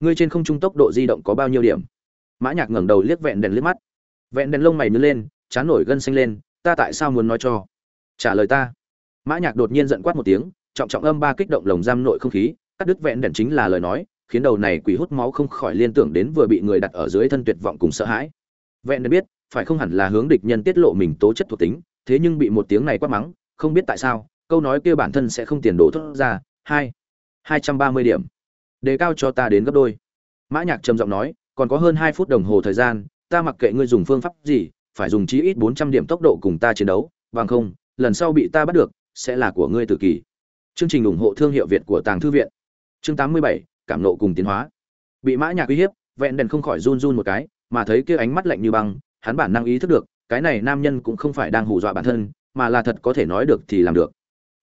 ngươi trên không trung tốc độ di động có bao nhiêu điểm? Mã nhạc ngẩng đầu liếc vẹn đèn liếc mắt. Vẹn đèn lông mày nhướng lên, chán nổi gân xanh lên, ta tại sao muốn nói cho? Trả lời ta. Mã nhạc đột nhiên giận quát một tiếng, trọng trọng âm ba kích động lồng giam nội không khí, cắt đứt vẹn đèn chính là lời nói, khiến đầu này quỷ hút máu không khỏi liên tưởng đến vừa bị người đặt ở dưới thân tuyệt vọng cùng sợ hãi. Vẹn đèn biết, phải không hẳn là hướng địch nhân tiết lộ mình tố chất thuộc tính, thế nhưng bị một tiếng này quát mắng, không biết tại sao, câu nói kia bản thân sẽ không tiền đổ thoát ra. Hai hai trăm ba mươi điểm đề cao cho ta đến gấp đôi. Mã nhạc trầm giọng nói, còn có hơn hai phút đồng hồ thời gian, ta mặc kệ ngươi dùng phương pháp gì, phải dùng chí ít bốn trăm điểm tốc độ cùng ta chiến đấu, bằng không, lần sau bị ta bắt được, sẽ là của ngươi tự kỷ. Chương trình ủng hộ thương hiệu việt của tàng thư viện. Chương tám mươi bảy, cảm nộ cùng tiến hóa. Bị mã nhạc uy hiếp, vẹn đèn không khỏi run run một cái, mà thấy kia ánh mắt lạnh như băng, hắn bản năng ý thức được, cái này nam nhân cũng không phải đang hù dọa bản thân, mà là thật có thể nói được thì làm được.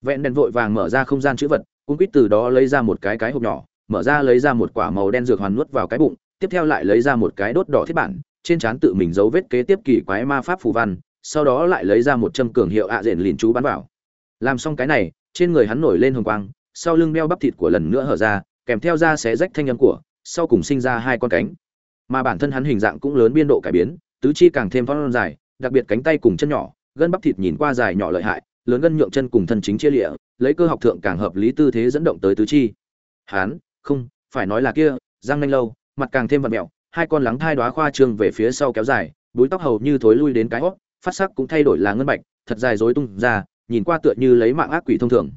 Vẹn đèn vội vàng mở ra không gian chữ vật cũng quýt từ đó lấy ra một cái cái hộp nhỏ mở ra lấy ra một quả màu đen dược hoàn nuốt vào cái bụng, tiếp theo lại lấy ra một cái đốt đỏ thiết bản, trên trán tự mình dấu vết kế tiếp kỳ quái ma pháp phù văn, sau đó lại lấy ra một châm cường hiệu ạ à lìn chú bắn vào. Làm xong cái này, trên người hắn nổi lên hồng quang, sau lưng đeo bắp thịt của lần nữa hở ra, kèm theo ra xé rách thanh âm của, sau cùng sinh ra hai con cánh. Mà bản thân hắn hình dạng cũng lớn biên độ cải biến, tứ chi càng thêm vón dài, đặc biệt cánh tay cùng chân nhỏ, gân bắp thịt nhìn qua dài nhỏ lợi hại, lớn gân nhượng chân cùng thân chính chia lịa, lấy cơ học thượng càng hợp lý tư thế dẫn động tới tứ chi. Hắn không, phải nói là kia, răng nanh lâu, mặt càng thêm vật mẹo, hai con lắng thai đoá khoa trương về phía sau kéo dài, búi tóc hầu như thối lui đến cái hót, phát sắc cũng thay đổi là ngân bạch, thật dài rối tung ra, nhìn qua tựa như lấy mạng ác quỷ thông thường.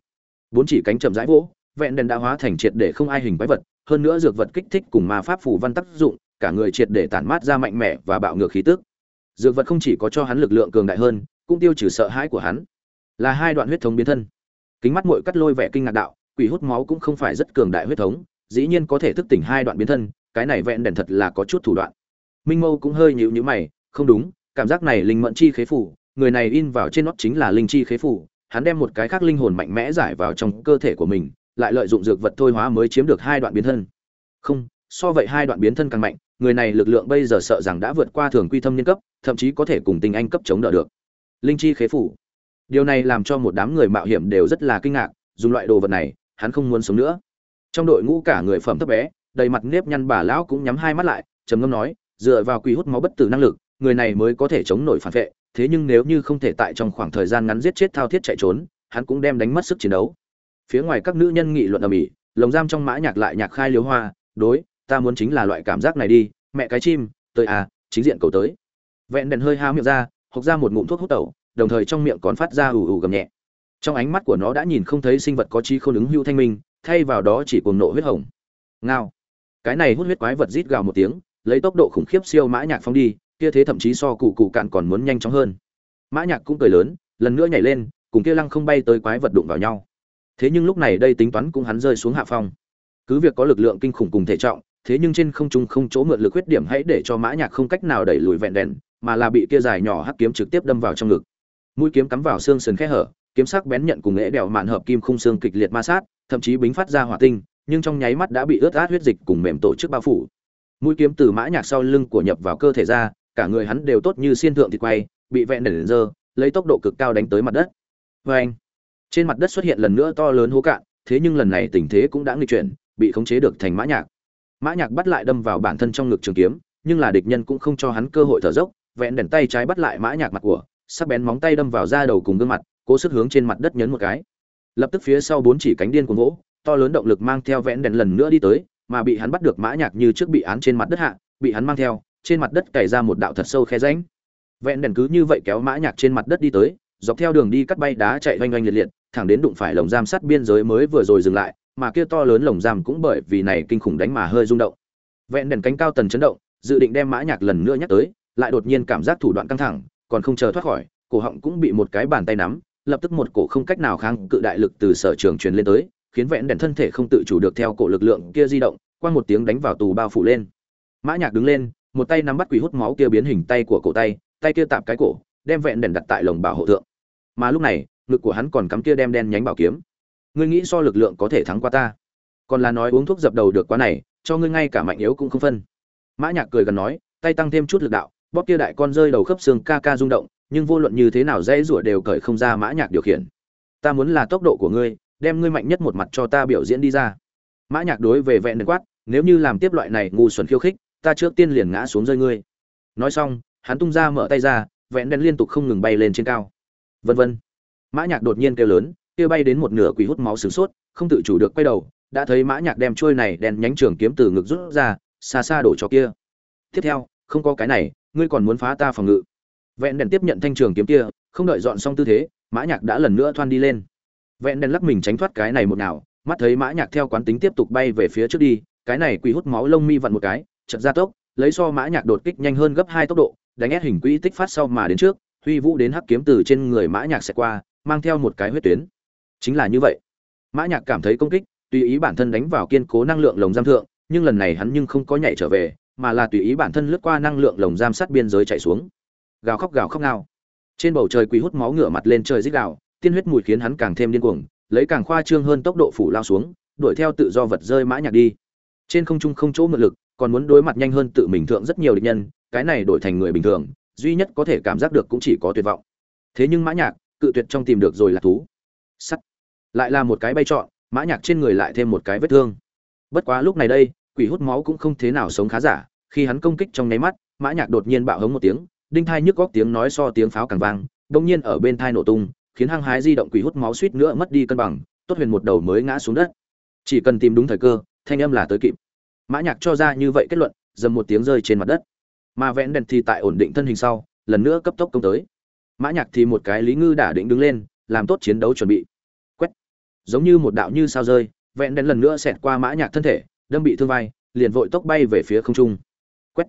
Bốn chỉ cánh chậm rãi vỗ, vẹn đèn đã hóa thành triệt để không ai hình quái vật, hơn nữa dược vật kích thích cùng ma pháp phủ văn tác dụng, cả người triệt để tản mát ra mạnh mẽ và bạo ngược khí tức. Dược vật không chỉ có cho hắn lực lượng cường đại hơn, cũng tiêu trừ sợ hãi của hắn. Là hai đoạn huyết thống biến thân. Kính mắt mũi cắt lôi vẻ kinh ngạc đạo, quỷ hút máu cũng không phải rất cường đại huyết thống dĩ nhiên có thể thức tỉnh hai đoạn biến thân, cái này vẹn đèn thật là có chút thủ đoạn. Minh mâu cũng hơi nhịu nhữ mày, không đúng, cảm giác này linh mẫn chi khế phủ, người này in vào trên nóc chính là linh chi khế phủ, hắn đem một cái khác linh hồn mạnh mẽ giải vào trong cơ thể của mình, lại lợi dụng dược vật thôi hóa mới chiếm được hai đoạn biến thân. Không, so vậy hai đoạn biến thân càng mạnh, người này lực lượng bây giờ sợ rằng đã vượt qua thường quy thâm nhân cấp, thậm chí có thể cùng tình anh cấp chống đỡ được. Linh chi khế phủ. Điều này làm cho một đám người mạo hiểm đều rất là kinh ngạc, dùng loại đồ vật này, hắn không muốn sống nữa trong đội ngũ cả người phẩm thấp bé, đầy mặt nếp nhăn bà lão cũng nhắm hai mắt lại, trầm ngâm nói, dựa vào quy hút máu bất tử năng lực, người này mới có thể chống nổi phản vệ, thế nhưng nếu như không thể tại trong khoảng thời gian ngắn giết chết thao thiết chạy trốn, hắn cũng đem đánh mất sức chiến đấu. Phía ngoài các nữ nhân nghị luận ở mỹ lồng giam trong mã nhạc lại nhạc khai liếu hoa, đối, ta muốn chính là loại cảm giác này đi, mẹ cái chim, tới à chính diện cầu tới. Vẹn đèn hơi há miệng ra, hộc ra một ngụm thuốc hút tẩu, đồng thời trong miệng còn phát ra ù ù gầm nhẹ. Trong ánh mắt của nó đã nhìn không thấy sinh vật có trí khôn ứng hưu thanh minh thay vào đó chỉ cuồng nộ huyết hồng. Ngao. Cái này hút huyết quái vật rít gào một tiếng, lấy tốc độ khủng khiếp siêu mã nhạc phóng đi, kia thế thậm chí so cụ cụ cạn còn muốn nhanh chóng hơn. Mã nhạc cũng cười lớn, lần nữa nhảy lên, cùng kia lăng không bay tới quái vật đụng vào nhau. Thế nhưng lúc này đây tính toán cũng hắn rơi xuống hạ phong. Cứ việc có lực lượng kinh khủng cùng thể trọng, thế nhưng trên không trung không chỗ mượn lực khuyết điểm hãy để cho mã nhạc không cách nào đẩy lùi vẹn đèn, mà là bị kia dài nhỏ hắc kiếm trực tiếp đâm vào trong ngực. Mũi kiếm cắm vào xương sườn khe hở, kiếm sắc bén nhận cùng lẽ đèo mạn hợp kim khung xương kịch liệt ma sát thậm chí bính phát ra hỏa tinh, nhưng trong nháy mắt đã bị ướt át huyết dịch cùng mềm tổ chức bao phủ. Mũi kiếm từ mã nhạc sau lưng của nhập vào cơ thể ra, cả người hắn đều tốt như xiên thượng thịt quay, bị vẹn đèn dơ, lấy tốc độ cực cao đánh tới mặt đất. Vê anh, trên mặt đất xuất hiện lần nữa to lớn hố cạn, thế nhưng lần này tình thế cũng đã nghịch chuyển, bị khống chế được thành mã nhạc. Mã nhạc bắt lại đâm vào bản thân trong ngực trường kiếm, nhưng là địch nhân cũng không cho hắn cơ hội thở dốc, vẹn đèn tay trái bắt lại mã nhạc mặt của, sắc bén móng tay đâm vào da đầu cùng gương mặt, cố sức hướng trên mặt đất nhấn một cái lập tức phía sau bốn chỉ cánh điên của gỗ, to lớn động lực mang theo vẽn đèn lần nữa đi tới, mà bị hắn bắt được mã nhạc như trước bị án trên mặt đất hạ, bị hắn mang theo, trên mặt đất cày ra một đạo thật sâu khe rãnh. Vẽn đèn cứ như vậy kéo mã nhạc trên mặt đất đi tới, dọc theo đường đi cắt bay đá chạy oanh oanh liệt liệt, thẳng đến đụng phải lồng giam sắt biên giới mới vừa rồi dừng lại, mà kia to lớn lồng giam cũng bởi vì này kinh khủng đánh mà hơi rung động. Vẽn đèn cánh cao tần chấn động, dự định đem mã nhạc lần nữa nhắc tới, lại đột nhiên cảm giác thủ đoạn căng thẳng, còn không chờ thoát khỏi, cổ họng cũng bị một cái bàn tay nắm lập tức một cổ không cách nào kháng cự đại lực từ sở trường truyền lên tới, khiến vẹn đèn thân thể không tự chủ được theo cổ lực lượng kia di động qua một tiếng đánh vào tù bao phủ lên. Mã nhạc đứng lên, một tay nắm bắt quỷ hút máu kia biến hình tay của cổ tay tay kia tạm cái cổ, đem vẹn đèn đặt tại lồng bảo hộ thượng. Mà lúc này, ngực của hắn còn cắm kia đem đen nhánh bảo kiếm. Ngươi nghĩ so lực lượng có thể thắng qua ta? Còn là nói uống thuốc dập đầu được quá này, cho ngươi ngay cả mạnh yếu cũng không phân. Mã nhạc cười gần nói, tay tăng thêm chút lực đạo, bóp kia đại con rơi đầu khớp xương ca ca rung động nhưng vô luận như thế nào dễ rủa đều cởi không ra mã nhạc điều khiển. Ta muốn là tốc độ của ngươi, đem ngươi mạnh nhất một mặt cho ta biểu diễn đi ra. Mã nhạc đối về vẹn đền quát, nếu như làm tiếp loại này ngu xuẩn khiêu khích, ta trước tiên liền ngã xuống rơi ngươi. Nói xong, hắn tung ra mở tay ra, vẹn đen liên tục không ngừng bay lên trên cao. Vân vân. Mã nhạc đột nhiên kêu lớn, kia bay đến một nửa quỷ hút máu sửng sốt, không tự chủ được quay đầu, đã thấy mã nhạc đem chuôi này đen nhánh trường kiếm từ ngực rút ra, xa xa đổ cho kia. Tiếp theo, không có cái này, ngươi còn muốn phá ta phòng ngự vẹn đèn tiếp nhận thanh trường kiếm kia, không đợi dọn xong tư thế, mã nhạc đã lần nữa thoăn đi lên. Vẹn đèn lắc mình tránh thoát cái này một nào, mắt thấy mã nhạc theo quán tính tiếp tục bay về phía trước đi, cái này quỷ hút máu lông mi vặn một cái, chợt ra tốc, lấy so mã nhạc đột kích nhanh hơn gấp hai tốc độ, đánh ép hình quỹ tích phát sau mà đến trước, huy vũ đến hắc kiếm từ trên người mã nhạc sẽ qua, mang theo một cái huyết tuyến. Chính là như vậy. Mã nhạc cảm thấy công kích, tùy ý bản thân đánh vào kiên cố năng lượng lồng giam thượng, nhưng lần này hắn nhưng không có nhảy trở về, mà là tùy ý bản thân lướt qua năng lượng lồng giam sát biên giới chạy xuống gào khóc gào khóc nào trên bầu trời quỷ hút máu ngửa mặt lên trời rít gào, tiên huyết mùi khiến hắn càng thêm điên cuồng, lấy càng khoa trương hơn tốc độ phủ lao xuống, đuổi theo tự do vật rơi mã nhạc đi. Trên không trung không chỗ mượn lực, còn muốn đối mặt nhanh hơn tự mình thượng rất nhiều địch nhân, cái này đổi thành người bình thường, duy nhất có thể cảm giác được cũng chỉ có tuyệt vọng. Thế nhưng mã nhạc, cự tuyệt trong tìm được rồi là thú. Sắt. Lại là một cái bay trọn, mã nhạc trên người lại thêm một cái vết thương. Bất quá lúc này đây, quỷ hút máu cũng không thế nào sống khá giả, khi hắn công kích trong nháy mắt, mã nhạc đột nhiên bạo hống một tiếng đinh thai nhức góc tiếng nói so tiếng pháo càng vang Đông nhiên ở bên thai nổ tung, khiến hăng hái di động quỷ hút máu suýt nữa mất đi cân bằng tốt huyền một đầu mới ngã xuống đất. Chỉ cần tìm đúng thời cơ, thanh âm là tới kịp. Mã nhạc cho ra như vậy kết luận, dầm một tiếng rơi trên mặt đất. Mà vẽn đèn thì tại ổn định thân hình sau, lần nữa cấp tốc công tới. Mã nhạc thì một cái lý ngư đả định đứng lên, làm tốt chiến đấu chuẩn bị. Quét. Giống như một đạo như sao rơi vẽn đèn lần nữa xẹt qua mã nhạc thân thể, đâm bị thương vai, liền vội tốc bay về phía không trung. Quét.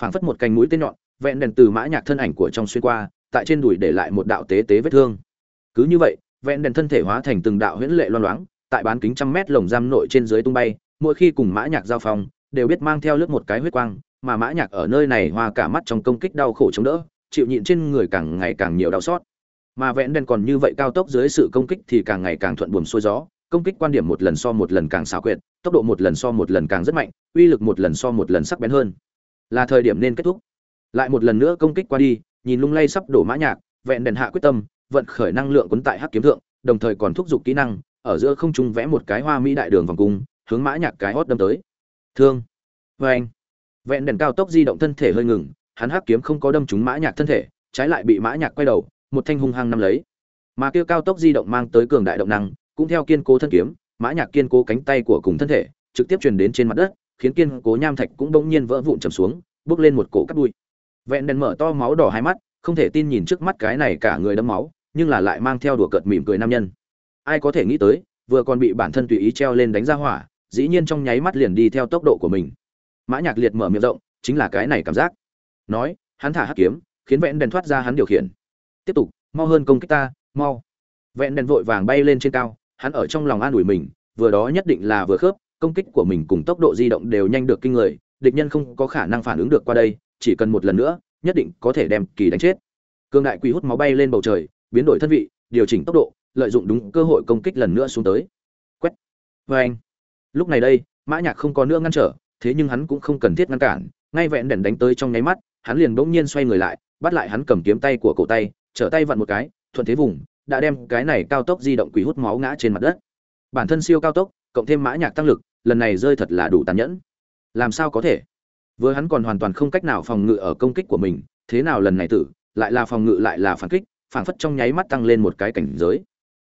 Phảng phất một cành mũi tên nhọn vẹn đèn từ mã nhạc thân ảnh của trong xuyên qua, tại trên đùi để lại một đạo tế tế vết thương. Cứ như vậy, vẹn đèn thân thể hóa thành từng đạo huyễn lệ loan loáng, tại bán kính trăm mét lồng giam nội trên dưới tung bay, mỗi khi cùng mã nhạc giao phong, đều biết mang theo lướt một cái huyết quang, mà mã nhạc ở nơi này hoa cả mắt trong công kích đau khổ chống đỡ, chịu nhịn trên người càng ngày càng nhiều đau sót. mà vẹn đèn còn như vậy cao tốc dưới sự công kích thì càng ngày càng thuận buồm xuôi gió, công kích quan điểm một lần so một lần càng xảo quyệt, tốc độ một lần so một lần càng rất mạnh, uy lực một lần so một lần sắc bén hơn. Là thời điểm nên kết thúc lại một lần nữa công kích qua đi, nhìn lung lay sắp đổ mã nhạc, vẹn đèn hạ quyết tâm, vận khởi năng lượng cuốn tại hắc kiếm thượng, đồng thời còn thúc giục kỹ năng, ở giữa không trung vẽ một cái hoa mỹ đại đường vòng cung, hướng mã nhạc cái hót đâm tới. Thương. Với anh vẹn đèn cao tốc di động thân thể hơi ngừng, hắn hắc kiếm không có đâm trúng mã nhạc thân thể, trái lại bị mã nhạc quay đầu, một thanh hung hăng nắm lấy. Mà kia cao tốc di động mang tới cường đại động năng, cũng theo kiên cố thân kiếm, mã nhạc kiên cố cánh tay của cùng thân thể, trực tiếp truyền đến trên mặt đất, khiến kiên cố nham thạch cũng bỗng nhiên vỡ vụn trầm xuống, bước lên một cổ cắt đuôi vẹn đèn mở to máu đỏ hai mắt, không thể tin nhìn trước mắt cái này cả người đẫm máu, nhưng là lại mang theo đùa cợt mỉm cười nam nhân. Ai có thể nghĩ tới, vừa còn bị bản thân tùy ý treo lên đánh ra hỏa, dĩ nhiên trong nháy mắt liền đi theo tốc độ của mình. Mã nhạc liệt mở miệng rộng, chính là cái này cảm giác. Nói, hắn thả hắc kiếm, khiến vẹn đèn thoát ra hắn điều khiển. Tiếp tục, mau hơn công kích ta, mau. Vẹn đèn vội vàng bay lên trên cao, hắn ở trong lòng an ủi mình, vừa đó nhất định là vừa khớp, công kích của mình cùng tốc độ di động đều nhanh được kinh người, địch nhân không có khả năng phản ứng được qua đây chỉ cần một lần nữa, nhất định có thể đem kỳ đánh chết. Cương đại quỷ hút máu bay lên bầu trời, biến đổi thân vị, điều chỉnh tốc độ, lợi dụng đúng cơ hội công kích lần nữa xuống tới. Quét. Vê anh. Lúc này đây, mã nhạc không có nữa ngăn trở, thế nhưng hắn cũng không cần thiết ngăn cản, ngay vẹn đèn đánh tới trong nháy mắt, hắn liền bỗng nhiên xoay người lại, bắt lại hắn cầm kiếm tay của cổ tay, trở tay vặn một cái, thuận thế vùng, đã đem cái này cao tốc di động quỷ hút máu ngã trên mặt đất. Bản thân siêu cao tốc, cộng thêm mã nhạc tăng lực, lần này rơi thật là đủ tàn nhẫn. Làm sao có thể? Vừa hắn còn hoàn toàn không cách nào phòng ngự ở công kích của mình thế nào lần này tử lại là phòng ngự lại là phản kích phản phất trong nháy mắt tăng lên một cái cảnh giới.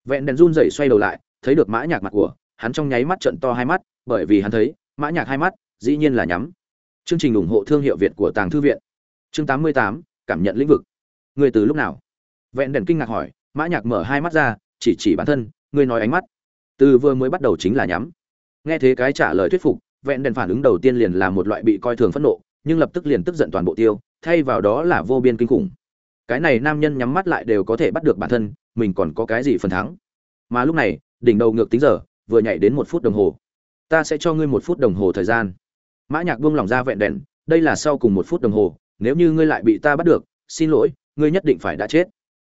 Vẹn đèn run rẩy xoay đầu lại thấy được mã nhạc mặt của hắn trong nháy mắt trợn to hai mắt bởi vì hắn thấy mã nhạc hai mắt dĩ nhiên là nhắm. Chương trình ủng hộ thương hiệu việt của tàng thư viện. Chương 88, cảm nhận lĩnh vực. Người từ lúc nào? Vẹn đèn kinh ngạc hỏi mã nhạc mở hai mắt ra chỉ chỉ bản thân người nói ánh mắt. Từ vừa mới bắt đầu chính là nhắm. Nghe thế cái trả lời thuyết phục vẹn đèn phản ứng đầu tiên liền là một loại bị coi thường phẫn nộ, nhưng lập tức liền tức giận toàn bộ tiêu, thay vào đó là vô biên kinh khủng. Cái này nam nhân nhắm mắt lại đều có thể bắt được bản thân, mình còn có cái gì phần thắng? Mà lúc này, đỉnh đầu ngược tính giờ, vừa nhảy đến một phút đồng hồ. Ta sẽ cho ngươi một phút đồng hồ thời gian. Mã nhạc buông lỏng ra vẹn đèn, đây là sau cùng một phút đồng hồ, nếu như ngươi lại bị ta bắt được, xin lỗi, ngươi nhất định phải đã chết.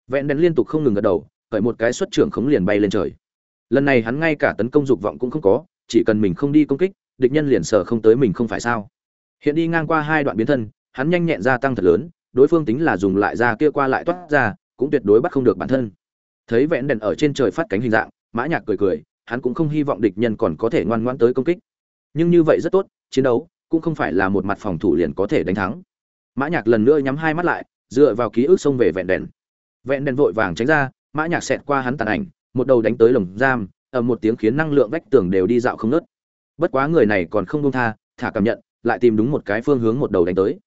Vẹn đèn liên tục không ngừng gật đầu cởi một cái xuất trưởng khống liền bay lên trời. Lần này hắn ngay cả tấn công dục vọng cũng không có, chỉ cần mình không đi công kích địch nhân liền sở không tới mình không phải sao? Hiện đi ngang qua hai đoạn biến thân, hắn nhanh nhẹn gia tăng thật lớn, đối phương tính là dùng lại ra kia qua lại toát ra, cũng tuyệt đối bắt không được bản thân. Thấy vẹn đèn ở trên trời phát cánh hình dạng, mã nhạc cười cười, hắn cũng không hy vọng địch nhân còn có thể ngoan ngoãn tới công kích. Nhưng như vậy rất tốt, chiến đấu cũng không phải là một mặt phòng thủ liền có thể đánh thắng. Mã nhạc lần nữa nhắm hai mắt lại, dựa vào ký ức xông về vẹn đèn. Vẹn đèn vội vàng tránh ra, mã nhạc xẹt qua hắn tàn ảnh, một đầu đánh tới lồng giam, ầm một tiếng khiến năng lượng vách tường đều đi dạo không nứt bất quá người này còn không buông tha, thả cảm nhận, lại tìm đúng một cái phương hướng một đầu đánh tới.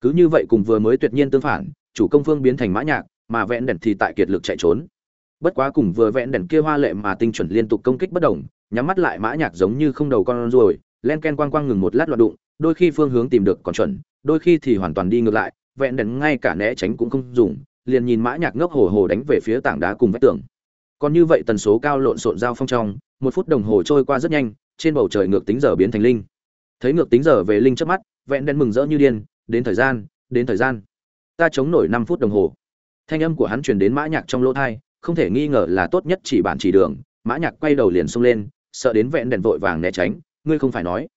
Cứ như vậy cùng vừa mới tuyệt nhiên tương phản, chủ công phương biến thành mã nhạc, mà vẹn đèn thì tại kiệt lực chạy trốn. Bất quá cùng vừa vẹn đèn kia hoa lệ mà tinh chuẩn liên tục công kích bất động, nhắm mắt lại mã nhạc giống như không đầu con ruồi, len ken quang quang ngừng một lát loạn đụng, đôi khi phương hướng tìm được còn chuẩn, đôi khi thì hoàn toàn đi ngược lại, vẹn đèn ngay cả né tránh cũng không dùng, liền nhìn mã nhạc ngốc hồ hồ đánh về phía tảng đá cùng vách tường. Còn như vậy tần số cao lộn xộn giao phong trong, một phút đồng hồ trôi qua rất nhanh trên bầu trời ngược tính giờ biến thành linh. Thấy ngược tính giờ về linh trước mắt, vẹn đen mừng rỡ như điên, đến thời gian, đến thời gian. Ta chống nổi năm phút đồng hồ. Thanh âm của hắn truyền đến mã nhạc trong lỗ thai, không thể nghi ngờ là tốt nhất chỉ bản chỉ đường. Mã nhạc quay đầu liền xông lên, sợ đến vẹn đèn vội vàng né tránh, ngươi không phải nói.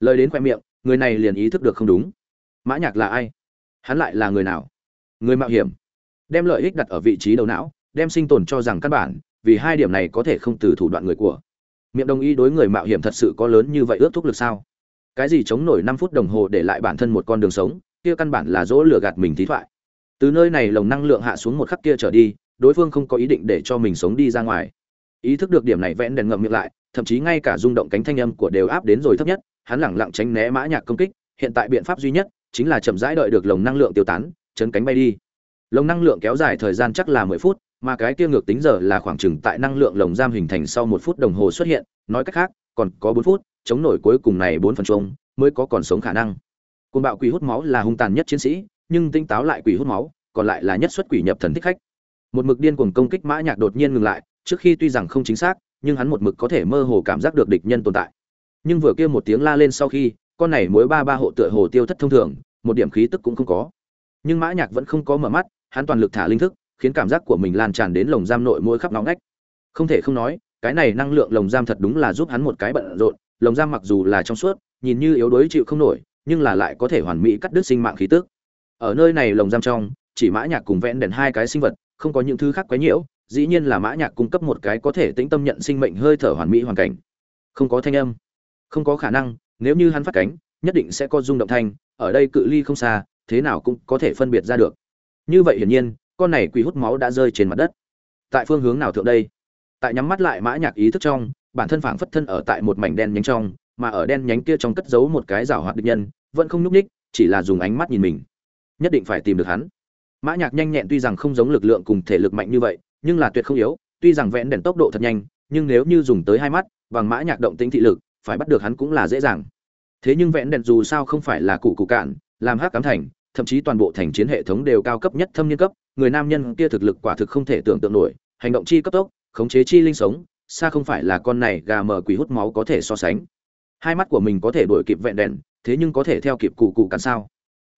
Lời đến khoe miệng, người này liền ý thức được không đúng. Mã nhạc là ai? Hắn lại là người nào? Người mạo hiểm. Đem lợi ích đặt ở vị trí đầu não, đem sinh tồn cho rằng căn bản, vì hai điểm này có thể không từ thủ đoạn người của miệng đồng ý đối người mạo hiểm thật sự có lớn như vậy ước thúc lực sao? Cái gì chống nổi năm phút đồng hồ để lại bản thân một con đường sống, kia căn bản là dỗ lừa gạt mình thí thoại. Từ nơi này lồng năng lượng hạ xuống một khắc kia trở đi, đối phương không có ý định để cho mình sống đi ra ngoài. Ý thức được điểm này vẽn đèn ngậm miệng lại, thậm chí ngay cả rung động cánh thanh âm của đều áp đến rồi thấp nhất, hắn lẳng lặng tránh né mã nhạc công kích, hiện tại biện pháp duy nhất chính là chậm rãi đợi được lồng năng lượng tiêu tán, chấn cánh bay đi. Lồng năng lượng kéo dài thời gian chắc là mười phút mà cái kia ngược tính giờ là khoảng chừng tại năng lượng lồng giam hình thành sau một phút đồng hồ xuất hiện, nói cách khác, còn có bốn phút, chống nổi cuối cùng này bốn phần chung, mới có còn sống khả năng. Côn bạo quỷ hút máu là hung tàn nhất chiến sĩ, nhưng tinh táo lại quỷ hút máu, còn lại là nhất xuất quỷ nhập thần thích khách. Một mực điên cuồng công kích mã nhạc đột nhiên ngừng lại, trước khi tuy rằng không chính xác, nhưng hắn một mực có thể mơ hồ cảm giác được địch nhân tồn tại. Nhưng vừa kia một tiếng la lên sau khi, con này mối ba ba hộ tựa hồ tiêu thất thông thường, một điểm khí tức cũng không có. Nhưng mã nhạc vẫn không có mở mắt, hắn toàn lực thả linh thức khiến cảm giác của mình lan tràn đến lồng giam nội mỗi khắp nóng ngách. Không thể không nói, cái này năng lượng lồng giam thật đúng là giúp hắn một cái bận rộn. Lồng giam mặc dù là trong suốt, nhìn như yếu đuối chịu không nổi, nhưng là lại có thể hoàn mỹ cắt đứt sinh mạng khí tức. Ở nơi này lồng giam trong, chỉ mã nhạc cùng vẹn đèn hai cái sinh vật, không có những thứ khác quấy nhiễu, dĩ nhiên là mã nhạc cung cấp một cái có thể tĩnh tâm nhận sinh mệnh hơi thở hoàn mỹ hoàn cảnh. Không có thanh âm, không có khả năng, nếu như hắn phát cánh, nhất định sẽ có rung động thanh, ở đây cự ly không xa, thế nào cũng có thể phân biệt ra được. Như vậy hiển nhiên con này quỷ hút máu đã rơi trên mặt đất. Tại phương hướng nào thượng đây? Tại nhắm mắt lại mã nhạc ý thức trong, bản thân phảng phất thân ở tại một mảnh đen nhánh trong, mà ở đen nhánh kia trong cất giấu một cái rào hoạt địch nhân, vẫn không núp ních chỉ là dùng ánh mắt nhìn mình. Nhất định phải tìm được hắn. Mã nhạc nhanh nhẹn tuy rằng không giống lực lượng cùng thể lực mạnh như vậy, nhưng là tuyệt không yếu, tuy rằng vẹn đèn tốc độ thật nhanh, nhưng nếu như dùng tới hai mắt, bằng mã nhạc động tĩnh thị lực, phải bắt được hắn cũng là dễ dàng. Thế nhưng vẹn đèn dù sao không phải là cụ cụ cạn, làm hắc cám thành, thậm chí toàn bộ thành chiến hệ thống đều cao cấp nhất thâm niên cấp người nam nhân kia thực lực quả thực không thể tưởng tượng nổi, hành động chi cấp tốc, khống chế chi linh sống, xa không phải là con này gà mờ quỷ hút máu có thể so sánh. Hai mắt của mình có thể đuổi kịp vẹn đèn, thế nhưng có thể theo kịp cụ cụ cắn sao?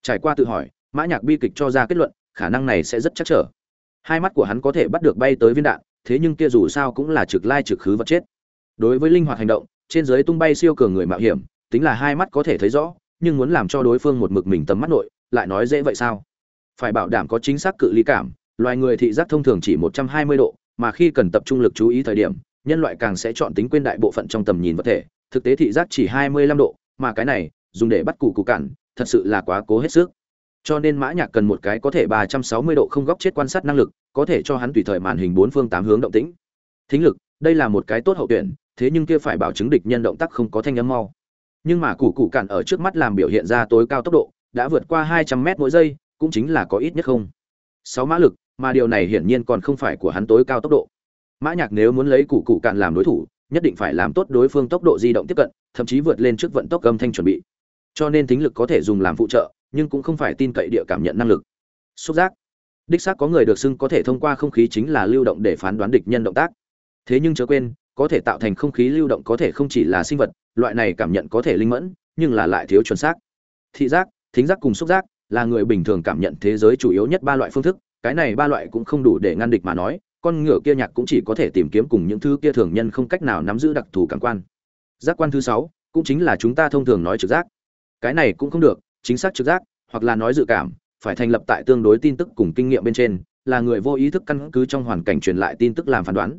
Trải qua tự hỏi, mã nhạc bi kịch cho ra kết luận, khả năng này sẽ rất chắc trở. Hai mắt của hắn có thể bắt được bay tới viên đạn, thế nhưng kia dù sao cũng là trực lai trực khứ vật chết. Đối với linh hoạt hành động, trên dưới tung bay siêu cường người mạo hiểm, tính là hai mắt có thể thấy rõ, nhưng muốn làm cho đối phương một mực mình tầm mắt nội, lại nói dễ vậy sao? Phải bảo đảm có chính xác cự ly cảm, loài người thị giác thông thường chỉ 120 độ, mà khi cần tập trung lực chú ý thời điểm, nhân loại càng sẽ chọn tính quên đại bộ phận trong tầm nhìn vật thể, thực tế thị giác chỉ 25 độ, mà cái này, dùng để bắt củ cụ cản thật sự là quá cố hết sức. Cho nên mã nhạc cần một cái có thể 360 độ không góc chết quan sát năng lực, có thể cho hắn tùy thời màn hình bốn phương tám hướng động tĩnh. Thính lực, đây là một cái tốt hậu tuyển, thế nhưng kia phải bảo chứng địch nhân động tác không có thanh âm mau. Nhưng mà củ cụ cản ở trước mắt làm biểu hiện ra tối cao tốc độ, đã vượt qua 200 mét mỗi giây cũng chính là có ít nhất không. Sáu mã lực, mà điều này hiển nhiên còn không phải của hắn tối cao tốc độ. Mã nhạc nếu muốn lấy cụ cụ cạn làm đối thủ, nhất định phải làm tốt đối phương tốc độ di động tiếp cận, thậm chí vượt lên trước vận tốc âm thanh chuẩn bị. Cho nên tính lực có thể dùng làm phụ trợ, nhưng cũng không phải tin cậy địa cảm nhận năng lực. Xúc giác. Đích xác có người được xưng có thể thông qua không khí chính là lưu động để phán đoán địch nhân động tác. Thế nhưng chớ quên, có thể tạo thành không khí lưu động có thể không chỉ là sinh vật, loại này cảm nhận có thể linh mẫn, nhưng là lại thiếu chuẩn xác. Thị giác, thính giác cùng xúc giác là người bình thường cảm nhận thế giới chủ yếu nhất ba loại phương thức, cái này ba loại cũng không đủ để ngăn địch mà nói, con ngựa kia nhạc cũng chỉ có thể tìm kiếm cùng những thứ kia thường nhân không cách nào nắm giữ đặc thù cảm quan. Giác quan thứ sáu, cũng chính là chúng ta thông thường nói trực giác. Cái này cũng không được, chính xác trực giác, hoặc là nói dự cảm, phải thành lập tại tương đối tin tức cùng kinh nghiệm bên trên, là người vô ý thức căn cứ trong hoàn cảnh truyền lại tin tức làm phán đoán.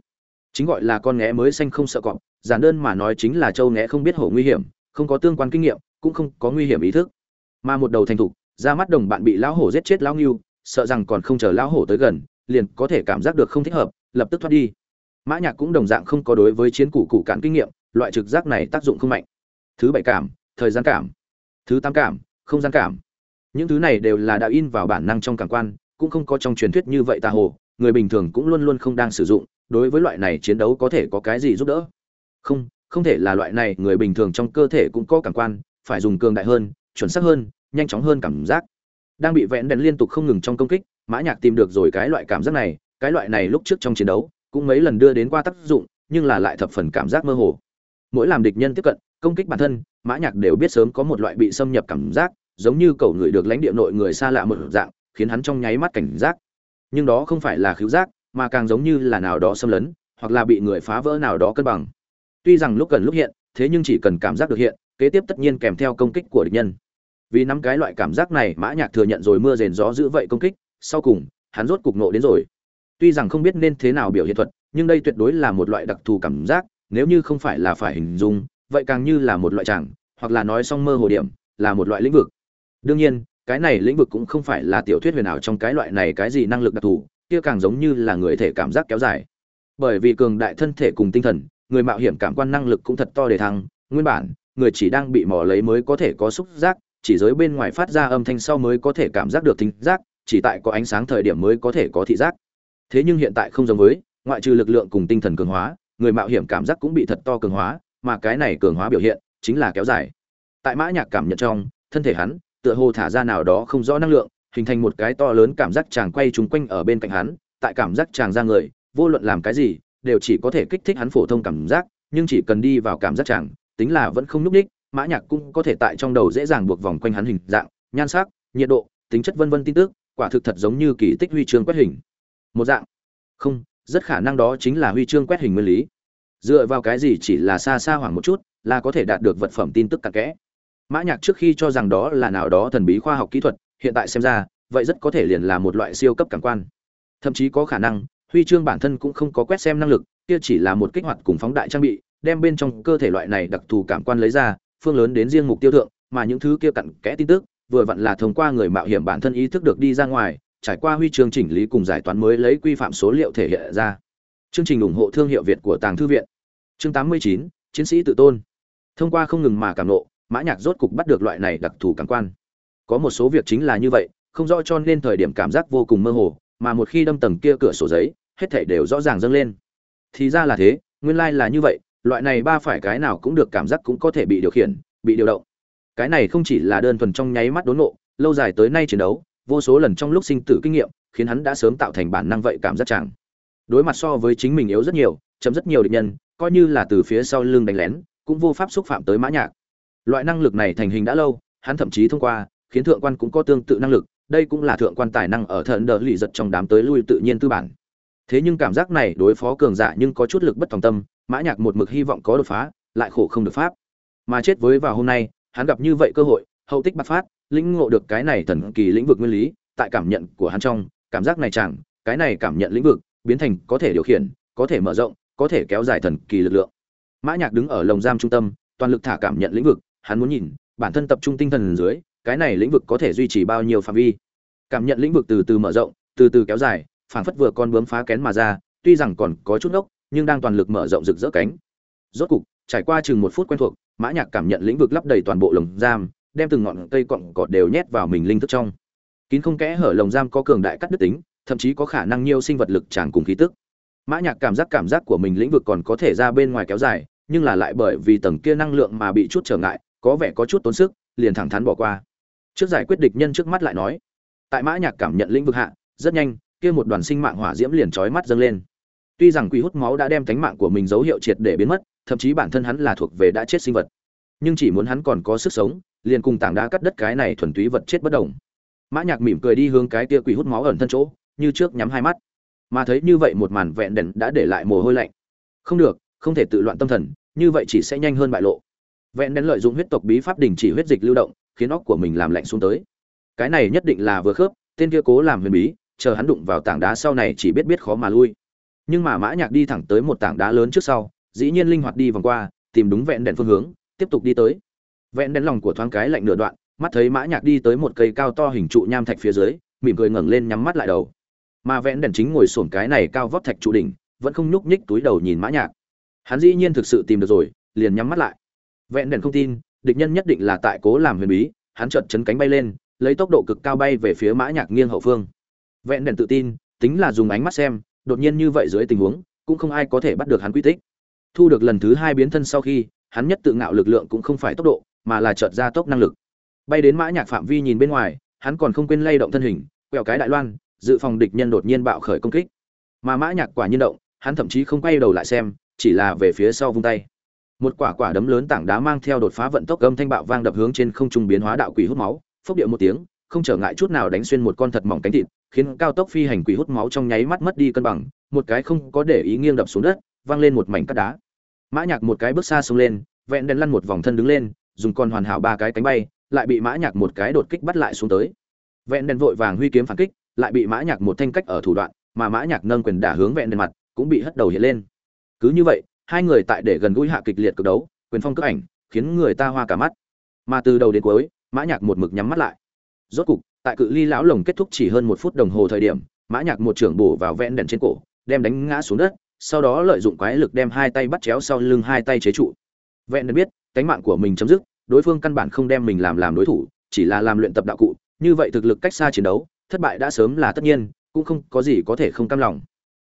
Chính gọi là con nghé mới xanh không sợ cọp, giản đơn mà nói chính là châu nghé không biết hổ nguy hiểm, không có tương quan kinh nghiệm, cũng không có nguy hiểm ý thức. Mà một đầu thành thục ra mắt đồng bạn bị lão hổ giết chết lão ngưu, sợ rằng còn không chờ lão hổ tới gần, liền có thể cảm giác được không thích hợp, lập tức thoát đi. Mã nhạc cũng đồng dạng không có đối với chiến cụ cụ cản kinh nghiệm, loại trực giác này tác dụng không mạnh. Thứ bảy cảm, thời gian cảm. Thứ tám cảm, không gian cảm. Những thứ này đều là đã in vào bản năng trong cảm quan, cũng không có trong truyền thuyết như vậy ta hồ, người bình thường cũng luôn luôn không đang sử dụng, đối với loại này chiến đấu có thể có cái gì giúp đỡ? Không không thể là loại này, người bình thường trong cơ thể cũng có cảm quan, phải dùng cường đại hơn, chuẩn xác hơn nhanh chóng hơn cảm giác. Đang bị vẹn đèn liên tục không ngừng trong công kích, mã nhạc tìm được rồi cái loại cảm giác này, cái loại này lúc trước trong chiến đấu, cũng mấy lần đưa đến qua tác dụng, nhưng là lại thập phần cảm giác mơ hồ. Mỗi làm địch nhân tiếp cận, công kích bản thân, mã nhạc đều biết sớm có một loại bị xâm nhập cảm giác, giống như cầu người được lãnh địa nội người xa lạ một dạng, khiến hắn trong nháy mắt cảnh giác. Nhưng đó không phải là khiếu giác, mà càng giống như là nào đó xâm lấn, hoặc là bị người phá vỡ nào đó cân bằng. Tuy rằng lúc gần lúc hiện, thế nhưng chỉ cần cảm giác được hiện, kế tiếp tất nhiên kèm theo công kích của địch nhân vì nắm cái loại cảm giác này, mã nhạc thừa nhận rồi mưa rền gió giữ vậy công kích, sau cùng, hắn rốt cục nộ đến rồi. Tuy rằng không biết nên thế nào biểu hiện thuật, nhưng đây tuyệt đối là một loại đặc thù cảm giác, nếu như không phải là phải hình dung, vậy càng như là một loại chẳng hoặc là nói song mơ hồ điểm, là một loại lĩnh vực. Đương nhiên, cái này lĩnh vực cũng không phải là tiểu thuyết huyền ảo trong cái loại này cái gì năng lực đặc thù, kia càng giống như là người thể cảm giác kéo dài. Bởi vì cường đại thân thể cùng tinh thần, người mạo hiểm cảm quan năng lực cũng thật to để thăng, nguyên bản, người chỉ đang bị mò lấy mới có thể có xúc giác chỉ giới bên ngoài phát ra âm thanh sau mới có thể cảm giác được thính giác, chỉ tại có ánh sáng thời điểm mới có thể có thị giác. Thế nhưng hiện tại không giống với, ngoại trừ lực lượng cùng tinh thần cường hóa, người mạo hiểm cảm giác cũng bị thật to cường hóa, mà cái này cường hóa biểu hiện chính là kéo dài. Tại mã nhạc cảm nhận trong, thân thể hắn tựa hồ thả ra nào đó không rõ năng lượng, hình thành một cái to lớn cảm giác chàng quay trúng quanh ở bên cạnh hắn, tại cảm giác chàng ra người, vô luận làm cái gì, đều chỉ có thể kích thích hắn phổ thông cảm giác, nhưng chỉ cần đi vào cảm giác chàng, tính là vẫn không núp đích mã nhạc cũng có thể tại trong đầu dễ dàng buộc vòng quanh hắn hình dạng, nhan sắc, nhiệt độ, tính chất vân vân tin tức, quả thực thật giống như kỳ tích huy chương quét hình. Một dạng. Không, rất khả năng đó chính là huy chương quét hình nguyên lý. Dựa vào cái gì chỉ là xa xa hoảng một chút là có thể đạt được vật phẩm tin tức cặn kẽ. Mã nhạc trước khi cho rằng đó là nào đó thần bí khoa học kỹ thuật, hiện tại xem ra, vậy rất có thể liền là một loại siêu cấp cảm quan. Thậm chí có khả năng, huy chương bản thân cũng không có quét xem năng lực, kia chỉ là một kích hoạt cùng phóng đại trang bị, đem bên trong cơ thể loại này đặc thù cảm quan lấy ra phương lớn đến riêng mục tiêu thượng mà những thứ kia cặn kẽ tin tức vừa vặn là thông qua người mạo hiểm bản thân ý thức được đi ra ngoài trải qua huy chương chỉnh lý cùng giải toán mới lấy quy phạm số liệu thể hiện ra. Chương trình ủng hộ thương hiệu việt của tàng thư viện. Chương 89, chiến sĩ tự tôn. Thông qua không ngừng mà cảm ngộ mã nhạc rốt cục bắt được loại này đặc thù cảm quan. Có một số việc chính là như vậy không rõ cho nên thời điểm cảm giác vô cùng mơ hồ mà một khi đâm tầng kia cửa sổ giấy hết thảy đều rõ ràng dâng lên. Thì ra là thế nguyên lai like là như vậy loại này ba phải cái nào cũng được cảm giác cũng có thể bị điều khiển, bị điều động. Cái này không chỉ là đơn thuần trong nháy mắt đốn nộ lâu dài tới nay chiến đấu, vô số lần trong lúc sinh tử kinh nghiệm, khiến hắn đã sớm tạo thành bản năng vậy cảm giác chẳng đối mặt so với chính mình yếu rất nhiều, chấm rất nhiều địch nhân, coi như là từ phía sau lưng đánh lén, cũng vô pháp xúc phạm tới mã nhạc. Loại năng lực này thành hình đã lâu, hắn thậm chí thông qua, khiến thượng quan cũng có tương tự năng lực, đây cũng là thượng quan tài năng ở thần đỡ lì giật trong đám tới lui tự nhiên tư bản thế nhưng cảm giác này đối phó cường giả nhưng có chút lực bất tòng tâm, mã nhạc một mực hy vọng có đột phá, lại khổ không được pháp. Mà chết với vào hôm nay, hắn gặp như vậy cơ hội, hậu tích bạc phát, lĩnh ngộ được cái này thần kỳ lĩnh vực nguyên lý, tại cảm nhận của hắn trong, cảm giác này chẳng, cái này cảm nhận lĩnh vực, biến thành có thể điều khiển, có thể mở rộng, có thể kéo dài thần kỳ lực lượng. Mã nhạc đứng ở lồng giam trung tâm, toàn lực thả cảm nhận lĩnh vực, hắn muốn nhìn, bản thân tập trung tinh thần dưới, cái này lĩnh vực có thể duy trì bao nhiêu phạm vi. Cảm nhận lĩnh vực từ từ mở rộng, từ từ kéo dài phảng phất vừa con bướm phá kén mà ra, tuy rằng còn có chút ngốc, nhưng đang toàn lực mở rộng rực rỡ cánh. Rốt cục, trải qua chừng một phút quen thuộc, mã nhạc cảm nhận lĩnh vực lấp đầy toàn bộ lồng giam, đem từng ngọn cây cọng cọt đều nhét vào mình linh thức trong. Kín không kẽ hở lồng giam có cường đại cắt đứt tính, thậm chí có khả năng nhiều sinh vật lực tràn cùng khí tức. Mã nhạc cảm giác cảm giác của mình lĩnh vực còn có thể ra bên ngoài kéo dài, nhưng là lại bởi vì tầng kia năng lượng mà bị chút trở ngại, có vẻ có chút tốn sức, liền thẳng thắn bỏ qua. Trước giải quyết địch nhân trước mắt lại nói, tại mã nhạc cảm nhận lĩnh vực hạ, rất nhanh kia một đoàn sinh mạng hỏa diễm liền chói mắt dâng lên. Tuy rằng quỷ hút máu đã đem tánh mạng của mình dấu hiệu triệt để biến mất, thậm chí bản thân hắn là thuộc về đã chết sinh vật. Nhưng chỉ muốn hắn còn có sức sống, liền cùng tảng đá cắt đất cái này thuần túy vật chết bất động mã nhạc mỉm cười đi hướng cái kia quỷ hút máu ẩn thân chỗ, như trước nhắm hai mắt. Mà thấy như vậy một màn vẹn đèn đã để lại mồ hôi lạnh. Không được, không thể tự loạn tâm thần, như vậy chỉ sẽ nhanh hơn bại lộ. Vẹn đèn lợi dụng huyết tộc bí pháp đình chỉ huyết dịch lưu động, khiến óc của mình làm lạnh xuống tới. Cái này nhất định là vừa khớp, tên kia cố làm huyền bí chờ hắn đụng vào tảng đá sau này chỉ biết biết khó mà lui. Nhưng mà mã nhạc đi thẳng tới một tảng đá lớn trước sau, dĩ nhiên linh hoạt đi vòng qua, tìm đúng vẹn đèn phương hướng, tiếp tục đi tới. Vẹn đèn lòng của thoáng cái lạnh nửa đoạn, mắt thấy mã nhạc đi tới một cây cao to hình trụ nham thạch phía dưới, mỉm cười ngẩng lên nhắm mắt lại đầu. Mà vẹn đèn chính ngồi sổn cái này cao vóc thạch trụ đỉnh, vẫn không nhúc nhích túi đầu nhìn mã nhạc. Hắn dĩ nhiên thực sự tìm được rồi, liền nhắm mắt lại. Vẹn đèn không tin, địch nhân nhất định là tại cố làm huyền bí, hắn chợt chấn cánh bay lên, lấy tốc độ cực cao bay về phía mã nhạc nghiêng hậu phương vẹn đèn tự tin, tính là dùng ánh mắt xem, đột nhiên như vậy dưới tình huống, cũng không ai có thể bắt được hắn quy tích. Thu được lần thứ hai biến thân sau khi, hắn nhất tự ngạo lực lượng cũng không phải tốc độ, mà là chợt ra tốc năng lực. Bay đến mã nhạc phạm vi nhìn bên ngoài, hắn còn không quên lay động thân hình, quẹo cái đại loan, dự phòng địch nhân đột nhiên bạo khởi công kích. Mà mã nhạc quả nhiên động, hắn thậm chí không quay đầu lại xem, chỉ là về phía sau vung tay. Một quả quả đấm lớn tảng đá mang theo đột phá vận tốc âm thanh bạo vang đập hướng trên không trung biến hóa đạo quỷ hút máu, phốc điệu một tiếng, không trở ngại chút nào đánh xuyên một con thật mỏng cánh thịt khiến cao tốc phi hành quỷ hút máu trong nháy mắt mất đi cân bằng, một cái không có để ý nghiêng đập xuống đất, vang lên một mảnh cát đá. Mã nhạc một cái bước xa xuống lên, vẹn đèn lăn một vòng thân đứng lên, dùng con hoàn hảo ba cái cánh bay, lại bị mã nhạc một cái đột kích bắt lại xuống tới. Vẹn đèn vội vàng huy kiếm phản kích, lại bị mã nhạc một thanh cách ở thủ đoạn, mà mã nhạc nâng quyền đả hướng vẹn đèn mặt, cũng bị hất đầu hiện lên. Cứ như vậy, hai người tại để gần gũi hạ kịch liệt cực đấu, quyền phong cước ảnh, khiến người ta hoa cả mắt. Mà từ đầu đến cuối, mã nhạc một mực nhắm mắt lại. Rốt cục tại cự ly lão lồng kết thúc chỉ hơn một phút đồng hồ thời điểm, mã nhạc một trưởng bổ vào vẹn đèn trên cổ, đem đánh ngã xuống đất, sau đó lợi dụng quái lực đem hai tay bắt chéo sau lưng hai tay chế trụ. Vẹn đèn biết, cánh mạng của mình chấm dứt, đối phương căn bản không đem mình làm làm đối thủ, chỉ là làm luyện tập đạo cụ, như vậy thực lực cách xa chiến đấu, thất bại đã sớm là tất nhiên, cũng không có gì có thể không cam lòng.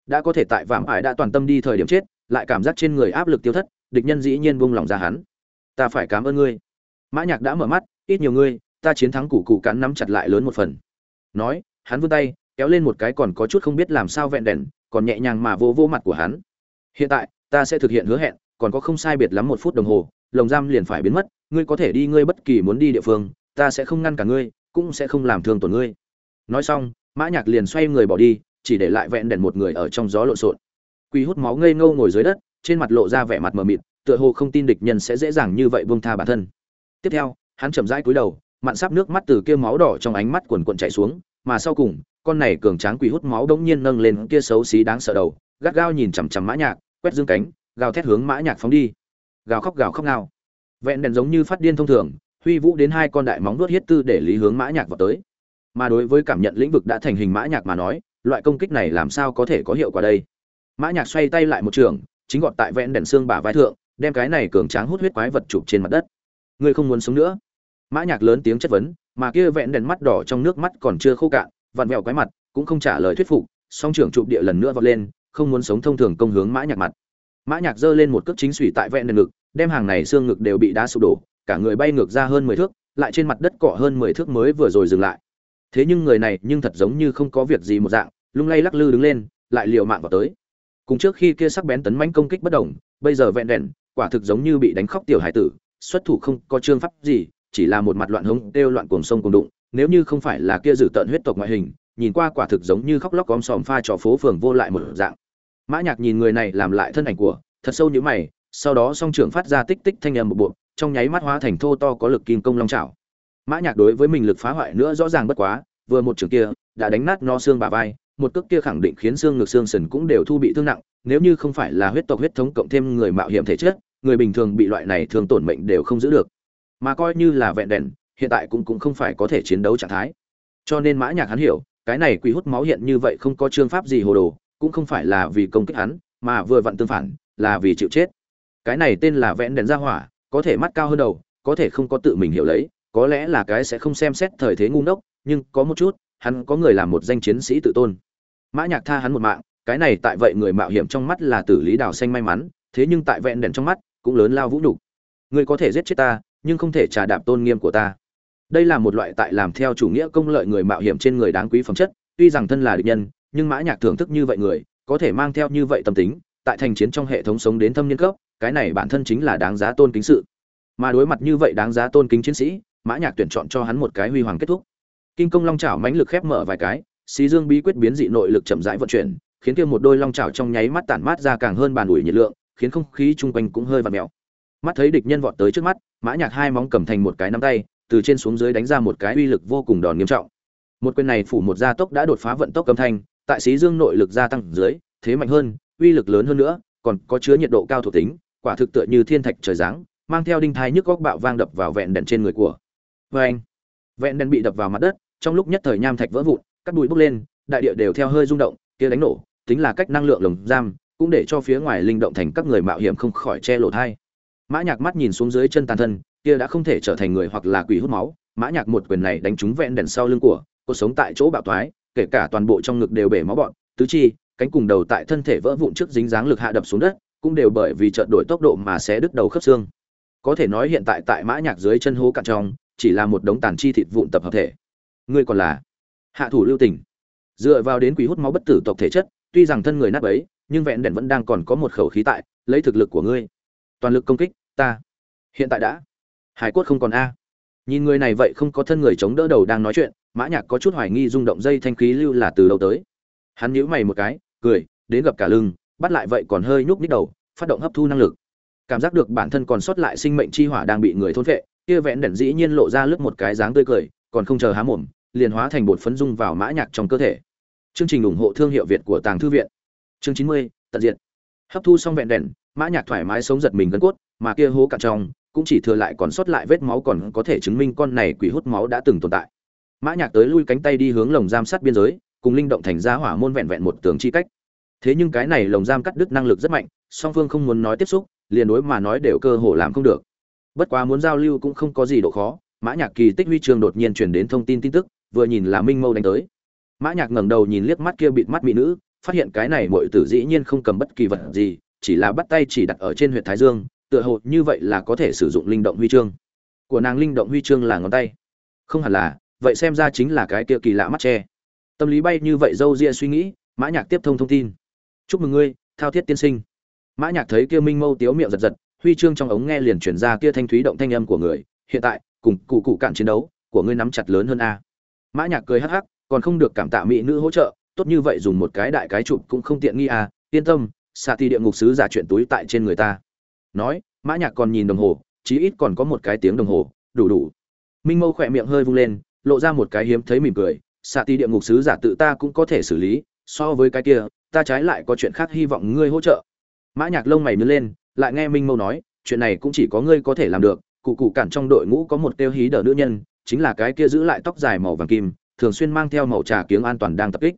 Đã có thể tại vạm ải đã toàn tâm đi thời điểm chết, lại cảm giác trên người áp lực tiêu thất, địch nhân dĩ nhiên buông lòng ra hắn. Ta phải cảm ơn ngươi. Mã nhạc đã mở mắt, ít nhiều ngươi ta chiến thắng cụ cụ cắn nắm chặt lại lớn một phần. Nói, hắn vươn tay, kéo lên một cái còn có chút không biết làm sao vẹn đèn, còn nhẹ nhàng mà vô vô mặt của hắn. Hiện tại, ta sẽ thực hiện hứa hẹn, còn có không sai biệt lắm một phút đồng hồ, lồng giam liền phải biến mất, ngươi có thể đi, ngươi bất kỳ muốn đi địa phương, ta sẽ không ngăn cả ngươi, cũng sẽ không làm thương tổn ngươi. Nói xong, mã nhạc liền xoay người bỏ đi, chỉ để lại vẹn đèn một người ở trong gió lộn xộn. Quỳ hút máu ngây ngô ngồi dưới đất, trên mặt lộ ra vẻ mặt mờ mịt, tựa hồ không tin địch nhân sẽ dễ dàng như vậy buông tha bản thân. Tiếp theo, hắn chậm rãi cúi đầu mặn sắp nước mắt từ kia máu đỏ trong ánh mắt quần cuộn chảy xuống, mà sau cùng, con này cường tráng quỳ hút máu đống nhiên nâng lên kia xấu xí đáng sợ đầu, gắt gao nhìn chằm chằm mã nhạc, quét dương cánh, gào thét hướng mã nhạc phóng đi. Gào khóc gào khóc nào vẹn đèn giống như phát điên thông thường, huy vũ đến hai con đại móng vuốt hiết tư để lý hướng mã nhạc vào tới. Mà đối với cảm nhận lĩnh vực đã thành hình mã nhạc mà nói, loại công kích này làm sao có thể có hiệu quả đây? Mã nhạc xoay tay lại một trường, chính gọt tại vẹn đèn xương bả vai thượng, đem cái này cường tráng hút huyết quái vật chụp trên mặt đất. Ngươi không muốn sống nữa mã nhạc lớn tiếng chất vấn, mà kia vẹn đèn mắt đỏ trong nước mắt còn chưa khô cạn, vặn vẹo quái mặt, cũng không trả lời thuyết phục, song trưởng chụp địa lần nữa vọt lên, không muốn sống thông thường công hướng mã nhạc mặt. Mã nhạc giơ lên một cước chính suy tại vẹn đèn ngực, đem hàng này xương ngực đều bị đá sụp đổ, cả người bay ngược ra hơn mười thước, lại trên mặt đất cọ hơn mười thước mới vừa rồi dừng lại. Thế nhưng người này nhưng thật giống như không có việc gì một dạng, lung lay lắc lư đứng lên, lại liều mạng vào tới. Cùng trước khi kia sắc bén tấn mãnh công kích bất động bây giờ vẹn đèn, quả thực giống như bị đánh khóc tiểu hải tử, xuất thủ không có trương pháp gì chỉ là một mặt loạn hống, kêu loạn cuồng sông cùng đụng, nếu như không phải là kia dự tận huyết tộc ngoại hình, nhìn qua quả thực giống như khóc lóc om sòm pha trò phố phường vô lại một dạng. Mã nhạc nhìn người này làm lại thân ảnh của, thật sâu như mày, sau đó song trưởng phát ra tích tích thanh âm một bộ trong nháy mắt hóa thành thô to có lực kim công long chảo mã nhạc đối với mình lực phá hoại nữa rõ ràng bất quá, vừa một trường kia, đã đánh nát no xương bả vai, một cước kia khẳng định khiến xương ngực xương sườn cũng đều thu bị thương nặng, nếu như không phải là huyết tộc huyết thống cộng thêm người mạo hiểm thể chất, người bình thường bị loại này thường tổn mệnh đều không giữ được mà coi như là vẹn đèn, hiện tại cũng cũng không phải có thể chiến đấu trạng thái. Cho nên mã nhạc hắn hiểu, cái này quỷ hút máu hiện như vậy không có chương pháp gì hồ đồ, cũng không phải là vì công kích hắn, mà vừa vặn tương phản, là vì chịu chết. Cái này tên là vẹn đèn ra hỏa, có thể mắt cao hơn đầu, có thể không có tự mình hiểu lấy, có lẽ là cái sẽ không xem xét thời thế ngu ngốc, nhưng có một chút, hắn có người làm một danh chiến sĩ tự tôn. Mã nhạc tha hắn một mạng, cái này tại vậy người mạo hiểm trong mắt là tử lý đào xanh may mắn, thế nhưng tại vẹn đèn trong mắt, cũng lớn lao vũ nhục. Ngươi có thể giết chết ta nhưng không thể trà đạp tôn nghiêm của ta. Đây là một loại tại làm theo chủ nghĩa công lợi người mạo hiểm trên người đáng quý phẩm chất, tuy rằng thân là địch nhân, nhưng mã nhạc thưởng thức như vậy người, có thể mang theo như vậy tâm tính, tại thành chiến trong hệ thống sống đến thâm niên cấp, cái này bản thân chính là đáng giá tôn kính sự. Mà đối mặt như vậy đáng giá tôn kính chiến sĩ, mã nhạc tuyển chọn cho hắn một cái huy hoàng kết thúc. Kinh công long chảo mãnh lực khép mở vài cái, xí dương bí quyết biến dị nội lực chậm rãi vận chuyển, khiến kia một đôi long chảo trong nháy mắt tản mát ra càng hơn bàn ủi nhiệt lượng, khiến không khí chung quanh cũng hơi vặn mèo mắt thấy địch nhân vọt tới trước mắt, mã nhạc hai móng cầm thành một cái nắm tay, từ trên xuống dưới đánh ra một cái uy lực vô cùng đòn nghiêm trọng. Một quyền này phủ một gia tốc đã đột phá vận tốc cầm thanh, tại xí dương nội lực gia tăng dưới, thế mạnh hơn, uy lực lớn hơn nữa, còn có chứa nhiệt độ cao thuộc tính, quả thực tựa như thiên thạch trời giáng, mang theo đinh thai nhức góc bạo vang đập vào vẹn đèn trên người của. Vẹn anh, vẹn đèn bị đập vào mặt đất, trong lúc nhất thời nham thạch vỡ vụn, các bụi bốc lên, đại địa đều theo hơi rung động, kia đánh nổ, tính là cách năng lượng lồng giam, cũng để cho phía ngoài linh động thành các người mạo hiểm không khỏi che lộ thai mã nhạc mắt nhìn xuống dưới chân tàn thân, kia đã không thể trở thành người hoặc là quỷ hút máu. Mã nhạc một quyền này đánh trúng vẹn đèn sau lưng của cuộc sống tại chỗ bạo thoái, kể cả toàn bộ trong ngực đều bể máu bọn tứ chi, cánh cùng đầu tại thân thể vỡ vụn trước dính dáng lực hạ đập xuống đất, cũng đều bởi vì chợt đổi tốc độ mà sẽ đứt đầu khớp xương. Có thể nói hiện tại tại mã nhạc dưới chân hố cạn trong, chỉ là một đống tàn chi thịt vụn tập hợp thể. Ngươi còn là hạ thủ lưu tình. Dựa vào đến quỷ hút máu bất tử tộc thể chất, tuy rằng thân người nát bấy, nhưng vẹn đèn vẫn đang còn có một khẩu khí tại, lấy thực lực của ngươi toàn lực công kích, ta hiện tại đã. Hải cốt không còn a. Nhìn người này vậy không có thân người chống đỡ đầu đang nói chuyện, mã nhạc có chút hoài nghi rung động dây thanh khí lưu là từ đâu tới. Hắn nhíu mày một cái, cười, đến gặp cả lưng, bắt lại vậy còn hơi nhúc nhích đầu, phát động hấp thu năng lực. Cảm giác được bản thân còn sót lại sinh mệnh chi hỏa đang bị người thôn phệ, kia vẹn đèn dĩ nhiên lộ ra lướt một cái dáng tươi cười, còn không chờ há mồm, liền hóa thành bột phấn dung vào mã nhạc trong cơ thể. Chương trình ủng hộ thương hiệu việt của tàng thư viện. Chương chín mươi, tận diện hấp thu xong vẹn đèn mã nhạc thoải mái sống giật mình gân cốt, mà kia hố cạn trong cũng chỉ thừa lại còn sót lại vết máu còn có thể chứng minh con này quỷ hút máu đã từng tồn tại. Mã nhạc tới lui cánh tay đi hướng lồng giam sát biên giới, cùng linh động thành ra hỏa môn vẹn vẹn một tường chi cách. Thế nhưng cái này lồng giam cắt đứt năng lực rất mạnh, song phương không muốn nói tiếp xúc, liền đối mà nói đều cơ hồ làm không được. Bất quá muốn giao lưu cũng không có gì độ khó, mã nhạc kỳ tích huy chương đột nhiên truyền đến thông tin tin tức, vừa nhìn là minh mâu đánh tới. Mã nhạc ngẩng đầu nhìn liếc mắt kia bịt mắt mỹ nữ, phát hiện cái này muội tử dĩ nhiên không cầm bất kỳ vật gì chỉ là bắt tay chỉ đặt ở trên huyệt thái dương, tựa hồ như vậy là có thể sử dụng linh động huy chương. Của nàng linh động huy chương là ngón tay. Không hẳn là, vậy xem ra chính là cái kia kỳ lạ mắt che. Tâm lý bay như vậy dâu ria suy nghĩ, mã nhạc tiếp thông thông tin. Chúc mừng ngươi, thao thiết tiên sinh. Mã nhạc thấy kia minh mâu tiếu miệng giật giật, huy chương trong ống nghe liền truyền ra kia thanh thúy động thanh âm của người. Hiện tại, cùng cụ cụ cạn chiến đấu, của ngươi nắm chặt lớn hơn a. Mã nhạc cười hắc hắc, còn không được cảm tạ mỹ nữ hỗ trợ, tốt như vậy dùng một cái đại cái chụp cũng không tiện nghi à yên tâm xạ ti địa ngục sứ giả chuyện túi tại trên người ta. Nói, mã nhạc còn nhìn đồng hồ, chí ít còn có một cái tiếng đồng hồ, đủ đủ. Minh mâu khỏe miệng hơi vung lên, lộ ra một cái hiếm thấy mỉm cười. Xạ ti địa ngục sứ giả tự ta cũng có thể xử lý, so với cái kia, ta trái lại có chuyện khác hy vọng ngươi hỗ trợ. Mã nhạc lông mày nhướng lên, lại nghe minh mâu nói, chuyện này cũng chỉ có ngươi có thể làm được. Cụ cụ cản trong đội ngũ có một tiêu hí đỡ nữ nhân, chính là cái kia giữ lại tóc dài màu vàng kim, thường xuyên mang theo màu trà kiếng an toàn đang tập kích.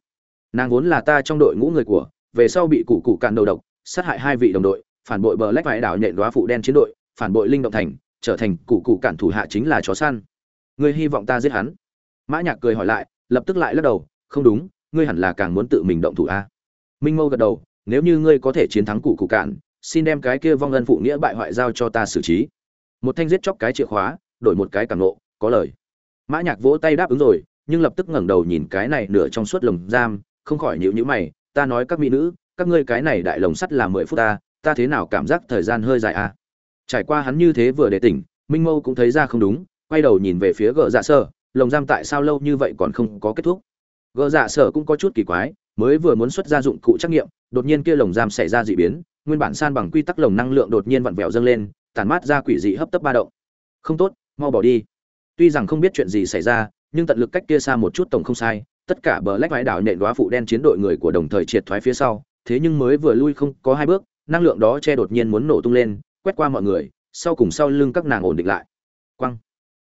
Nàng vốn là ta trong đội ngũ người của về sau bị cụ cụ cản đầu độc, sát hại hai vị đồng đội, phản bội bờ lách vải đảo nhện đoá phụ đen chiến đội, phản bội linh động thành, trở thành cụ cụ cản thủ hạ chính là chó săn. Ngươi hy vọng ta giết hắn? Mã nhạc cười hỏi lại, lập tức lại lắc đầu, không đúng, ngươi hẳn là càng muốn tự mình động thủ a. Minh mâu gật đầu, nếu như ngươi có thể chiến thắng cụ cụ cản xin đem cái kia vong ân phụ nghĩa bại hoại giao cho ta xử trí. Một thanh giết chóc cái chìa khóa, đổi một cái càng nộ, có lời. Mã nhạc vỗ tay đáp ứng rồi, nhưng lập tức ngẩng đầu nhìn cái này nửa trong suốt lồng giam, không khỏi nhíu nhíu mày ta nói các mỹ nữ, các ngươi cái này đại lồng sắt là mười phút ta ta thế nào cảm giác thời gian hơi dài à? Trải qua hắn như thế vừa để tỉnh, minh mâu cũng thấy ra không đúng, quay đầu nhìn về phía gờ dạ sơ, lồng giam tại sao lâu như vậy còn không có kết thúc? Gờ dạ sở cũng có chút kỳ quái, mới vừa muốn xuất ra dụng cụ trắc nghiệm, đột nhiên kia lồng giam xảy ra dị biến, nguyên bản san bằng quy tắc lồng năng lượng đột nhiên vặn vẹo dâng lên tàn mát ra quỷ dị hấp tấp ba động. Không tốt, mau bỏ đi. Tuy rằng không biết chuyện gì xảy ra, nhưng tận lực cách kia xa một chút tổng không sai tất cả bờ lách vãi đảo nện đoá phụ đen chiến đội người của đồng thời triệt thoái phía sau, thế nhưng mới vừa lui không có hai bước, năng lượng đó che đột nhiên muốn nổ tung lên, quét qua mọi người, sau cùng sau lưng các nàng ổn định lại. Quăng.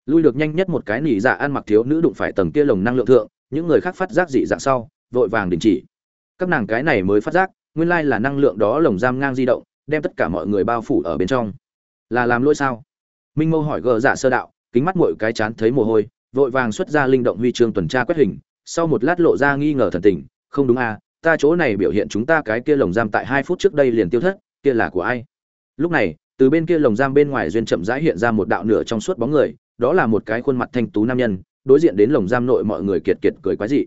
Lui được nhanh nhất một cái nỉ dạ ăn mặc thiếu nữ đụng phải tầng kia lồng năng lượng thượng, những người khác phát giác dị dạng sau, vội vàng đình chỉ. Các nàng cái này mới phát giác, nguyên lai là năng lượng đó lồng giam ngang di động, đem tất cả mọi người bao phủ ở bên trong. Là làm lỗi sao? Minh mâu hỏi gờ dạ sơ đạo, kính mắt mỗi cái chán thấy mồ hôi, vội vàng xuất ra linh động huy chương tuần tra quét hình sau một lát lộ ra nghi ngờ thần tình, không đúng à ta chỗ này biểu hiện chúng ta cái kia lồng giam tại hai phút trước đây liền tiêu thất, kia là của ai? Lúc này, từ bên kia lồng giam bên ngoài duyên chậm rãi hiện ra một đạo nửa trong suốt bóng người, đó là một cái khuôn mặt thanh tú nam nhân, đối diện đến lồng giam nội mọi người kiệt kiệt cười quái dị.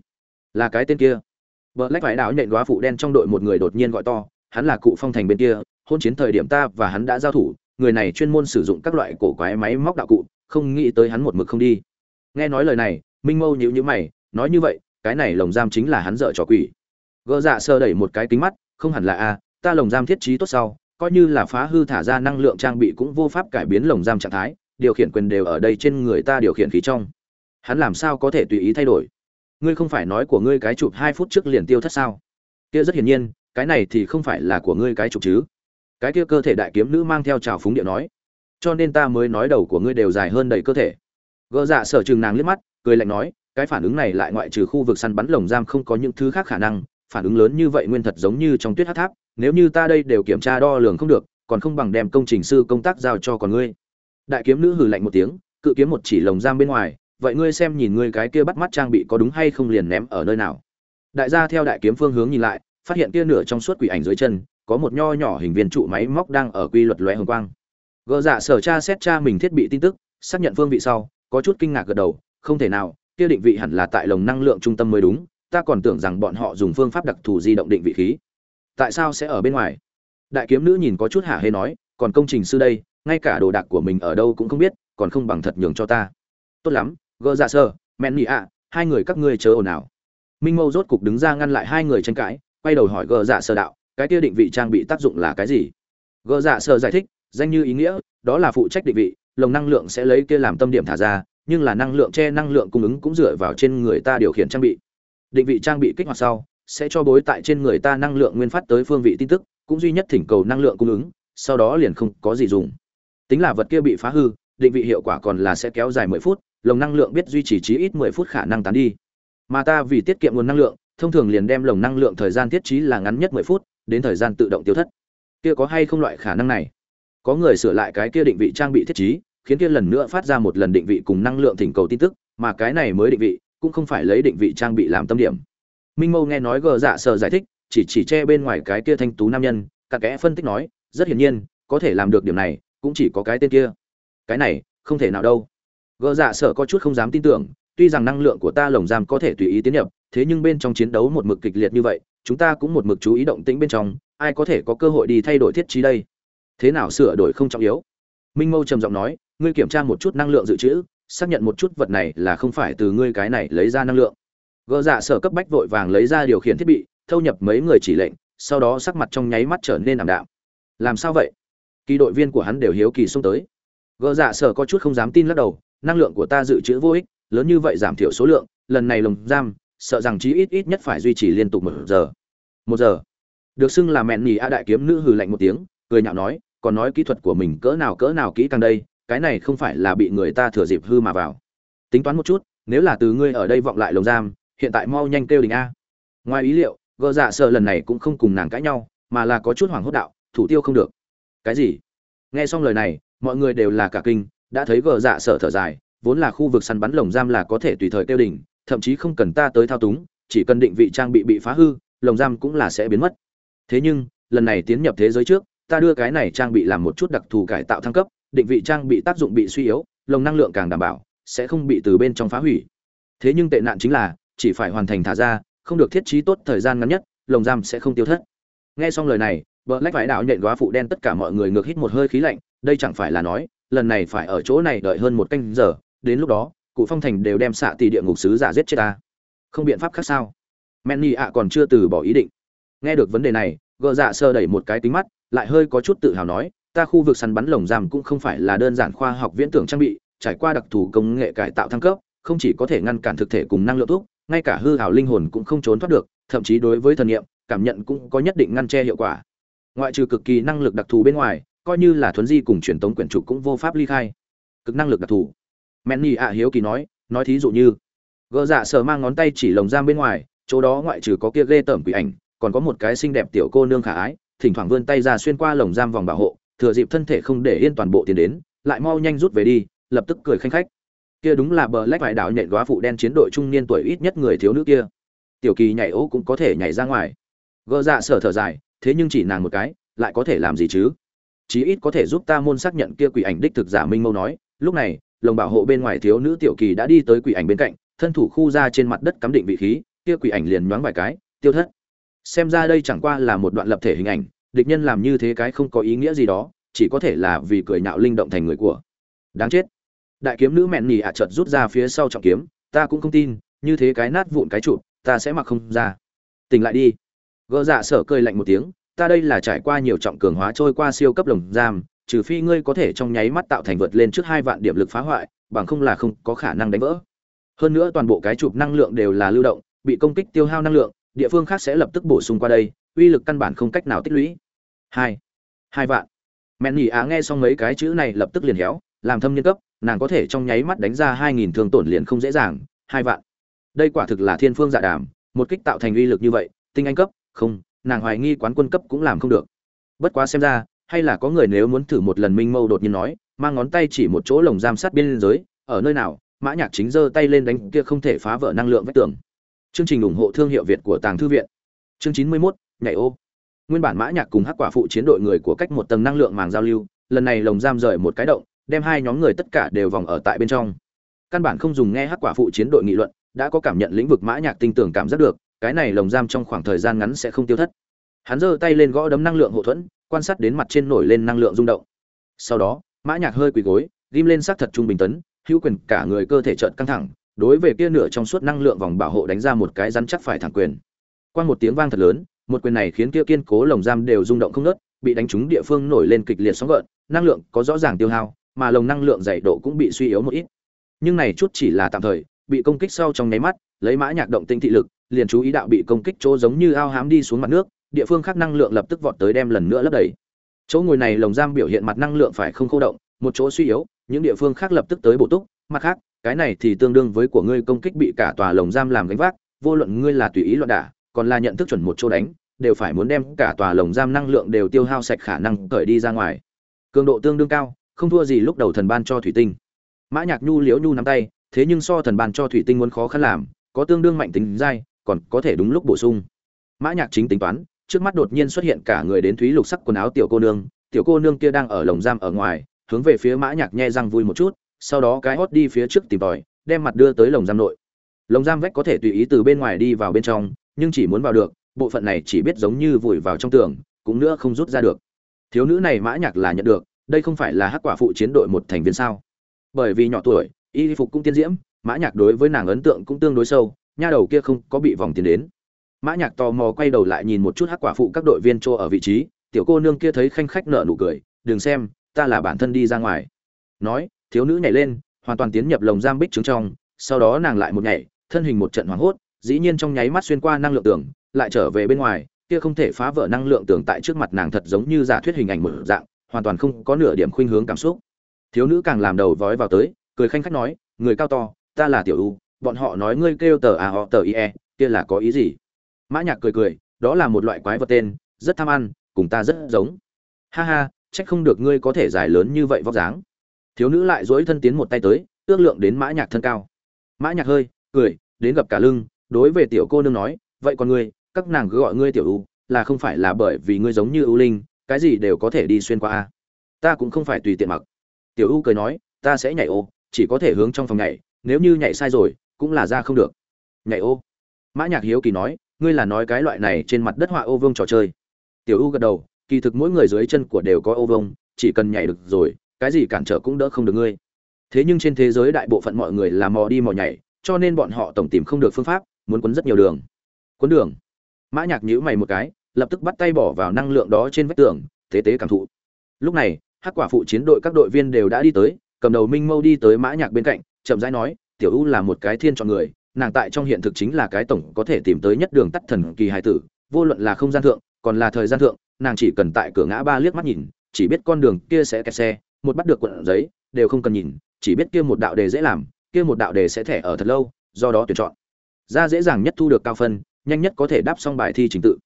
Là cái tên kia. Vợ lách vải đạo nhện góa phụ đen trong đội một người đột nhiên gọi to, hắn là cụ phong thành bên kia, hôn chiến thời điểm ta và hắn đã giao thủ, người này chuyên môn sử dụng các loại cổ quái máy móc đạo cụ, không nghĩ tới hắn một mực không đi. Nghe nói lời này, minh mâu nhíu nhíu mày nói như vậy, cái này lồng giam chính là hắn dợ trò quỷ. Gỡ dạ sơ đẩy một cái kính mắt, không hẳn là a, ta lồng giam thiết trí tốt sau, coi như là phá hư thả ra năng lượng trang bị cũng vô pháp cải biến lồng giam trạng thái, điều khiển quyền đều ở đây trên người ta điều khiển khí trong. Hắn làm sao có thể tùy ý thay đổi? Ngươi không phải nói của ngươi cái chụp hai phút trước liền tiêu thất sao? Kia rất hiển nhiên, cái này thì không phải là của ngươi cái chụp chứ. Cái kia cơ thể đại kiếm nữ mang theo trào phúng điện nói. Cho nên ta mới nói đầu của ngươi đều dài hơn đầy cơ thể. Gỡ dạ sở chừng nàng liếc mắt, cười lạnh nói cái phản ứng này lại ngoại trừ khu vực săn bắn lồng giam không có những thứ khác khả năng, phản ứng lớn như vậy nguyên thật giống như trong tuyết hát tháp, nếu như ta đây đều kiểm tra đo lường không được, còn không bằng đem công trình sư công tác giao cho còn ngươi. Đại kiếm nữ hừ lạnh một tiếng, cự kiếm một chỉ lồng giam bên ngoài, vậy ngươi xem nhìn ngươi cái kia bắt mắt trang bị có đúng hay không liền ném ở nơi nào. Đại gia theo đại kiếm phương hướng nhìn lại, phát hiện kia nửa trong suốt quỷ ảnh dưới chân, có một nho nhỏ hình viên trụ máy móc đang ở quy luật lóe hồng quang. Gỡ dạ sở tra xét tra mình thiết bị tin tức, xác nhận phương vị sau, có chút kinh ngạc gật đầu, không thể nào kia định vị hẳn là tại lồng năng lượng trung tâm mới đúng, ta còn tưởng rằng bọn họ dùng phương pháp đặc thù di động định vị khí. Tại sao sẽ ở bên ngoài? Đại kiếm nữ nhìn có chút hả hê nói, còn công trình sư đây, ngay cả đồ đạc của mình ở đâu cũng không biết, còn không bằng thật nhường cho ta. Tốt lắm gỡ dạ sơ men nhị ạ, hai người các ngươi chớ ồn ào. Minh mâu rốt cục đứng ra ngăn lại hai người tranh cãi, quay đầu hỏi gỡ dạ sơ đạo, cái kia định vị trang bị tác dụng là cái gì? Gỡ dạ sơ giải thích, danh như ý nghĩa, đó là phụ trách định vị, lồng năng lượng sẽ lấy kia làm tâm điểm thả ra nhưng là năng lượng che năng lượng cung ứng cũng dựa vào trên người ta điều khiển trang bị. Định vị trang bị kích hoạt sau, sẽ cho bối tại trên người ta năng lượng nguyên phát tới phương vị tin tức, cũng duy nhất thỉnh cầu năng lượng cung ứng, sau đó liền không có gì dùng. Tính là vật kia bị phá hư, định vị hiệu quả còn là sẽ kéo dài mười phút, lồng năng lượng biết duy trì chí ít mười phút khả năng tán đi. Mà ta vì tiết kiệm nguồn năng lượng, thông thường liền đem lồng năng lượng thời gian thiết trí là ngắn nhất mười phút, đến thời gian tự động tiêu thất. Kia có hay không loại khả năng này? Có người sửa lại cái kia định vị trang bị thiết trí khiến kia lần nữa phát ra một lần định vị cùng năng lượng thỉnh cầu tin tức, mà cái này mới định vị, cũng không phải lấy định vị trang bị làm tâm điểm. Minh mâu nghe nói gờ dạ sờ giải thích, chỉ chỉ che bên ngoài cái kia thanh tú nam nhân cả kẽ phân tích nói, rất hiển nhiên, có thể làm được điểm này, cũng chỉ có cái tên kia. Cái này, không thể nào đâu. Gờ dạ sở có chút không dám tin tưởng, tuy rằng năng lượng của ta lồng giam có thể tùy ý tiến nhập, thế nhưng bên trong chiến đấu một mực kịch liệt như vậy, chúng ta cũng một mực chú ý động tĩnh bên trong, ai có thể có cơ hội đi thay đổi thiết trí đây? Thế nào sửa đổi không trọng yếu? Minh mâu trầm giọng nói ngươi kiểm tra một chút năng lượng dự trữ, xác nhận một chút vật này là không phải từ ngươi cái này lấy ra năng lượng. Gỡ dạ sở cấp bách vội vàng lấy ra điều khiển thiết bị, thâu nhập mấy người chỉ lệnh, sau đó sắc mặt trong nháy mắt trở nên ảm đạm. Làm sao vậy? Kỳ đội viên của hắn đều hiếu kỳ xông tới. Gỡ dạ sở có chút không dám tin lắc đầu, năng lượng của ta dự trữ vô ích, lớn như vậy giảm thiểu số lượng, lần này lồng giam, sợ rằng chí ít ít nhất phải duy trì liên tục một giờ. Một giờ. Được xưng là mẹn nhì a đại kiếm nữ hừ lạnh một tiếng, cười nhạo nói, còn nói kỹ thuật của mình cỡ nào cỡ nào kỹ càng đây cái này không phải là bị người ta thừa dịp hư mà vào. Tính toán một chút, nếu là từ ngươi ở đây vọng lại lồng giam, hiện tại mau nhanh kêu đình a. Ngoài ý liệu gợ dạ sợ lần này cũng không cùng nàng cãi nhau, mà là có chút hoảng hốt đạo, thủ tiêu không được. Cái gì? Nghe xong lời này, mọi người đều là cả kinh, đã thấy gờ dạ sợ thở dài, vốn là khu vực săn bắn lồng giam là có thể tùy thời tiêu đỉnh thậm chí không cần ta tới thao túng, chỉ cần định vị trang bị bị phá hư, lồng giam cũng là sẽ biến mất. Thế nhưng, lần này tiến nhập thế giới trước, ta đưa cái này trang bị làm một chút đặc thù cải tạo thăng cấp định vị trang bị tác dụng bị suy yếu, lồng năng lượng càng đảm bảo, sẽ không bị từ bên trong phá hủy. Thế nhưng tệ nạn chính là, chỉ phải hoàn thành thả ra, không được thiết trí tốt thời gian ngắn nhất, lồng giam sẽ không tiêu thất. Nghe xong lời này vợ lách vải đạo nhện góa phụ đen tất cả mọi người ngược hít một hơi khí lạnh, đây chẳng phải là nói, lần này phải ở chỗ này đợi hơn một canh giờ, đến lúc đó, cụ phong thành đều đem xạ tỷ địa ngục sứ giả giết chết ta. Không biện pháp khác sao? Menny ạ còn chưa từ bỏ ý định. Nghe được vấn đề này gợ dạ sơ đẩy một cái tính mắt, lại hơi có chút tự hào nói ta khu vực săn bắn lồng giam cũng không phải là đơn giản khoa học viễn tưởng trang bị, trải qua đặc thù công nghệ cải tạo thăng cấp, không chỉ có thể ngăn cản thực thể cùng năng lượng thuốc, ngay cả hư hảo linh hồn cũng không trốn thoát được, thậm chí đối với thần nghiệm, cảm nhận cũng có nhất định ngăn che hiệu quả. Ngoại trừ cực kỳ năng lực đặc thù bên ngoài, coi như là thuấn di cùng truyền tống quyển trục cũng vô pháp ly khai. Cực năng lực đặc thù. Menny ạ hiếu kỳ nói nói thí dụ như gỡ dạ sờ mang ngón tay chỉ lồng giam bên ngoài, chỗ đó ngoại trừ có kia ghê tởm quỷ ảnh, còn có một cái xinh đẹp tiểu cô nương khả ái, thỉnh thoảng vươn tay ra xuyên qua lồng giam vòng bảo hộ thừa dịp thân thể không để yên toàn bộ tiền đến, lại mau nhanh rút về đi, lập tức cười khanh khách. Kia đúng là bờ lách vải đảo nhện góa phụ đen chiến đội trung niên tuổi ít nhất người thiếu nữ kia. Tiểu kỳ nhảy ố cũng có thể nhảy ra ngoài. Gỡ dạ sở thở dài, thế nhưng chỉ nàng một cái, lại có thể làm gì chứ? Chí ít có thể giúp ta môn xác nhận kia quỷ ảnh đích thực giả minh mâu nói, lúc này, lồng bảo hộ bên ngoài thiếu nữ tiểu kỳ đã đi tới quỷ ảnh bên cạnh, thân thủ khu ra trên mặt đất cắm định vị khí, kia quỷ ảnh liền nhoáng vài cái, tiêu thất. Xem ra đây chẳng qua là một đoạn lập thể hình ảnh địch nhân làm như thế cái không có ý nghĩa gì đó, chỉ có thể là vì cười nhạo linh động thành người của. Đáng chết. Đại kiếm nữ mẹn nhì ạ chợt rút ra phía sau trọng kiếm, ta cũng không tin, như thế cái nát vụn cái trụ, ta sẽ mặc không ra. Tỉnh lại đi. Gỡ dạ sở cười lạnh một tiếng, ta đây là trải qua nhiều trọng cường hóa trôi qua siêu cấp lồng giam, trừ phi ngươi có thể trong nháy mắt tạo thành vượt lên trước hai vạn điểm lực phá hoại, bằng không là không có khả năng đánh vỡ. Hơn nữa toàn bộ cái chụp năng lượng đều là lưu động, bị công kích tiêu hao năng lượng, địa phương khác sẽ lập tức bổ sung qua đây, uy lực căn bản không cách nào tích lũy hai. Hai vạn. Mẹn nhì á nghe xong mấy cái chữ này lập tức liền héo làm thâm nhân cấp nàng có thể trong nháy mắt đánh ra hai nghìn thương tổn liền không dễ dàng. Hai vạn. Đây quả thực là thiên phương dạ đàm một kích tạo thành uy lực như vậy tinh anh cấp không nàng hoài nghi quán quân cấp cũng làm không được. Bất quá xem ra hay là có người nếu muốn thử một lần minh mâu đột nhiên nói mang ngón tay chỉ một chỗ lồng giam sát biên giới ở nơi nào mã nhạc chính giơ tay lên đánh kia không thể phá vỡ năng lượng vách tường. Chương trình ủng hộ thương hiệu việt của tàng thư viện. Chương chín mươi 91, nhảy ô nguyên bản mã nhạc cùng hắc quả phụ chiến đội người của cách một tầng năng lượng màng giao lưu, lần này lồng giam rời một cái động, đem hai nhóm người tất cả đều vòng ở tại bên trong. Căn bản không dùng nghe hắc quả phụ chiến đội nghị luận, đã có cảm nhận lĩnh vực mã nhạc tinh tưởng cảm giác được, cái này lồng giam trong khoảng thời gian ngắn sẽ không tiêu thất. Hắn giơ tay lên gõ đấm năng lượng hộ thuẫn, quan sát đến mặt trên nổi lên năng lượng rung động. Sau đó, mã nhạc hơi quỳ gối, ghim lên sắc thật trung bình tấn, hữu quyền cả người cơ thể trợn căng thẳng, đối về kia nửa trong suốt năng lượng vòng bảo hộ đánh ra một cái rắn chắc phải thẳng quyền. Qua một tiếng vang thật lớn một quyền này khiến kia kiên cố lồng giam đều rung động không nớt bị đánh trúng địa phương nổi lên kịch liệt sóng gợn, năng lượng có rõ ràng tiêu hao, mà lồng năng lượng dày độ cũng bị suy yếu một ít. Nhưng này chút chỉ là tạm thời, bị công kích sau trong nháy mắt, lấy mã nhạc động tinh thị lực, liền chú ý đạo bị công kích chỗ giống như ao hám đi xuống mặt nước, địa phương khác năng lượng lập tức vọt tới đem lần nữa lấp đầy. Chỗ ngồi này lồng giam biểu hiện mặt năng lượng phải không khô động, một chỗ suy yếu, những địa phương khác lập tức tới bổ túc, mặt khác, cái này thì tương đương với của ngươi công kích bị cả tòa lồng giam làm gánh vác, vô luận ngươi là tùy ý loạn đả còn là nhận thức chuẩn một chỗ đánh, đều phải muốn đem cả tòa lồng giam năng lượng đều tiêu hao sạch khả năng cởi đi ra ngoài. Cường độ tương đương cao, không thua gì lúc đầu thần ban cho thủy tinh. Mã nhạc nhu liễu nhu nắm tay, thế nhưng so thần ban cho thủy tinh muốn khó khăn làm, có tương đương mạnh tính dai, còn có thể đúng lúc bổ sung. Mã nhạc chính tính toán, trước mắt đột nhiên xuất hiện cả người đến thúy lục sắc quần áo tiểu cô nương, tiểu cô nương kia đang ở lồng giam ở ngoài, hướng về phía mã nhạc nhe răng vui một chút, sau đó cái hót đi phía trước tìm tòi, đem mặt đưa tới lồng giam nội. Lồng giam vách có thể tùy ý từ bên ngoài đi vào bên trong nhưng chỉ muốn vào được, bộ phận này chỉ biết giống như vùi vào trong tường, cũng nữa không rút ra được. Thiếu nữ này mã nhạc là nhận được, đây không phải là hắc quả phụ chiến đội một thành viên sao? Bởi vì nhỏ tuổi, y phục cũng tiên diễm, mã nhạc đối với nàng ấn tượng cũng tương đối sâu, nha đầu kia không có bị vòng tiền đến. Mã nhạc tò mò quay đầu lại nhìn một chút hắc quả phụ các đội viên chỗ ở vị trí, tiểu cô nương kia thấy khanh khách nở nụ cười, đừng xem, ta là bản thân đi ra ngoài. Nói, thiếu nữ nhảy lên, hoàn toàn tiến nhập lồng giam bích trứng trong, sau đó nàng lại một nhảy, thân hình một trận hoảng hốt dĩ nhiên trong nháy mắt xuyên qua năng lượng tường, lại trở về bên ngoài, kia không thể phá vỡ năng lượng tường tại trước mặt nàng thật giống như giả thuyết hình ảnh một dạng, hoàn toàn không có nửa điểm khuynh hướng cảm xúc. Thiếu nữ càng làm đầu vói vào tới, cười khanh khách nói, người cao to, ta là tiểu u, bọn họ nói ngươi kêu tờ à họ tờ ie kia là có ý gì? Mã nhạc cười cười, đó là một loại quái vật tên, rất tham ăn, cùng ta rất giống. Ha ha trách không được ngươi có thể dài lớn như vậy vóc dáng. Thiếu nữ lại duỗi thân tiến một tay tới, ước lượng đến mã nhạc thân cao. Mã nhạc hơi, cười, đến gặp cả lưng đối về tiểu cô nương nói, vậy còn ngươi, các nàng cứ gọi ngươi tiểu u, là không phải là bởi vì ngươi giống như ưu linh, cái gì đều có thể đi xuyên qua a. Ta cũng không phải tùy tiện mặc. Tiểu u cười nói, ta sẽ nhảy ô, chỉ có thể hướng trong phòng nhảy, nếu như nhảy sai rồi, cũng là ra không được. Nhảy ô? Mã nhạc hiếu kỳ nói, ngươi là nói cái loại này trên mặt đất họa ô vương trò chơi. Tiểu u gật đầu, kỳ thực mỗi người dưới chân của đều có ô vương, chỉ cần nhảy được rồi, cái gì cản trở cũng đỡ không được ngươi. Thế nhưng trên thế giới đại bộ phận mọi người là mò đi mò nhảy, cho nên bọn họ tổng tìm không được phương pháp muốn quấn rất nhiều đường. Quấn đường. Mã nhạc nhíu mày một cái, lập tức bắt tay bỏ vào năng lượng đó trên vách tường thế tế cảm thụ. Lúc này, hắc quả phụ chiến đội các đội viên đều đã đi tới, cầm đầu minh mâu đi tới mã nhạc bên cạnh, chậm rãi nói, tiểu u là một cái thiên chọn người, nàng tại trong hiện thực chính là cái tổng có thể tìm tới nhất đường tắt thần kỳ hài tử, vô luận là không gian thượng, còn là thời gian thượng, nàng chỉ cần tại cửa ngã ba liếc mắt nhìn, chỉ biết con đường kia sẽ kẹt xe, một bắt được cuộn giấy, đều không cần nhìn, chỉ biết kia một đạo đề dễ làm, kia một đạo đề sẽ thẻ ở thật lâu, do đó tuyển chọn ra dễ dàng nhất thu được cao phân, nhanh nhất có thể đáp xong bài thi trình tự.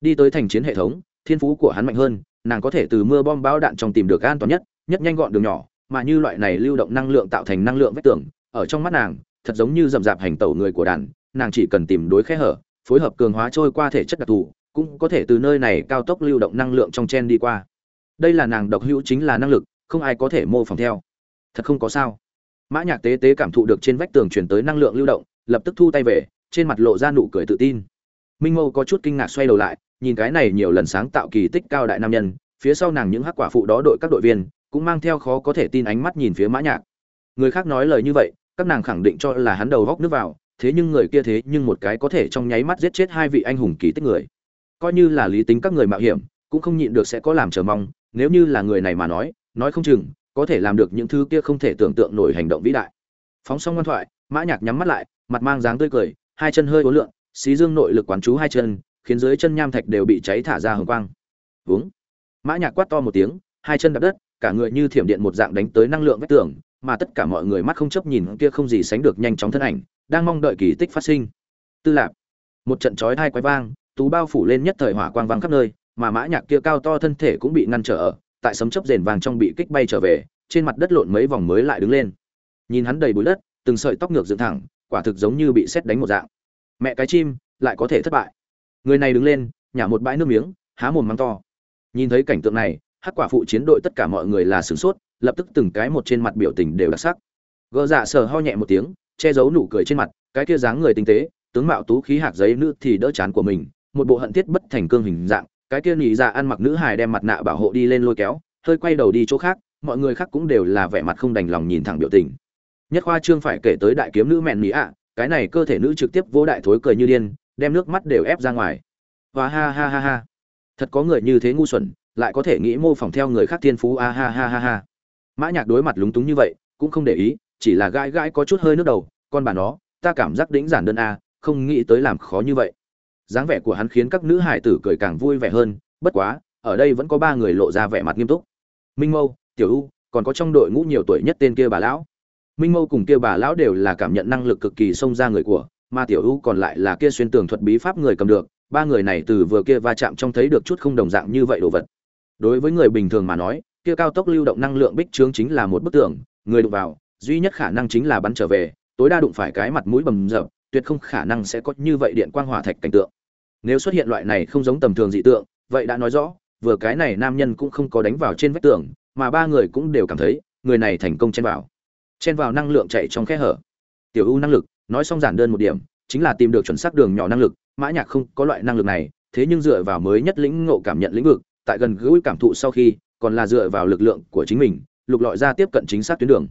Đi tới thành chiến hệ thống, thiên phú của hắn mạnh hơn, nàng có thể từ mưa bom bão đạn trong tìm được an toàn nhất nhất nhanh gọn đường nhỏ, mà như loại này lưu động năng lượng tạo thành năng lượng vách tường, ở trong mắt nàng, thật giống như rậm rạp hành tẩu người của đàn, nàng chỉ cần tìm đối khe hở, phối hợp cường hóa trôi qua thể chất đặc thù, cũng có thể từ nơi này cao tốc lưu động năng lượng trong chen đi qua. Đây là nàng độc hữu chính là năng lực, không ai có thể mô phỏng theo. Thật không có sao. Mã nhạc tế tế cảm thụ được trên vách tường truyền tới năng lượng lưu động lập tức thu tay về, trên mặt lộ ra nụ cười tự tin. Minh mâu có chút kinh ngạc xoay đầu lại, nhìn cái này nhiều lần sáng tạo kỳ tích cao đại nam nhân, phía sau nàng những hắc quả phụ đó đội các đội viên, cũng mang theo khó có thể tin ánh mắt nhìn phía mã nhạc. Người khác nói lời như vậy, các nàng khẳng định cho là hắn đầu góc nước vào, thế nhưng người kia thế nhưng một cái có thể trong nháy mắt giết chết hai vị anh hùng kỳ tích người. Coi như là lý tính các người mạo hiểm, cũng không nhịn được sẽ có làm chờ mong, nếu như là người này mà nói nói không chừng, có thể làm được những thứ kia không thể tưởng tượng nổi hành động vĩ đại. Phóng xong ngoan thoại, mã nhạc nhắm mắt lại mặt mang dáng tươi cười, hai chân hơi uốn lượn, xí dương nội lực quán chú hai chân, khiến dưới chân nham thạch đều bị cháy thả ra hồng quang. Vướng mã nhạc quát to một tiếng, hai chân đạp đất, cả người như thiểm điện một dạng đánh tới năng lượng vách tường, mà tất cả mọi người mắt không chấp nhìn kia không gì sánh được nhanh chóng thân ảnh, đang mong đợi kỳ tích phát sinh. Tư lạc một trận chói tai quái vang, tú bao phủ lên nhất thời hỏa quang vang khắp nơi, mà mã nhạc kia cao to thân thể cũng bị ngăn trở ở, tại sấm chớp rền vàng trong bị kích bay trở về, trên mặt đất lộn mấy vòng mới lại đứng lên. Nhìn hắn đầy bụi đất, từng sợi tóc ngược dựng thẳng quả thực giống như bị xét đánh một dạng. Mẹ cái chim, lại có thể thất bại. Người này đứng lên, nhả một bãi nước miếng, há mồm mắng to. Nhìn thấy cảnh tượng này, hắc quả phụ chiến đội tất cả mọi người là sửng sốt, lập tức từng cái một trên mặt biểu tình đều đặc sắc. Gỡ dạ sờ ho nhẹ một tiếng, che giấu nụ cười trên mặt, cái kia dáng người tinh tế, tướng mạo tú khí hạc giấy nữ thì đỡ chán của mình, một bộ hận thiết bất thành cương hình dạng, cái kia nhị dạ ăn mặc nữ hài đem mặt nạ bảo hộ đi lên lôi kéo, hơi quay đầu đi chỗ khác, mọi người khác cũng đều là vẻ mặt không đành lòng nhìn thẳng biểu tình nhất khoa trương phải kể tới đại kiếm nữ mẹn mỹ ạ, cái này cơ thể nữ trực tiếp vô đại thối cười như điên, đem nước mắt đều ép ra ngoài. Và ha ha ha ha. Thật có người như thế ngu xuẩn, lại có thể nghĩ mô phỏng theo người khác thiên phú, a ha ha ha ha. Mã nhạc đối mặt lúng túng như vậy, cũng không để ý, chỉ là gãi gãi có chút hơi nước đầu, con bà nó, ta cảm giác đỉnh giản đơn a, không nghĩ tới làm khó như vậy. Dáng vẻ của hắn khiến các nữ hải tử cười càng vui vẻ hơn, bất quá, ở đây vẫn có ba người lộ ra vẻ mặt nghiêm túc. Minh mâu, tiểu u, còn có trong đội ngũ nhiều tuổi nhất tên kia bà lão minh mâu cùng kia bà lão đều là cảm nhận năng lực cực kỳ xông ra người của, mà tiểu u còn lại là kia xuyên tường thuật bí pháp người cầm được, ba người này từ vừa kia va chạm trong thấy được chút không đồng dạng như vậy đồ vật. Đối với người bình thường mà nói, kia cao tốc lưu động năng lượng bích trướng chính là một bức tường, người đụng vào, duy nhất khả năng chính là bắn trở về, tối đa đụng phải cái mặt mũi bầm dập, tuyệt không khả năng sẽ có như vậy điện quang hỏa thạch cảnh tượng. Nếu xuất hiện loại này không giống tầm thường dị tượng, vậy đã nói rõ, vừa cái này nam nhân cũng không có đánh vào trên vách tường, mà ba người cũng đều cảm thấy, người này thành công chen vào chen vào năng lượng chạy trong khe hở. Tiểu u năng lực, nói xong giản đơn một điểm, chính là tìm được chuẩn xác đường nhỏ năng lực, mã nhạc không có loại năng lực này, thế nhưng dựa vào mới nhất lĩnh ngộ cảm nhận lĩnh vực, tại gần gũi cảm thụ sau khi, còn là dựa vào lực lượng của chính mình, lục lọi ra tiếp cận chính xác tuyến đường.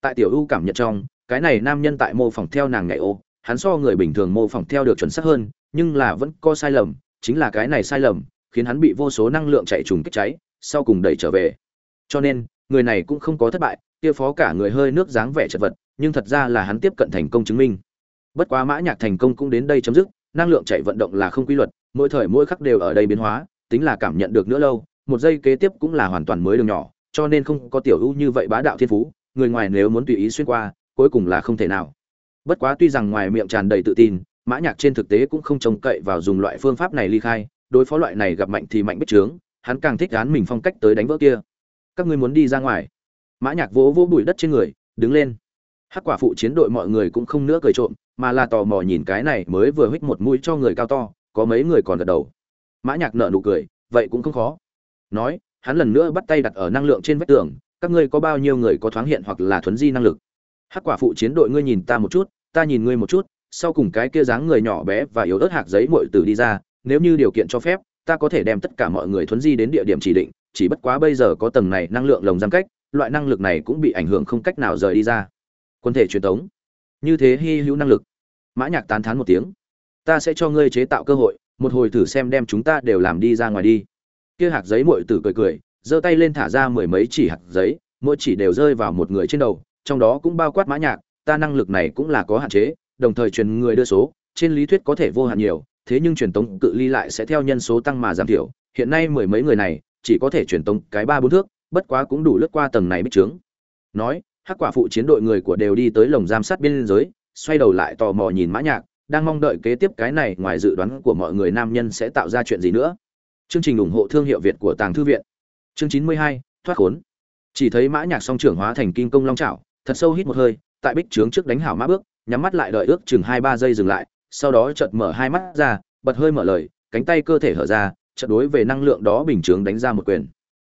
Tại tiểu u cảm nhận trong, cái này nam nhân tại mô phỏng theo nàng nhảy ô, hắn so người bình thường mô phỏng theo được chuẩn xác hơn, nhưng là vẫn có sai lầm, chính là cái này sai lầm, khiến hắn bị vô số năng lượng chạy trùng kích cháy, sau cùng đẩy trở về. Cho nên, người này cũng không có thất bại kia phó cả người hơi nước dáng vẻ chật vật, nhưng thật ra là hắn tiếp cận thành công chứng minh. Bất quá mã nhạc thành công cũng đến đây chấm dứt, năng lượng chạy vận động là không quy luật, mỗi thời mỗi khắc đều ở đây biến hóa, tính là cảm nhận được nữa lâu, một giây kế tiếp cũng là hoàn toàn mới đường nhỏ, cho nên không có tiểu ưu như vậy bá đạo thiên phú, người ngoài nếu muốn tùy ý xuyên qua, cuối cùng là không thể nào. Bất quá tuy rằng ngoài miệng tràn đầy tự tin, mã nhạc trên thực tế cũng không trông cậy vào dùng loại phương pháp này ly khai, đối phó loại này gặp mạnh thì mạnh bất trướng, hắn càng thích gán mình phong cách tới đánh vỡ kia. Các ngươi muốn đi ra ngoài mã nhạc vỗ vỗ bụi đất trên người, đứng lên. Hắc quả phụ chiến đội mọi người cũng không nữa cười trộm, mà là tò mò nhìn cái này mới vừa hít một mũi cho người cao to, có mấy người còn gật đầu. Mã nhạc nở nụ cười, vậy cũng không khó. Nói, hắn lần nữa bắt tay đặt ở năng lượng trên vách tường, các ngươi có bao nhiêu người có thoáng hiện hoặc là thuấn di năng lực? Hắc quả phụ chiến đội ngươi nhìn ta một chút, ta nhìn ngươi một chút, sau cùng cái kia dáng người nhỏ bé và yếu ớt hạc giấy muội tử đi ra, nếu như điều kiện cho phép, ta có thể đem tất cả mọi người thuấn di đến địa điểm chỉ định, chỉ bất quá bây giờ có tầng này năng lượng lồng giam cách loại năng lực này cũng bị ảnh hưởng không cách nào rời đi ra. Quân thể truyền thống như thế hy hữu năng lực. Mã nhạc tán thán một tiếng. Ta sẽ cho ngươi chế tạo cơ hội, một hồi thử xem đem chúng ta đều làm đi ra ngoài đi. Kia hạt giấy muội tử cười cười, giơ tay lên thả ra mười mấy chỉ hạt giấy, mỗi chỉ đều rơi vào một người trên đầu, trong đó cũng bao quát mã nhạc, ta năng lực này cũng là có hạn chế, đồng thời truyền người đưa số, trên lý thuyết có thể vô hạn nhiều, thế nhưng truyền tống cự ly lại sẽ theo nhân số tăng mà giảm thiểu. Hiện nay mười mấy người này, chỉ có thể truyền tống cái ba bốn thước bất quá cũng đủ lướt qua tầng này bích trướng. Nói, hắc quả phụ chiến đội người của đều đi tới lồng giam sát biên giới, xoay đầu lại tò mò nhìn mã nhạc, đang mong đợi kế tiếp cái này ngoài dự đoán của mọi người nam nhân sẽ tạo ra chuyện gì nữa. Chương trình ủng hộ thương hiệu việt của tàng thư viện. Chương chín mươi hai, thoát khốn. Chỉ thấy mã nhạc song trưởng hóa thành kim công long chảo, thật sâu hít một hơi, tại bích trướng trước đánh hảo mã bước, nhắm mắt lại đợi ước chừng hai ba giây dừng lại, sau đó chợt mở hai mắt ra, bật hơi mở lời, cánh tay cơ thể hở ra, chợt đối về năng lượng đó bình chướng đánh ra một quyền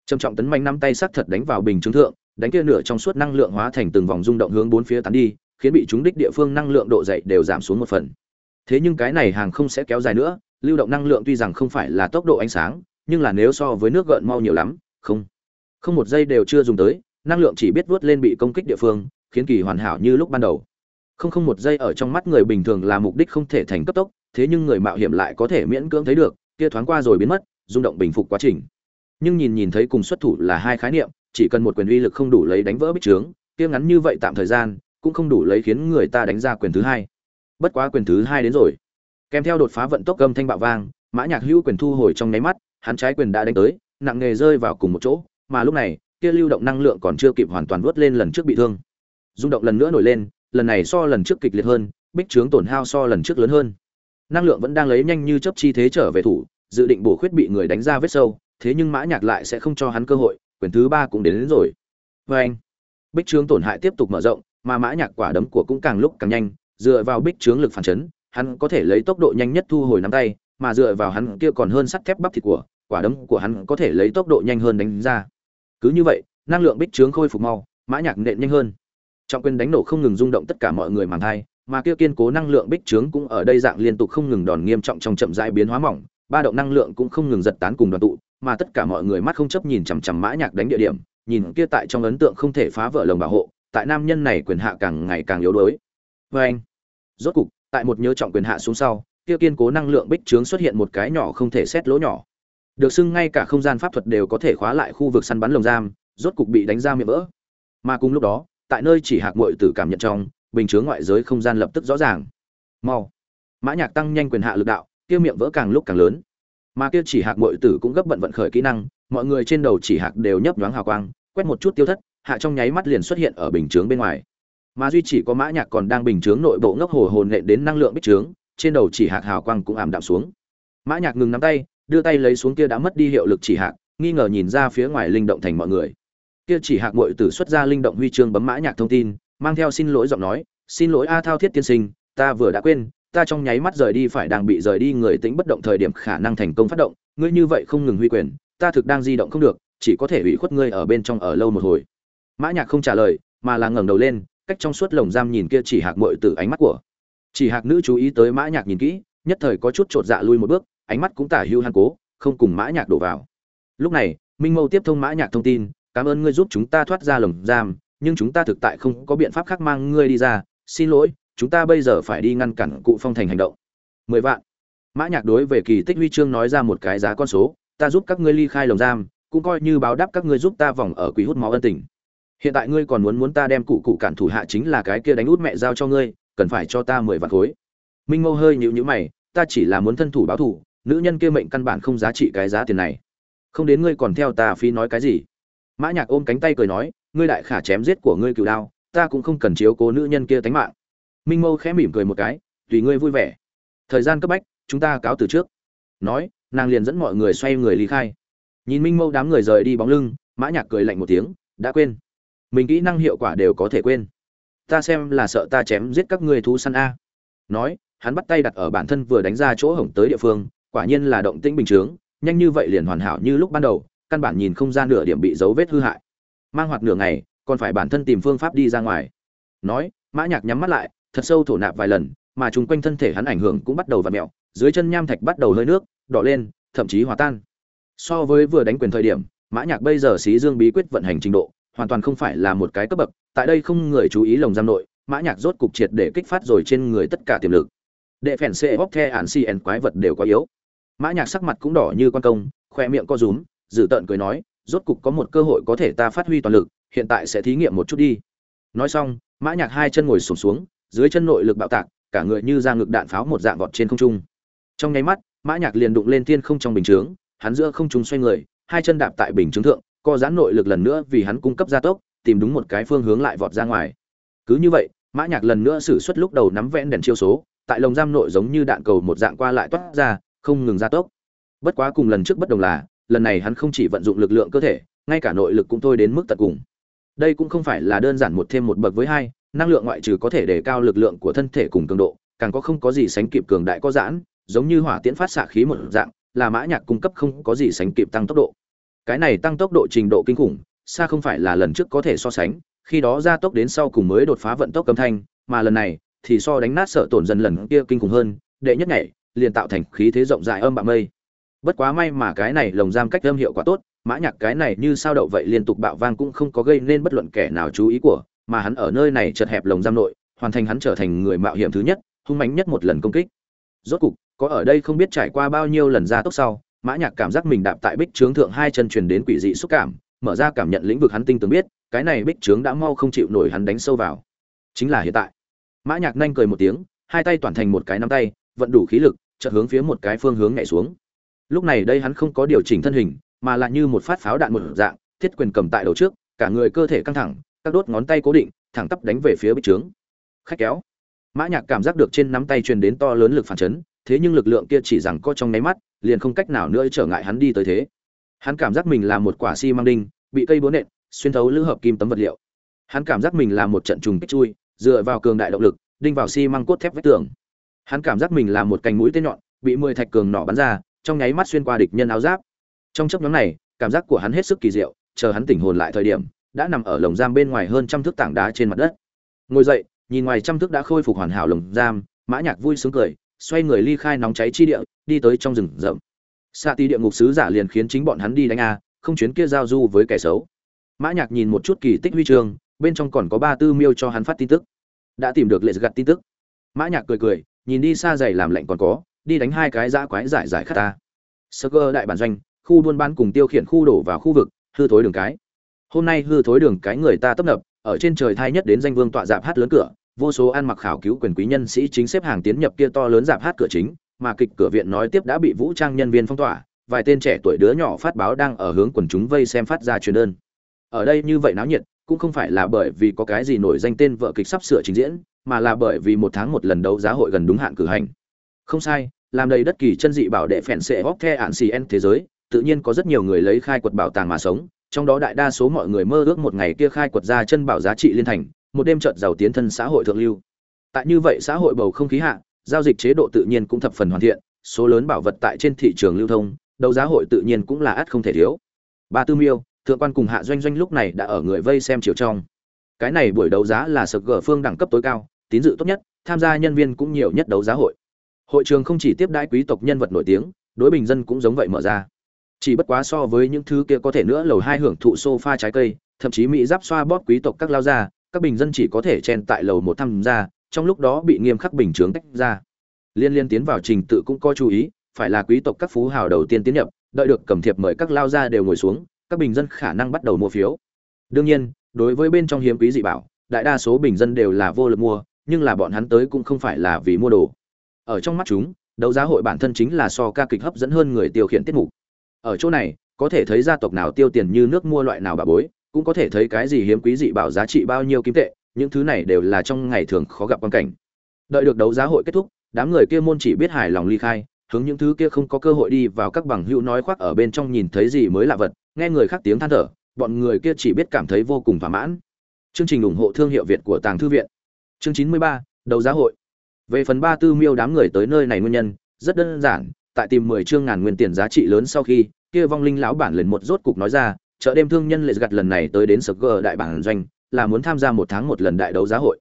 trầm trọng tấn manh năm tay sắc thật đánh vào bình chứng thượng, đánh kia nửa trong suốt năng lượng hóa thành từng vòng rung động hướng bốn phía tán đi, khiến bị chúng đích địa phương năng lượng độ dậy đều giảm xuống một phần. Thế nhưng cái này hàng không sẽ kéo dài nữa, lưu động năng lượng tuy rằng không phải là tốc độ ánh sáng, nhưng là nếu so với nước gợn mau nhiều lắm, không. Không một giây đều chưa dùng tới, năng lượng chỉ biết vút lên bị công kích địa phương, khiến kỳ hoàn hảo như lúc ban đầu. Không không một giây ở trong mắt người bình thường là mục đích không thể thành cấp tốc, thế nhưng người mạo hiểm lại có thể miễn cưỡng thấy được, kia thoáng qua rồi biến mất, rung động bình phục quá trình nhưng nhìn nhìn thấy cùng xuất thủ là hai khái niệm, chỉ cần một quyền uy lực không đủ lấy đánh vỡ bích trướng, kia ngắn như vậy tạm thời gian, cũng không đủ lấy khiến người ta đánh ra quyền thứ hai. Bất quá quyền thứ hai đến rồi. Kèm theo đột phá vận tốc gầm thanh bạo vang, mã nhạc hữu quyền thu hồi trong nháy mắt, hắn trái quyền đã đánh tới, nặng nghề rơi vào cùng một chỗ, mà lúc này, kia lưu động năng lượng còn chưa kịp hoàn toàn vớt lên lần trước bị thương. Rung động lần nữa nổi lên, lần này so lần trước kịch liệt hơn, bích trướng tổn hao so lần trước lớn hơn. Năng lượng vẫn đang lấy nhanh như chấp chi thế trở về thủ, dự định bổ khuyết bị người đánh ra vết sâu thế nhưng mã nhạc lại sẽ không cho hắn cơ hội quyền thứ ba cũng đến, đến rồi. Với anh bích trướng tổn hại tiếp tục mở rộng mà mã nhạc quả đấm của cũng càng lúc càng nhanh dựa vào bích trướng lực phản chấn hắn có thể lấy tốc độ nhanh nhất thu hồi nắm tay mà dựa vào hắn kia còn hơn sắt thép bắp thịt của quả đấm của hắn có thể lấy tốc độ nhanh hơn đánh ra. Cứ như vậy năng lượng bích trướng khôi phục mau mã nhạc nện nhanh hơn. Trọng quyền đánh nổ không ngừng rung động tất cả mọi người màng thai mà kia kiên cố năng lượng bích trướng cũng ở đây dạng liên tục không ngừng đòn nghiêm trọng trong chậm rãi biến hóa mỏng ba động năng lượng cũng không ngừng giật tán cùng đoàn tụ mà tất cả mọi người mắt không chấp nhìn chằm chằm mã nhạc đánh địa điểm, nhìn kia tại trong ấn tượng không thể phá vỡ lồng bảo hộ, tại nam nhân này quyền hạ càng ngày càng yếu đuối. Và anh, rốt cục, tại một nhớ trọng quyền hạ xuống sau, kia kiên cố năng lượng bích trướng xuất hiện một cái nhỏ không thể xét lỗ nhỏ. Được xưng ngay cả không gian pháp thuật đều có thể khóa lại khu vực săn bắn lồng giam, rốt cục bị đánh ra miệng vỡ. Mà cùng lúc đó, tại nơi chỉ hạc muội tử cảm nhận trong, bình chướng ngoại giới không gian lập tức rõ ràng. Mau. Mã nhạc tăng nhanh quyền hạ lực đạo, kia miệng vỡ càng lúc càng lớn mà kia chỉ hạc muội tử cũng gấp bận vận khởi kỹ năng, mọi người trên đầu chỉ hạc đều nhấp nhoáng hào quang, quét một chút tiêu thất, hạ trong nháy mắt liền xuất hiện ở bình chướng bên ngoài. Mà duy chỉ có mã nhạc còn đang bình chướng nội bộ ngốc hồ hồn nện đến năng lượng bích chướng, trên đầu chỉ hạc hào quang cũng ảm đạm xuống. Mã nhạc ngừng nắm tay, đưa tay lấy xuống kia đã mất đi hiệu lực chỉ hạc, nghi ngờ nhìn ra phía ngoài linh động thành mọi người. Kia chỉ hạc muội tử xuất ra linh động huy chương bấm mã nhạc thông tin, mang theo xin lỗi giọng nói, xin lỗi a thao thiết tiên sinh, ta vừa đã quên ta trong nháy mắt rời đi phải đang bị rời đi người tính bất động thời điểm khả năng thành công phát động, ngươi như vậy không ngừng huy quyền, ta thực đang di động không được, chỉ có thể ủy khuất ngươi ở bên trong ở lâu một hồi. Mã nhạc không trả lời, mà là ngẩng đầu lên, cách trong suốt lồng giam nhìn kia chỉ hạc muội từ ánh mắt của chỉ hạc nữ chú ý tới mã nhạc nhìn kỹ, nhất thời có chút trột dạ lui một bước, ánh mắt cũng tả hưu han cố, không cùng mã nhạc đổ vào. Lúc này, minh mâu tiếp thông mã nhạc thông tin, cảm ơn ngươi giúp chúng ta thoát ra lồng giam, nhưng chúng ta thực tại không có biện pháp khác mang ngươi đi ra, xin lỗi chúng ta bây giờ phải đi ngăn cản cụ phong thành hành động. Mười vạn. Mã nhạc đối về kỳ tích huy chương nói ra một cái giá con số, ta giúp các ngươi ly khai lồng giam, cũng coi như báo đáp các ngươi giúp ta vòng ở quỷ hút máu ân tình. Hiện tại ngươi còn muốn muốn ta đem cụ cụ cản thủ hạ chính là cái kia đánh út mẹ giao cho ngươi, cần phải cho ta mười vạn khối. Minh mâu hơi nhíu nhíu mày, ta chỉ là muốn thân thủ báo thù, nữ nhân kia mệnh căn bản không giá trị cái giá tiền này. Không đến ngươi còn theo ta phi nói cái gì? Mã nhạc ôm cánh tay cười nói, ngươi đại khả chém giết của ngươi cửu đao, ta cũng không cần chiếu cố nữ nhân kia tánh mạng minh mâu khẽ mỉm cười một cái, tùy ngươi vui vẻ. Thời gian cấp bách, chúng ta cáo từ trước. Nói, nàng liền dẫn mọi người xoay người ly khai. Nhìn minh mâu đám người rời đi bóng lưng, mã nhạc cười lạnh một tiếng, đã quên. Mình kỹ năng hiệu quả đều có thể quên. Ta xem là sợ ta chém giết các ngươi thú săn a. Nói, hắn bắt tay đặt ở bản thân vừa đánh ra chỗ hổng tới địa phương, quả nhiên là động tĩnh bình thường nhanh như vậy liền hoàn hảo như lúc ban đầu, căn bản nhìn không gian nửa điểm bị dấu vết hư hại. Mang hoạt nửa ngày, còn phải bản thân tìm phương pháp đi ra ngoài. Nói, mã nhạc nhắm mắt lại thật sâu thổ nạp vài lần mà chung quanh thân thể hắn ảnh hưởng cũng bắt đầu vặn mèo dưới chân nham thạch bắt đầu hơi nước đỏ lên thậm chí hòa tan. So với vừa đánh quyền thời điểm mã nhạc bây giờ xí dương bí quyết vận hành trình độ hoàn toàn không phải là một cái cấp bậc tại đây không người chú ý lồng giam nội mã nhạc rốt cục triệt để kích phát rồi trên người tất cả tiềm lực. Đệ phèn xe bóc the ản cn quái vật đều quá yếu. Mã nhạc sắc mặt cũng đỏ như quan công khoe miệng co rúm dự tợn cười nói rốt cục có một cơ hội có thể ta phát huy toàn lực hiện tại sẽ thí nghiệm một chút đi. Nói xong mã nhạc hai chân ngồi sụp xuống, xuống dưới chân nội lực bạo tạc, cả người như ra ngực đạn pháo một dạng vọt trên không trung. Trong nháy mắt, mã nhạc liền đụng lên thiên không trong bình chướng, hắn giữa không trung xoay người, hai chân đạp tại bình chướng thượng, co giãn nội lực lần nữa vì hắn cung cấp gia tốc, tìm đúng một cái phương hướng lại vọt ra ngoài. Cứ như vậy, mã nhạc lần nữa sử xuất lúc đầu nắm vẽn đèn chiêu số, tại lồng giam nội giống như đạn cầu một dạng qua lại toát ra, không ngừng gia tốc. Bất quá cùng lần trước bất đồng là, lần này hắn không chỉ vận dụng lực lượng cơ thể, ngay cả nội lực cũng thôi đến mức tận cùng. Đây cũng không phải là đơn giản một thêm một bậc với hai năng lượng ngoại trừ có thể đề cao lực lượng của thân thể cùng cường độ, càng có không có gì sánh kịp cường đại có giãn, giống như hỏa tiễn phát xạ khí một dạng, là mã nhạc cung cấp không có gì sánh kịp tăng tốc độ. Cái này tăng tốc độ trình độ kinh khủng, xa không phải là lần trước có thể so sánh, khi đó gia tốc đến sau cùng mới đột phá vận tốc âm thanh, mà lần này thì so đánh nát sợ tổn dần lần kia kinh khủng hơn, đệ nhất nhảy, liền tạo thành khí thế rộng rãi âm bạo mây. Bất quá may mà cái này lồng giam cách âm hiệu quả tốt, mã nhạc cái này như sao đậu vậy liên tục bạo vang cũng không có gây nên bất luận kẻ nào chú ý của mà hắn ở nơi này chật hẹp lồng giam nội, hoàn thành hắn trở thành người mạo hiểm thứ nhất, hung mãnh nhất một lần công kích. Rốt cục, có ở đây không biết trải qua bao nhiêu lần ra tốc sau, mã nhạc cảm giác mình đạp tại bích trướng thượng hai chân truyền đến quỷ dị xúc cảm, mở ra cảm nhận lĩnh vực hắn tinh tường biết, cái này bích trướng đã mau không chịu nổi hắn đánh sâu vào. Chính là hiện tại. Mã nhạc nhanh cười một tiếng, hai tay toàn thành một cái nắm tay, vận đủ khí lực, chợt hướng phía một cái phương hướng nhảy xuống. Lúc này đây hắn không có điều chỉnh thân hình, mà lại như một phát pháo đạn một dạng, thiết quyền cầm tại đầu trước, cả người cơ thể căng thẳng các đốt ngón tay cố định, thẳng tắp đánh về phía bích trướng. Khách kéo. Mã nhạc cảm giác được trên nắm tay truyền đến to lớn lực phản chấn, thế nhưng lực lượng kia chỉ rằng có trong nháy mắt, liền không cách nào nữa trở ngại hắn đi tới thế. Hắn cảm giác mình là một quả xi măng đinh, bị cây búa nện, xuyên thấu lữ hợp kim tấm vật liệu. Hắn cảm giác mình là một trận trùng kích chui, dựa vào cường đại động lực, đinh vào xi măng cốt thép vách tường. Hắn cảm giác mình là một cành mũi tên nhọn, bị mười thạch cường nỏ bắn ra, trong nháy mắt xuyên qua địch nhân áo giáp. Trong chốc nhóm này, cảm giác của hắn hết sức kỳ diệu, chờ hắn tỉnh hồn lại thời điểm đã nằm ở lồng giam bên ngoài hơn trăm thước tảng đá trên mặt đất. Ngồi dậy, nhìn ngoài trăm thước đã khôi phục hoàn hảo lồng giam, mã nhạc vui sướng cười, xoay người ly khai nóng cháy chi địa, đi tới trong rừng rậm. Xạ tì địa ngục sứ giả liền khiến chính bọn hắn đi đánh a, không chuyến kia giao du với kẻ xấu. Mã nhạc nhìn một chút kỳ tích huy chương, bên trong còn có ba tư miêu cho hắn phát tin tức. Đã tìm được lệ gặt tin tức. Mã nhạc cười cười, nhìn đi xa dày làm lạnh còn có, đi đánh hai cái dã quái giải giải khát ta. Sơ cơ đại bản doanh, khu buôn bán cùng tiêu khiển khu đổ vào khu vực, hư thối đường cái hôm nay hư thối đường cái người ta tấp nập, ở trên trời thai nhất đến danh vương tọa dạp hát lớn cửa, vô số ăn mặc khảo cứu quyền quý nhân sĩ chính xếp hàng tiến nhập kia to lớn dạp hát cửa chính, mà kịch cửa viện nói tiếp đã bị vũ trang nhân viên phong tỏa, vài tên trẻ tuổi đứa nhỏ phát báo đang ở hướng quần chúng vây xem phát ra truyền đơn. Ở đây như vậy náo nhiệt, cũng không phải là bởi vì có cái gì nổi danh tên vợ kịch sắp sửa trình diễn, mà là bởi vì một tháng một lần đấu giá hội gần đúng hạn cử hành. Không sai, làm đầy đất kỳ chân dị bảo đệ phèn sệ hóc the ạn xì en thế giới, tự nhiên có rất nhiều người lấy khai quật bảo tàng mà sống trong đó đại đa số mọi người mơ ước một ngày kia khai quật ra chân bảo giá trị liên thành, một đêm chợt giàu tiến thân xã hội thượng lưu. Tại như vậy xã hội bầu không khí hạ, giao dịch chế độ tự nhiên cũng thập phần hoàn thiện, số lớn bảo vật tại trên thị trường lưu thông, đấu giá hội tự nhiên cũng là ắt không thể thiếu. Ba tư miêu, thượng quan cùng hạ doanh doanh lúc này đã ở người vây xem chiều trong. Cái này buổi đấu giá là sực gở phương đẳng cấp tối cao, tín dự tốt nhất, tham gia nhân viên cũng nhiều nhất đấu giá hội. Hội trường không chỉ tiếp đãi quý tộc nhân vật nổi tiếng, đối bình dân cũng giống vậy mở ra chỉ bất quá so với những thứ kia có thể nữa lầu hai hưởng thụ sofa trái cây, thậm chí mỹ giáp xoa bóp quý tộc các lao gia, các bình dân chỉ có thể chen tại lầu một tham gia, trong lúc đó bị nghiêm khắc bình chướng tách ra. Liên liên tiến vào trình tự cũng có chú ý, phải là quý tộc các phú hào đầu tiên tiến nhập, đợi được cầm thiệp mời các lao gia đều ngồi xuống, các bình dân khả năng bắt đầu mua phiếu. Đương nhiên, đối với bên trong hiếm quý dị bảo, đại đa số bình dân đều là vô lực mua, nhưng là bọn hắn tới cũng không phải là vì mua đồ. Ở trong mắt chúng, đấu giá hội bản thân chính là so ca kịch hấp dẫn hơn người tiêu khiển tiết mục ở chỗ này, có thể thấy gia tộc nào tiêu tiền như nước mua loại nào bà bối, cũng có thể thấy cái gì hiếm quý dị bảo giá trị bao nhiêu kim tệ, những thứ này đều là trong ngày thường khó gặp quan cảnh. Đợi được đấu giá hội kết thúc, đám người kia môn chỉ biết hài lòng ly khai, hướng những thứ kia không có cơ hội đi vào các bằng hữu nói khoác ở bên trong nhìn thấy gì mới lạ vật, nghe người khác tiếng than thở, bọn người kia chỉ biết cảm thấy vô cùng thỏa mãn. Chương trình ủng hộ thương hiệu việt của tàng thư viện. Chương chín mươi ba, đấu giá hội. Về phần ba tư miêu đám người tới nơi này nguyên nhân, rất đơn giản tại tìm mười chương ngàn nguyên tiền giá trị lớn sau khi, kia vong linh lão bản lần một rốt cục nói ra, chợ đêm thương nhân lệ gặt lần này tới đến sở gờ đại bản doanh, là muốn tham gia một tháng một lần đại đấu giá hội.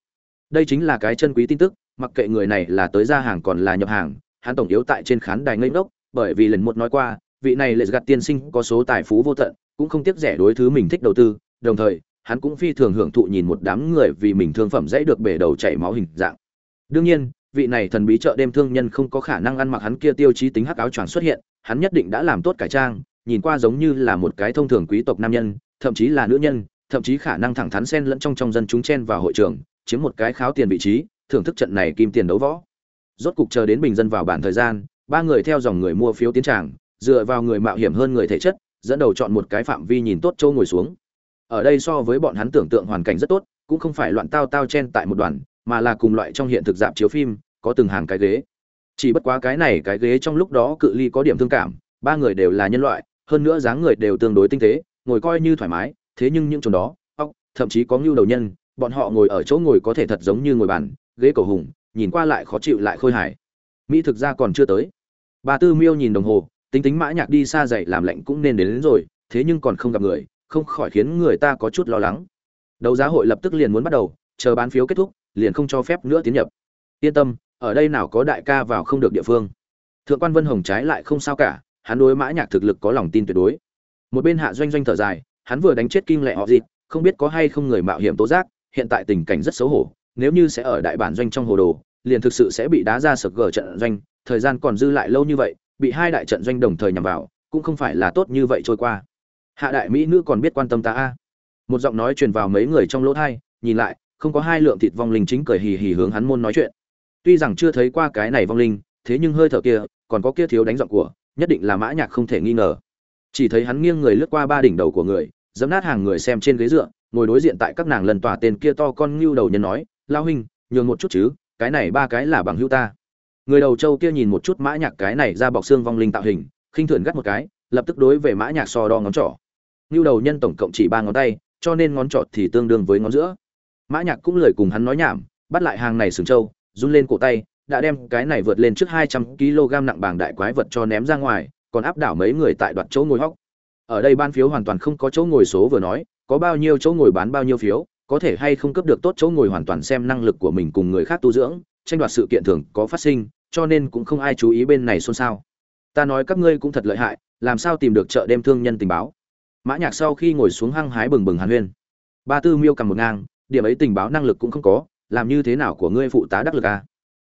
Đây chính là cái chân quý tin tức, mặc kệ người này là tới ra hàng còn là nhập hàng, hắn tổng yếu tại trên khán đài ngây ngốc, bởi vì lần một nói qua, vị này lệ gặt tiên sinh có số tài phú vô tận, cũng không tiếc rẻ đối thứ mình thích đầu tư, đồng thời, hắn cũng phi thường hưởng thụ nhìn một đám người vì mình thương phẩm dễ được bể đầu chảy máu hình dạng. Đương nhiên vị này thần bí chợ đêm thương nhân không có khả năng ăn mặc hắn kia tiêu chí tính hắc áo choàng xuất hiện, hắn nhất định đã làm tốt cải trang, nhìn qua giống như là một cái thông thường quý tộc nam nhân, thậm chí là nữ nhân, thậm chí khả năng thẳng thắn xen lẫn trong trong dân chúng chen vào hội trường, chiếm một cái kháo tiền vị trí, thưởng thức trận này kim tiền đấu võ. Rốt cục chờ đến bình dân vào bản thời gian, ba người theo dòng người mua phiếu tiến tràng, dựa vào người mạo hiểm hơn người thể chất, dẫn đầu chọn một cái phạm vi nhìn tốt châu ngồi xuống. Ở đây so với bọn hắn tưởng tượng hoàn cảnh rất tốt, cũng không phải loạn tao tao chen tại một đoàn mà là cùng loại trong hiện thực dạp chiếu phim có từng hàng cái ghế. Chỉ bất quá cái này cái ghế trong lúc đó cự ly có điểm thương cảm ba người đều là nhân loại hơn nữa dáng người đều tương đối tinh tế ngồi coi như thoải mái thế nhưng những chỗ đó óc thậm chí có ngưu đầu nhân bọn họ ngồi ở chỗ ngồi có thể thật giống như ngồi bàn ghế cầu hùng nhìn qua lại khó chịu lại khôi hài. Mỹ thực ra còn chưa tới. Bà tư miêu nhìn đồng hồ tính tính mã nhạc đi xa dậy làm lạnh cũng nên đến, đến rồi thế nhưng còn không gặp người không khỏi khiến người ta có chút lo lắng. Đấu giá hội lập tức liền muốn bắt đầu chờ bán phiếu kết thúc liền không cho phép nữa tiến nhập. Yên tâm, ở đây nào có đại ca vào không được địa phương. Thượng quan vân hồng trái lại không sao cả, hắn đối mã nhạc thực lực có lòng tin tuyệt đối. Một bên hạ doanh doanh thở dài, hắn vừa đánh chết kinh lệ họ dịt không biết có hay không người mạo hiểm tố giác, hiện tại tình cảnh rất xấu hổ, nếu như sẽ ở đại bản doanh trong hồ đồ, liền thực sự sẽ bị đá ra sập gờ trận doanh, thời gian còn dư lại lâu như vậy, bị hai đại trận doanh đồng thời nhằm vào, cũng không phải là tốt như vậy trôi qua. Hạ đại mỹ nữ còn biết quan tâm ta a. Một giọng nói truyền vào mấy người trong lỗ thai nhìn lại không có hai lượng thịt vong linh chính cười hì hì hướng hắn môn nói chuyện. Tuy rằng chưa thấy qua cái này vong linh, thế nhưng hơi thở kia, còn có kia thiếu đánh giọng của, nhất định là mã nhạc không thể nghi ngờ. Chỉ thấy hắn nghiêng người lướt qua ba đỉnh đầu của người dẫm nát hàng người xem trên ghế dựa, ngồi đối diện tại các nàng lần tỏa tên kia to con nhưu đầu nhân nói lao huynh, nhường một chút chứ, cái này ba cái là bằng hữu ta. Người đầu châu kia nhìn một chút mã nhạc cái này ra bọc xương vong linh tạo hình, khinh thường gắt một cái, lập tức đối về mã nhạc so đo ngón trỏ. Nhưu đầu nhân tổng cộng chỉ ba ngón tay, cho nên ngón trỏ thì tương đương với ngón giữa mã nhạc cũng lời cùng hắn nói nhảm, bắt lại hàng này sừng châu run lên cổ tay, đã đem cái này vượt lên trước hai trăm kg nặng bảng đại quái vật cho ném ra ngoài, còn áp đảo mấy người tại đoạt chỗ ngồi hóc. Ở đây ban phiếu hoàn toàn không có chỗ ngồi số vừa nói, có bao nhiêu chỗ ngồi bán bao nhiêu phiếu, có thể hay không cấp được tốt chỗ ngồi hoàn toàn xem năng lực của mình cùng người khác tu dưỡng, tranh đoạt sự kiện thường có phát sinh, cho nên cũng không ai chú ý bên này xôn xao. Ta nói các ngươi cũng thật lợi hại, làm sao tìm được chợ đêm thương nhân tình báo? Mã nhạc sau khi ngồi xuống hăng hái bừng bừng hàn huyên. Ba tư miêu cầm một ngang điểm ấy tình báo năng lực cũng không có, làm như thế nào của ngươi phụ tá đắc lực a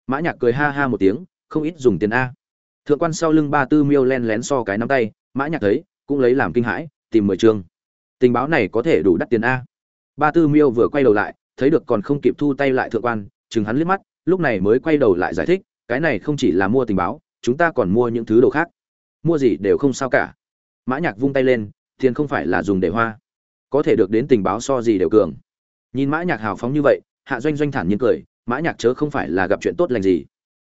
mã nhạc cười ha ha một tiếng, không ít dùng tiền a. Thượng quan sau lưng ba tư miêu len lén so cái nắm tay, mã nhạc thấy, cũng lấy làm kinh hãi, tìm mười trường. Tình báo này có thể đủ đắt tiền a. Ba tư miêu vừa quay đầu lại, thấy được còn không kịp thu tay lại thượng quan, chừng hắn liếc mắt, lúc này mới quay đầu lại giải thích, cái này không chỉ là mua tình báo, chúng ta còn mua những thứ đồ khác. Mua gì đều không sao cả. Mã nhạc vung tay lên, tiền không phải là dùng để hoa. Có thể được đến tình báo so gì đều cường nhìn mã nhạc hào phóng như vậy, hạ doanh doanh thản nhiên cười, mã nhạc chớ không phải là gặp chuyện tốt lành gì.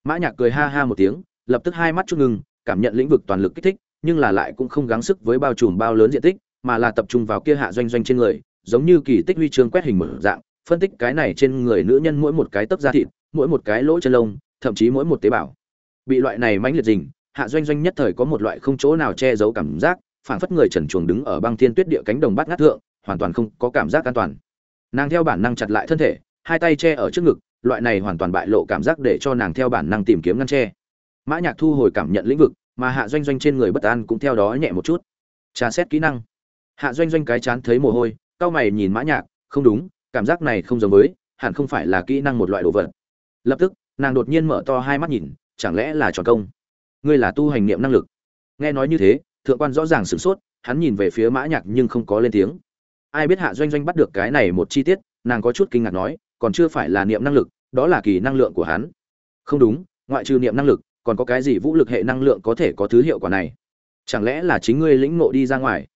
Mã nhạc cười ha ha một tiếng, lập tức hai mắt chút ngừng cảm nhận lĩnh vực toàn lực kích thích, nhưng là lại cũng không gắng sức với bao trùm bao lớn diện tích, mà là tập trung vào kia hạ doanh doanh trên người, giống như kỳ tích huy chương quét hình mở dạng, phân tích cái này trên người nữ nhân mỗi một cái tấc da thịt, mỗi một cái lỗ chân lông, thậm chí mỗi một tế bào. Bị loại này mãnh liệt dình hạ doanh doanh nhất thời có một loại không chỗ nào che giấu cảm giác, phảng phất người trần chuồng đứng ở băng thiên tuyết địa cánh đồng bát ngát thượng, hoàn toàn không có cảm giác an toàn nàng theo bản năng chặt lại thân thể, hai tay che ở trước ngực, loại này hoàn toàn bại lộ cảm giác để cho nàng theo bản năng tìm kiếm ngăn che. Mã nhạc thu hồi cảm nhận lĩnh vực, mà hạ doanh doanh trên người bất an cũng theo đó nhẹ một chút. Tra xét kỹ năng. Hạ doanh doanh cái chán thấy mồ hôi cao mày nhìn mã nhạc, không đúng, cảm giác này không giống với, hẳn không phải là kỹ năng một loại đồ vật. Lập tức, nàng đột nhiên mở to hai mắt nhìn, chẳng lẽ là tròn công? Ngươi là tu hành niệm năng lực. Nghe nói như thế, thượng quan rõ ràng sửng sốt, hắn nhìn về phía mã nhạc nhưng không có lên tiếng ai biết hạ doanh doanh bắt được cái này một chi tiết, nàng có chút kinh ngạc nói, còn chưa phải là niệm năng lực, đó là kỳ năng lượng của hắn. Không đúng, ngoại trừ niệm năng lực, còn có cái gì vũ lực hệ năng lượng có thể có thứ hiệu quả này? Chẳng lẽ là chính ngươi lĩnh ngộ đi ra ngoài?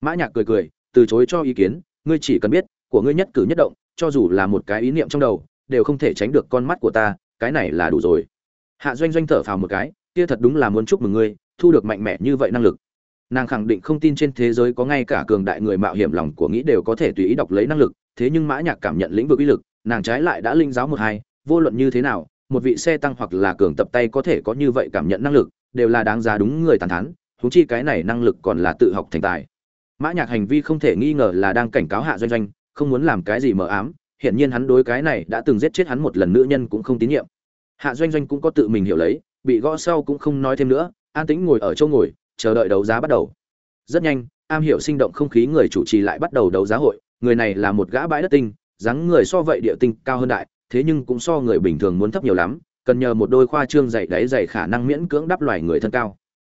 Mã nhạc cười cười, từ chối cho ý kiến, ngươi chỉ cần biết, của ngươi nhất cử nhất động, cho dù là một cái ý niệm trong đầu, đều không thể tránh được con mắt của ta, cái này là đủ rồi. Hạ doanh doanh thở phào một cái, kia thật đúng là muốn chúc mừng ngươi, thu được mạnh mẽ như vậy năng lực nàng khẳng định không tin trên thế giới có ngay cả cường đại người mạo hiểm lòng của nghĩ đều có thể tùy ý đọc lấy năng lực, thế nhưng mã nhạc cảm nhận lĩnh vực uy lực, nàng trái lại đã linh giáo một hai, vô luận như thế nào, một vị xe tăng hoặc là cường tập tay có thể có như vậy cảm nhận năng lực, đều là đáng giá đúng người tàn thán chúng chi cái này năng lực còn là tự học thành tài. Mã nhạc hành vi không thể nghi ngờ là đang cảnh cáo hạ doanh doanh, không muốn làm cái gì mờ ám hiện nhiên hắn đối cái này đã từng giết chết hắn một lần nữ nhân cũng không tín nhiệm. Hạ doanh doanh cũng có tự mình hiểu lấy, bị gõ sau cũng không nói thêm nữa, an tĩnh ngồi ở chỗ ngồi chờ đợi đấu giá bắt đầu. Rất nhanh, am hiểu sinh động không khí người chủ trì lại bắt đầu đấu giá hội, người này là một gã bãi đất tinh, dáng người so vậy địa tinh cao hơn đại, thế nhưng cũng so người bình thường muốn thấp nhiều lắm, cần nhờ một đôi khoa trương dày đáy dày khả năng miễn cưỡng đắp loài người thân cao.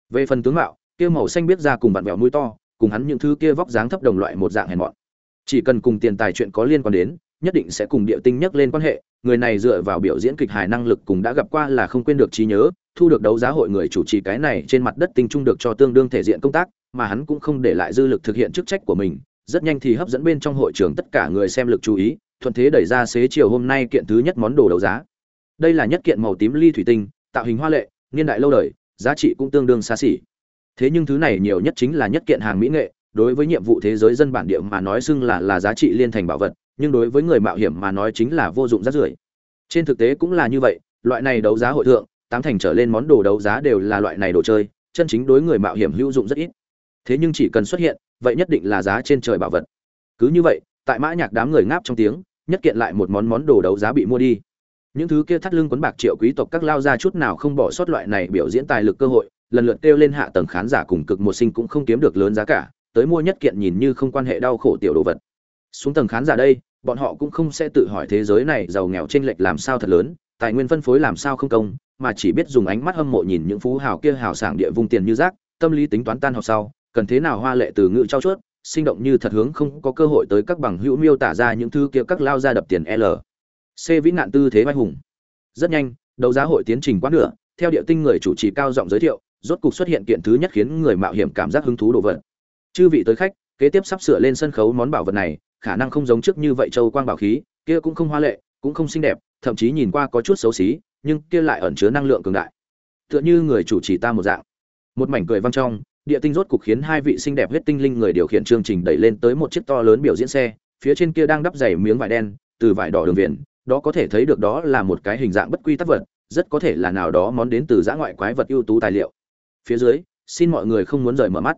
Về phần tướng mạo, kia màu xanh biết ra cùng bạn vẹo mũi to, cùng hắn những thứ kia vóc dáng thấp đồng loại một dạng hèn mọn. Chỉ cần cùng tiền tài chuyện có liên quan đến, nhất định sẽ cùng địa tinh nhắc lên quan hệ, người này dựa vào biểu diễn kịch hài năng lực cùng đã gặp qua là không quên được trí nhớ thu được đấu giá hội người chủ trì cái này trên mặt đất tinh trung được cho tương đương thể diện công tác, mà hắn cũng không để lại dư lực thực hiện chức trách của mình, rất nhanh thì hấp dẫn bên trong hội trường tất cả người xem lực chú ý, thuận thế đẩy ra xế chiều hôm nay kiện thứ nhất món đồ đấu giá. Đây là nhất kiện màu tím ly thủy tinh, tạo hình hoa lệ, niên đại lâu đời, giá trị cũng tương đương xa xỉ. Thế nhưng thứ này nhiều nhất chính là nhất kiện hàng mỹ nghệ, đối với nhiệm vụ thế giới dân bản địa mà nói xưng là là giá trị liên thành bảo vật, nhưng đối với người mạo hiểm mà nói chính là vô dụng rác rưởi. Trên thực tế cũng là như vậy, loại này đấu giá hội thượng tám thành trở lên món đồ đấu giá đều là loại này đồ chơi, chân chính đối người mạo hiểm hữu dụng rất ít. Thế nhưng chỉ cần xuất hiện, vậy nhất định là giá trên trời bảo vật. Cứ như vậy, tại mã nhạc đám người ngáp trong tiếng, nhất kiện lại một món món đồ đấu giá bị mua đi. Những thứ kia thắt lưng quấn bạc triệu quý tộc các lao ra chút nào không bỏ sót loại này biểu diễn tài lực cơ hội, lần lượt kêu lên hạ tầng khán giả cùng cực một sinh cũng không kiếm được lớn giá cả, tới mua nhất kiện nhìn như không quan hệ đau khổ tiểu đồ vật. Xuống tầng khán giả đây, bọn họ cũng không sẽ tự hỏi thế giới này giàu nghèo chênh lệch làm sao thật lớn, tài nguyên phân phối làm sao không công mà chỉ biết dùng ánh mắt hâm mộ nhìn những phú hào kia hào sảng địa vùng tiền như rác tâm lý tính toán tan học sau cần thế nào hoa lệ từ ngữ trao chuốt sinh động như thật hướng không có cơ hội tới các bằng hữu miêu tả ra những thứ kia các lao ra đập tiền L. C vĩ nạn tư thế vai hùng. Rất nhanh, đấu giá hội tiến trình quá nửa, theo địa tinh người chủ trì cao giọng giới thiệu, rốt cục xuất hiện kiện thứ nhất khiến người mạo hiểm cảm giác hứng thú đồ vật. Chư vị tới khách, kế tiếp sắp sửa lên sân khấu món bảo vật này khả năng không giống trước như vậy châu quang bảo khí kia cũng không hoa lệ cũng không xinh đẹp thậm chí nhìn qua có chút xấu xí, nhưng kia lại ẩn chứa năng lượng cường đại. Tựa như người chủ trì ta một dạng. Một mảnh cười vang trong, địa tinh rốt cục khiến hai vị xinh đẹp huyết tinh linh người điều khiển chương trình đẩy lên tới một chiếc to lớn biểu diễn xe, phía trên kia đang đắp dày miếng vải đen, từ vải đỏ đường viền, đó có thể thấy được đó là một cái hình dạng bất quy tắc vật, rất có thể là nào đó món đến từ giã ngoại quái vật ưu tú tài liệu. Phía dưới, xin mọi người không muốn rời mở mắt.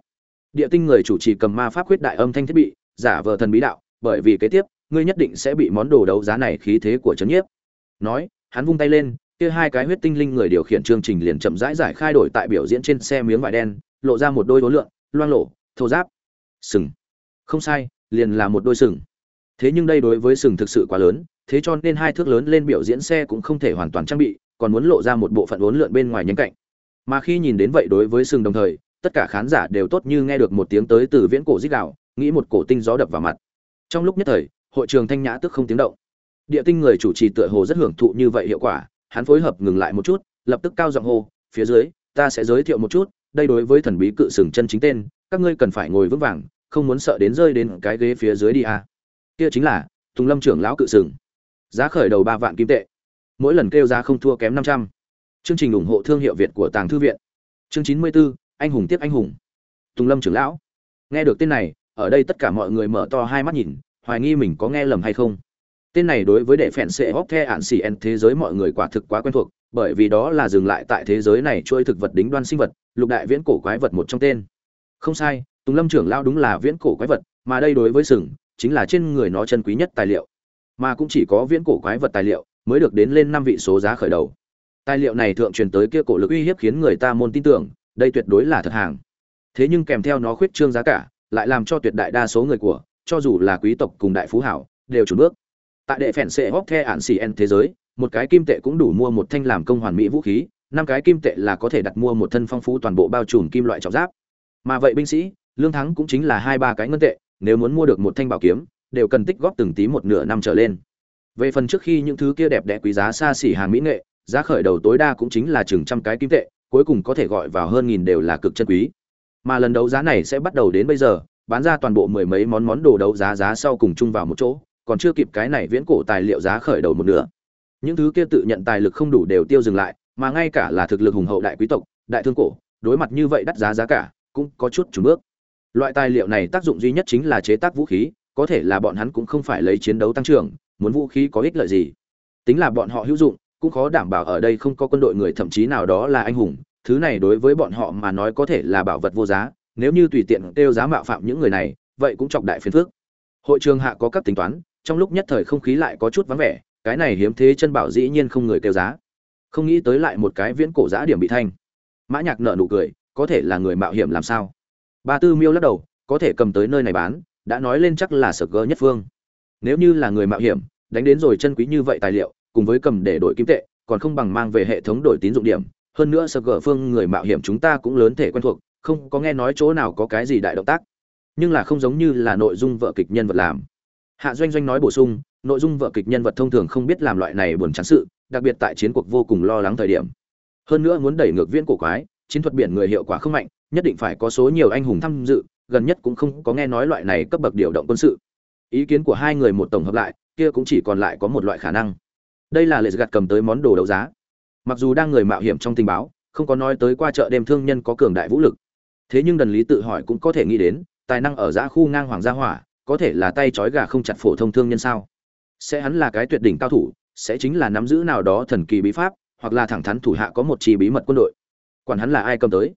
Địa tinh người chủ trì cầm ma pháp huyết đại âm thanh thiết bị, giả vờ thần bí đạo, bởi vì kế tiếp, ngươi nhất định sẽ bị món đồ đấu giá này khí thế của trấn nhiếp nói, hắn vung tay lên, kia hai cái huyết tinh linh người điều khiển chương trình liền chậm rãi giải khai đổi tại biểu diễn trên xe miếng vải đen, lộ ra một đôi đối lượng loang lộ thô giáp sừng. Không sai, liền là một đôi sừng. Thế nhưng đây đối với sừng thực sự quá lớn, thế cho nên hai thước lớn lên biểu diễn xe cũng không thể hoàn toàn trang bị, còn muốn lộ ra một bộ phận uốn lượn bên ngoài nhánh cạnh. Mà khi nhìn đến vậy đối với sừng đồng thời, tất cả khán giả đều tốt như nghe được một tiếng tới từ viễn cổ dích đạo, nghĩ một cổ tinh gió đập vào mặt. Trong lúc nhất thời, hội trường thanh nhã tức không tiếng động địa tinh người chủ trì tựa hồ rất hưởng thụ như vậy hiệu quả hắn phối hợp ngừng lại một chút lập tức cao giọng hô phía dưới ta sẽ giới thiệu một chút đây đối với thần bí cự sừng chân chính tên các ngươi cần phải ngồi vững vàng không muốn sợ đến rơi đến cái ghế phía dưới đi à. kia chính là tùng lâm trưởng lão cự sừng. Giá khởi đầu ba vạn kim tệ. Mỗi lần kêu giá không thua kém năm trăm. Chương trình ủng hộ thương hiệu việt của tàng thư viện. Chương chín mươi 94, anh hùng tiếp anh hùng. Tùng lâm trưởng lão. Nghe được tên này ở đây tất cả mọi người mở to hai mắt nhìn hoài nghi mình có nghe lầm hay không tên này đối với đệ phèn sệ hóc the ạn xì en thế giới mọi người quả thực quá quen thuộc, bởi vì đó là dừng lại tại thế giới này chuỗi thực vật đính đoan sinh vật, lục đại viễn cổ quái vật một trong tên. Không sai, tùng lâm trưởng lao đúng là viễn cổ quái vật, mà đây đối với sừng, chính là trên người nó chân quý nhất tài liệu. Mà cũng chỉ có viễn cổ quái vật tài liệu mới được đến lên năm vị số giá khởi đầu. Tài liệu này thượng truyền tới kia cổ lực uy hiếp khiến người ta môn tin tưởng, đây tuyệt đối là thật hàng. Thế nhưng kèm theo nó khuyết trương giá cả, lại làm cho tuyệt đại đa số người của, cho dù là quý tộc cùng đại phú hảo, đều chủ bước tại đệ phèn xệ hóc the ạn xì en thế giới, một cái kim tệ cũng đủ mua một thanh làm công hoàn mỹ vũ khí, năm cái kim tệ là có thể đặt mua một thân phong phú toàn bộ bao trùm kim loại trọng giáp. Mà vậy binh sĩ, lương thắng cũng chính là hai ba cái ngân tệ, nếu muốn mua được một thanh bảo kiếm, đều cần tích góp từng tí một nửa năm trở lên. Về phần trước khi những thứ kia đẹp đẽ quý giá xa xỉ hàng mỹ nghệ, giá khởi đầu tối đa cũng chính là chừng trăm cái kim tệ, cuối cùng có thể gọi vào hơn nghìn đều là cực chân quý. Mà lần đấu giá này sẽ bắt đầu đến bây giờ, bán ra toàn bộ mười mấy món món đồ đấu giá giá sau cùng chung vào một chỗ còn chưa kịp cái này viễn cổ tài liệu giá khởi đầu một nửa. Những thứ kia tự nhận tài lực không đủ đều tiêu dừng lại, mà ngay cả là thực lực hùng hậu đại quý tộc, đại thương cổ, đối mặt như vậy đắt giá giá cả, cũng có chút chủ bước. Loại tài liệu này tác dụng duy nhất chính là chế tác vũ khí, có thể là bọn hắn cũng không phải lấy chiến đấu tăng trưởng, muốn vũ khí có ích lợi gì. Tính là bọn họ hữu dụng, cũng khó đảm bảo ở đây không có quân đội người, thậm chí nào đó là anh hùng, thứ này đối với bọn họ mà nói có thể là bảo vật vô giá, nếu như tùy tiện kêu giá mạo phạm những người này, vậy cũng trọng đại phiền phước hội trường hạ có các tính toán trong lúc nhất thời không khí lại có chút vắng vẻ, cái này hiếm thế chân bảo dĩ nhiên không người kêu giá. Không nghĩ tới lại một cái viễn cổ giá điểm bị thanh. Mã nhạc nở nụ cười, có thể là người mạo hiểm làm sao? Ba tư miêu lắc đầu, có thể cầm tới nơi này bán, đã nói lên chắc là sở gỡ nhất phương. Nếu như là người mạo hiểm, đánh đến rồi chân quý như vậy tài liệu, cùng với cầm để đổi kim tệ, còn không bằng mang về hệ thống đổi tín dụng điểm. Hơn nữa sở gỡ phương người mạo hiểm chúng ta cũng lớn thể quen thuộc, không có nghe nói chỗ nào có cái gì đại động tác. Nhưng là không giống như là nội dung vợ kịch nhân vật làm hạ doanh doanh nói bổ sung, nội dung vở kịch nhân vật thông thường không biết làm loại này buồn chán sự, đặc biệt tại chiến cuộc vô cùng lo lắng thời điểm. Hơn nữa muốn đẩy ngược viễn cổ quái, chiến thuật biển người hiệu quả không mạnh, nhất định phải có số nhiều anh hùng tham dự, gần nhất cũng không có nghe nói loại này cấp bậc điều động quân sự. Ý kiến của hai người một tổng hợp lại, kia cũng chỉ còn lại có một loại khả năng. Đây là lệ gạt cầm tới món đồ đấu giá. Mặc dù đang người mạo hiểm trong tình báo, không có nói tới qua chợ đêm thương nhân có cường đại vũ lực. Thế nhưng đần lý tự hỏi cũng có thể nghĩ đến, tài năng ở giã khu ngang hoàng gia hỏa có thể là tay trói gà không chặt phổ thông thương nhân sao? Sẽ hắn là cái tuyệt đỉnh cao thủ, sẽ chính là nắm giữ nào đó thần kỳ bí pháp, hoặc là thẳng thắn thủ hạ có một chi bí mật quân đội. Quản hắn là ai cầm tới?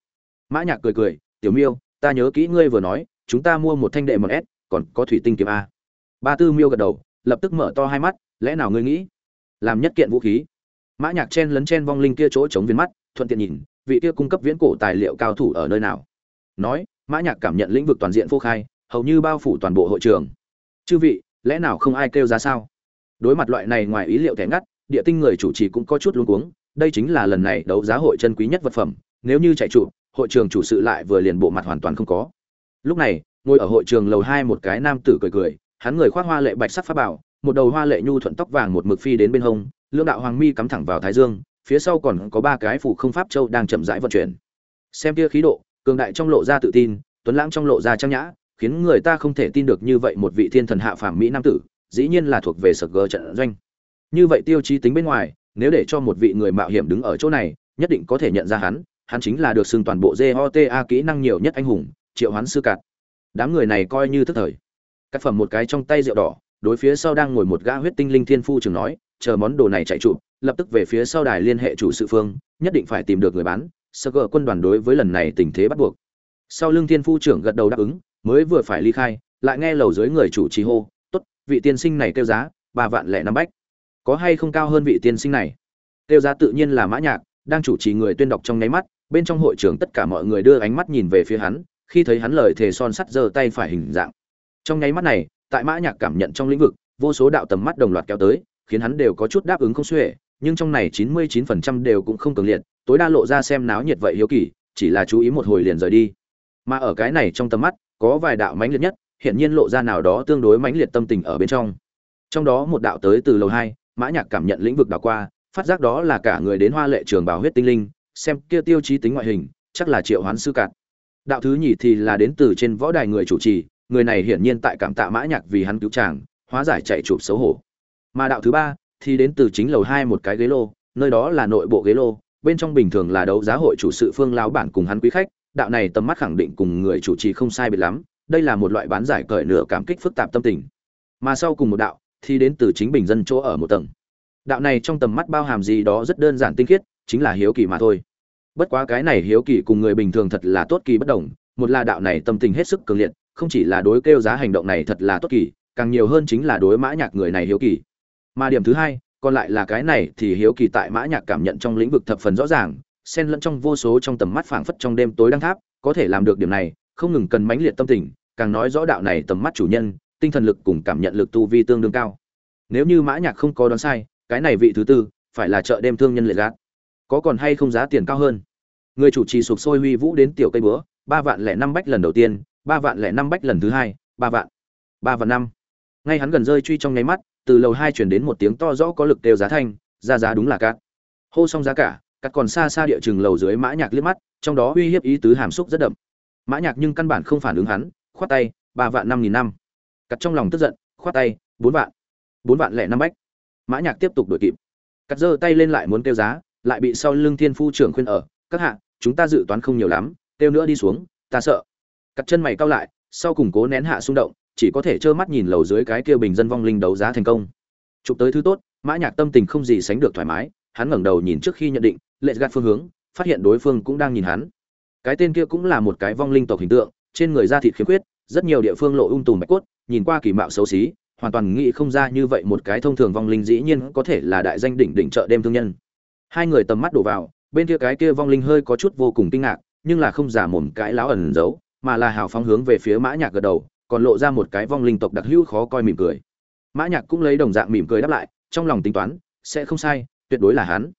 Mã nhạc cười cười, tiểu miêu, ta nhớ kỹ ngươi vừa nói, chúng ta mua một thanh đệ một s, còn có thủy tinh kiếm a. Ba tư miêu gật đầu, lập tức mở to hai mắt, lẽ nào ngươi nghĩ làm nhất kiện vũ khí? Mã nhạc chen lấn chen vong linh kia chỗ chống viên mắt, thuận tiện nhìn, vị kia cung cấp viễn cổ tài liệu cao thủ ở nơi nào? Nói, mã nhạc cảm nhận lĩnh vực toàn diện phô khai hầu như bao phủ toàn bộ hội trường. Chư vị, lẽ nào không ai kêu giá sao? Đối mặt loại này ngoài ý liệu thẻ ngắt, địa tinh người chủ trì cũng có chút luống cuống, đây chính là lần này đấu giá hội chân quý nhất vật phẩm, nếu như chạy trụ, hội trường chủ sự lại vừa liền bộ mặt hoàn toàn không có. Lúc này, ngồi ở hội trường lầu hai một cái nam tử cười cười, hắn người khoác hoa lệ bạch sắc pháp bảo, một đầu hoa lệ nhu thuận tóc vàng một mực phi đến bên hông lương đạo hoàng mi cắm thẳng vào thái dương, phía sau còn có ba cái phủ không pháp châu đang chậm rãi vận chuyển. Xem kia khí độ, cường đại trong lộ ra tự tin, tuấn lãng trong lộ ra trang nhã khiến người ta không thể tin được như vậy một vị thiên thần hạ phàm mỹ nam tử, dĩ nhiên là thuộc về sở gờ trận doanh. Như vậy tiêu chí tính bên ngoài, nếu để cho một vị người mạo hiểm đứng ở chỗ này, nhất định có thể nhận ra hắn hắn chính là được xưng toàn bộ JOTA kỹ năng nhiều nhất anh hùng, triệu hoán sư cạt đám người này coi như tức thời. Cắt phẩm một cái trong tay rượu đỏ, đối phía sau đang ngồi một gã huyết tinh linh thiên phu trường nói, chờ món đồ này chạy trụ lập tức về phía sau đài liên hệ chủ sự phương, nhất định phải tìm được người bán. Sơ gờ quân đoàn đối với lần này tình thế bắt buộc. Sau lưng thiên phu trưởng gật đầu đáp ứng mới vừa phải ly khai, lại nghe lầu dưới người chủ trì hô, tốt, vị tiên sinh này kêu giá, ba vạn lẻ năm bách. Có hay không cao hơn vị tiên sinh này? Kêu giá tự nhiên là mã nhạc, đang chủ trì người tuyên đọc trong nháy mắt, bên trong hội trường tất cả mọi người đưa ánh mắt nhìn về phía hắn, khi thấy hắn lời thề son sắt giơ tay phải hình dạng. Trong nháy mắt này, tại mã nhạc cảm nhận trong lĩnh vực, vô số đạo tầm mắt đồng loạt kéo tới, khiến hắn đều có chút đáp ứng không xuể, nhưng trong này 99% đều cũng không cường liệt, tối đa lộ ra xem náo nhiệt vậy hiếu kỳ, chỉ là chú ý một hồi liền rời đi. Mà ở cái này trong tầm mắt có vài đạo mãnh liệt nhất hiện nhiên lộ ra nào đó tương đối mãnh liệt tâm tình ở bên trong. Trong đó một đạo tới từ lầu hai, mã nhạc cảm nhận lĩnh vực đảo qua, phát giác đó là cả người đến hoa lệ trường bào huyết tinh linh, xem kia tiêu chí tính ngoại hình, chắc là triệu hoán sư cạn. Đạo thứ nhì thì là đến từ trên võ đài người chủ trì, người này hiển nhiên tại cảm tạ mã nhạc vì hắn cứu chàng, hóa giải chạy chụp xấu hổ. Mà đạo thứ ba thì đến từ chính lầu hai một cái ghế lô, nơi đó là nội bộ ghế lô, bên trong bình thường là đấu giá hội chủ sự phương lão bản cùng hắn quý khách đạo này tầm mắt khẳng định cùng người chủ trì không sai biệt lắm, đây là một loại bán giải cởi nửa cảm kích phức tạp tâm tình. Mà sau cùng một đạo, thì đến từ chính bình dân chỗ ở một tầng. Đạo này trong tầm mắt bao hàm gì đó rất đơn giản tinh khiết, chính là hiếu kỳ mà thôi. Bất quá cái này hiếu kỳ cùng người bình thường thật là tốt kỳ bất đồng, một là đạo này tâm tình hết sức cường liệt, không chỉ là đối kêu giá hành động này thật là tốt kỳ, càng nhiều hơn chính là đối mã nhạc người này hiếu kỳ. Mà điểm thứ hai, còn lại là cái này thì hiếu kỳ tại mã nhạc cảm nhận trong lĩnh vực thập phần rõ ràng xen lẫn trong vô số trong tầm mắt phảng phất trong đêm tối đang tháp, có thể làm được điểm này, không ngừng cần mãnh liệt tâm tình, càng nói rõ đạo này tầm mắt chủ nhân, tinh thần lực cùng cảm nhận lực tu vi tương đương cao. Nếu như mã nhạc không có đoán sai, cái này vị thứ tư, phải là chợ đêm thương nhân lệ gạt. Có còn hay không giá tiền cao hơn? Người chủ trì sụp sôi huy vũ đến tiểu cây búa, ba vạn lẻ năm bách lần đầu tiên, ba vạn lẻ năm bách lần thứ hai, ba vạn ba vạn năm. Ngay hắn gần rơi truy trong nháy mắt, từ lầu hai truyền đến một tiếng to rõ có lực kêu giá thanh, ra giá đúng là cát. Hô xong giá cả cắt còn xa xa địa chừng lầu dưới mã nhạc liếc mắt, trong đó uy hiếp ý tứ hàm xúc rất đậm. Mã nhạc nhưng căn bản không phản ứng hắn, khoát tay, ba vạn năm nghìn năm. Cắt trong lòng tức giận, khoát tay, bốn vạn. Bốn vạn lẻ năm bách. Mã nhạc tiếp tục đuổi kịp. Cắt giơ tay lên lại muốn kêu giá, lại bị sau lưng thiên phu trưởng khuyên ở, các hạ, chúng ta dự toán không nhiều lắm, kêu nữa đi xuống, ta sợ. Cắt chân mày cao lại, sau cùng cố nén hạ xung động, chỉ có thể trơ mắt nhìn lầu dưới cái kia bình dân vong linh đấu giá thành công. Chụp tới thứ tốt, mã nhạc tâm tình không gì sánh được thoải mái, hắn ngẩng đầu nhìn trước khi nhận định lệ gạt phương hướng, phát hiện đối phương cũng đang nhìn hắn. Cái tên kia cũng là một cái vong linh tộc hình tượng, trên người da thịt khiếm khuyết, rất nhiều địa phương lộ ung tùm bạch cốt, nhìn qua kỳ mạo xấu xí, hoàn toàn nghĩ không ra như vậy một cái thông thường vong linh dĩ nhiên có thể là đại danh đỉnh đỉnh chợ đêm thương nhân. Hai người tầm mắt đổ vào, bên kia cái kia vong linh hơi có chút vô cùng kinh ngạc, nhưng là không giả mồm cãi láo ẩn giấu, mà là hào phóng hướng về phía mã nhạc gật đầu, còn lộ ra một cái vong linh tộc đặc hữu khó coi mỉm cười. Mã nhạc cũng lấy đồng dạng mỉm cười đáp lại, trong lòng tính toán, sẽ không sai, tuyệt đối là hắn.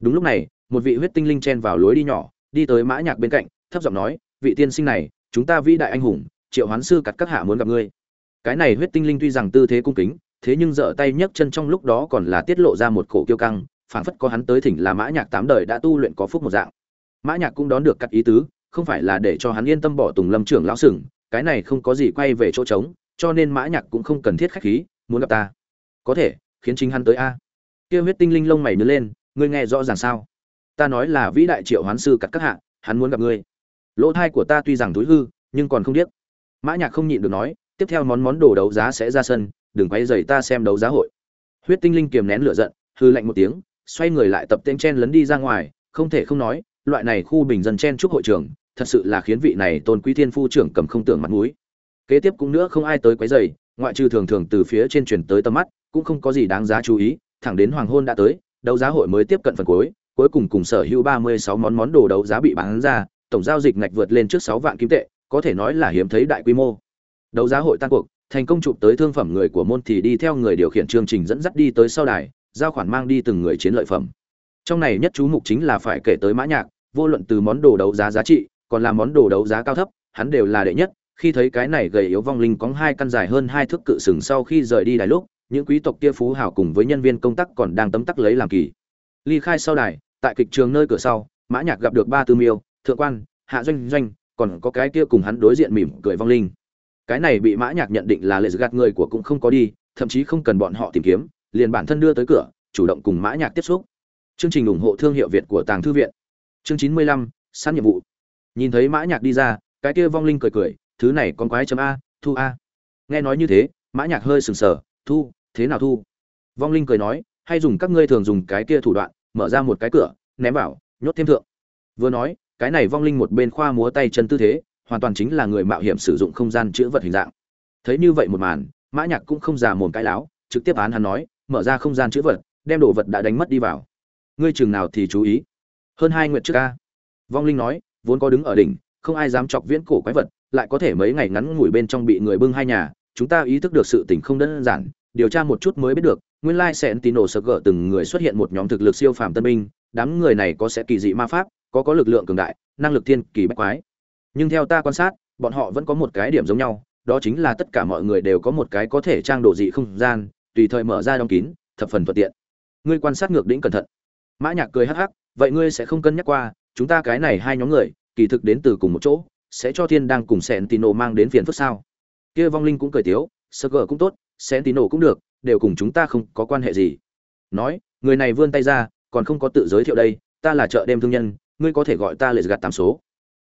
Đúng lúc này một vị huyết tinh linh chen vào lối đi nhỏ, đi tới mã nhạc bên cạnh, thấp giọng nói, vị tiên sinh này, chúng ta vĩ đại anh hùng, triệu hoán sư cắt các hạ muốn gặp ngươi. Cái này huyết tinh linh tuy rằng tư thế cung kính, thế nhưng dở tay nhấc chân trong lúc đó còn là tiết lộ ra một cổ kiêu căng, phảng phất có hắn tới thỉnh là mã nhạc tám đời đã tu luyện có phúc một dạng. Mã nhạc cũng đón được cắt ý tứ, không phải là để cho hắn yên tâm bỏ tùng lâm trưởng lão sừng, cái này không có gì quay về chỗ trống, cho nên mã nhạc cũng không cần thiết khách khí, muốn gặp ta? Có thể, khiến chính hắn tới a. Kia huyết tinh linh lông mày nhướng lên, ngươi nghe rõ ràng sao? Ta nói là vĩ đại triệu hoán sư cắt các hạ hắn muốn gặp ngươi. Lỗ thai của ta tuy rằng thúi hư nhưng còn không biết mã nhạc không nhịn được nói tiếp theo món món đồ đấu giá sẽ ra sân đừng quay dày ta xem đấu giá hội. Huyết tinh linh kiềm nén lửa giận hư lạnh một tiếng xoay người lại tập tên chen lấn đi ra ngoài không thể không nói loại này khu bình dân chen chúc hội trường thật sự là khiến vị này tôn quý thiên phu trưởng cầm không tưởng mặt mũi. Kế tiếp cũng nữa không ai tới quấy giày, ngoại trừ thường thường từ phía trên truyền tới tầm mắt cũng không có gì đáng giá chú ý thẳng đến hoàng hôn đã tới đấu giá hội mới tiếp cận phần cuối cuối cùng cùng sở hữu 36 món món đồ đấu giá bị bán ra, tổng giao dịch ngạch vượt lên trước 6 vạn kim tệ, có thể nói là hiếm thấy đại quy mô. Đấu giá hội tan cuộc, thành công chụp tới thương phẩm người của môn thì đi theo người điều khiển chương trình dẫn dắt đi tới sau đài, giao khoản mang đi từng người chiến lợi phẩm. Trong này nhất chú mục chính là phải kể tới mã nhạc, vô luận từ món đồ đấu giá giá trị, còn là món đồ đấu giá cao thấp, hắn đều là đệ nhất, khi thấy cái này gầy yếu vong linh có hai căn dài hơn hai thước cự sừng sau khi rời đi đài lúc, những quý tộc kia phú hào cùng với nhân viên công tác còn đang tấm tắc lấy làm kỳ. Ly khai sau đài tại kịch trường nơi cửa sau, mã nhạc gặp được ba tư miêu, thượng quan, hạ doanh doanh, còn có cái kia cùng hắn đối diện mỉm cười vong linh. Cái này bị mã nhạc nhận định là lệ gạt người của cũng không có đi, thậm chí không cần bọn họ tìm kiếm, liền bản thân đưa tới cửa, chủ động cùng mã nhạc tiếp xúc. Chương trình ủng hộ thương hiệu việt của tàng thư viện. Chương chín mươi lăm săn nhiệm vụ. Nhìn thấy mã nhạc đi ra, cái kia vong linh cười cười, thứ này con quái chấm a, thu a. Nghe nói như thế, mã nhạc hơi sừng sờ, thu, thế nào thu? Vong linh cười nói, hay dùng các ngươi thường dùng cái kia thủ đoạn mở ra một cái cửa, ném vào, nhốt thêm thượng. Vừa nói, cái này vong linh một bên khoa múa tay chân tư thế, hoàn toàn chính là người mạo hiểm sử dụng không gian chữ vật hình dạng. Thấy như vậy một màn, mã nhạc cũng không già mồm cái láo, trực tiếp án hắn nói, mở ra không gian chữ vật, đem đồ vật đã đánh mất đi vào. Ngươi trường nào thì chú ý. Hơn hai nguyệt trước ca. Vong linh nói, vốn có đứng ở đỉnh, không ai dám chọc viễn cổ quái vật, lại có thể mấy ngày ngắn ngủi bên trong bị người bưng hai nhà, chúng ta ý thức được sự tình không đơn giản điều tra một chút mới biết được, nguyên lai sẽ tín đồ sơ gỡ từng người xuất hiện một nhóm thực lực siêu phàm tân binh, đám người này có sẽ kỳ dị ma pháp, có có lực lượng cường đại, năng lực thiên kỳ bách quái. Nhưng theo ta quan sát, bọn họ vẫn có một cái điểm giống nhau, đó chính là tất cả mọi người đều có một cái có thể trang đồ dị không gian, tùy thời mở ra đóng kín, thập phần thuận tiện. Ngươi quan sát ngược đỉnh cẩn thận. Mã nhạc cười hắc hắc, vậy ngươi sẽ không cân nhắc qua, chúng ta cái này hai nhóm người, kỳ thực đến từ cùng một chỗ, sẽ cho thiên đang cùng sentino mang đến phiền phức sao? Kia vong linh cũng cười tiếu sơ gờ cũng tốt sentino cũng được, đều cùng chúng ta không có quan hệ gì. Nói, người này vươn tay ra, còn không có tự giới thiệu đây, ta là chợ đêm thương nhân, ngươi có thể gọi ta lệ gạt tám số.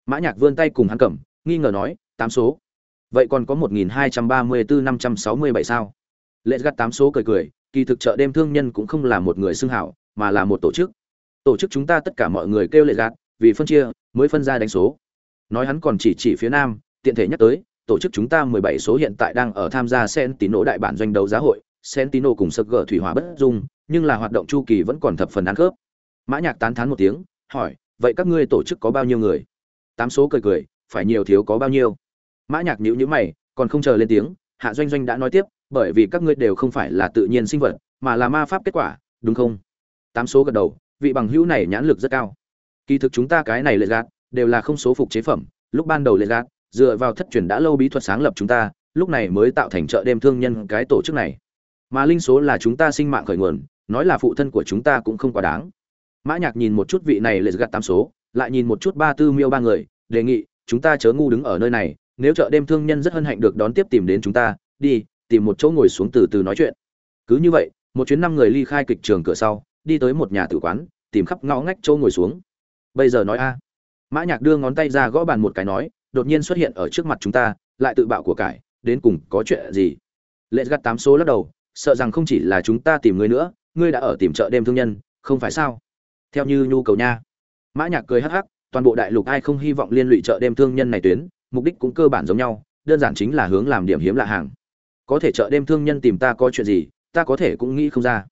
Mã nhạc vươn tay cùng hắn cầm, nghi ngờ nói, tám số? Vậy còn có một nghìn hai trăm ba mươi bốn năm trăm sáu mươi bảy sao? Lệ gạt tám số cười cười, kỳ thực chợ đêm thương nhân cũng không là một người xưng hảo, mà là một tổ chức. Tổ chức chúng ta tất cả mọi người kêu lệ gạt, vì phân chia, mới phân ra đánh số. Nói hắn còn chỉ chỉ phía nam, tiện thể nhắc tới tổ chức chúng ta 17 số hiện tại đang ở tham gia Sentino đại bản doanh đấu giá hội, Sentino cùng Sực thủy hỏa bất dung, nhưng là hoạt động chu kỳ vẫn còn thập phần ăn khớp. Mã Nhạc tán thán một tiếng, hỏi, vậy các ngươi tổ chức có bao nhiêu người? Tám số cười cười, phải nhiều thiếu có bao nhiêu? Mã Nhạc nhíu nhíu mày, còn không chờ lên tiếng, Hạ Doanh Doanh đã nói tiếp, bởi vì các ngươi đều không phải là tự nhiên sinh vật, mà là ma pháp kết quả, đúng không? Tám số gật đầu, vị bằng hữu này nhãn lực rất cao. Kỳ thực chúng ta cái này lệ gạt, đều là không số phục chế phẩm, lúc ban đầu lệ gạt, dựa vào thất truyền đã lâu bí thuật sáng lập chúng ta, lúc này mới tạo thành chợ đêm thương nhân cái tổ chức này. Mà linh số là chúng ta sinh mạng khởi nguồn, nói là phụ thân của chúng ta cũng không quá đáng. Mã Nhạc nhìn một chút vị này lệ gạt tám số, lại nhìn một chút ba tư miêu ba người, đề nghị, chúng ta chớ ngu đứng ở nơi này, nếu chợ đêm thương nhân rất hân hạnh được đón tiếp tìm đến chúng ta, đi, tìm một chỗ ngồi xuống từ từ nói chuyện. Cứ như vậy, một chuyến năm người ly khai kịch trường cửa sau, đi tới một nhà tử quán, tìm khắp ngõ ngách chỗ ngồi xuống. Bây giờ nói a. Mã Nhạc đưa ngón tay ra gõ bàn một cái nói, đột nhiên xuất hiện ở trước mặt chúng ta, lại tự bạo của cải, đến cùng có chuyện gì? Lệ gắt tám số lắc đầu, sợ rằng không chỉ là chúng ta tìm ngươi nữa, ngươi đã ở tìm chợ đêm thương nhân, không phải sao? Theo như nhu cầu nha. Mã Nhạc cười hắc hắc, toàn bộ đại lục ai không hy vọng liên lụy chợ đêm thương nhân này tuyến, mục đích cũng cơ bản giống nhau, đơn giản chính là hướng làm điểm hiếm lạ hàng. Có thể chợ đêm thương nhân tìm ta có chuyện gì, ta có thể cũng nghĩ không ra.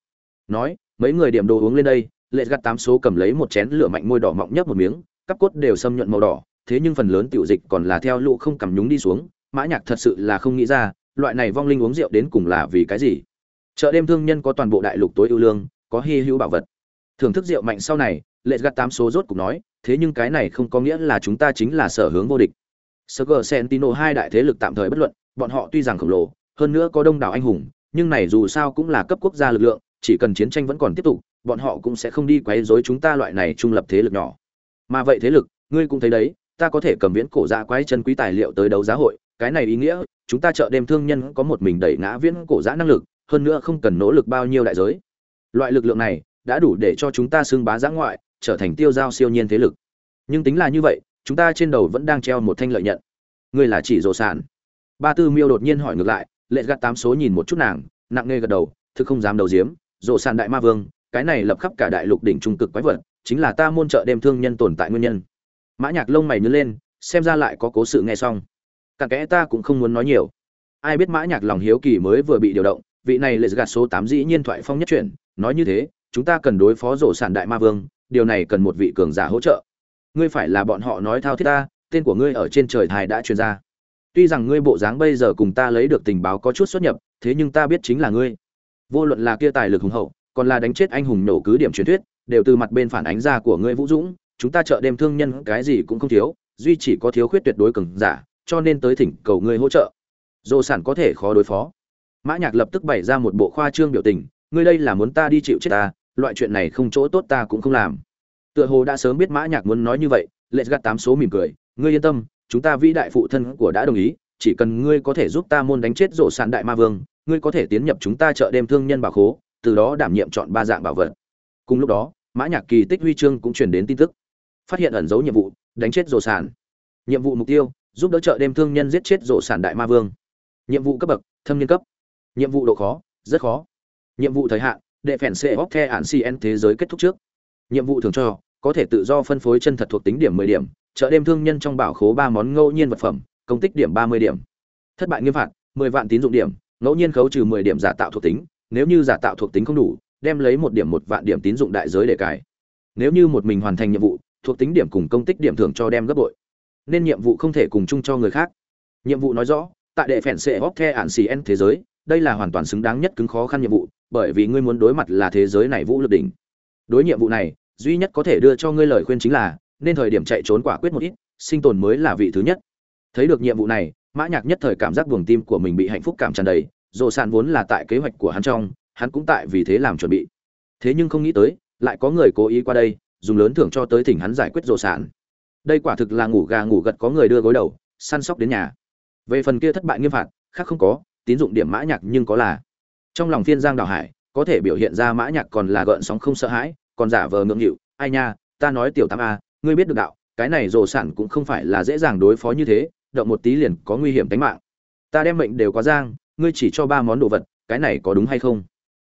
Nói, mấy người điểm đồ uống lên đây, lệ gắt tám số cầm lấy một chén lửa mạnh môi đỏ mọng nhấp một miếng, cắp cốt đều xâm nhuận màu đỏ, thế nhưng phần lớn tiểu dịch còn là theo lũ không cầm nhúng đi xuống, Mã Nhạc thật sự là không nghĩ ra, loại này vong linh uống rượu đến cùng là vì cái gì. Chợ đêm thương nhân có toàn bộ đại lục tối ưu lương, có hi hữu bảo vật. Thưởng thức rượu mạnh sau này, lệ gắt tám số rốt cục nói, thế nhưng cái này không có nghĩa là chúng ta chính là sở hướng vô địch. Sugar Sentino hai đại thế lực tạm thời bất luận, bọn họ tuy rằng khổng lồ, hơn nữa có đông đảo anh hùng, nhưng này dù sao cũng là cấp quốc gia lực lượng, chỉ cần chiến tranh vẫn còn tiếp tục, bọn họ cũng sẽ không đi quấy rối chúng ta loại này trung lập thế lực nhỏ. Mà vậy thế lực, ngươi cũng thấy đấy, ta có thể cầm viễn cổ dạ quái chân quý tài liệu tới đấu giá hội, cái này ý nghĩa, chúng ta chợ đêm thương nhân có một mình đẩy ngã viễn cổ dạ năng lực, hơn nữa không cần nỗ lực bao nhiêu đại giới. Loại lực lượng này đã đủ để cho chúng ta xưng bá giã ngoại, trở thành tiêu giao siêu nhiên thế lực. Nhưng tính là như vậy, chúng ta trên đầu vẫn đang treo một thanh lợi nhận. Ngươi là chỉ rồ sản. Ba Tư Miêu đột nhiên hỏi ngược lại, lệ gạt tám số nhìn một chút nàng, nặng nề gật đầu, thực không dám đầu diếm, rồ sản đại ma vương, cái này lập khắp cả đại lục đỉnh trung cực quái vật, chính là ta môn chợ đêm thương nhân tồn tại nguyên nhân mã nhạc lông mày nhướng lên, xem ra lại có cố sự nghe xong. Cặn kẽ ta cũng không muốn nói nhiều. Ai biết mã nhạc lòng hiếu kỳ mới vừa bị điều động, vị này lệ gạt số tám dĩ nhiên thoại phong nhất chuyển, nói như thế, chúng ta cần đối phó rổ sản đại ma vương, điều này cần một vị cường giả hỗ trợ. Ngươi phải là bọn họ nói thao thiết ta, tên của ngươi ở trên trời thai đã truyền ra. Tuy rằng ngươi bộ dáng bây giờ cùng ta lấy được tình báo có chút xuất nhập, thế nhưng ta biết chính là ngươi. Vô luận là kia tài lực hùng hậu, còn là đánh chết anh hùng nổ cứ điểm truyền thuyết, đều từ mặt bên phản ánh ra của ngươi vũ dũng chúng ta chợ đêm thương nhân cái gì cũng không thiếu, duy chỉ có thiếu khuyết tuyệt đối cường giả, cho nên tới thỉnh cầu ngươi hỗ trợ. Dồ sản có thể khó đối phó. Mã nhạc lập tức bày ra một bộ khoa trương biểu tình, ngươi đây là muốn ta đi chịu chết ta, loại chuyện này không chỗ tốt ta cũng không làm. Tựa hồ đã sớm biết mã nhạc muốn nói như vậy, lệ gạt tám số mỉm cười, ngươi yên tâm, chúng ta vĩ đại phụ thân của đã đồng ý, chỉ cần ngươi có thể giúp ta môn đánh chết rổ sản đại ma vương, ngươi có thể tiến nhập chúng ta chợ đêm thương nhân bảo khố, từ đó đảm nhiệm chọn ba dạng bảo vật. Cùng lúc đó, mã nhạc kỳ tích huy chương cũng truyền đến tin tức phát hiện ẩn dấu nhiệm vụ, đánh chết rổ sản nhiệm vụ mục tiêu, giúp đỡ chợ đêm thương nhân giết chết rổ sản đại ma vương. Nhiệm vụ cấp bậc, thâm niên cấp. Nhiệm vụ độ khó, rất khó. Nhiệm vụ thời hạn, đệ phèn xe bóc the ản cn thế giới kết thúc trước. Nhiệm vụ thường cho, có thể tự do phân phối chân thật thuộc tính điểm 10 điểm chợ đêm thương nhân trong bảo khố ba món ngẫu nhiên vật phẩm, công tích điểm 30 điểm. Thất bại nghiêm phạt 10 vạn tín dụng điểm, ngẫu nhiên khấu trừ 10 điểm giả tạo thuộc tính, nếu như giả tạo thuộc tính không đủ, đem lấy một điểm một vạn điểm tín dụng đại giới để cài. Nếu như một mình hoàn thành nhiệm vụ thuộc tính điểm cùng công tích điểm thưởng cho đem gấp bội. Nên nhiệm vụ không thể cùng chung cho người khác. Nhiệm vụ nói rõ, tại đệ phèn sẽ hóc the ản xì n thế giới, đây là hoàn toàn xứng đáng nhất cứng khó khăn nhiệm vụ, bởi vì ngươi muốn đối mặt là thế giới này vũ lực đỉnh. Đối nhiệm vụ này, duy nhất có thể đưa cho ngươi lời khuyên chính là, nên thời điểm chạy trốn quả quyết một ít, sinh tồn mới là vị thứ nhất. Thấy được nhiệm vụ này, mã nhạc nhất thời cảm giác buồng tim của mình bị hạnh phúc cảm tràn đầy dồ sàn vốn là tại kế hoạch của hắn trong, hắn cũng tại vì thế làm chuẩn bị. Thế nhưng không nghĩ tới, lại có người cố ý qua đây dùng lớn thưởng cho tới thỉnh hắn giải quyết rồ sản, đây quả thực là ngủ gà ngủ gật có người đưa gối đầu săn sóc đến nhà. Về phần kia thất bại nghiêm phạt khác không có tín dụng điểm mã nhạc nhưng có là. Trong lòng phiên giang đào hải có thể biểu hiện ra mã nhạc còn là gợn sóng không sợ hãi còn giả vờ ngượng nghịu ai nha ta nói tiểu tam a ngươi biết được đạo cái này rồ sản cũng không phải là dễ dàng đối phó như thế động một tí liền có nguy hiểm tính mạng. Ta đem mệnh đều quá giang ngươi chỉ cho ba món đồ vật cái này có đúng hay không?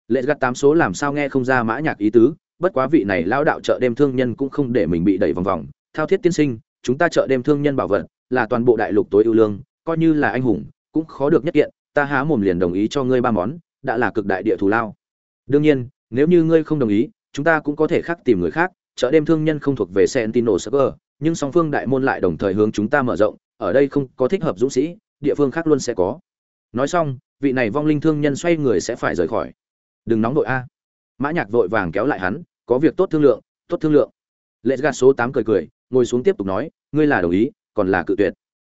Lệ gắt tám số làm sao nghe không ra mã nhạc ý tứ bất quá vị này lão đạo chợ đêm thương nhân cũng không để mình bị đẩy vòng vòng thao thiết tiên sinh chúng ta chợ đêm thương nhân bảo vật là toàn bộ đại lục tối ưu lương coi như là anh hùng cũng khó được nhất kiện ta há mồm liền đồng ý cho ngươi ba món đã là cực đại địa thù lao đương nhiên nếu như ngươi không đồng ý chúng ta cũng có thể khác tìm người khác chợ đêm thương nhân không thuộc về Sentinel Server, nhưng song phương đại môn lại đồng thời hướng chúng ta mở rộng, ở đây không có thích hợp dũng sĩ, địa phương khác luôn sẽ có. Nói xong, vị này vong linh thương nhân xoay người sẽ phải rời khỏi. Đừng nóng đội a. Mã Nhạc vội vàng kéo lại hắn, có việc tốt thương lượng, tốt thương lượng. Lệ gạt số tám cười cười, ngồi xuống tiếp tục nói, ngươi là đồng ý, còn là cự tuyệt.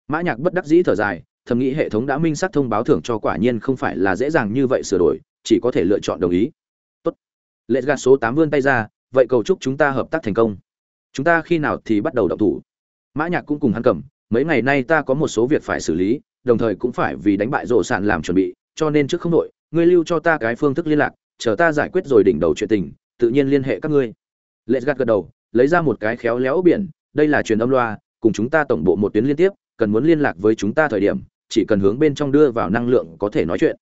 Mã Nhạc bất đắc dĩ thở dài, thầm nghĩ hệ thống đã minh xác thông báo thưởng cho quả nhiên không phải là dễ dàng như vậy sửa đổi, chỉ có thể lựa chọn đồng ý. Tốt. Lệ gạt số tám vươn tay ra, vậy cầu chúc chúng ta hợp tác thành công chúng ta khi nào thì bắt đầu động thủ mã nhạc cũng cùng hắn cầm mấy ngày nay ta có một số việc phải xử lý đồng thời cũng phải vì đánh bại rổ sạn làm chuẩn bị cho nên trước không đội ngươi lưu cho ta cái phương thức liên lạc chờ ta giải quyết rồi đỉnh đầu chuyện tình tự nhiên liên hệ các ngươi. Lệ gạt gật đầu, lấy ra một cái khéo léo biển, đây là truyền âm loa, cùng chúng ta tổng bộ một tuyến liên tiếp, cần muốn liên lạc với chúng ta thời điểm, chỉ cần hướng bên trong đưa vào năng lượng có thể nói chuyện.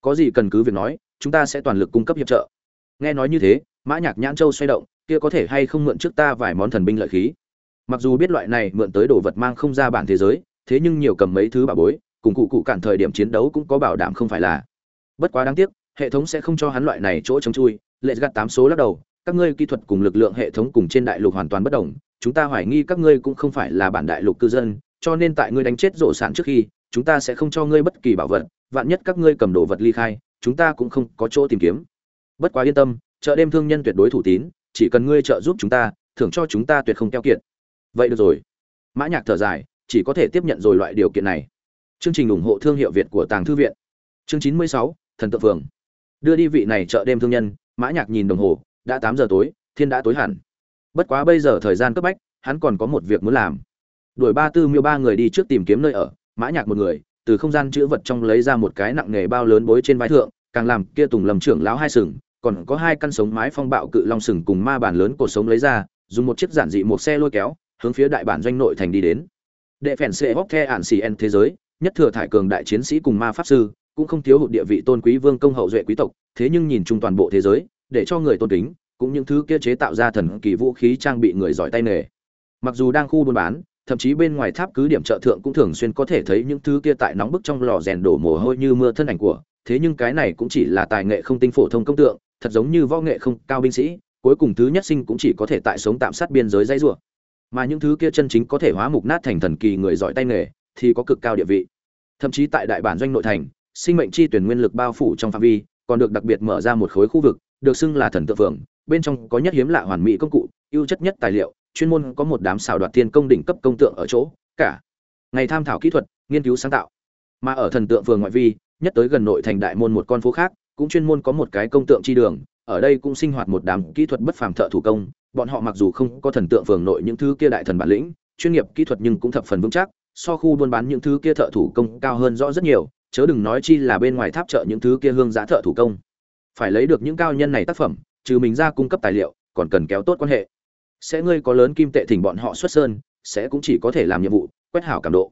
Có gì cần cứ việc nói, chúng ta sẽ toàn lực cung cấp hiệp trợ. Nghe nói như thế, mã nhạc nhãn châu xoay động, kia có thể hay không mượn trước ta vài món thần binh lợi khí? Mặc dù biết loại này mượn tới đồ vật mang không ra bản thế giới, thế nhưng nhiều cầm mấy thứ bảo bối, cùng cụ cụ cản thời điểm chiến đấu cũng có bảo đảm không phải là. Bất quá đáng tiếc, hệ thống sẽ không cho hắn loại này chỗ chống chui lệ gạt tám số lắc đầu, các ngươi kỹ thuật cùng lực lượng hệ thống cùng trên đại lục hoàn toàn bất đồng, chúng ta hoài nghi các ngươi cũng không phải là bản đại lục cư dân, cho nên tại ngươi đánh chết rộ sản trước khi, chúng ta sẽ không cho ngươi bất kỳ bảo vật, vạn nhất các ngươi cầm đồ vật ly khai, chúng ta cũng không có chỗ tìm kiếm. Bất quá yên tâm, chợ đêm thương nhân tuyệt đối thủ tín, chỉ cần ngươi trợ giúp chúng ta, thưởng cho chúng ta tuyệt không keo kiệt. Vậy được rồi. Mã nhạc thở dài, chỉ có thể tiếp nhận rồi loại điều kiện này. Chương trình ủng hộ thương hiệu việt của tàng thư viện. Chương chín mươi sáu, thần tượng phường. Đưa đi vị này chợ đêm thương nhân mã nhạc nhìn đồng hồ, đã tám giờ tối, thiên đã tối hẳn. Bất quá bây giờ thời gian cấp bách, hắn còn có một việc muốn làm. Đuổi ba tư miêu ba người đi trước tìm kiếm nơi ở, mã nhạc một người, từ không gian chứa vật trong lấy ra một cái nặng nghề bao lớn bối trên vai thượng, càng làm kia tùng lầm trưởng lão hai sừng, còn có hai căn sống mái phong bạo cự long sừng cùng ma bản lớn cột sống lấy ra, dùng một chiếc giản dị một xe lôi kéo, hướng phía đại bản doanh nội thành đi đến. Đệ phèn xe hóc the ản xì en thế giới, nhất thừa thải cường đại chiến sĩ cùng ma pháp sư cũng không thiếu hụt địa vị tôn quý vương công hậu duệ quý tộc, thế nhưng nhìn chung toàn bộ thế giới, để cho người tôn kính, cũng những thứ kia chế tạo ra thần kỳ vũ khí trang bị người giỏi tay nghề. Mặc dù đang khu buôn bán, thậm chí bên ngoài tháp cứ điểm trợ thượng cũng thường xuyên có thể thấy những thứ kia tại nóng bức trong lò rèn đổ mồ hôi như mưa thân ảnh của, thế nhưng cái này cũng chỉ là tài nghệ không tinh phổ thông công tượng, thật giống như võ nghệ không cao binh sĩ, cuối cùng thứ nhất sinh cũng chỉ có thể tại sống tạm sát biên giới dãy rủa. Mà những thứ kia chân chính có thể hóa mục nát thành thần kỳ người giỏi tay nghề, thì có cực cao địa vị. Thậm chí tại đại bản doanh nội thành sinh mệnh chi tuyển nguyên lực bao phủ trong phạm vi còn được đặc biệt mở ra một khối khu vực được xưng là thần tự phượng. Bên trong có nhất hiếm lạ hoàn mỹ công cụ ưu chất nhất tài liệu chuyên môn có một đám xảo đoạt tiên công đỉnh cấp công tượng ở chỗ cả ngày tham thảo kỹ thuật nghiên cứu sáng tạo. Mà ở thần tượng phường ngoại vi nhất tới gần nội thành đại môn một con phố khác cũng chuyên môn có một cái công tượng chi đường, ở đây cũng sinh hoạt một đám kỹ thuật bất phàm thợ thủ công, bọn họ mặc dù không có thần tượng phường nội những thứ kia đại thần bản lĩnh, chuyên nghiệp kỹ thuật nhưng cũng thập phần vững chắc, so khu buôn bán những thứ kia thợ thủ công cao hơn rõ rất nhiều chớ đừng nói chi là bên ngoài tháp chợ những thứ kia hương giá thợ thủ công. Phải lấy được những cao nhân này tác phẩm, trừ mình ra cung cấp tài liệu, còn cần kéo tốt quan hệ. Sẽ ngươi có lớn kim tệ thỉnh bọn họ xuất sơn, sẽ cũng chỉ có thể làm nhiệm vụ, quét hảo cảm độ.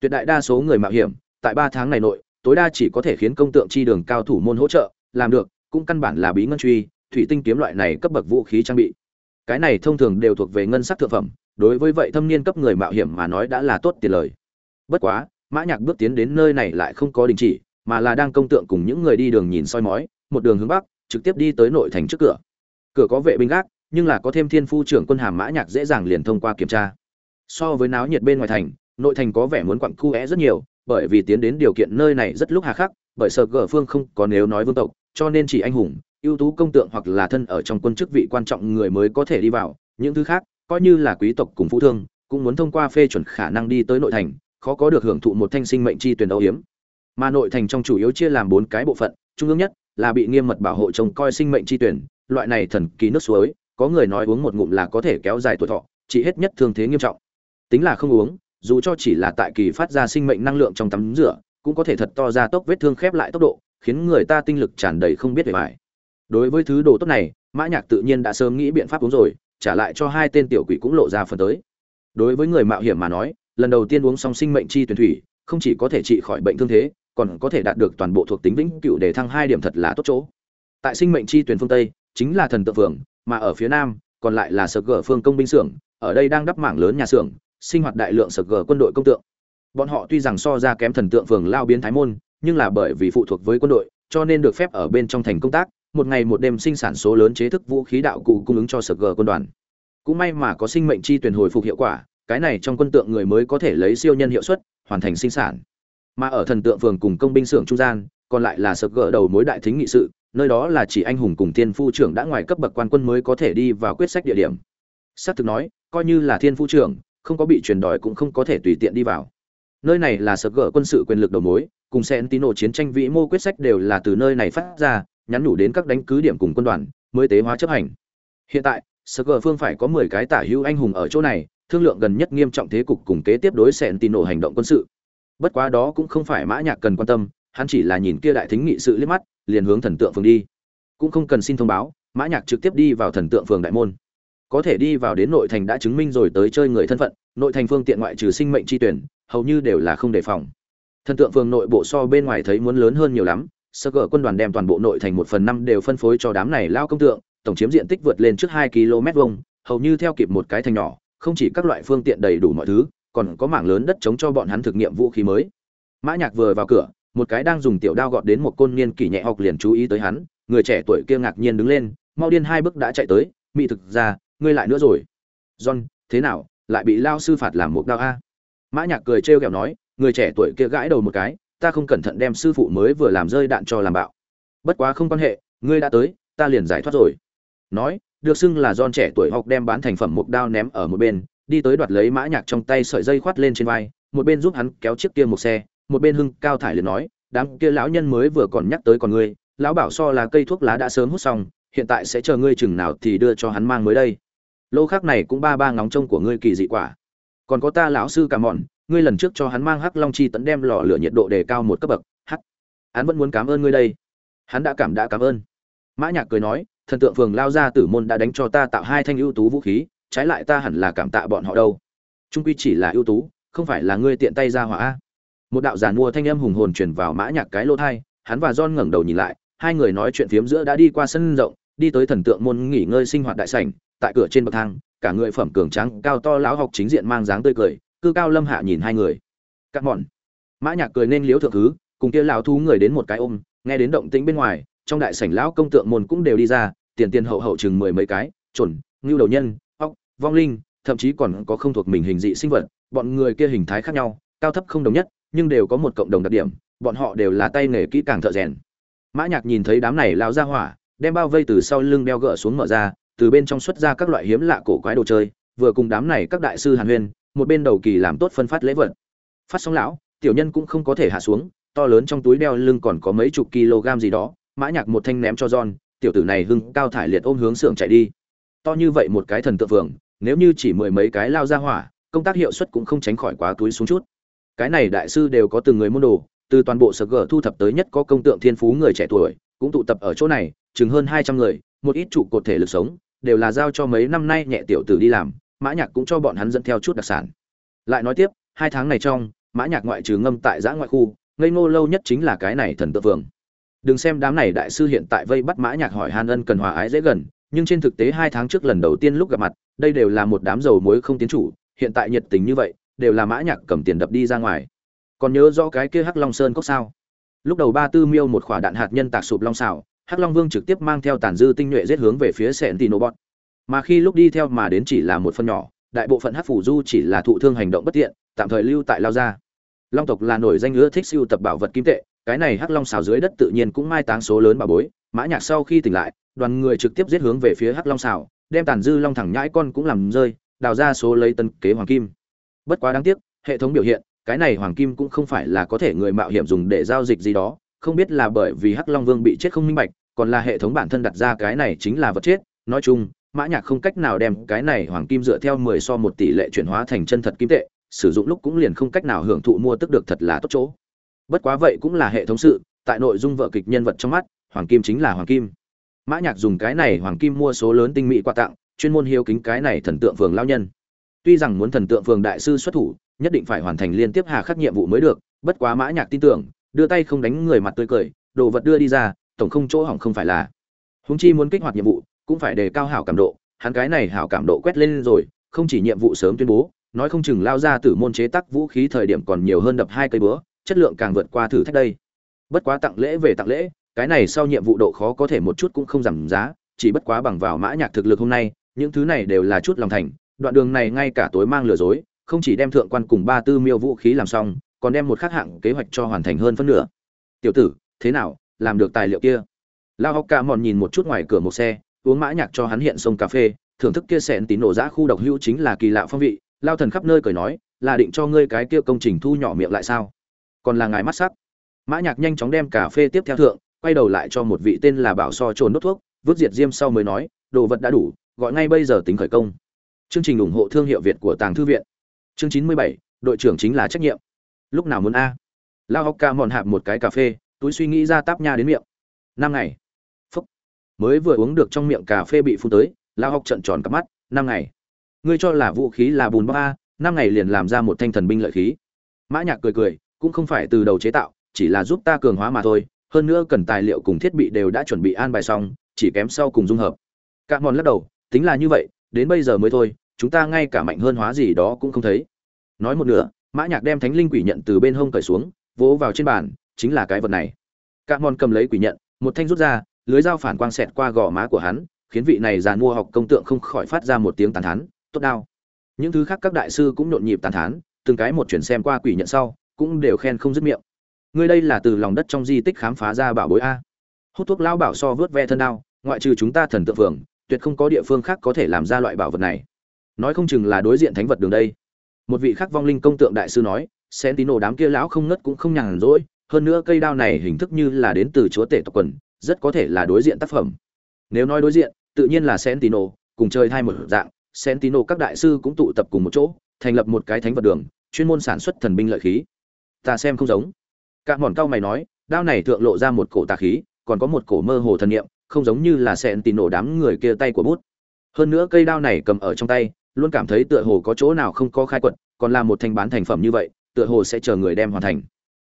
Tuyệt đại đa số người mạo hiểm, tại ba tháng này nội, tối đa chỉ có thể khiến công tượng chi đường cao thủ môn hỗ trợ, làm được, cũng căn bản là bí ngân truy, thủy tinh kiếm loại này cấp bậc vũ khí trang bị. Cái này thông thường đều thuộc về ngân sắc thượng phẩm, đối với vậy thâm niên cấp người mạo hiểm mà nói đã là tốt tiền lời. Bất quá mã nhạc bước tiến đến nơi này lại không có đình chỉ, mà là đang công tượng cùng những người đi đường nhìn soi mói, một đường hướng bắc, trực tiếp đi tới nội thành trước cửa. Cửa có vệ binh gác, nhưng là có thêm thiên phu trưởng quân hàm mã nhạc dễ dàng liền thông qua kiểm tra. So với náo nhiệt bên ngoài thành, nội thành có vẻ muốn quặn cu é rất nhiều, bởi vì tiến đến điều kiện nơi này rất lúc hà khắc, bởi sợ gở phương không có nếu nói vương tộc, cho nên chỉ anh hùng, ưu tú công tượng hoặc là thân ở trong quân chức vị quan trọng người mới có thể đi vào. Những thứ khác, coi như là quý tộc cùng phú thương, cũng muốn thông qua phê chuẩn khả năng đi tới nội thành khó có được hưởng thụ một thanh sinh mệnh chi tuyển âu hiếm. Mà nội thành trong chủ yếu chia làm bốn cái bộ phận, trung ương nhất là bị nghiêm mật bảo hộ trông coi sinh mệnh chi tuyển, loại này thần kỳ nước suối, có người nói uống một ngụm là có thể kéo dài tuổi thọ, chỉ hết nhất thương thế nghiêm trọng. Tính là không uống, dù cho chỉ là tại kỳ phát ra sinh mệnh năng lượng trong tắm rửa, cũng có thể thật to ra tốc vết thương khép lại tốc độ, khiến người ta tinh lực tràn đầy không biết về bài đối với thứ đồ tốt này, mã nhạc tự nhiên đã sớm nghĩ biện pháp uống rồi, trả lại cho hai tên tiểu quỷ cũng lộ ra phần tới. Đối với người mạo hiểm mà nói lần đầu tiên uống xong sinh mệnh chi tuyển thủy, không chỉ có thể trị khỏi bệnh thương thế, còn có thể đạt được toàn bộ thuộc tính vĩnh cửu để thăng hai điểm thật là tốt chỗ. Tại sinh mệnh chi tuyển phương tây, chính là thần tượng phường, mà ở phía nam, còn lại là sở gở phương công binh xưởng, ở đây đang đắp mảng lớn nhà xưởng, sinh hoạt đại lượng sở gở quân đội công tượng. Bọn họ tuy rằng so ra kém thần tượng phường lao biến thái môn, nhưng là bởi vì phụ thuộc với quân đội, cho nên được phép ở bên trong thành công tác, một ngày một đêm sinh sản số lớn chế thức vũ khí đạo cụ cung ứng cho sở gở quân đoàn. Cũng may mà có sinh mệnh chi tuyển hồi phục hiệu quả cái này trong quân tượng người mới có thể lấy siêu nhân hiệu suất, hoàn thành sinh sản. Mà ở thần tượng phường cùng công binh xưởng trung gian, còn lại là sập gỡ đầu mối đại thính nghị sự, nơi đó là chỉ anh hùng cùng thiên phu trưởng đã ngoài cấp bậc quan quân mới có thể đi vào quyết sách địa điểm. Xác thực nói, coi như là thiên phu trưởng, không có bị truyền đòi cũng không có thể tùy tiện đi vào. Nơi này là sập gỡ quân sự quyền lực đầu mối, cùng xe tín chiến tranh vĩ mô quyết sách đều là từ nơi này phát ra, nhắn nhủ đến các đánh cứ điểm cùng quân đoàn, mới tế hóa chấp hành. Hiện tại sập gỡ phương phải có mười cái tả hữu anh hùng ở chỗ này thương lượng gần nhất nghiêm trọng thế cục cùng kế tiếp đối sen tin nổ hành động quân sự. Bất quá đó cũng không phải mã nhạc cần quan tâm, hắn chỉ là nhìn kia đại thính nghị sự liếc mắt, liền hướng thần tượng phường đi. Cũng không cần xin thông báo, mã nhạc trực tiếp đi vào thần tượng phường đại môn. Có thể đi vào đến nội thành đã chứng minh rồi tới chơi người thân phận, nội thành phương tiện ngoại trừ sinh mệnh chi tuyển, hầu như đều là không đề phòng. Thần tượng phường nội bộ so bên ngoài thấy muốn lớn hơn nhiều lắm, sơ gở quân đoàn đem toàn bộ nội thành một phần năm đều phân phối cho đám này lao công tượng, tổng chiếm diện tích vượt lên trước hai km vuông, hầu như theo kịp một cái thành nhỏ không chỉ các loại phương tiện đầy đủ mọi thứ, còn có mảng lớn đất chống cho bọn hắn thực nghiệm vũ khí mới. Mã nhạc vừa vào cửa, một cái đang dùng tiểu đao gọt đến một côn niên kỷ nhẹ học liền chú ý tới hắn, người trẻ tuổi kia ngạc nhiên đứng lên, mau điên hai bước đã chạy tới mỹ thực ra, ngươi lại nữa rồi. John, thế nào, lại bị lao sư phạt làm một đao a? Mã nhạc cười trêu ghẹo nói, người trẻ tuổi kia gãi đầu một cái, ta không cẩn thận đem sư phụ mới vừa làm rơi đạn cho làm bạo. Bất quá không quan hệ, ngươi đã tới, ta liền giải thoát rồi. Nói được xưng là John trẻ tuổi học đem bán thành phẩm mục đao ném ở một bên, đi tới đoạt lấy mã nhạc trong tay sợi dây khoát lên trên vai, một bên giúp hắn kéo chiếc kia một xe, một bên hưng cao thải liền nói, đám kia lão nhân mới vừa còn nhắc tới còn ngươi, lão bảo so là cây thuốc lá đã sớm hút xong, hiện tại sẽ chờ ngươi chừng nào thì đưa cho hắn mang mới đây. Lô khác này cũng ba ba ngóng trông của ngươi kỳ dị quả. Còn có ta lão sư cả mọn, ngươi lần trước cho hắn mang hắc long chi tấn đem lò lửa nhiệt độ đề cao một cấp bậc, hắc, hắn vẫn muốn cảm ơn ngươi đây. Hắn đã cảm đã cảm ơn. Mã nhạc cười nói thần tượng phường lao ra tử môn đã đánh cho ta tạo hai thanh ưu tú vũ khí, trái lại ta hẳn là cảm tạ bọn họ đâu. Trung quy chỉ là ưu tú, không phải là ngươi tiện tay ra hỏa một đạo giàn mua thanh âm hùng hồn truyền vào mã nhạc cái lô thai, hắn và john ngẩng đầu nhìn lại, hai người nói chuyện phiếm giữa đã đi qua sân rộng, đi tới thần tượng môn nghỉ ngơi sinh hoạt đại sảnh, tại cửa trên bậc thang, cả người phẩm cường tráng, cao to lão học chính diện mang dáng tươi cười, cư cao lâm hạ nhìn hai người. Cắt bọn mã nhạc cười nên liếu thượng thứ, cùng kia lão thú người đến một cái ôm, nghe đến động tĩnh bên ngoài, trong đại sảnh lão công tượng môn cũng đều đi ra tiền tiền hậu hậu chừng mười mấy cái, chuẩn, ngưu đầu nhân vong linh, thậm chí còn có không thuộc mình hình dị sinh vật, bọn người kia hình thái khác nhau, cao thấp không đồng nhất, nhưng đều có một cộng đồng đặc điểm, bọn họ đều là tay nghề kỹ càng thợ rèn. Mã nhạc nhìn thấy đám này lao ra hỏa, đem bao vây từ sau lưng đeo gỡ xuống mở ra, từ bên trong xuất ra các loại hiếm lạ cổ quái đồ chơi, vừa cùng đám này các đại sư hàn huyên, một bên đầu kỳ làm tốt phân phát lễ vật. Phát xong lão, tiểu nhân cũng không có thể hạ xuống, to lớn trong túi đeo lưng còn có mấy chục kg gì đó, mã nhạc một thanh ném cho john tiểu tử này hưng cao thải liệt ôm hướng xưởng chạy đi. To như vậy một cái thần tượng vương, nếu như chỉ mười mấy cái lao ra hỏa công tác hiệu suất cũng không tránh khỏi quá túi xuống chút. Cái này đại sư đều có từng người môn đồ từ toàn bộ sở gở thu thập tới nhất có công tượng thiên phú người trẻ tuổi cũng tụ tập ở chỗ này chừng hơn hai trăm người một ít trụ cột thể lực sống đều là giao cho mấy năm nay nhẹ tiểu tử đi làm mã nhạc cũng cho bọn hắn dẫn theo chút đặc sản. Lại nói tiếp hai tháng này trong mã nhạc ngoại trừ ngâm tại giã ngoại khu ngây ngô lâu nhất chính là cái này thần tượng vương đừng xem đám này đại sư hiện tại vây bắt mã nhạc hỏi Hàn ân cần hòa ái dễ gần, nhưng trên thực tế hai tháng trước lần đầu tiên lúc gặp mặt, đây đều là một đám dầu muối không tiến chủ, hiện tại nhiệt tình như vậy, đều là mã nhạc cầm tiền đập đi ra ngoài. Còn nhớ rõ cái kia hắc long sơn cốc sao? Lúc đầu ba tư miêu một quả đạn hạt nhân tạc sụp long xảo hắc long vương trực tiếp mang theo tàn dư tinh nhuệ giết hướng về phía sẹn tì nổ bọn mà khi lúc đi theo mà đến chỉ là một phần nhỏ, đại bộ phận hắc phủ du chỉ là thụ thương hành động bất tiện, tạm thời lưu tại lao gia. Long tộc là nổi danh ưa thích siêu tập bảo vật kim tệ cái này hắc long xào dưới đất tự nhiên cũng mai táng số lớn bà bối, mã nhạc sau khi tỉnh lại, đoàn người trực tiếp giết hướng về phía hắc long xào, đem tàn dư long thẳng nhãi con cũng làm rơi, đào ra số lấy tân kế hoàng kim. Bất quá đáng tiếc, hệ thống biểu hiện, cái này hoàng kim cũng không phải là có thể người mạo hiểm dùng để giao dịch gì đó, không biết là bởi vì hắc long vương bị chết không minh bạch, còn là hệ thống bản thân đặt ra cái này chính là vật chết. Nói chung, mã nhạc không cách nào đem cái này hoàng kim dựa theo 10 so một tỷ lệ chuyển hóa thành chân thật kim tệ, sử dụng lúc cũng liền không cách nào hưởng thụ mua tức được thật là tốt chỗ bất quá vậy cũng là hệ thống sự, tại nội dung vợ kịch nhân vật trong mắt, hoàng kim chính là hoàng kim. Mã nhạc dùng cái này hoàng kim mua số lớn tinh mỹ quà tặng, chuyên môn hiếu kính cái này thần tượng phường lão nhân. Tuy rằng muốn thần tượng phường đại sư xuất thủ, nhất định phải hoàn thành liên tiếp hà khắc nhiệm vụ mới được, bất quá mã nhạc tin tưởng, đưa tay không đánh người mặt tươi cười, đồ vật đưa đi ra, tổng không chỗ hỏng không phải là. Huống chi muốn kích hoạt nhiệm vụ, cũng phải đề cao hảo cảm độ, hắn cái này hảo cảm độ quét lên rồi, không chỉ nhiệm vụ sớm tuyên bố, nói không chừng lao ra tử môn chế tác vũ khí thời điểm còn nhiều hơn đập hai cây búa chất lượng càng vượt qua thử thách đây. Bất quá tặng lễ về tặng lễ, cái này sau nhiệm vụ độ khó có thể một chút cũng không giảm giá, chỉ bất quá bằng vào mã nhạc thực lực hôm nay, những thứ này đều là chút lòng thành, đoạn đường này ngay cả tối mang lừa dối, không chỉ đem thượng quan cùng ba tư miêu vũ khí làm xong, còn đem một khắc hạng kế hoạch cho hoàn thành hơn phân nửa. Tiểu tử, thế nào, làm được tài liệu kia? Lao học ca mòn nhìn một chút ngoài cửa một xe, uống mã nhạc cho hắn hiện sông cà phê, thưởng thức kia sẹn tín nổ giã khu độc hữu chính là kỳ lạ phong vị. Lao thần khắp nơi cười nói, là định cho ngươi cái kia công trình thu nhỏ miệng lại sao? Còn là ngài mắt sắc. Mã nhạc nhanh chóng đem cà phê tiếp theo thượng, quay đầu lại cho một vị tên là bảo so trồn đốt thuốc, vứt diệt diêm sau mới nói, đồ vật đã đủ, gọi ngay bây giờ tính khởi công. Chương trình ủng hộ thương hiệu việt của tàng thư viện. Chương chín mươi bảy, đội trưởng chính là trách nhiệm. Lúc nào muốn a? Lao học ca mòn hạp một cái cà phê, túi suy nghĩ ra táp nha đến miệng. Năm ngày. Phúc. Mới vừa uống được trong miệng cà phê bị phun tới, lao học trận tròn cả mắt. Năm ngày. Ngươi cho là vũ khí là bùn bắp a, năm ngày liền làm ra một thanh thần binh lợi khí. Mã nhạc cười cười cũng không phải từ đầu chế tạo, chỉ là giúp ta cường hóa mà thôi, hơn nữa cần tài liệu cùng thiết bị đều đã chuẩn bị an bài xong, chỉ kém sau cùng dung hợp. Cả mòn lắc đầu, tính là như vậy, đến bây giờ mới thôi, chúng ta ngay cả mạnh hơn hóa gì đó cũng không thấy. Nói một nửa, mã nhạc đem thánh linh quỷ nhận từ bên hông cởi xuống, vỗ vào trên bàn, chính là cái vật này. Cả mòn cầm lấy quỷ nhận, một thanh rút ra, lưới dao phản quang xẹt qua gò má của hắn, khiến vị này già mua học công tượng không khỏi phát ra một tiếng tàn thán, tốt đao. Những thứ khác các đại sư cũng nhộn nhịp tàn thán, từng cái một chuyển xem qua quỷ nhận sau cũng đều khen không dứt miệng. Ngươi đây là từ lòng đất trong di tích khám phá ra bảo bối a. Hút thuốc lão bảo so vớt ve thân đao, ngoại trừ chúng ta thần tượng phường, tuyệt không có địa phương khác có thể làm ra loại bảo vật này. Nói không chừng là đối diện thánh vật đường đây. Một vị khác vong linh công tượng đại sư nói, sentino đám kia lão không ngất cũng không nhàn rỗi, hơn nữa cây đao này hình thức như là đến từ chúa tể tộc quần, rất có thể là đối diện tác phẩm. Nếu nói đối diện, tự nhiên là sentino, cùng chơi hai một dạng, sentino các đại sư cũng tụ tập cùng một chỗ, thành lập một cái thánh vật đường, chuyên môn sản xuất thần binh lợi khí ta xem không giống. Cả mòn cao mày nói, đao này thượng lộ ra một cổ tà khí, còn có một cổ mơ hồ thần niệm, không giống như là sẹn tì nổ đám người kia tay của bút. Hơn nữa cây đao này cầm ở trong tay, luôn cảm thấy tựa hồ có chỗ nào không có khai quật, còn là một thanh bán thành phẩm như vậy, tựa hồ sẽ chờ người đem hoàn thành.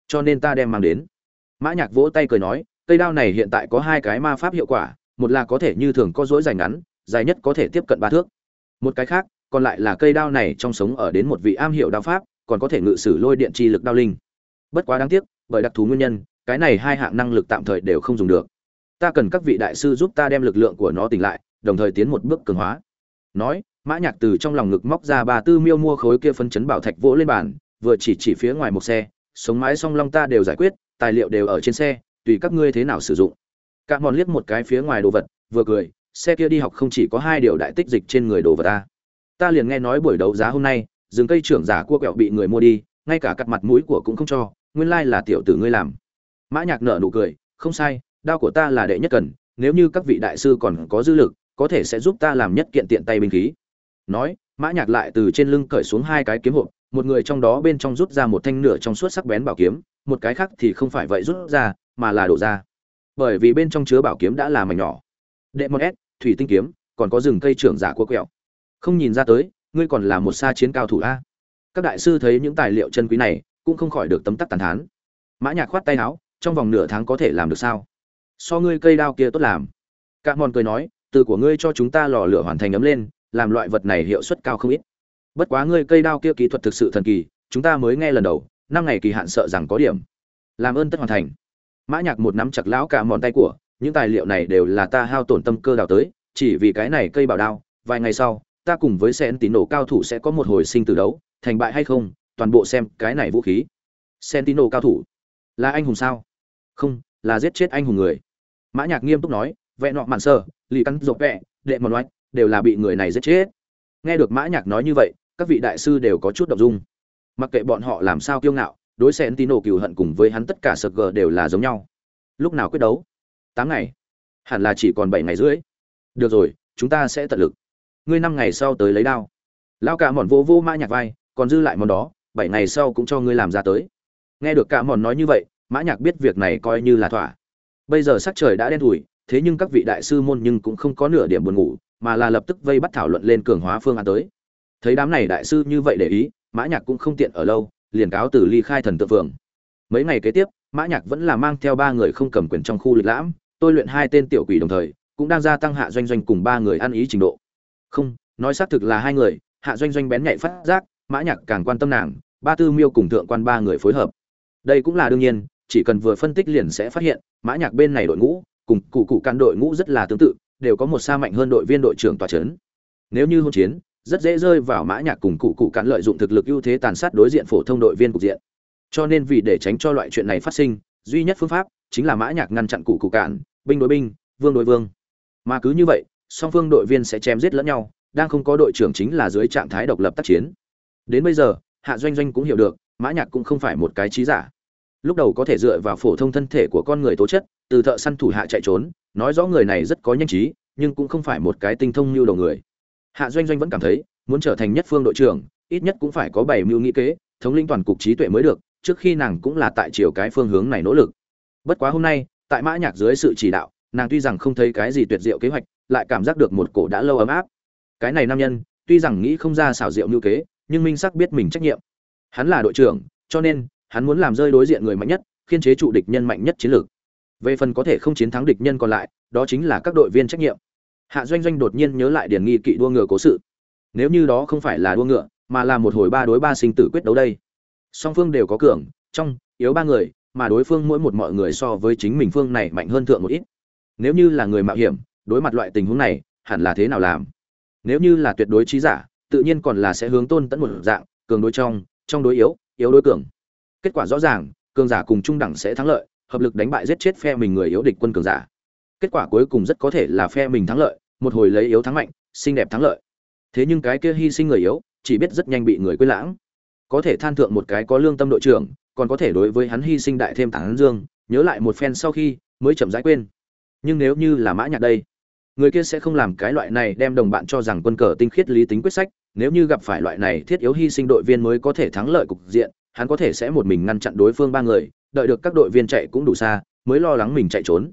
Cho nên ta đem mang đến. Mã nhạc vỗ tay cười nói, cây đao này hiện tại có hai cái ma pháp hiệu quả, một là có thể như thường có dối dài ngắn, dài nhất có thể tiếp cận ba thước. Một cái khác, còn lại là cây đao này trong sống ở đến một vị am hiểu đao pháp còn có thể ngự sử lôi điện chi lực đao linh. Bất quá đáng tiếc, bởi đặc thù nguyên nhân, cái này hai hạng năng lực tạm thời đều không dùng được. Ta cần các vị đại sư giúp ta đem lực lượng của nó tỉnh lại, đồng thời tiến một bước cường hóa. Nói, mã nhạc từ trong lòng ngực móc ra ba tư miêu mua khối kia phân chấn bảo thạch vỗ lên bàn, vừa chỉ chỉ phía ngoài một xe, sống mái song long ta đều giải quyết, tài liệu đều ở trên xe, tùy các ngươi thế nào sử dụng. Cả mòn liếc một cái phía ngoài đồ vật, vừa cười, xe kia đi học không chỉ có hai điều đại tích dịch trên người đồ vật ta. Ta liền nghe nói buổi đấu giá hôm nay rừng cây trưởng giả cua quẹo bị người mua đi, ngay cả cắt mặt mũi của cũng không cho, nguyên lai là tiểu tử ngươi làm. Mã nhạc nở nụ cười, không sai, đao của ta là đệ nhất cần, nếu như các vị đại sư còn có dư lực, có thể sẽ giúp ta làm nhất kiện tiện tay binh khí. Nói, mã nhạc lại từ trên lưng cởi xuống hai cái kiếm hộp, một người trong đó bên trong rút ra một thanh nửa trong suốt sắc bén bảo kiếm, một cái khác thì không phải vậy rút ra, mà là đổ ra. Bởi vì bên trong chứa bảo kiếm đã là mảnh nhỏ. Đệ một s, thủy tinh kiếm, còn có rừng cây trưởng giả cua quẹo. Không nhìn ra tới ngươi còn là một xa chiến cao thủ a. Các đại sư thấy những tài liệu chân quý này, cũng không khỏi được tấm tắc tàn thán. Mã nhạc khoát tay áo, trong vòng nửa tháng có thể làm được sao? So ngươi cây đao kia tốt làm. Cạ mòn cười nói, từ của ngươi cho chúng ta lò lửa hoàn thành ấm lên, làm loại vật này hiệu suất cao không ít. Bất quá ngươi cây đao kia kỹ thuật thực sự thần kỳ, chúng ta mới nghe lần đầu, năm ngày kỳ hạn sợ rằng có điểm. Làm ơn tất hoàn thành. Mã nhạc một nắm chặt lão cả mòn tay của, những tài liệu này đều là ta hao tổn tâm cơ đào tới, chỉ vì cái này cây bảo đao, vài ngày sau ta cùng với sen tín nổ cao thủ sẽ có một hồi sinh tử đấu, thành bại hay không, toàn bộ xem cái này vũ khí. Sentino cao thủ, là anh hùng sao? Không, là giết chết anh hùng người. Mã nhạc nghiêm túc nói vẹn nọ mạn sơ, lì cắn rộp vẹ đệ mòn oách, đều là bị người này giết chết. Nghe được mã nhạc nói như vậy, các vị đại sư đều có chút động dung. Mặc kệ bọn họ làm sao kiêu ngạo, đối sentino cừu hận cùng với hắn tất cả sờ gờ đều là giống nhau. Lúc nào quyết đấu? Tám ngày. Hẳn là chỉ còn bảy ngày rưỡi. Được rồi, chúng ta sẽ tận lực ngươi năm ngày sau tới lấy đao. Lao cả mòn vô vô mã nhạc vai, còn dư lại món đó, bảy ngày sau cũng cho ngươi làm ra tới. Nghe được cả mòn nói như vậy, mã nhạc biết việc này coi như là thỏa. Bây giờ sắc trời đã đen thủi thế nhưng các vị đại sư môn nhưng cũng không có nửa điểm buồn ngủ, mà là lập tức vây bắt thảo luận lên cường hóa phương án tới. Thấy đám này đại sư như vậy để ý, mã nhạc cũng không tiện ở lâu, liền cáo từ ly khai thần tự phường. Mấy ngày kế tiếp, mã nhạc vẫn là mang theo ba người không cầm quyền trong khu lịch lãm, tôi luyện hai tên tiểu quỷ đồng thời, cũng đang gia tăng hạ doanh doanh cùng ba người ăn ý trình độ không, nói xác thực là hai người, hạ doanh doanh bén nhạy phát giác, mã nhạc càng quan tâm nàng, ba tư miêu cùng thượng quan ba người phối hợp. Đây cũng là đương nhiên, chỉ cần vừa phân tích liền sẽ phát hiện, mã nhạc bên này đội ngũ, cùng cụ cụ can đội ngũ rất là tương tự, đều có một xa mạnh hơn đội viên đội trưởng tòa chấn. Nếu như hôn chiến, rất dễ rơi vào mã nhạc cùng cụ cụ cán lợi dụng thực lực ưu thế tàn sát đối diện phổ thông đội viên cục diện. Cho nên vì để tránh cho loại chuyện này phát sinh, duy nhất phương pháp chính là mã nhạc ngăn chặn cụ cụ cản binh đối binh, vương đối vương. Mà cứ như vậy song phương đội viên sẽ chém giết lẫn nhau, đang không có đội trưởng chính là dưới trạng thái độc lập tác chiến. Đến bây giờ, hạ doanh doanh cũng hiểu được, mã nhạc cũng không phải một cái trí giả. Lúc đầu có thể dựa vào phổ thông thân thể của con người tố chất, từ thợ săn thủ hạ chạy trốn, nói rõ người này rất có nhanh trí, nhưng cũng không phải một cái tinh thông như đầu người. Hạ doanh doanh vẫn cảm thấy, muốn trở thành nhất phương đội trưởng, ít nhất cũng phải có bảy mưu nghĩ kế, thống lĩnh toàn cục trí tuệ mới được, trước khi nàng cũng là tại chiều cái phương hướng này nỗ lực. Bất quá hôm nay, tại mã nhạc dưới sự chỉ đạo, nàng tuy rằng không thấy cái gì tuyệt diệu kế hoạch lại cảm giác được một cổ đã lâu ấm áp. Cái này nam nhân, tuy rằng nghĩ không ra xảo diệu như kế, nhưng minh sắc biết mình trách nhiệm. Hắn là đội trưởng, cho nên, hắn muốn làm rơi đối diện người mạnh nhất, khiên chế trụ địch nhân mạnh nhất chiến lược. Về phần có thể không chiến thắng địch nhân còn lại, đó chính là các đội viên trách nhiệm. Hạ doanh doanh đột nhiên nhớ lại điển nghi kỵ đua ngựa cố sự. Nếu như đó không phải là đua ngựa, mà là một hồi ba đối ba sinh tử quyết đấu đây. Song phương đều có cường, trong, yếu ba người, mà đối phương mỗi một mọi người so với chính mình phương này mạnh hơn thượng một ít. Nếu như là người mạo hiểm đối mặt loại tình huống này, hẳn là thế nào làm? Nếu như là tuyệt đối trí giả, tự nhiên còn là sẽ hướng tôn tẫn một dạng, cường đối trong trong đối yếu yếu đối cường. Kết quả rõ ràng, cường giả cùng trung đẳng sẽ thắng lợi, hợp lực đánh bại giết chết phe mình người yếu địch quân cường giả. Kết quả cuối cùng rất có thể là phe mình thắng lợi, một hồi lấy yếu thắng mạnh, xinh đẹp thắng lợi. Thế nhưng cái kia hy sinh người yếu, chỉ biết rất nhanh bị người quên lãng. Có thể than thượng một cái có lương tâm đội trưởng, còn có thể đối với hắn hy sinh đại thêm tảng dương, nhớ lại một phen sau khi mới chậm rãi quên. Nhưng nếu như là mã nhạc đây người kia sẽ không làm cái loại này đem đồng bạn cho rằng quân cờ tinh khiết lý tính quyết sách, nếu như gặp phải loại này thiết yếu hy sinh đội viên mới có thể thắng lợi cục diện, hắn có thể sẽ một mình ngăn chặn đối phương ba người, đợi được các đội viên chạy cũng đủ xa, mới lo lắng mình chạy trốn.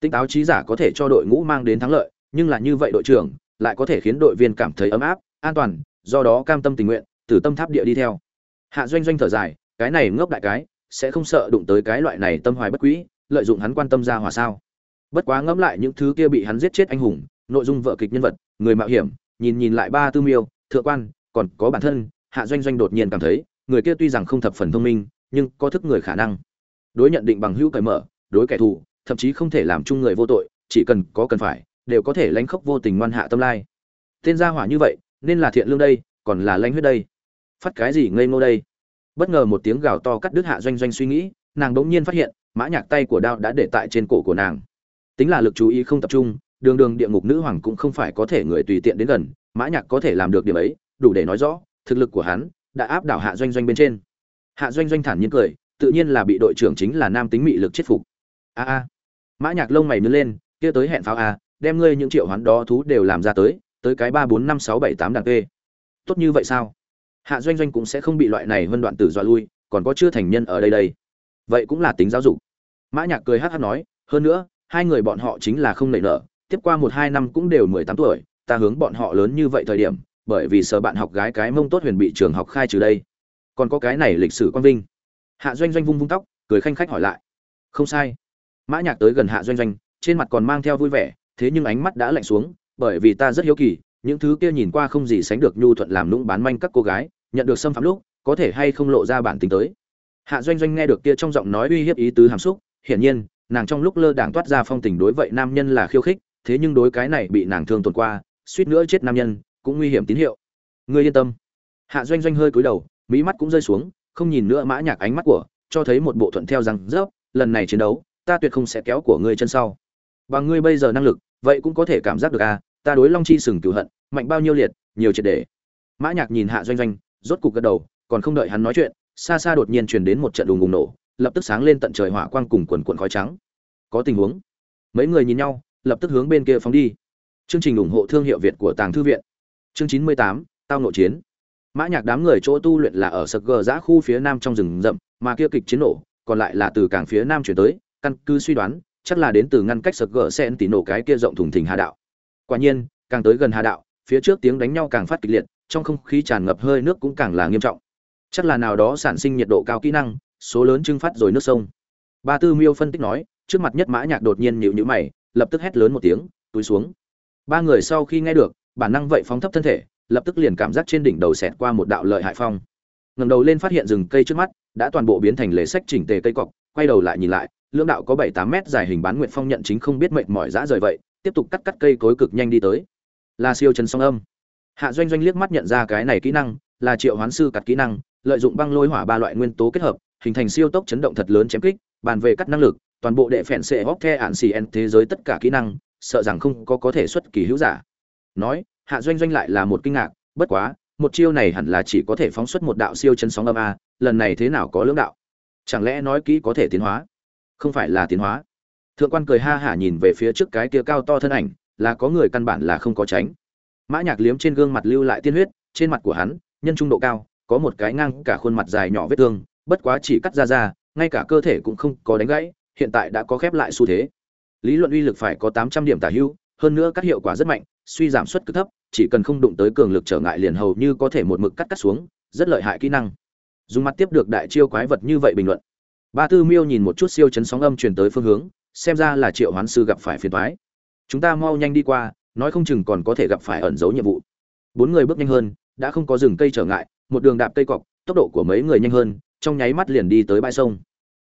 Tinh táo trí giả có thể cho đội ngũ mang đến thắng lợi, nhưng là như vậy đội trưởng lại có thể khiến đội viên cảm thấy ấm áp, an toàn, do đó cam tâm tình nguyện, từ tâm tháp địa đi theo. Hạ doanh doanh thở dài, cái này ngốc đại cái, sẽ không sợ đụng tới cái loại này tâm hoài bất quỹ lợi dụng hắn quan tâm ra hòa sao bất quá ngẫm lại những thứ kia bị hắn giết chết anh hùng, nội dung vợ kịch nhân vật, người mạo hiểm, nhìn nhìn lại ba tư miêu, thượng quan, còn có bản thân, hạ doanh doanh đột nhiên cảm thấy, người kia tuy rằng không thập phần thông minh, nhưng có thức người khả năng. Đối nhận định bằng hữu cởi mở, đối kẻ thù, thậm chí không thể làm chung người vô tội, chỉ cần có cần phải, đều có thể lánh khóc vô tình ngoan hạ tâm lai. Tên gia hỏa như vậy, nên là thiện lương đây, còn là lanh huyết đây. Phát cái gì ngây ngô đây? Bất ngờ một tiếng gào to cắt đứt hạ doanh doanh suy nghĩ, nàng đống nhiên phát hiện, mã nhạc tay của đao đã để tại trên cổ của nàng tính là lực chú ý không tập trung, đường đường địa ngục nữ hoàng cũng không phải có thể người tùy tiện đến gần, mã nhạc có thể làm được điểm ấy, đủ để nói rõ, thực lực của hắn đã áp đảo hạ doanh doanh bên trên. Hạ doanh doanh thản nhiên cười, tự nhiên là bị đội trưởng chính là nam tính mị lực chết phục. A a. Mã nhạc lông mày nhướng lên, kia tới hẹn pháo a, đem ngươi những triệu hoán đó thú đều làm ra tới tới cái ba bốn năm sáu bảy tám đàn p tốt như vậy sao? Hạ doanh doanh cũng sẽ không bị loại này vân đoạn tử dọa lui, còn có chưa thành nhân ở đây đây. Vậy cũng là tính giáo dục. Mã nhạc cười hắt hắt nói, hơn nữa hai người bọn họ chính là không nảy nở, tiếp qua một hai năm cũng đều mười tám tuổi, ta hướng bọn họ lớn như vậy thời điểm, bởi vì sợ bạn học gái cái mông tốt huyền bị trường học khai trừ đây. Còn có cái này lịch sử quan vinh. Hạ doanh doanh vung vung tóc, cười khanh khách hỏi lại. Không sai. Mã nhạc tới gần hạ doanh doanh, trên mặt còn mang theo vui vẻ, thế nhưng ánh mắt đã lạnh xuống, bởi vì ta rất hiếu kỳ, những thứ kia nhìn qua không gì sánh được nhu thuận làm lũng bán manh các cô gái, nhận được xâm phạm lúc, có thể hay không lộ ra bản tính tới. Hạ doanh doanh nghe được kia trong giọng nói uy hiếp ý tứ hàm xúc, hiển nhiên nàng trong lúc lơ đảng toát ra phong tình đối vậy nam nhân là khiêu khích, thế nhưng đối cái này bị nàng thương tổn qua, suýt nữa chết nam nhân, cũng nguy hiểm tín hiệu. Ngươi yên tâm. Hạ doanh doanh hơi cúi đầu, mỹ mắt cũng rơi xuống, không nhìn nữa mã nhạc ánh mắt của, cho thấy một bộ thuận theo rằng, rớp, lần này chiến đấu, ta tuyệt không sẽ kéo của ngươi chân sau. Bằng ngươi bây giờ năng lực, vậy cũng có thể cảm giác được à ta đối long chi sừng cửu hận, mạnh bao nhiêu liệt, nhiều triệt để. Mã nhạc nhìn hạ doanh doanh, rốt cục gật đầu, còn không đợi hắn nói chuyện, xa xa đột nhiên truyền đến một trận đùng bùng nổ lập tức sáng lên tận trời hỏa quang cùng quần quần khói trắng. Có tình huống. Mấy người nhìn nhau, lập tức hướng bên kia phóng đi. Chương trình ủng hộ thương hiệu việt của tàng thư viện. Chương chín mươi tám, tao nội chiến. Mã nhạc đám người chỗ tu luyện là ở sực gờ giã khu phía nam trong rừng rậm, mà kia kịch chiến nổ còn lại là từ cảng phía nam chuyển tới, căn cứ suy đoán, chắc là đến từ ngăn cách sực gờ sen tỉ nổ cái kia rộng thùng thình hà đạo. Quả nhiên, càng tới gần hà đạo, phía trước tiếng đánh nhau càng phát kịch liệt, trong không khí tràn ngập hơi nước cũng càng là nghiêm trọng. Chắc là nào đó sản sinh nhiệt độ cao kỹ năng số lớn trưng phát rồi nước sông. Ba tư miêu phân tích nói, trước mặt nhất mã nhạc đột nhiên nhíu nhíu mày, lập tức hét lớn một tiếng, túi xuống. Ba người sau khi nghe được, bản năng vậy phóng thấp thân thể, lập tức liền cảm giác trên đỉnh đầu xẹt qua một đạo lợi hại phong. Ngẩng đầu lên phát hiện rừng cây trước mắt, đã toàn bộ biến thành lề sách chỉnh tề cây cọc, quay đầu lại nhìn lại, lưỡng đạo có bảy tám mét dài hình bán nguyện phong nhận chính không biết mệt mỏi dã rời vậy, tiếp tục cắt cắt cây cối cực nhanh đi tới. Là siêu chân song âm. Hạ doanh doanh liếc mắt nhận ra cái này kỹ năng, là triệu hoán sư cắt kỹ năng, lợi dụng băng lôi hỏa ba loại nguyên tố kết hợp hình thành siêu tốc chấn động thật lớn chém kích, bàn về cắt năng lực, toàn bộ đệ phèn sệ hóc the ạn xì en thế giới tất cả kỹ năng, sợ rằng không có có thể xuất kỳ hữu giả. Nói, hạ doanh doanh lại là một kinh ngạc, bất quá, một chiêu này hẳn là chỉ có thể phóng xuất một đạo siêu chân sóng âm a, lần này thế nào có lưỡng đạo? Chẳng lẽ nói kỹ có thể tiến hóa? Không phải là tiến hóa. Thượng quan cười ha hả nhìn về phía trước cái kia cao to thân ảnh, là có người căn bản là không có tránh. Mã nhạc liếm trên gương mặt lưu lại tiên huyết, trên mặt của hắn, nhân trung độ cao, có một cái ngang cả khuôn mặt dài nhỏ vết thương bất quá chỉ cắt ra ra, ngay cả cơ thể cũng không có đánh gãy, hiện tại đã có khép lại xu thế. Lý luận uy lực phải có tám trăm điểm tả hữu, hơn nữa các hiệu quả rất mạnh, suy giảm suất cực thấp, chỉ cần không đụng tới cường lực trở ngại liền hầu như có thể một mực cắt cắt xuống, rất lợi hại kỹ năng. Dùng mặt tiếp được đại chiêu quái vật như vậy bình luận. Ba tư miêu nhìn một chút siêu chấn sóng âm truyền tới phương hướng, xem ra là triệu hoán sư gặp phải phiền toái. Chúng ta mau nhanh đi qua, nói không chừng còn có thể gặp phải ẩn giấu nhiệm vụ. Bốn người bước nhanh hơn, đã không có rừng cây trở ngại, một đường đạp cây cọc, tốc độ của mấy người nhanh hơn trong nháy mắt liền đi tới bãi sông.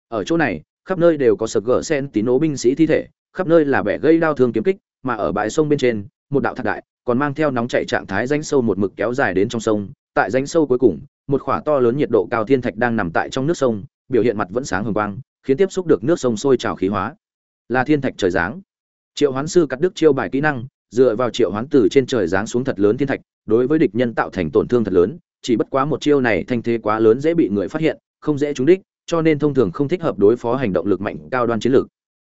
Ở chỗ này, khắp nơi đều có sực gỡ sen tín nố binh sĩ thi thể, khắp nơi là bẻ gây đau thương kiếm kích, mà ở bãi sông bên trên, một đạo thạc đại còn mang theo nóng chảy trạng thái rãnh sâu một mực kéo dài đến trong sông. Tại rãnh sâu cuối cùng, một khỏa to lớn nhiệt độ cao thiên thạch đang nằm tại trong nước sông, biểu hiện mặt vẫn sáng hường quang, khiến tiếp xúc được nước sông sôi trào khí hóa. Là thiên thạch trời giáng. Triệu hoán sư cắt đứt chiêu bài kỹ năng, dựa vào triệu hoán từ trên trời giáng xuống thật lớn thiên thạch, đối với địch nhân tạo thành tổn thương thật lớn, chỉ bất quá một chiêu này thanh thế quá lớn dễ bị người phát hiện không dễ trúng đích, cho nên thông thường không thích hợp đối phó hành động lực mạnh cao đoan chiến lược.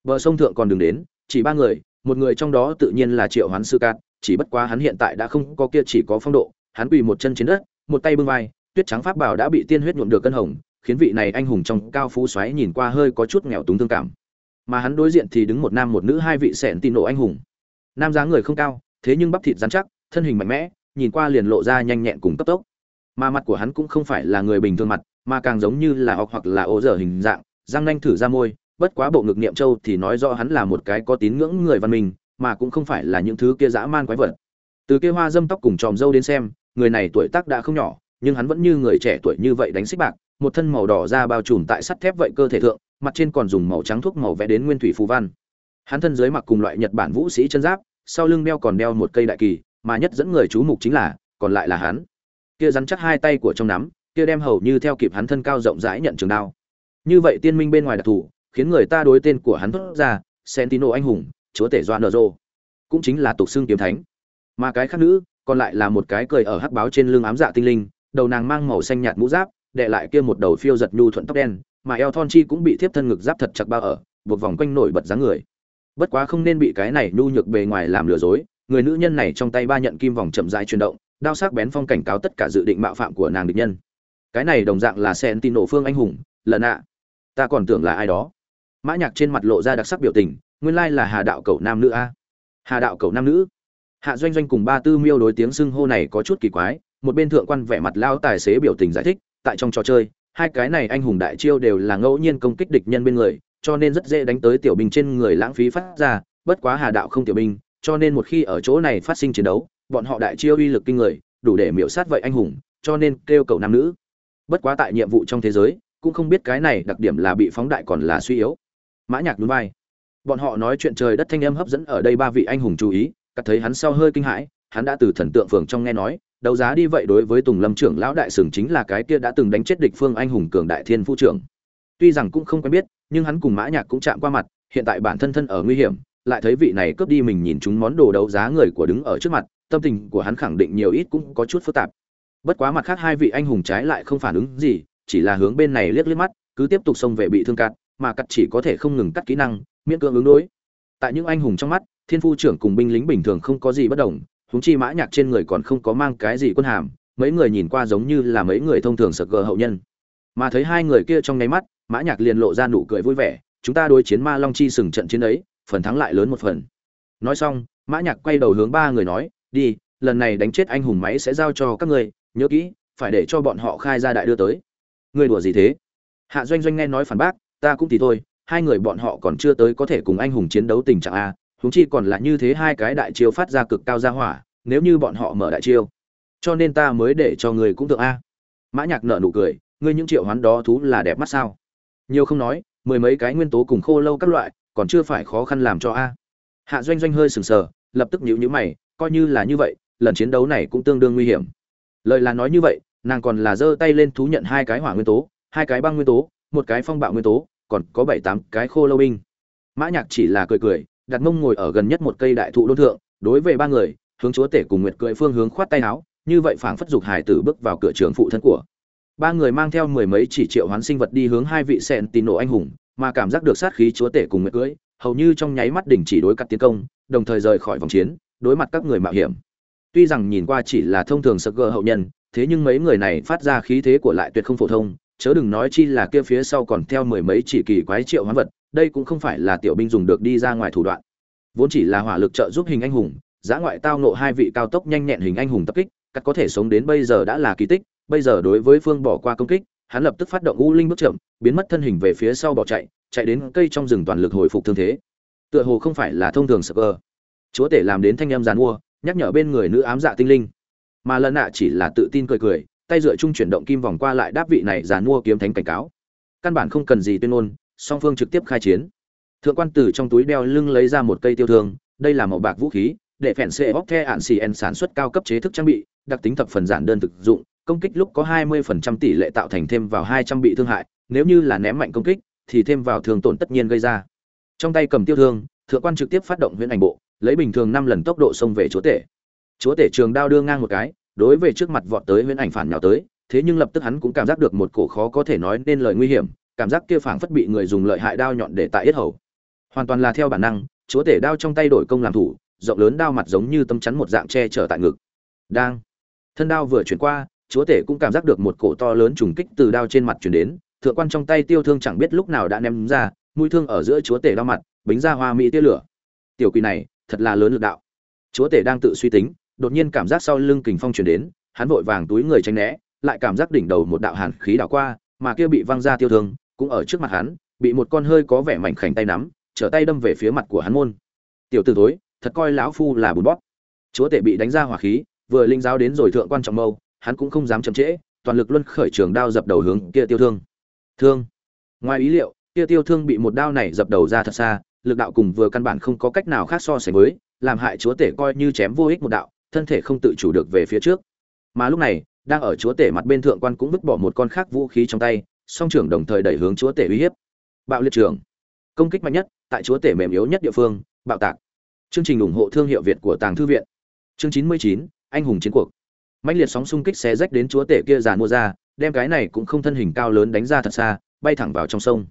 Bờ sông thượng còn đường đến, chỉ ba người, một người trong đó tự nhiên là triệu hoán sư cát, chỉ bất quá hắn hiện tại đã không có kia chỉ có phong độ, hắn quỳ một chân trên đất, một tay bưng vai, tuyết trắng pháp bảo đã bị tiên huyết nhuộm được cân hồng, khiến vị này anh hùng trong cao phú xoáy nhìn qua hơi có chút nghèo túng thương cảm. Mà hắn đối diện thì đứng một nam một nữ hai vị sẹn tin nộ anh hùng. Nam dáng người không cao, thế nhưng bắp thịt dán chắc, thân hình mạnh mẽ, nhìn qua liền lộ ra nhanh nhẹn cùng cấp tốc. Mà mặt của hắn cũng không phải là người bình thường mặt mà càng giống như là ọc hoặc là ố dở hình dạng. Răng nanh thử ra môi, bất quá bộ ngực niệm châu thì nói rõ hắn là một cái có tín ngưỡng người văn minh, mà cũng không phải là những thứ kia dã man quái vật. Từ kia hoa dâm tóc cùng tròm râu đến xem, người này tuổi tác đã không nhỏ, nhưng hắn vẫn như người trẻ tuổi như vậy đánh xích bạc, một thân màu đỏ da bao trùm tại sắt thép vậy cơ thể thượng, mặt trên còn dùng màu trắng thuốc màu vẽ đến nguyên thủy phù văn. Hắn thân dưới mặc cùng loại nhật bản vũ sĩ chân giáp, sau lưng đeo còn đeo một cây đại kỳ, mà nhất dẫn người chú mục chính là, còn lại là hắn. Kia rắn chắc hai tay của trong nắm kia đem hầu như theo kịp hắn thân cao rộng rãi nhận trường đao. Như vậy tiên minh bên ngoài đặc thù, khiến người ta đối tên của hắn thốt ra, sentino anh hùng, chúa tể Doan Nero. rô cũng chính là tục xương kiếm thánh. Mà cái khác nữ, còn lại là một cái cười ở hắc báo trên lưng ám dạ tinh linh, đầu nàng mang màu xanh nhạt mũ giáp, đệ lại kia một đầu phiêu giật nhu thuận tóc đen, mà eo thon chi cũng bị thiếp thân ngực giáp thật chặt bao ở, buộc vòng quanh nổi bật dáng người. Bất quá không nên bị cái này nhu nhược bề ngoài làm lừa dối, người nữ nhân này trong tay ba nhận kim vòng chậm rãi chuyển động, đao sắc bén phong cảnh cáo tất cả dự định mạo phạm của nàng địch nhân cái này đồng dạng là sen tin nổ phương anh hùng, lần ạ. Ta còn tưởng là ai đó. Mã nhạc trên mặt lộ ra đặc sắc biểu tình, nguyên lai là hà đạo cầu nam nữ a. Hà đạo cầu nam nữ. Hạ doanh doanh cùng ba tư miêu đối tiếng xưng hô này có chút kỳ quái, một bên thượng quan vẻ mặt lao tài xế biểu tình giải thích, tại trong trò chơi, hai cái này anh hùng đại chiêu đều là ngẫu nhiên công kích địch nhân bên người, cho nên rất dễ đánh tới tiểu binh trên người lãng phí phát ra, bất quá hà đạo không tiểu binh, cho nên một khi ở chỗ này phát sinh chiến đấu, bọn họ đại chiêu uy lực kinh người, đủ để miểu sát vậy anh hùng, cho nên kêu cầu nam nữ bất quá tại nhiệm vụ trong thế giới, cũng không biết cái này đặc điểm là bị phóng đại còn là suy yếu. Mã nhạc núi vai. Bọn họ nói chuyện trời đất thanh âm hấp dẫn ở đây ba vị anh hùng chú ý cắt thấy hắn sau hơi kinh hãi, hắn đã từ thần tượng phường trong nghe nói, đấu giá đi vậy đối với tùng lâm trưởng lão đại sừng chính là cái kia đã từng đánh chết địch phương anh hùng cường đại thiên phu trưởng. Tuy rằng cũng không quen biết, nhưng hắn cùng mã nhạc cũng chạm qua mặt, hiện tại bản thân thân ở nguy hiểm, lại thấy vị này cướp đi mình nhìn chúng món đồ đấu giá người của đứng ở trước mặt, tâm tình của hắn khẳng định nhiều ít cũng có chút phức tạp bất quá mặt khác hai vị anh hùng trái lại không phản ứng gì, chỉ là hướng bên này liếc liếc mắt, cứ tiếp tục xông về bị thương cắt mà cắt chỉ có thể không ngừng cắt kỹ năng, miễn cưỡng ứng đối. Tại những anh hùng trong mắt, thiên phu trưởng cùng binh lính bình thường không có gì bất đồng húng chi mã nhạc trên người còn không có mang cái gì quân hàm, mấy người nhìn qua giống như là mấy người thông thường sực gờ hậu nhân. Mà thấy hai người kia trong nháy mắt, mã nhạc liền lộ ra nụ cười vui vẻ, chúng ta đối chiến ma long chi sừng trận chiến ấy, phần thắng lại lớn một phần. Nói xong, mã nhạc quay đầu hướng ba người nói, đi, lần này đánh chết anh hùng máy sẽ giao cho các ngươi nhớ kỹ, phải để cho bọn họ khai ra đại đưa tới. Ngươi đùa gì thế? Hạ doanh doanh nghe nói phản bác, ta cũng thì thôi, hai người bọn họ còn chưa tới có thể cùng anh hùng chiến đấu tình trạng a, huống chi còn là như thế hai cái đại chiêu phát ra cực cao ra hỏa, nếu như bọn họ mở đại chiêu, cho nên ta mới để cho người cũng tượng a. Mã nhạc nở nụ cười, ngươi những triệu hoán đó thú là đẹp mắt sao? Nhiều không nói, mười mấy cái nguyên tố cùng khô lâu các loại, còn chưa phải khó khăn làm cho a. Hạ doanh doanh hơi sừng sờ, lập tức nhíu nhíu mày, coi như là như vậy, lần chiến đấu này cũng tương đương nguy hiểm lời là nói như vậy, nàng còn là giơ tay lên thú nhận hai cái hỏa nguyên tố, hai cái băng nguyên tố, một cái phong bạo nguyên tố, còn có bảy tám cái khô lâu binh. Mã nhạc chỉ là cười cười, đặt mông ngồi ở gần nhất một cây đại thụ đôn thượng, đối với ba người, hướng chúa tể cùng nguyệt cười phương hướng khoát tay áo, như vậy phảng phất dục hải tử bước vào cửa trường phụ thân của. Ba người mang theo mười mấy chỉ triệu hoán sinh vật đi hướng hai vị sẹn tín nổ anh hùng, mà cảm giác được sát khí chúa tể cùng nguyệt cưỡi, hầu như trong nháy mắt đỉnh chỉ đối cắt tiến công, đồng thời rời khỏi vòng chiến, đối mặt các người mạo hiểm tuy rằng nhìn qua chỉ là thông thường sực gờ hậu nhân, thế nhưng mấy người này phát ra khí thế của lại tuyệt không phổ thông, chớ đừng nói chi là kia phía sau còn theo mười mấy chỉ kỳ quái triệu hoán vật, đây cũng không phải là tiểu binh dùng được đi ra ngoài thủ đoạn. Vốn chỉ là hỏa lực trợ giúp hình anh hùng, giã ngoại tao nộ hai vị cao tốc nhanh nhẹn hình anh hùng tập kích, cắt có thể sống đến bây giờ đã là kỳ tích, bây giờ đối với phương bỏ qua công kích, hắn lập tức phát động u linh bước chậm, biến mất thân hình về phía sau bỏ chạy chạy đến cây trong rừng toàn lực hồi phục thương thế. Tựa hồ không phải là thông thường sơ cơ chúa tể làm đến thanh em giàn mua nhắc nhở bên người nữ ám dạ tinh linh. Mà lần nạ chỉ là tự tin cười cười, tay dựa chung chuyển động kim vòng qua lại đáp vị này giàn mua kiếm thánh cảnh cáo. Căn bản không cần gì tuyên ngôn, song phương trực tiếp khai chiến. Thượng quan tử trong túi đeo lưng lấy ra một cây tiêu thương, đây là màu bạc vũ khí, để phèn xệ bóc the ạn xì en sản xuất cao cấp chế thức trang bị, đặc tính thập phần giản đơn thực dụng, công kích lúc có 20% tỷ lệ tạo thành thêm vào 200 bị thương hại, nếu như là ném mạnh công kích, thì thêm vào thường tổn tất nhiên gây ra. Trong tay cầm tiêu thương, thượng quan trực tiếp phát động huyễn ảnh bộ lấy bình thường năm lần tốc độ xông về chúa tể. Chúa tể trường đao đưa ngang một cái, đối về trước mặt vọt tới huyễn ảnh phản nhào tới, thế nhưng lập tức hắn cũng cảm giác được một cổ khó có thể nói nên lời nguy hiểm, cảm giác kia phảng phất bị người dùng lợi hại đao nhọn để tại yết hầu. Hoàn toàn là theo bản năng, chúa tể đao trong tay đổi công làm thủ, rộng lớn đao mặt giống như tấm chắn một dạng che chở tại ngực. Đang, thân đao vừa chuyển qua, chúa tể cũng cảm giác được một cổ to lớn trùng kích từ đao trên mặt chuyển đến, thượng quan trong tay tiêu thương chẳng biết lúc nào đã ném ra, mũi thương ở giữa chúa tể đao mặt, bính ra hoa mỹ tia lửa. Tiểu quỷ này thật là lớn lực đạo. Chúa tể đang tự suy tính, đột nhiên cảm giác sau lưng kình phong chuyển đến, hắn vội vàng túi người tránh né, lại cảm giác đỉnh đầu một đạo hàn khí đảo qua, mà kia bị văng ra tiêu thương, cũng ở trước mặt hắn, bị một con hơi có vẻ mảnh khảnh tay nắm, trở tay đâm về phía mặt của hắn môn. Tiểu tử thối, thật coi lão phu là bùn bóp. Chúa tể bị đánh ra hỏa khí, vừa linh giáo đến rồi thượng quan trọng mâu, hắn cũng không dám chậm trễ, toàn lực luân khởi trường đao dập đầu hướng kia tiêu thương. Thương. Ngoài ý liệu, kia tiêu thương bị một đao này dập đầu ra thật xa lực đạo cùng vừa căn bản không có cách nào khác so sánh với, làm hại chúa tể coi như chém vô ích một đạo, thân thể không tự chủ được về phía trước. Mà lúc này, đang ở chúa tể mặt bên thượng quan cũng vứt bỏ một con khác vũ khí trong tay, song trưởng đồng thời đẩy hướng chúa tể uy hiếp. Bạo liệt trưởng công kích mạnh nhất, tại chúa tể mềm yếu nhất địa phương, bạo tạc. Chương trình ủng hộ thương hiệu việt của tàng thư viện. Chương chín mươi chín, anh hùng chiến cuộc. Mạnh liệt sóng xung kích xé rách đến chúa tể kia giàn mua ra, đem cái này cũng không thân hình cao lớn đánh ra thật xa, bay thẳng vào trong sông.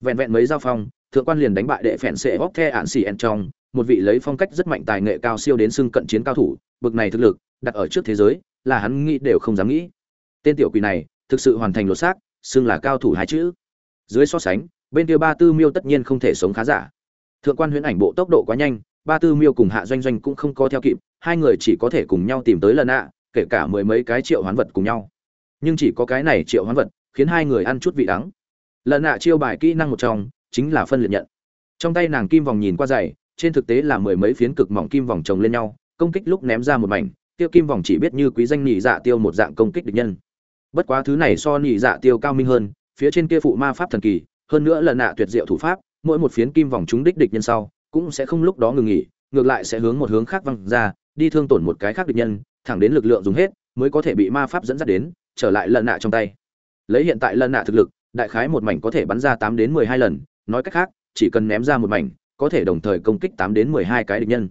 Vẹn vẹn mấy giao phong thượng quan liền đánh bại đệ phèn sệ bóp the ạn xì ẹn trong, một vị lấy phong cách rất mạnh tài nghệ cao siêu đến xưng cận chiến cao thủ, bực này thực lực, đặt ở trước thế giới, là hắn nghĩ đều không dám nghĩ. Tên tiểu quỷ này, thực sự hoàn thành lột xác, xưng là cao thủ hai chữ. Dưới so sánh, bên kia ba tư miêu tất nhiên không thể sống khá giả. Thượng quan huyễn ảnh bộ tốc độ quá nhanh, ba tư miêu cùng hạ doanh doanh cũng không có theo kịp, hai người chỉ có thể cùng nhau tìm tới lần ạ, kể cả mười mấy cái triệu hoán vật cùng nhau. Nhưng chỉ có cái này triệu hoán vật, khiến hai người ăn chút vị đắng. Lần ạ chiêu bài kỹ năng một trong chính là phân liệt nhận. Trong tay nàng kim vòng nhìn qua dày, trên thực tế là mười mấy phiến cực mỏng kim vòng chồng lên nhau, công kích lúc ném ra một mảnh tiêu kim vòng chỉ biết như quý danh nhị dạ tiêu một dạng công kích địch nhân. Bất quá thứ này so nhị dạ tiêu cao minh hơn, phía trên kia phụ ma pháp thần kỳ, hơn nữa là nạ tuyệt diệu thủ pháp, mỗi một phiến kim vòng trúng đích địch nhân sau, cũng sẽ không lúc đó ngừng nghỉ, ngược lại sẽ hướng một hướng khác văng ra, đi thương tổn một cái khác địch nhân, thẳng đến lực lượng dùng hết, mới có thể bị ma pháp dẫn dắt đến, trở lại lần nạ trong tay. Lấy hiện tại lần nạ thực lực, đại khái một mảnh có thể bắn ra tám đến mười hai lần nói cách khác, chỉ cần ném ra một mảnh, có thể đồng thời công kích tám đến mười hai cái địch nhân.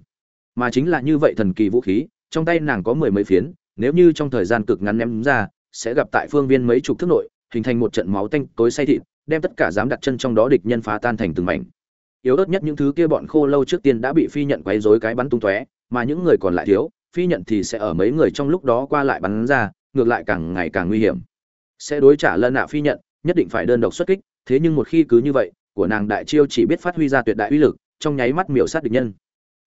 Mà chính là như vậy thần kỳ vũ khí, trong tay nàng có mười mấy phiến, nếu như trong thời gian cực ngắn ném ra, sẽ gặp tại phương viên mấy chục thước nội, hình thành một trận máu tanh tối say thịt, đem tất cả dám đặt chân trong đó địch nhân phá tan thành từng mảnh. Yếu ớt nhất những thứ kia bọn khô lâu trước tiên đã bị phi nhận quấy rối cái bắn tung tóe, mà những người còn lại thiếu, phi nhận thì sẽ ở mấy người trong lúc đó qua lại bắn ra, ngược lại càng ngày càng nguy hiểm. Sẽ đối trả lân nạ phi nhận, nhất định phải đơn độc xuất kích, thế nhưng một khi cứ như vậy của nàng đại chiêu chỉ biết phát huy ra tuyệt đại uy lực trong nháy mắt miểu sát địch nhân.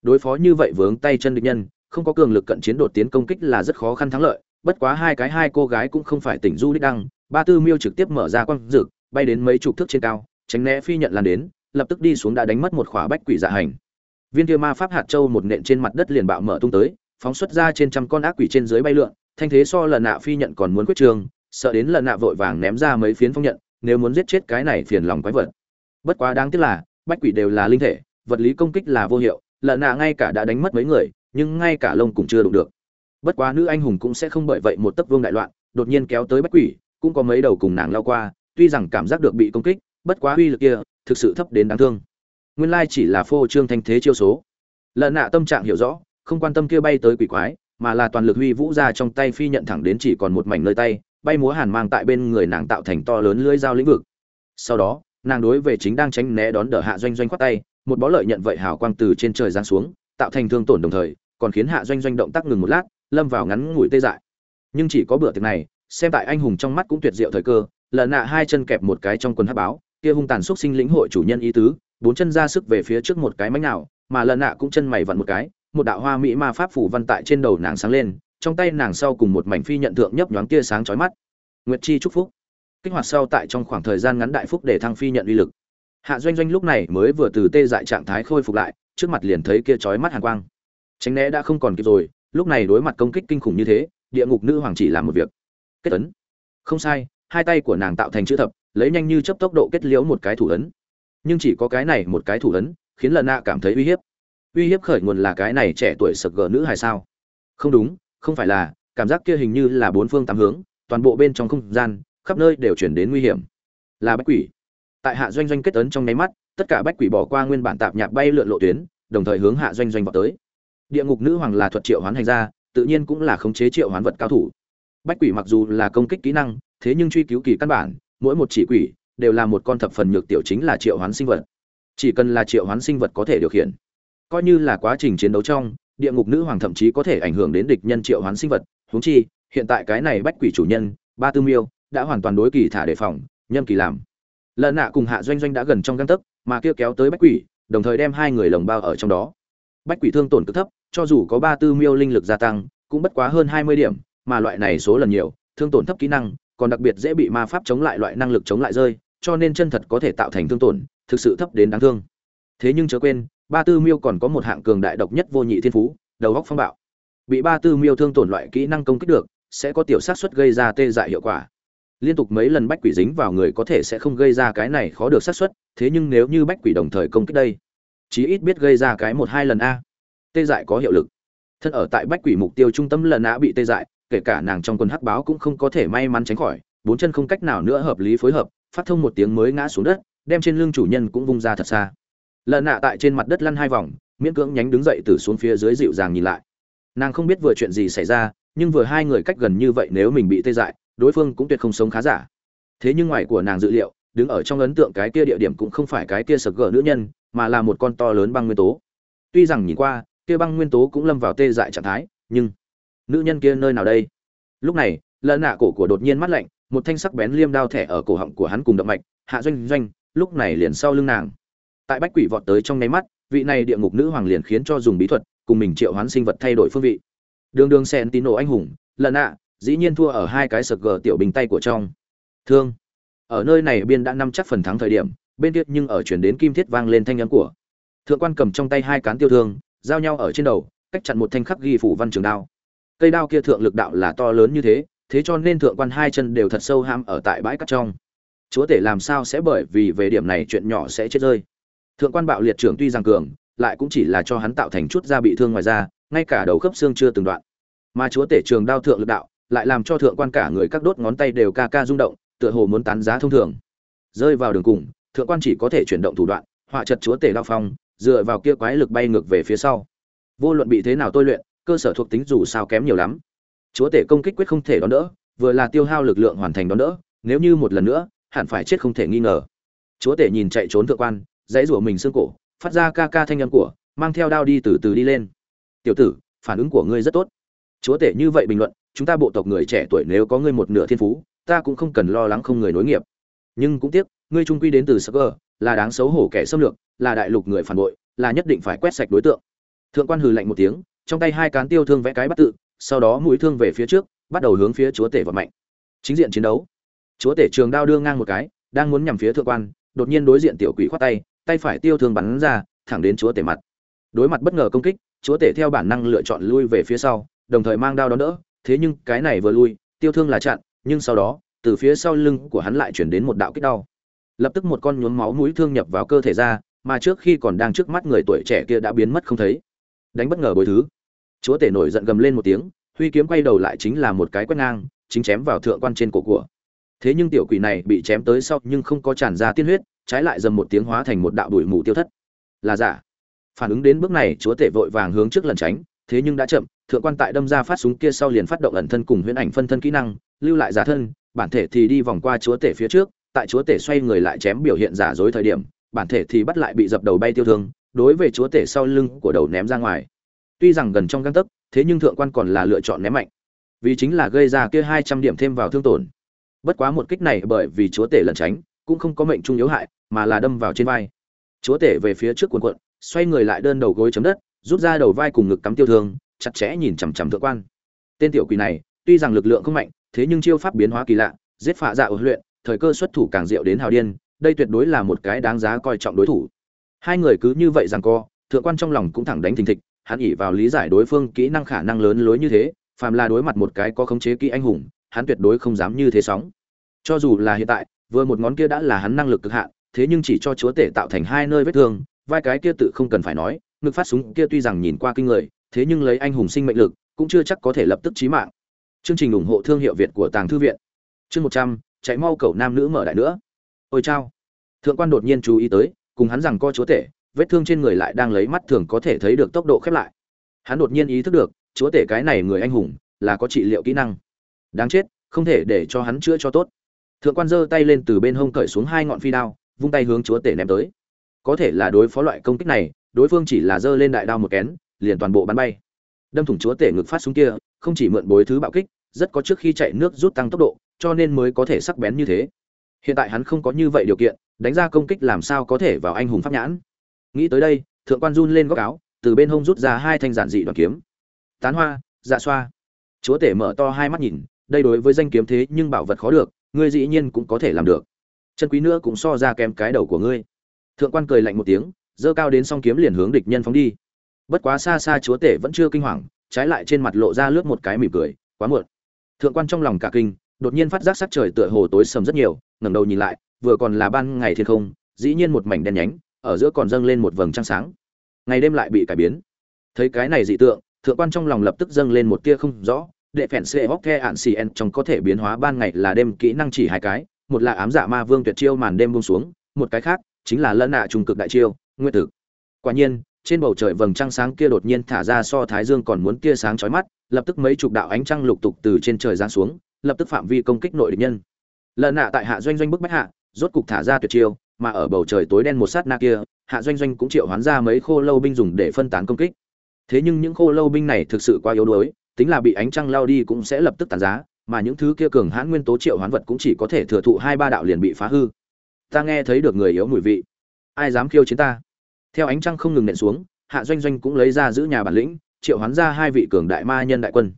Đối phó như vậy vướng tay chân địch nhân không có cường lực cận chiến đột tiến công kích là rất khó khăn thắng lợi bất quá hai cái hai cô gái cũng không phải tỉnh du đích đăng. Ba tư miêu trực tiếp mở ra quang dược, bay đến mấy chục thước trên cao tránh né phi nhận lan đến lập tức đi xuống đã đánh mất một khỏa bách quỷ dạ hành. Viên kia ma pháp hạt châu một nện trên mặt đất liền bạo mở tung tới phóng xuất ra trên trăm con ác quỷ trên dưới bay lượn thanh thế so lần nạ phi nhận còn muốn quyết trường sợ đến lần nạ vội vàng ném ra mấy phiến phong nhận nếu muốn giết chết cái này phiền lòng quái vật bất quá đáng tiếc là, bách quỷ đều là linh thể, vật lý công kích là vô hiệu, lợn nạ ngay cả đã đánh mất mấy người, nhưng ngay cả lông cũng chưa đụng được. Bất quá nữ anh hùng cũng sẽ không bởi vậy một tấc vương đại loạn, đột nhiên kéo tới bách quỷ, cũng có mấy đầu cùng nàng lao qua, tuy rằng cảm giác được bị công kích, bất quá uy lực kia thực sự thấp đến đáng thương. Nguyên lai chỉ là phô trương thanh thế chiêu số. Lợn nạ tâm trạng hiểu rõ, không quan tâm kia bay tới quỷ quái, mà là toàn lực huy vũ ra trong tay phi nhận thẳng đến chỉ còn một mảnh nơi tay, bay múa hàn mang tại bên người nàng tạo thành to lớn lưỡi dao lĩnh vực. Sau đó nàng đối về chính đang tránh né đón đỡ hạ doanh doanh khoát tay, một bó lợi nhận vậy hào quang từ trên trời giáng xuống, tạo thành thương tổn đồng thời, còn khiến hạ doanh doanh động tác ngừng một lát, lâm vào ngắn ngủi tê dại. Nhưng chỉ có bữa tiệc này, xem tại anh hùng trong mắt cũng tuyệt diệu thời cơ lợn nạ hai chân kẹp một cái trong quần hát báo, kia hung tàn xúc sinh lĩnh hội chủ nhân ý tứ, bốn chân ra sức về phía trước một cái mánh nào, mà lợn nạ cũng chân mày vặn một cái, một đạo hoa mỹ ma pháp phủ văn tại trên đầu nàng sáng lên, trong tay nàng sau cùng một mảnh phi nhận thượng nhấp nhoáng tia sáng chói mắt. Nguyệt chi chúc phúc kích hoạt sau tại trong khoảng thời gian ngắn đại phúc để thăng phi nhận uy lực. Hạ doanh doanh lúc này mới vừa từ tê dại trạng thái khôi phục lại, trước mặt liền thấy kia chói mắt hàn quang. Tránh né đã không còn kịp rồi, lúc này đối mặt công kích kinh khủng như thế, địa ngục nữ hoàng chỉ làm một việc. Kết ấn. Không sai, hai tay của nàng tạo thành chữ thập, lấy nhanh như chấp tốc độ kết liễu một cái thủ ấn. Nhưng chỉ có cái này một cái thủ ấn, khiến lần nạ cảm thấy uy hiếp. Uy hiếp khởi nguồn là cái này trẻ tuổi sực gờ nữ hay sao? Không đúng, không phải là, cảm giác kia hình như là bốn phương tám hướng, toàn bộ bên trong không gian khắp nơi đều chuyển đến nguy hiểm. Là bách quỷ. Tại hạ doanh doanh kết ấn trong nháy mắt, tất cả bách quỷ bỏ qua nguyên bản tạp nhạc bay lượn lộ tuyến, đồng thời hướng hạ doanh doanh vào tới. Địa ngục nữ hoàng là thuật triệu hoán hành ra tự nhiên cũng là khống chế triệu hoán vật cao thủ. Bách quỷ mặc dù là công kích kỹ năng, thế nhưng truy cứu kỳ căn bản, mỗi một chỉ quỷ đều là một con thập phần nhược tiểu chính là triệu hoán sinh vật. Chỉ cần là triệu hoán sinh vật có thể điều khiển. Coi như là quá trình chiến đấu trong, địa ngục nữ hoàng thậm chí có thể ảnh hưởng đến địch nhân triệu hoán sinh vật. Huống chi, hiện tại cái này bách quỷ chủ nhân, ba tư miêu đã hoàn toàn đối kỳ thả đề phòng, nhâm kỳ làm. Lần nạ cùng hạ doanh doanh đã gần trong găng tấc, mà kia kéo tới bách quỷ, đồng thời đem hai người lồng bao ở trong đó. Bách quỷ thương tổn cực thấp, cho dù có ba tư miêu linh lực gia tăng, cũng bất quá hơn hai mươi điểm, mà loại này số lần nhiều, thương tổn thấp kỹ năng, còn đặc biệt dễ bị ma pháp chống lại loại năng lực chống lại rơi, cho nên chân thật có thể tạo thành thương tổn, thực sự thấp đến đáng thương. Thế nhưng chớ quên, ba tư miêu còn có một hạng cường đại độc nhất vô nhị thiên phú, đầu góc phong bạo. Bị ba tư miêu thương tổn loại kỹ năng công kích được, sẽ có tiểu sát xuất gây ra tê dại hiệu quả liên tục mấy lần bách quỷ dính vào người có thể sẽ không gây ra cái này khó được xác suất, thế nhưng nếu như bách quỷ đồng thời công kích đây, chí ít biết gây ra cái một hai lần a. Tê dại có hiệu lực. Thân ở tại bách quỷ mục tiêu trung tâm lần a bị tê dại, kể cả nàng trong quân hắc báo cũng không có thể may mắn tránh khỏi, bốn chân không cách nào nữa hợp lý phối hợp, phát thông một tiếng mới ngã xuống đất, đem trên lưng chủ nhân cũng vung ra thật xa. Lần nạ tại trên mặt đất lăn hai vòng, miễn cưỡng nhánh đứng dậy từ xuống phía dưới dịu dàng nhìn lại. Nàng không biết vừa chuyện gì xảy ra, nhưng vừa hai người cách gần như vậy nếu mình bị tê dại đối phương cũng tuyệt không sống khá giả. Thế nhưng ngoài của nàng dự liệu, đứng ở trong ấn tượng cái kia địa điểm cũng không phải cái kia sập gỡ nữ nhân, mà là một con to lớn băng nguyên tố. Tuy rằng nhìn qua, kia băng nguyên tố cũng lâm vào tê dại trạng thái, nhưng nữ nhân kia nơi nào đây? Lúc này, lợn nạ cổ của đột nhiên mắt lạnh, một thanh sắc bén liêm đao thẻ ở cổ họng của hắn cùng động mạch, hạ doanh doanh, lúc này liền sau lưng nàng. Tại bách quỷ vọt tới trong nháy mắt, vị này địa ngục nữ hoàng liền khiến cho dùng bí thuật, cùng mình triệu hoán sinh vật thay đổi phương vị. Đường đường sen tín nổ anh hùng lần ạ dĩ nhiên thua ở hai cái sực gờ tiểu bình tay của trong. Thương. Ở nơi này biên đã năm chắc phần thắng thời điểm, bên kia nhưng ở chuyển đến kim thiết vang lên thanh âm của. Thượng quan cầm trong tay hai cán tiêu thương, giao nhau ở trên đầu, cách chặn một thanh khắc ghi phủ văn trường đao. Cây đao kia thượng lực đạo là to lớn như thế thế cho nên thượng quan hai chân đều thật sâu ham ở tại bãi cắt trong. Chúa tể làm sao sẽ bởi vì về điểm này chuyện nhỏ sẽ chết rơi. Thượng quan bạo liệt trưởng tuy rằng cường, lại cũng chỉ là cho hắn tạo thành chút da bị thương ngoài ra ngay cả đầu khớp xương chưa từng đoạn. Mà chúa tể trường đao thượng lực đạo lại làm cho thượng quan cả người các đốt ngón tay đều ca ca rung động, tựa hồ muốn tán giá thông thường. Rơi vào đường cùng, thượng quan chỉ có thể chuyển động thủ đoạn, họa chật chúa tể lao phong, dựa vào kia quái lực bay ngược về phía sau. Vô luận bị thế nào tôi luyện, cơ sở thuộc tính dù sao kém nhiều lắm. Chúa tể công kích quyết không thể đón đỡ, vừa là tiêu hao lực lượng hoàn thành đón đỡ, nếu như một lần nữa, hẳn phải chết không thể nghi ngờ. Chúa tể nhìn chạy trốn thượng quan, dãy rủa mình xương cổ, phát ra ca ca thanh âm của, mang theo đao đi từ từ đi lên. Tiểu tử, phản ứng của ngươi rất tốt. Chúa tể như vậy bình luận chúng ta bộ tộc người trẻ tuổi nếu có ngươi một nửa thiên phú ta cũng không cần lo lắng không người nối nghiệp. Nhưng cũng tiếc ngươi trung quy đến từ Sugar, là đáng xấu hổ kẻ xâm lược là đại lục người phản bội là nhất định phải quét sạch đối tượng. Thượng quan hừ lạnh một tiếng trong tay hai cán tiêu thương vẽ cái bắt tự sau đó mũi thương về phía trước bắt đầu hướng phía chúa tể và mạnh chính diện chiến đấu. Chúa tể trường đao đưa ngang một cái đang muốn nhằm phía thượng quan đột nhiên đối diện tiểu quỷ khoát tay tay phải tiêu thương bắn ra thẳng đến chúa tể mặt. Đối mặt bất ngờ công kích chúa tể theo bản năng lựa chọn lui về phía sau đồng thời mang đao đón đỡ thế nhưng cái này vừa lui, tiêu thương là chặn, nhưng sau đó, từ phía sau lưng của hắn lại chuyển đến một đạo kích đau. Lập tức một con nhuốm máu mũi thương nhập vào cơ thể ra, mà trước khi còn đang trước mắt người tuổi trẻ kia đã biến mất không thấy. Đánh bất ngờ bồi thứ. Chúa tể nổi giận gầm lên một tiếng, huy kiếm quay đầu lại chính là một cái quét ngang, chính chém vào thượng quan trên cổ của. Thế nhưng tiểu quỷ này bị chém tới sau nhưng không có tràn ra tiên huyết, trái lại dầm một tiếng hóa thành một đạo đuổi mù tiêu thất. Là giả. Phản ứng đến bước này, chúa tể vội vàng hướng trước lần tránh thế nhưng đã chậm, thượng quan tại đâm ra phát súng kia sau liền phát động ẩn thân cùng huyễn ảnh phân thân kỹ năng, lưu lại giả thân, bản thể thì đi vòng qua chúa tể phía trước, tại chúa tể xoay người lại chém biểu hiện giả dối thời điểm, bản thể thì bắt lại bị dập đầu bay tiêu thương, đối với chúa tể sau lưng của đầu ném ra ngoài. Tuy rằng gần trong găng tấc, thế nhưng thượng quan còn là lựa chọn ném mạnh, vì chính là gây ra kia hai trăm điểm thêm vào thương tổn. Bất quá một kích này bởi vì chúa tể lẩn tránh, cũng không có mệnh trung yếu hại, mà là đâm vào trên vai. Chúa tể về phía trước cuộn cuộn, xoay người lại đơn đầu gối chấm đất rút ra đầu vai cùng ngực cắm tiêu thương, chặt chẽ nhìn chằm chằm thượng quan. Tên tiểu quỷ này, tuy rằng lực lượng không mạnh, thế nhưng chiêu pháp biến hóa kỳ lạ, giết phạ dạ ở luyện thời cơ xuất thủ càng diệu đến hào điên, đây tuyệt đối là một cái đáng giá coi trọng đối thủ. Hai người cứ như vậy rằng co, thượng quan trong lòng cũng thẳng đánh thình thịch, hắn ỉ vào lý giải đối phương kỹ năng khả năng lớn lối như thế, phàm là đối mặt một cái có khống chế kỹ anh hùng, hắn tuyệt đối không dám như thế sóng. Cho dù là hiện tại, vừa một ngón kia đã là hắn năng lực cực hạn, thế nhưng chỉ cho chúa tể tạo thành hai nơi vết thương, vai cái kia tự không cần phải nói ngực phát súng kia tuy rằng nhìn qua kinh người, thế nhưng lấy anh hùng sinh mệnh lực, cũng chưa chắc có thể lập tức chí mạng. Chương trình ủng hộ thương hiệu việt của tàng thư viện. Chương một trăm, chạy mau cầu nam nữ mở đại nữa. Ôi chao. Thượng quan đột nhiên chú ý tới, cùng hắn rằng co chúa tể, vết thương trên người lại đang lấy mắt thường có thể thấy được tốc độ khép lại. Hắn đột nhiên ý thức được, chúa tể cái này người anh hùng, là có trị liệu kỹ năng. Đáng chết, không thể để cho hắn chữa cho tốt. Thượng quan giơ tay lên từ bên hông cởi xuống hai ngọn phi đao, vung tay hướng chúa tể ném tới. Có thể là đối phó loại công kích này đối phương chỉ là giơ lên đại đao một kén, liền toàn bộ bắn bay. Đâm thủng chúa tể ngực phát xuống kia, không chỉ mượn bối thứ bạo kích, rất có trước khi chạy nước rút tăng tốc độ, cho nên mới có thể sắc bén như thế. Hiện tại hắn không có như vậy điều kiện, đánh ra công kích làm sao có thể vào anh hùng pháp nhãn. Nghĩ tới đây, thượng quan run lên góc áo, từ bên hông rút ra hai thanh giản dị đoàn kiếm. Tán hoa dạ xoa. Chúa tể mở to hai mắt nhìn, đây đối với danh kiếm thế nhưng bảo vật khó được, ngươi dĩ nhiên cũng có thể làm được. Chân quý nữa cũng so ra kém cái đầu của ngươi. Thượng quan cười lạnh một tiếng giơ cao đến song kiếm liền hướng địch nhân phóng đi. Bất quá xa xa chúa tể vẫn chưa kinh hoàng, trái lại trên mặt lộ ra lướt một cái mỉm cười, quá muộn. Thượng quan trong lòng cả kinh, đột nhiên phát giác sắc trời tựa hồ tối sầm rất nhiều, ngẩng đầu nhìn lại, vừa còn là ban ngày thiên không, dĩ nhiên một mảnh đen nhánh, ở giữa còn dâng lên một vầng trăng sáng. Ngày đêm lại bị cải biến. Thấy cái này dị tượng, thượng quan trong lòng lập tức dâng lên một tia không rõ, đệ phèn xê hóc the ạn xì en trong có thể biến hóa ban ngày là đêm kỹ năng chỉ hai cái, một là ám dạ ma vương tuyệt chiêu màn đêm buông xuống, một cái khác chính là lân nạ trùng cực đại chiêu nguyên thực. Quả nhiên, trên bầu trời vầng trăng sáng kia đột nhiên thả ra so thái dương còn muốn tia sáng chói mắt, lập tức mấy chục đạo ánh trăng lục tục từ trên trời giáng xuống, lập tức phạm vi công kích nội địch nhân. Lần nạ tại hạ doanh doanh bức bách hạ, rốt cục thả ra tuyệt chiêu, mà ở bầu trời tối đen một sát na kia, hạ doanh doanh cũng triệu hoán ra mấy khô lâu binh dùng để phân tán công kích. Thế nhưng những khô lâu binh này thực sự quá yếu đuối, tính là bị ánh trăng lao đi cũng sẽ lập tức tàn giá, mà những thứ kia cường hãn nguyên tố triệu hoán vật cũng chỉ có thể thừa thụ hai ba đạo liền bị phá hư. Ta nghe thấy được người yếu mùi vị. Ai dám khiêu chiến ta? Theo ánh trăng không ngừng nện xuống, hạ doanh doanh cũng lấy ra giữ nhà bản lĩnh, triệu hoán ra hai vị cường đại ma nhân đại quân.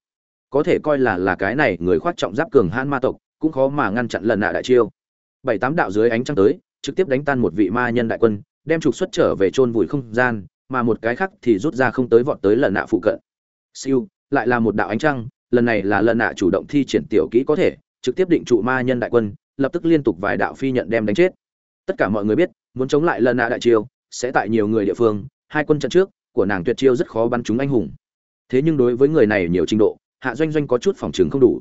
Có thể coi là là cái này người khoác trọng giáp cường hãn ma tộc, cũng khó mà ngăn chặn lần nạ đại chiêu. Bảy tám đạo dưới ánh trăng tới, trực tiếp đánh tan một vị ma nhân đại quân, đem trục xuất trở về chôn vùi không gian, mà một cái khác thì rút ra không tới vọt tới lần nạ phụ cận. Siêu, lại là một đạo ánh trăng, lần này là lần nạ chủ động thi triển tiểu kỹ có thể, trực tiếp định trụ ma nhân đại quân, lập tức liên tục vài đạo phi nhận đem đánh chết. Tất cả mọi người biết, muốn chống lại lần nạ đại chiêu sẽ tại nhiều người địa phương, hai quân trận trước, của nàng tuyệt chiêu rất khó bắn trúng anh hùng. Thế nhưng đối với người này nhiều trình độ, hạ doanh doanh có chút phòng trường không đủ.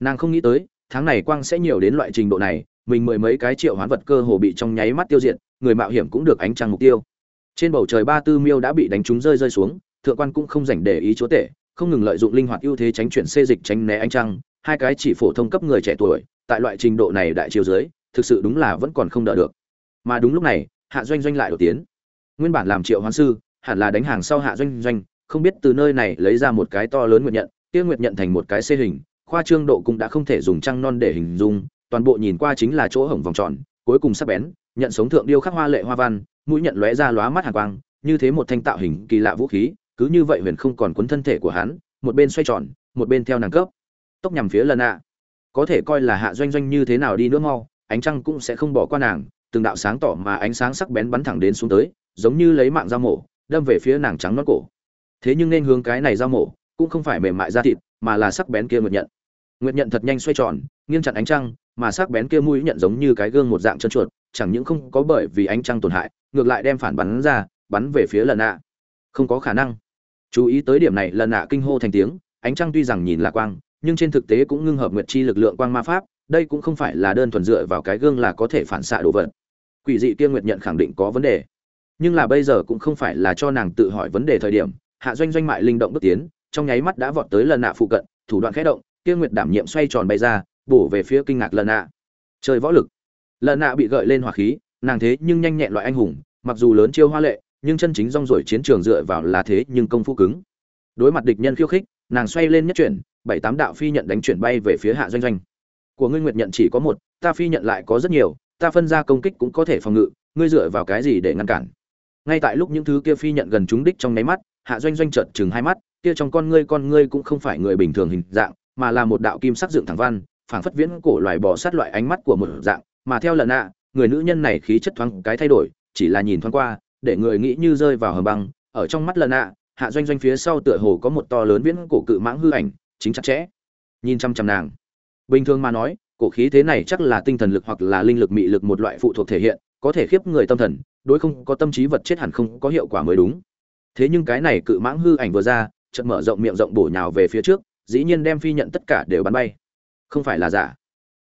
Nàng không nghĩ tới, tháng này quang sẽ nhiều đến loại trình độ này, mình mười mấy cái triệu hoán vật cơ hồ bị trong nháy mắt tiêu diệt, người mạo hiểm cũng được ánh trăng mục tiêu. Trên bầu trời ba tư miêu đã bị đánh trúng rơi rơi xuống, thượng quan cũng không dành để ý chúa tể, không ngừng lợi dụng linh hoạt ưu thế tránh chuyển xê dịch tránh né ánh trăng, hai cái chỉ phổ thông cấp người trẻ tuổi, tại loại trình độ này đại chiều dưới, thực sự đúng là vẫn còn không đỡ được. Mà đúng lúc này, hạ doanh doanh lại đột tiến nguyên bản làm triệu hoán sư, hẳn là đánh hàng sau hạ doanh doanh, không biết từ nơi này lấy ra một cái to lớn nguyệt nhận, kia nguyệt nhận thành một cái xê hình, khoa trương độ cũng đã không thể dùng trăng non để hình dung, toàn bộ nhìn qua chính là chỗ hổng vòng tròn, cuối cùng sắc bén, nhận sống thượng điêu khắc hoa lệ hoa văn, mũi nhận lóe ra lóa mắt hàn quang, như thế một thanh tạo hình kỳ lạ vũ khí, cứ như vậy huyền không còn cuốn thân thể của hắn, một bên xoay tròn, một bên theo nàng cấp. Tốc nhằm phía lần ạ. Có thể coi là hạ doanh doanh như thế nào đi nữa mau, ánh trăng cũng sẽ không bỏ qua nàng, từng đạo sáng tỏ mà ánh sáng sắc bén bắn thẳng đến xuống tới giống như lấy mạng dao mổ, đâm về phía nàng trắng non cổ. Thế nhưng nên hướng cái này dao mổ, cũng không phải mềm mại da thịt, mà là sắc bén kia nguyệt nhận. Nguyệt nhận thật nhanh xoay tròn, nghiêng chặn ánh trăng, mà sắc bén kia mũi nhận giống như cái gương một dạng chân chuột, chẳng những không có bởi vì ánh trăng tổn hại, ngược lại đem phản bắn ra, bắn về phía lần ạ không có khả năng. Chú ý tới điểm này lần ạ kinh hô thành tiếng, ánh trăng tuy rằng nhìn là quang, nhưng trên thực tế cũng ngưng hợp nguyệt chi lực lượng quang ma pháp, đây cũng không phải là đơn thuần dựa vào cái gương là có thể phản xạ đồ vật. Quỷ dị kia nguyệt nhận khẳng định có vấn đề nhưng là bây giờ cũng không phải là cho nàng tự hỏi vấn đề thời điểm, hạ doanh doanh mại linh động bước tiến, trong nháy mắt đã vọt tới lần nạ phụ cận, thủ đoạn khẽ động kia nguyệt đảm nhiệm xoay tròn bay ra, bổ về phía kinh ngạc lần nạ. Chơi võ lực. Lần nạ bị gợi lên hỏa khí, nàng thế nhưng nhanh nhẹn loại anh hùng, mặc dù lớn chiêu hoa lệ, nhưng chân chính rong ruổi chiến trường dựa vào là thế nhưng công phu cứng. Đối mặt địch nhân khiêu khích, nàng xoay lên nhất chuyển, bảy tám đạo phi nhận đánh chuyển bay về phía hạ doanh doanh. Của ngươi nguyệt nhận chỉ có một, ta phi nhận lại có rất nhiều, ta phân ra công kích cũng có thể phòng ngự, ngươi dựa vào cái gì để ngăn cản? Ngay tại lúc những thứ kia phi nhận gần chúng đích trong nháy mắt, hạ doanh doanh trợn chừng hai mắt, kia trong con ngươi con ngươi cũng không phải người bình thường hình dạng, mà là một đạo kim sắc dựng thẳng văn, phảng phất viễn cổ loài bò sát loại ánh mắt của một dạng, mà theo lần ạ người nữ nhân này khí chất thoáng cái thay đổi, chỉ là nhìn thoáng qua, để người nghĩ như rơi vào hầm băng. Ở trong mắt lần ạ hạ doanh doanh phía sau tựa hồ có một to lớn viễn cổ cự mãng hư ảnh, chính chặt chẽ, nhìn chăm chăm nàng. Bình thường mà nói, cổ khí thế này chắc là tinh thần lực hoặc là linh lực mị lực một loại phụ thuộc thể hiện, có thể khiếp người tâm thần đối không có tâm trí vật chết hẳn không có hiệu quả mới đúng. Thế nhưng cái này cự mãng hư ảnh vừa ra, chợt mở rộng miệng rộng bổ nhào về phía trước, dĩ nhiên đem phi nhận tất cả đều bắn bay. Không phải là giả.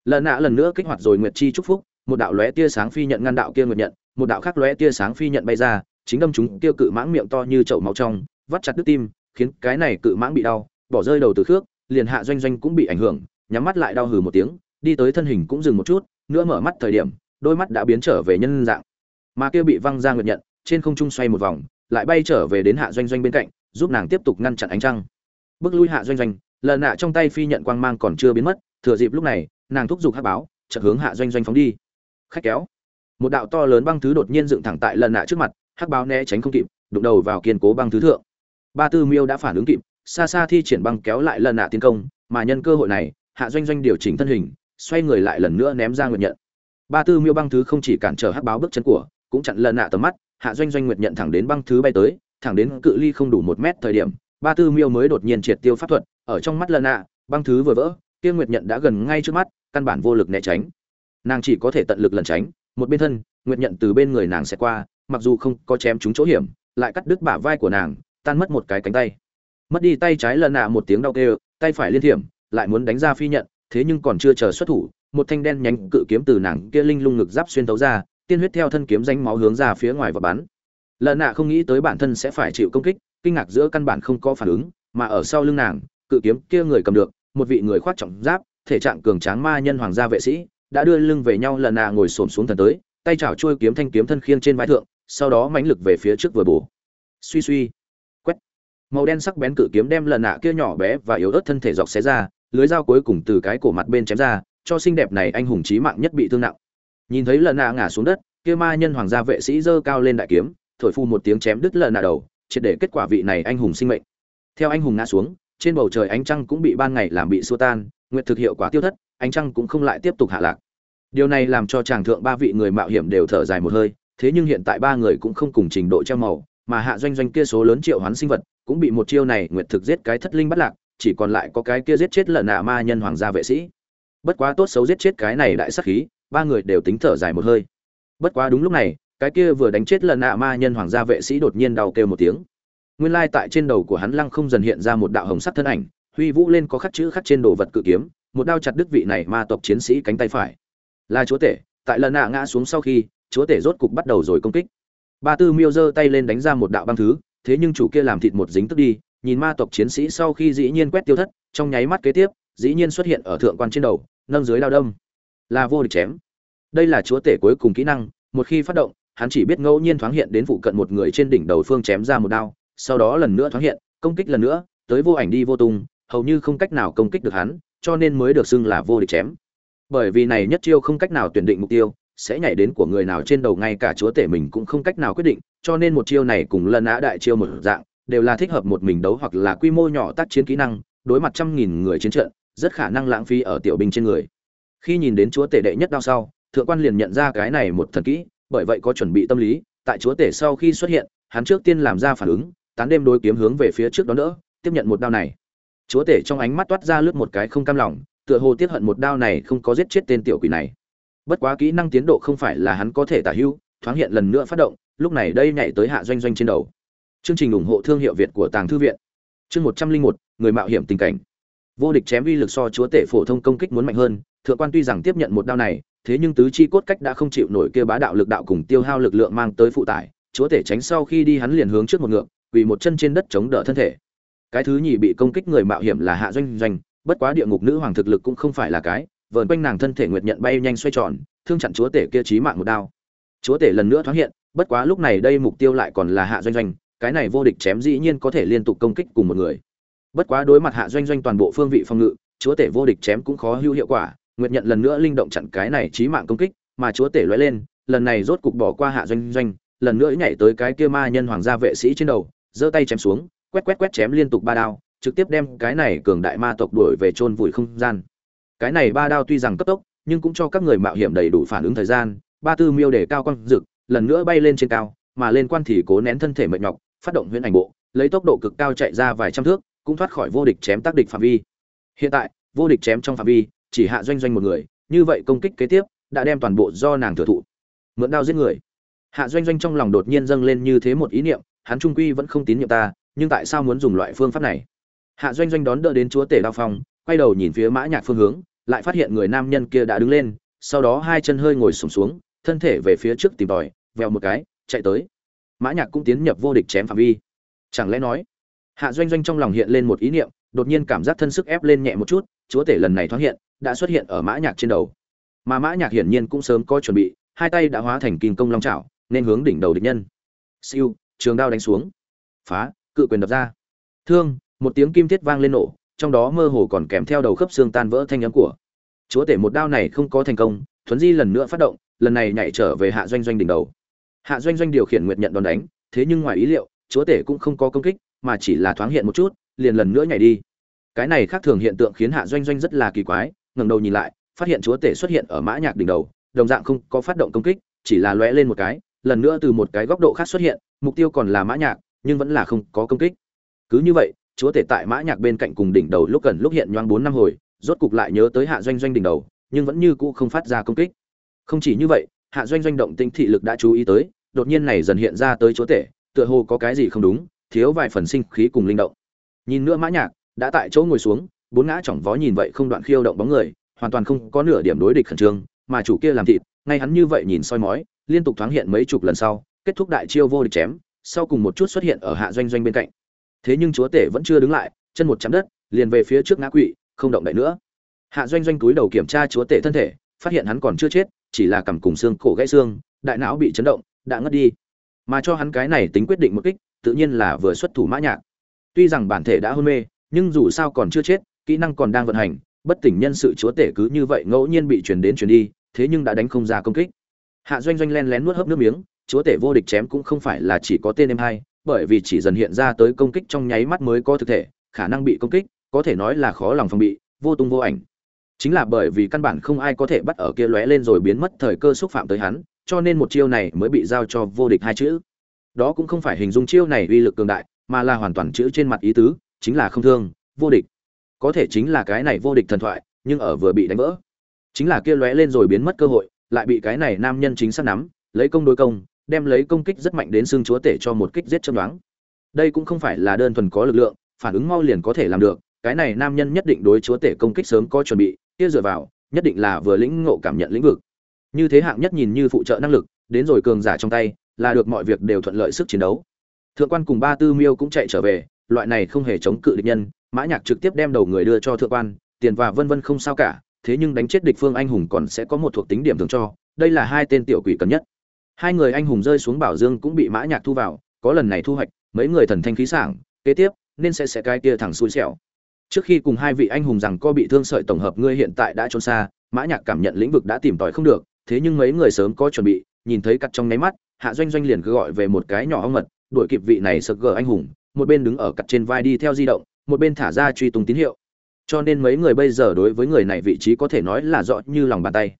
Lần nạ lần nữa kích hoạt rồi nguyệt chi chúc phúc, một đạo lóe tia sáng phi nhận ngăn đạo kia nguyệt nhận, một đạo khác lóe tia sáng phi nhận bay ra, chính đâm chúng tiêu cự mãng miệng to như chậu máu trong, vắt chặt đứt tim, khiến cái này cự mãng bị đau, bỏ rơi đầu từ khước, liền hạ doanh doanh cũng bị ảnh hưởng, nhắm mắt lại đau hừ một tiếng, đi tới thân hình cũng dừng một chút, nữa mở mắt thời điểm, đôi mắt đã biến trở về nhân dạng mà kia bị văng ra nguyệt nhận, trên không trung xoay một vòng, lại bay trở về đến hạ doanh doanh bên cạnh, giúp nàng tiếp tục ngăn chặn ánh trăng. Bước lui hạ doanh doanh, lần nạ trong tay phi nhận quang mang còn chưa biến mất, thừa dịp lúc này, nàng thúc giục hát báo, chợt hướng hạ doanh doanh phóng đi. Khách kéo. Một đạo to lớn băng thứ đột nhiên dựng thẳng tại lần nạ trước mặt, hắc báo né tránh không kịp, đụng đầu vào kiên cố băng thứ thượng. Ba tư miêu đã phản ứng kịp, xa xa thi triển băng kéo lại lần nạ tiến công, mà nhân cơ hội này, hạ doanh doanh điều chỉnh thân hình, xoay người lại lần nữa ném ra nguyệt nhận. Ba tư miêu băng thứ không chỉ cản trở hắc báo bước chân của cũng chặn lần nạ tầm mắt, hạ doanh doanh nguyệt nhận thẳng đến băng thứ bay tới, thẳng đến cự ly không đủ một mét thời điểm, ba tư miêu mới đột nhiên triệt tiêu pháp thuật, ở trong mắt lần nạ, băng thứ vừa vỡ, kia nguyệt nhận đã gần ngay trước mắt, căn bản vô lực né tránh. Nàng chỉ có thể tận lực lẩn tránh, một bên thân, nguyệt nhận từ bên người nàng sẽ qua, mặc dù không có chém trúng chỗ hiểm, lại cắt đứt bả vai của nàng, tan mất một cái cánh tay. Mất đi tay trái lần nạ một tiếng đau kêu, tay phải liên thiểm, lại muốn đánh ra phi nhận, thế nhưng còn chưa chờ xuất thủ, một thanh đen nhánh cự kiếm từ nàng kia linh lung ngực giáp xuyên thấu ra tiên huyết theo thân kiếm danh máu hướng ra phía ngoài và bắn. Lần nạ không nghĩ tới bản thân sẽ phải chịu công kích, kinh ngạc giữa căn bản không có phản ứng, mà ở sau lưng nàng, cự kiếm kia người cầm được, một vị người khoác trọng giáp, thể trạng cường tráng ma nhân hoàng gia vệ sĩ, đã đưa lưng về nhau lần nạ ngồi xổm xuống thần tới, tay chảo chui kiếm thanh kiếm thân khiêng trên vai thượng, sau đó mãnh lực về phía trước vừa bổ. Suy suy, quét. Màu đen sắc bén cự kiếm đem lần nạ kia nhỏ bé và yếu ớt thân thể dọc xé ra, lưới dao cuối cùng từ cái cổ mặt bên chém ra, cho xinh đẹp này anh hùng chí mạng nhất bị thương nặng nhìn thấy lần nạ ngã xuống đất, kia ma nhân hoàng gia vệ sĩ giơ cao lên đại kiếm, thổi phu một tiếng chém đứt lần nạ đầu, triệt để kết quả vị này anh hùng sinh mệnh. Theo anh hùng ngã xuống, trên bầu trời ánh trăng cũng bị ban ngày làm bị xua tan nguyện thực hiệu quả tiêu thất, ánh trăng cũng không lại tiếp tục hạ lạc. Điều này làm cho chàng thượng ba vị người mạo hiểm đều thở dài một hơi, thế nhưng hiện tại ba người cũng không cùng trình độ treo màu, mà hạ doanh doanh kia số lớn triệu hoán sinh vật cũng bị một chiêu này nguyệt thực giết cái thất linh bắt lạc, chỉ còn lại có cái kia giết chết lợn nạ ma nhân hoàng gia vệ sĩ. Bất quá tốt xấu giết chết cái này đại sắc khí ba người đều tính thở dài một hơi. Bất quá đúng lúc này, cái kia vừa đánh chết lần nạ ma nhân hoàng gia vệ sĩ đột nhiên đau kêu một tiếng. Nguyên lai tại trên đầu của hắn lăng không dần hiện ra một đạo hồng sắc thân ảnh, huy vũ lên có khắc chữ khắc trên đồ vật cự kiếm, một đao chặt đứt vị này ma tộc chiến sĩ cánh tay phải. Là chúa tể, tại lần nạ ngã xuống sau khi, chúa tể rốt cục bắt đầu rồi công kích. Ba tư miêu giơ tay lên đánh ra một đạo băng thứ, thế nhưng chủ kia làm thịt một dính tức đi, nhìn ma tộc chiến sĩ sau khi dĩ nhiên quét tiêu thất, trong nháy mắt kế tiếp, dĩ nhiên xuất hiện ở thượng quan trên đầu, nâng dưới lao đâm. Là vô địch chém đây là chúa tể cuối cùng kỹ năng, một khi phát động, hắn chỉ biết ngẫu nhiên thoáng hiện đến phụ cận một người trên đỉnh đầu phương chém ra một đao, sau đó lần nữa thoáng hiện, công kích lần nữa, tới vô ảnh đi vô tung, hầu như không cách nào công kích được hắn, cho nên mới được xưng là vô địch chém. Bởi vì này nhất chiêu không cách nào tuyển định mục tiêu, sẽ nhảy đến của người nào trên đầu ngay cả chúa tể mình cũng không cách nào quyết định, cho nên một chiêu này cùng lần á đại chiêu một dạng, đều là thích hợp một mình đấu hoặc là quy mô nhỏ tác chiến kỹ năng, đối mặt trăm nghìn người chiến trận, rất khả năng lãng phí ở tiểu binh trên người. Khi nhìn đến chúa tể đệ nhất đao sau thượng quan liền nhận ra cái này một thần kỹ, bởi vậy có chuẩn bị tâm lý, tại chúa tể sau khi xuất hiện, hắn trước tiên làm ra phản ứng, tán đêm đối kiếm hướng về phía trước đó nữa tiếp nhận một đao này. Chúa tể trong ánh mắt toát ra lướt một cái không cam lòng, tựa hồ tiết hận một đao này không có giết chết tên tiểu quỷ này. Bất quá kỹ năng tiến độ không phải là hắn có thể tả hữu, thoáng hiện lần nữa phát động, lúc này đây nhảy tới hạ doanh doanh trên đầu. Chương trình ủng hộ thương hiệu việt của tàng thư viện. Chương một trăm linh một, người mạo hiểm tình cảnh. Vô địch chém uy lực so chúa tể phổ thông công kích muốn mạnh hơn, thượng quan tuy rằng tiếp nhận một đao này thế nhưng tứ chi cốt cách đã không chịu nổi kia bá đạo lực đạo cùng tiêu hao lực lượng mang tới phụ tải, chúa tể tránh sau khi đi hắn liền hướng trước một ngựa, quỳ một chân trên đất chống đỡ thân thể. Cái thứ nhì bị công kích người mạo hiểm là hạ doanh doanh, bất quá địa ngục nữ hoàng thực lực cũng không phải là cái, vờn quanh nàng thân thể nguyệt nhận bay nhanh xoay tròn, thương chặn chúa tể kia chí mạng một đao. Chúa tể lần nữa thoáng hiện, bất quá lúc này đây mục tiêu lại còn là hạ doanh doanh, cái này vô địch chém dĩ nhiên có thể liên tục công kích cùng một người. Bất quá đối mặt hạ doanh doanh toàn bộ phương vị phòng ngự, chúa tể vô địch chém cũng khó hữu hiệu quả nguyệt nhận lần nữa linh động chặn cái này chí mạng công kích, mà chúa tể lóe lên, lần này rốt cục bỏ qua hạ doanh doanh, lần nữa nhảy tới cái kia ma nhân hoàng gia vệ sĩ trên đầu, giơ tay chém xuống, quét quét quét chém liên tục ba đao, trực tiếp đem cái này cường đại ma tộc đuổi về chôn vùi không gian. Cái này ba đao tuy rằng cấp tốc, nhưng cũng cho các người mạo hiểm đầy đủ phản ứng thời gian, ba tư miêu để cao quang rực lần nữa bay lên trên cao, mà lên quan thì cố nén thân thể mệt nhọc, phát động huyễn ảnh bộ, lấy tốc độ cực cao chạy ra vài trăm thước, cũng thoát khỏi vô địch chém tác địch phạm vi. Hiện tại, vô địch chém trong phạm vi chỉ hạ doanh doanh một người như vậy công kích kế tiếp đã đem toàn bộ do nàng thừa thụ. Mượn đao giết người. Hạ doanh doanh trong lòng đột nhiên dâng lên như thế một ý niệm hắn trung quy vẫn không tín nhiệm ta nhưng tại sao muốn dùng loại phương pháp này? Hạ doanh doanh đón đỡ đến chúa tể đao phong quay đầu nhìn phía mã nhạc phương hướng lại phát hiện người nam nhân kia đã đứng lên sau đó hai chân hơi ngồi sụp xuống, xuống thân thể về phía trước tìm tòi vèo một cái chạy tới. Mã nhạc cũng tiến nhập vô địch chém phạm vi. Chẳng lẽ nói hạ doanh doanh trong lòng hiện lên một ý niệm đột nhiên cảm giác thân sức ép lên nhẹ một chút chúa tể lần này thoáng hiện, đã xuất hiện ở mã nhạc trên đầu. Mà mã nhạc hiển nhiên cũng sớm có chuẩn bị, hai tay đã hóa thành kim công long chảo, nên hướng đỉnh đầu địch nhân. Siêu, trường đao đánh xuống. Phá, cự quyền đập ra. Thương, một tiếng kim thiết vang lên nổ, trong đó mơ hồ còn kèm theo đầu khớp xương tan vỡ thanh âm của. Chúa tể một đao này không có thành công, thuấn di lần nữa phát động, lần này nhảy trở về hạ doanh doanh đỉnh đầu. Hạ doanh doanh điều khiển nguyệt nhận đòn đánh, thế nhưng ngoài ý liệu, chúa tể cũng không có công kích, mà chỉ là thoáng hiện một chút, liền lần nữa nhảy đi cái này khác thường hiện tượng khiến hạ doanh doanh rất là kỳ quái, ngẩng đầu nhìn lại, phát hiện chúa tể xuất hiện ở mã nhạc đỉnh đầu, đồng dạng không có phát động công kích, chỉ là lóe lên một cái, lần nữa từ một cái góc độ khác xuất hiện, mục tiêu còn là mã nhạc, nhưng vẫn là không có công kích. Cứ như vậy, chúa tể tại mã nhạc bên cạnh cùng đỉnh đầu lúc gần lúc hiện nhoáng bốn năm hồi, rốt cục lại nhớ tới hạ doanh doanh đỉnh đầu, nhưng vẫn như cũ không phát ra công kích. Không chỉ như vậy, hạ doanh doanh động tinh thị lực đã chú ý tới, đột nhiên này dần hiện ra tới chúa tể, tựa hồ có cái gì không đúng, thiếu vài phần sinh khí cùng linh động. Nhìn nữa mã nhạc đã tại chỗ ngồi xuống, bốn ngã chỏng vó nhìn vậy không đoạn khiêu động bóng người, hoàn toàn không có nửa điểm đối địch khẩn trương, mà chủ kia làm thịt, ngay hắn như vậy nhìn soi mói, liên tục thoáng hiện mấy chục lần sau, kết thúc đại chiêu vô địch chém, sau cùng một chút xuất hiện ở hạ doanh doanh bên cạnh. Thế nhưng chúa tể vẫn chưa đứng lại, chân một chạm đất, liền về phía trước ngã quỵ, không động đậy nữa. Hạ doanh doanh cúi đầu kiểm tra chúa tể thân thể, phát hiện hắn còn chưa chết, chỉ là cằm cùng xương cổ gãy xương, đại não bị chấn động, đã ngất đi. Mà cho hắn cái này tính quyết định một kích, tự nhiên là vừa xuất thủ mã nhạc. Tuy rằng bản thể đã hôn mê nhưng dù sao còn chưa chết, kỹ năng còn đang vận hành, bất tỉnh nhân sự chúa tể cứ như vậy ngẫu nhiên bị chuyển đến chuyển đi, thế nhưng đã đánh không ra công kích. Hạ doanh doanh len lén nuốt hớp nước miếng, chúa tể vô địch chém cũng không phải là chỉ có tên em hai, bởi vì chỉ dần hiện ra tới công kích trong nháy mắt mới có thực thể, khả năng bị công kích, có thể nói là khó lòng phòng bị, vô tung vô ảnh. Chính là bởi vì căn bản không ai có thể bắt ở kia lóe lên rồi biến mất thời cơ xúc phạm tới hắn, cho nên một chiêu này mới bị giao cho vô địch hai chữ. Đó cũng không phải hình dung chiêu này uy lực cường đại, mà là hoàn toàn chữ trên mặt ý tứ chính là không thương, vô địch. Có thể chính là cái này vô địch thần thoại, nhưng ở vừa bị đánh vỡ. Chính là kia lóe lên rồi biến mất cơ hội, lại bị cái này nam nhân chính xác nắm, lấy công đối công, đem lấy công kích rất mạnh đến xương chúa tể cho một kích giết chân đoán. Đây cũng không phải là đơn thuần có lực lượng, phản ứng mau liền có thể làm được, cái này nam nhân nhất định đối chúa tể công kích sớm có chuẩn bị, kia dựa vào, nhất định là vừa lĩnh ngộ cảm nhận lĩnh vực. Như thế hạng nhất nhìn như phụ trợ năng lực, đến rồi cường giả trong tay, là được mọi việc đều thuận lợi sức chiến đấu. Thượng quan cùng ba tư miêu cũng chạy trở về loại này không hề chống cự địch nhân, mã nhạc trực tiếp đem đầu người đưa cho thượng quan, tiền và vân vân không sao cả, thế nhưng đánh chết địch phương anh hùng còn sẽ có một thuộc tính điểm thường cho, đây là hai tên tiểu quỷ cần nhất. Hai người anh hùng rơi xuống bảo dương cũng bị mã nhạc thu vào, có lần này thu hoạch, mấy người thần thanh khí sảng, kế tiếp, nên sẽ sẽ cái kia thẳng xui xẻo. Trước khi cùng hai vị anh hùng rằng co bị thương sợi tổng hợp ngươi hiện tại đã trốn xa, mã nhạc cảm nhận lĩnh vực đã tìm tòi không được, thế nhưng mấy người sớm có chuẩn bị, nhìn thấy cắt trong nháy mắt, hạ doanh doanh liền cứ gọi về một cái nhỏ ong mật, đuổi kịp vị này sực gờ anh hùng một bên đứng ở cặt trên vai đi theo di động, một bên thả ra truy tung tín hiệu. Cho nên mấy người bây giờ đối với người này vị trí có thể nói là rõ như lòng bàn tay.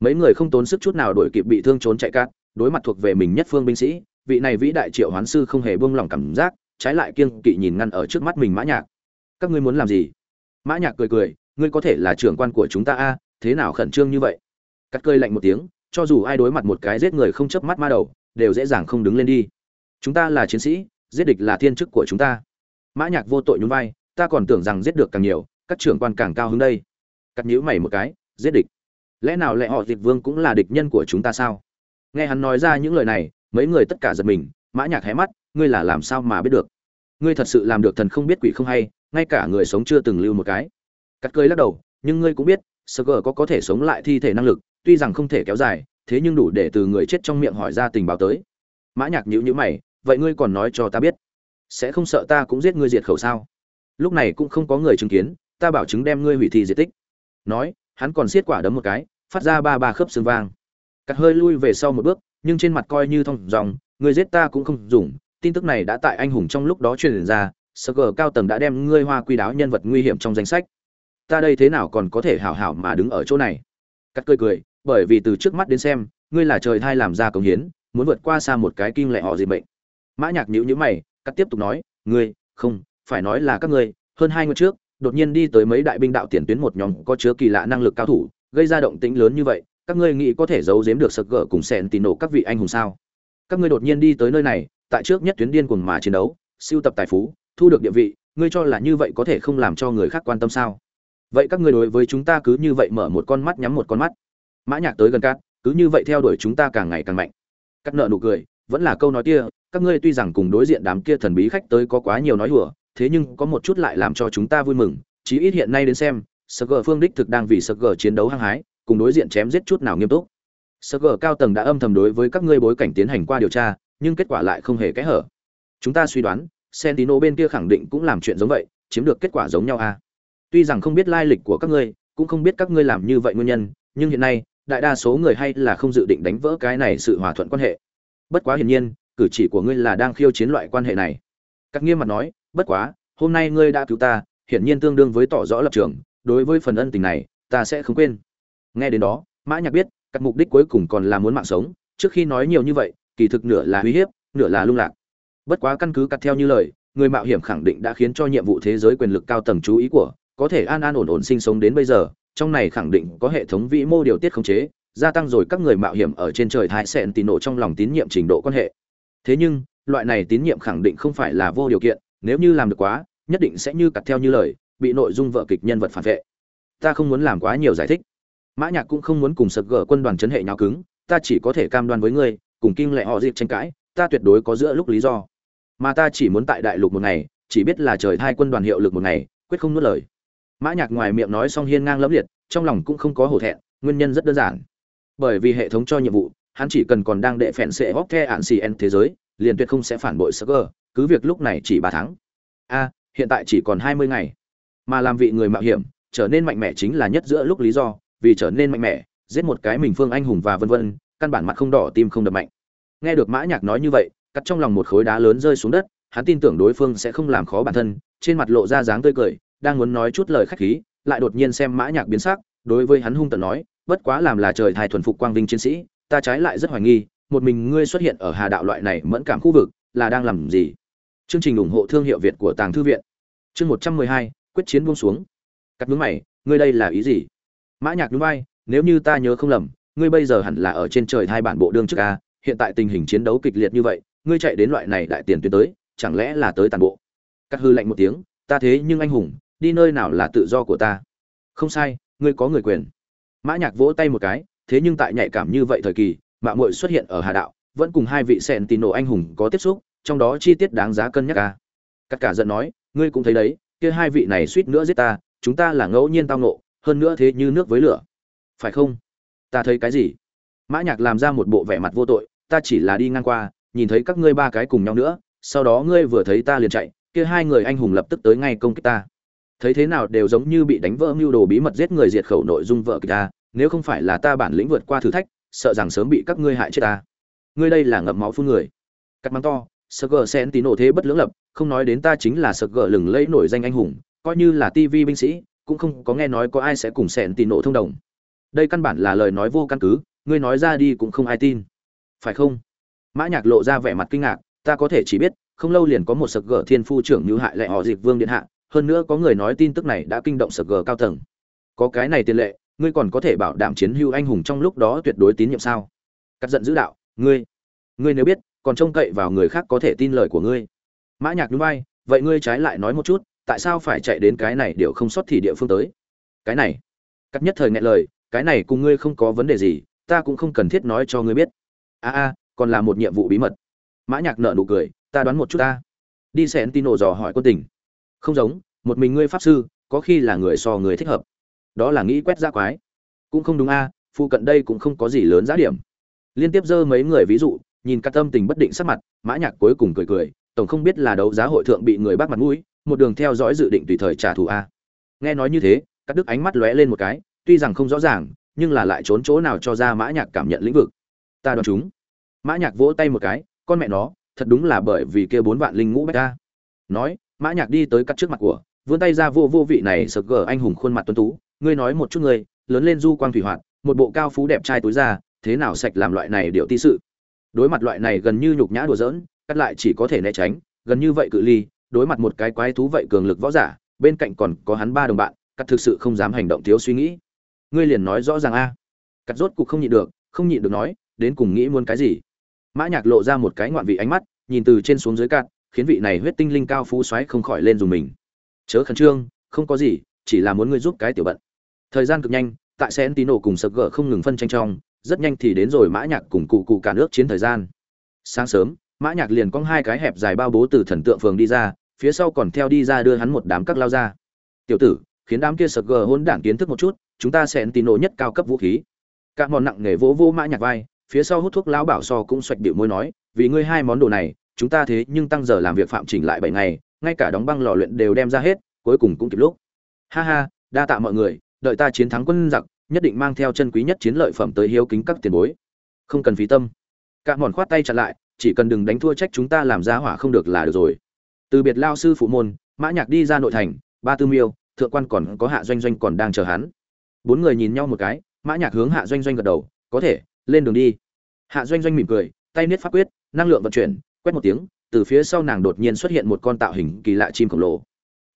Mấy người không tốn sức chút nào đuổi kịp bị thương trốn chạy cát, đối mặt thuộc về mình nhất phương binh sĩ, vị này vĩ đại triệu hoán sư không hề buông lỏng cảm giác, trái lại kiêng kỵ nhìn ngăn ở trước mắt mình mã nhạc. Các ngươi muốn làm gì? Mã nhạc cười cười, ngươi có thể là trưởng quan của chúng ta a, thế nào khẩn trương như vậy? Cắt cười lạnh một tiếng, cho dù ai đối mặt một cái giết người không chớp mắt ma đầu, đều dễ dàng không đứng lên đi. Chúng ta là chiến sĩ giết địch là thiên chức của chúng ta. Mã nhạc vô tội nhún vai, ta còn tưởng rằng giết được càng nhiều, các trưởng quan càng cao hứng đây. Cắt nhíu mày một cái, giết địch. Lẽ nào lẽ họ diệt vương cũng là địch nhân của chúng ta sao? Nghe hắn nói ra những lời này, mấy người tất cả giật mình, mã nhạc hé mắt, ngươi là làm sao mà biết được? Ngươi thật sự làm được thần không biết quỷ không hay, ngay cả người sống chưa từng lưu một cái. Cắt cười lắc đầu, nhưng ngươi cũng biết, sơ gờ có có thể sống lại thi thể năng lực, tuy rằng không thể kéo dài, thế nhưng đủ để từ người chết trong miệng hỏi ra tình báo tới. Mã nhạc nhíu nhíu mày vậy ngươi còn nói cho ta biết, sẽ không sợ ta cũng giết ngươi diệt khẩu sao? Lúc này cũng không có người chứng kiến, ta bảo chứng đem ngươi hủy thi diệt tích. Nói, hắn còn xiết quả đấm một cái, phát ra ba ba khớp xương vang. Cắt hơi lui về sau một bước, nhưng trên mặt coi như thông dòng người giết ta cũng không dùng, tin tức này đã tại anh hùng trong lúc đó truyền ra sơ cờ cao tầng đã đem ngươi hoa quy đáo nhân vật nguy hiểm trong danh sách. Ta đây thế nào còn có thể hảo hảo mà đứng ở chỗ này? Cắt cười cười, bởi vì từ trước mắt đến xem, ngươi là trời thai làm ra công hiến, muốn vượt qua xa một cái kinh lệ họ gì bệnh mã nhạc nhíu nhíu mày, cắt tiếp tục nói, ngươi, không, phải nói là các ngươi, hơn hai ngày trước, đột nhiên đi tới mấy đại binh đạo tiền tuyến một nhóm có chứa kỳ lạ năng lực cao thủ, gây ra động tĩnh lớn như vậy, các ngươi nghĩ có thể giấu giếm được sực gỡ cùng sẹn tì nổ các vị anh hùng sao? Các ngươi đột nhiên đi tới nơi này, tại trước nhất tuyến điên cuồng mà chiến đấu, siêu tập tài phú, thu được địa vị, ngươi cho là như vậy có thể không làm cho người khác quan tâm sao? Vậy các ngươi đối với chúng ta cứ như vậy mở một con mắt nhắm một con mắt. Mã nhạc tới gần cát, cứ như vậy theo đuổi chúng ta càng ngày càng mạnh. Cắt nợ nụ cười, vẫn là câu nói kia các ngươi tuy rằng cùng đối diện đám kia thần bí khách tới có quá nhiều nói hùa thế nhưng có một chút lại làm cho chúng ta vui mừng, chí ít hiện nay đến xem sơ gờ phương đích thực đang vì sơ gờ chiến đấu hăng hái, cùng đối diện chém giết chút nào nghiêm túc. Sơ gờ cao tầng đã âm thầm đối với các ngươi bối cảnh tiến hành qua điều tra, nhưng kết quả lại không hề kẽ hở. Chúng ta suy đoán sentino bên kia khẳng định cũng làm chuyện giống vậy, chiếm được kết quả giống nhau a à? tuy rằng không biết lai lịch của các ngươi, cũng không biết các ngươi làm như vậy nguyên nhân, nhưng hiện nay, đại đa số người hay là không dự định đánh vỡ cái này sự hòa thuận quan hệ. Bất quá hiển nhiên cử chỉ của ngươi là đang khiêu chiến loại quan hệ này. Các nghiêm mặt nói, bất quá, hôm nay ngươi đã cứu ta, hiển nhiên tương đương với tỏ rõ lập trường, đối với phần ân tình này, ta sẽ không quên. Nghe đến đó, mã nhạc biết, các mục đích cuối cùng còn là muốn mạng sống, trước khi nói nhiều như vậy, kỳ thực nửa là uy hiếp, nửa là lung lạc. Bất quá căn cứ cắt theo như lời, người mạo hiểm khẳng định đã khiến cho nhiệm vụ thế giới quyền lực cao tầng chú ý của, có thể an an ổn ổn sinh sống đến bây giờ, trong này khẳng định có hệ thống vĩ mô điều tiết khống chế, gia tăng rồi các người mạo hiểm ở trên trời thái sẹn tì nổ trong lòng tín nhiệm trình độ quan hệ thế nhưng, loại này tín nhiệm khẳng định không phải là vô điều kiện, nếu như làm được quá, nhất định sẽ như cặt theo như lời, bị nội dung vợ kịch nhân vật phản vệ. Ta không muốn làm quá nhiều giải thích. Mã nhạc cũng không muốn cùng sập gỡ quân đoàn chấn hệ nháo cứng, ta chỉ có thể cam đoan với ngươi, cùng kinh lệ họ dịp tranh cãi, ta tuyệt đối có giữa lúc lý do. Mà ta chỉ muốn tại đại lục một ngày, chỉ biết là trời thai quân đoàn hiệu lực một ngày, quyết không nuốt lời. Mã nhạc ngoài miệng nói xong hiên ngang lẫm liệt, trong lòng cũng không có hổ thẹn, nguyên nhân rất đơn giản. Bởi vì hệ thống cho nhiệm vụ hắn chỉ cần còn đang đệ phèn sệ hóc the ạn xì en thế giới, liền tuyệt không sẽ phản bội sơ cơ cứ việc lúc này chỉ ba tháng. A, hiện tại chỉ còn hai mươi ngày. Mà làm vị người mạo hiểm, trở nên mạnh mẽ chính là nhất giữa lúc lý do, vì trở nên mạnh mẽ, giết một cái mình phương anh hùng và vân vân, căn bản mặt không đỏ, tim không đập mạnh. Nghe được mã nhạc nói như vậy, cắt trong lòng một khối đá lớn rơi xuống đất, hắn tin tưởng đối phương sẽ không làm khó bản thân, trên mặt lộ ra dáng tươi cười, đang muốn nói chút lời khách khí, lại đột nhiên xem mã nhạc biến sắc, đối với hắn hung tợn nói, bất quá làm là trời thai thuần phục quang vinh chiến sĩ ta trái lại rất hoài nghi, một mình ngươi xuất hiện ở hà đạo loại này mẫn cảm khu vực là đang làm gì? Chương trình ủng hộ thương hiệu việt của tàng thư viện. Chương một trăm mười hai, quyết chiến buông xuống. Cắt nhướng mày, ngươi đây là ý gì? Mã nhạc nhún vai, nếu như ta nhớ không lầm, ngươi bây giờ hẳn là ở trên trời hai bản bộ đương trước a, hiện tại tình hình chiến đấu kịch liệt như vậy, ngươi chạy đến loại này đại tiền tuyến tới, chẳng lẽ là tới tàn bộ? Cắt hư lạnh một tiếng, ta thế nhưng anh hùng, đi nơi nào là tự do của ta? Không sai, ngươi có người quyền. Mã nhạc vỗ tay một cái thế nhưng tại nhạy cảm như vậy thời kỳ mạo muội xuất hiện ở hà đạo, vẫn cùng hai vị sẹn tín nổ anh hùng có tiếp xúc, trong đó chi tiết đáng giá cân nhắc ca cắt cả giận nói, ngươi cũng thấy đấy, kia hai vị này suýt nữa giết ta, chúng ta là ngẫu nhiên tao nộ hơn nữa thế như nước với lửa. Phải không? Ta thấy cái gì? Mã nhạc làm ra một bộ vẻ mặt vô tội, ta chỉ là đi ngang qua, nhìn thấy các ngươi ba cái cùng nhau nữa, sau đó ngươi vừa thấy ta liền chạy, kia hai người anh hùng lập tức tới ngay công kích ta. Thấy thế nào đều giống như bị đánh vỡ mưu đồ bí mật giết người diệt khẩu nội dung vợ kịch ta nếu không phải là ta bản lĩnh vượt qua thử thách, sợ rằng sớm bị các ngươi hại chết ta. Ngươi đây là ngậm máu phun người. Cắt mắng to sơ gờ sen tí nổ thế bất lưỡng lập, không nói đến ta chính là sơ gờ lừng lẫy nổi danh anh hùng, coi như là tivi binh sĩ, cũng không có nghe nói có ai sẽ cùng sen tí nổ thông đồng. Đây căn bản là lời nói vô căn cứ, ngươi nói ra đi cũng không ai tin. Phải không? Mã nhạc lộ ra vẻ mặt kinh ngạc, ta có thể chỉ biết, không lâu liền có một sập gờ thiên phu trưởng như hại lại họ diệt vương điện hạ, hơn nữa có người nói tin tức này đã kinh động sập gờ cao tầng. Có cái này tiền lệ ngươi còn có thể bảo đảm chiến hưu anh hùng trong lúc đó tuyệt đối tín nhiệm sao? Cắt giận dữ đạo, ngươi ngươi nếu biết, còn trông cậy vào người khác có thể tin lời của ngươi. Mã nhạc núi bay vậy ngươi trái lại nói một chút, tại sao phải chạy đến cái này đều không sót thì địa phương tới? Cái này, cắt nhất thời nghe lời, cái này cùng ngươi không có vấn đề gì, ta cũng không cần thiết nói cho ngươi biết. A a, còn là một nhiệm vụ bí mật. Mã nhạc nở nụ cười, ta đoán một chút ta. Đi xén nổ dò hỏi quân tình. Không giống, một mình ngươi pháp sư, có khi là người so người thích hợp đó là nghĩ quét ra quái. Cũng không đúng a à, phụ cận đây cũng không có gì lớn giá điểm. Liên tiếp dơ mấy người ví dụ nhìn các tâm tình bất định sắc mặt mã nhạc cuối cùng cười cười tổng không biết là đấu giá hội thượng bị người bắt mặt mũi một đường theo dõi dự định tùy thời trả thù a. Nghe nói như thế các đức ánh mắt lóe lên một cái tuy rằng không rõ ràng nhưng là lại trốn chỗ nào cho ra mã nhạc cảm nhận lĩnh vực. Ta đoán chúng. Mã nhạc vỗ tay một cái con mẹ nó thật đúng là bởi vì kia bốn vạn linh ngũ bách ta nói mã nhạc đi tới cắt trước mặt của vươn tay ra vô vô vị này sờ gờ anh hùng khuôn mặt tuấn tú ngươi nói một chút ngươi, lớn lên du quang thủy hoạt, một bộ cao phú đẹp trai túi ra thế nào sạch làm loại này điệu ti sự? Đối mặt loại này gần như nhục nhã đùa giỡn, cắt lại chỉ có thể né tránh, gần như vậy cự ly, đối mặt một cái quái thú vậy cường lực võ giả, bên cạnh còn có hắn ba đồng bạn, cắt thực sự không dám hành động thiếu suy nghĩ. Ngươi liền nói rõ ràng a. Cắt rốt cục không nhịn được, không nhịn được nói, đến cùng nghĩ muốn cái gì? Mã nhạc lộ ra một cái ngoạn vị ánh mắt, nhìn từ trên xuống dưới cạn khiến vị này huyết tinh linh cao phú xoáy không khỏi lên dùng mình. Chớ khẩn trương, không có gì, chỉ là muốn ngươi giúp cái tiểu bận thời gian cực nhanh, tại sen tino cùng sập gỡ không ngừng phân tranh trong, rất nhanh thì đến rồi mã nhạc cùng cụ cụ cả nước chiến thời gian. Sáng sớm, mã nhạc liền cong hai cái hẹp dài bao bố từ thần tượng phường đi ra, phía sau còn theo đi ra đưa hắn một đám các lao ra. Tiểu tử, khiến đám kia sập gỡ hôn đảng kiến thức một chút, chúng ta sen tino nhất cao cấp vũ khí. Cả mòn nặng nghề vỗ vỗ mã nhạc vai, phía sau hút thuốc lão bảo so cũng xoạch điệu môi nói, vì ngươi hai món đồ này, chúng ta thế nhưng tăng giờ làm việc phạm chỉnh lại bảy ngày, ngay cả đóng băng lò luyện đều đem ra hết, cuối cùng cũng kịp lúc. Ha ha, đa tạ mọi người đợi ta chiến thắng quân giặc, nhất định mang theo chân quý nhất chiến lợi phẩm tới hiếu kính các tiền bối. Không cần phí tâm. Cả mòn khoát tay chặn lại, chỉ cần đừng đánh thua trách chúng ta làm ra hỏa không được là được rồi. Từ biệt lao sư phụ môn, mã nhạc đi ra nội thành, ba tư miêu, thượng quan còn có hạ doanh doanh còn đang chờ hắn. Bốn người nhìn nhau một cái, mã nhạc hướng hạ doanh doanh gật đầu, có thể, lên đường đi. Hạ doanh doanh mỉm cười, tay niết pháp quyết, năng lượng vận chuyển, quét một tiếng, từ phía sau nàng đột nhiên xuất hiện một con tạo hình kỳ lạ chim khổng lồ.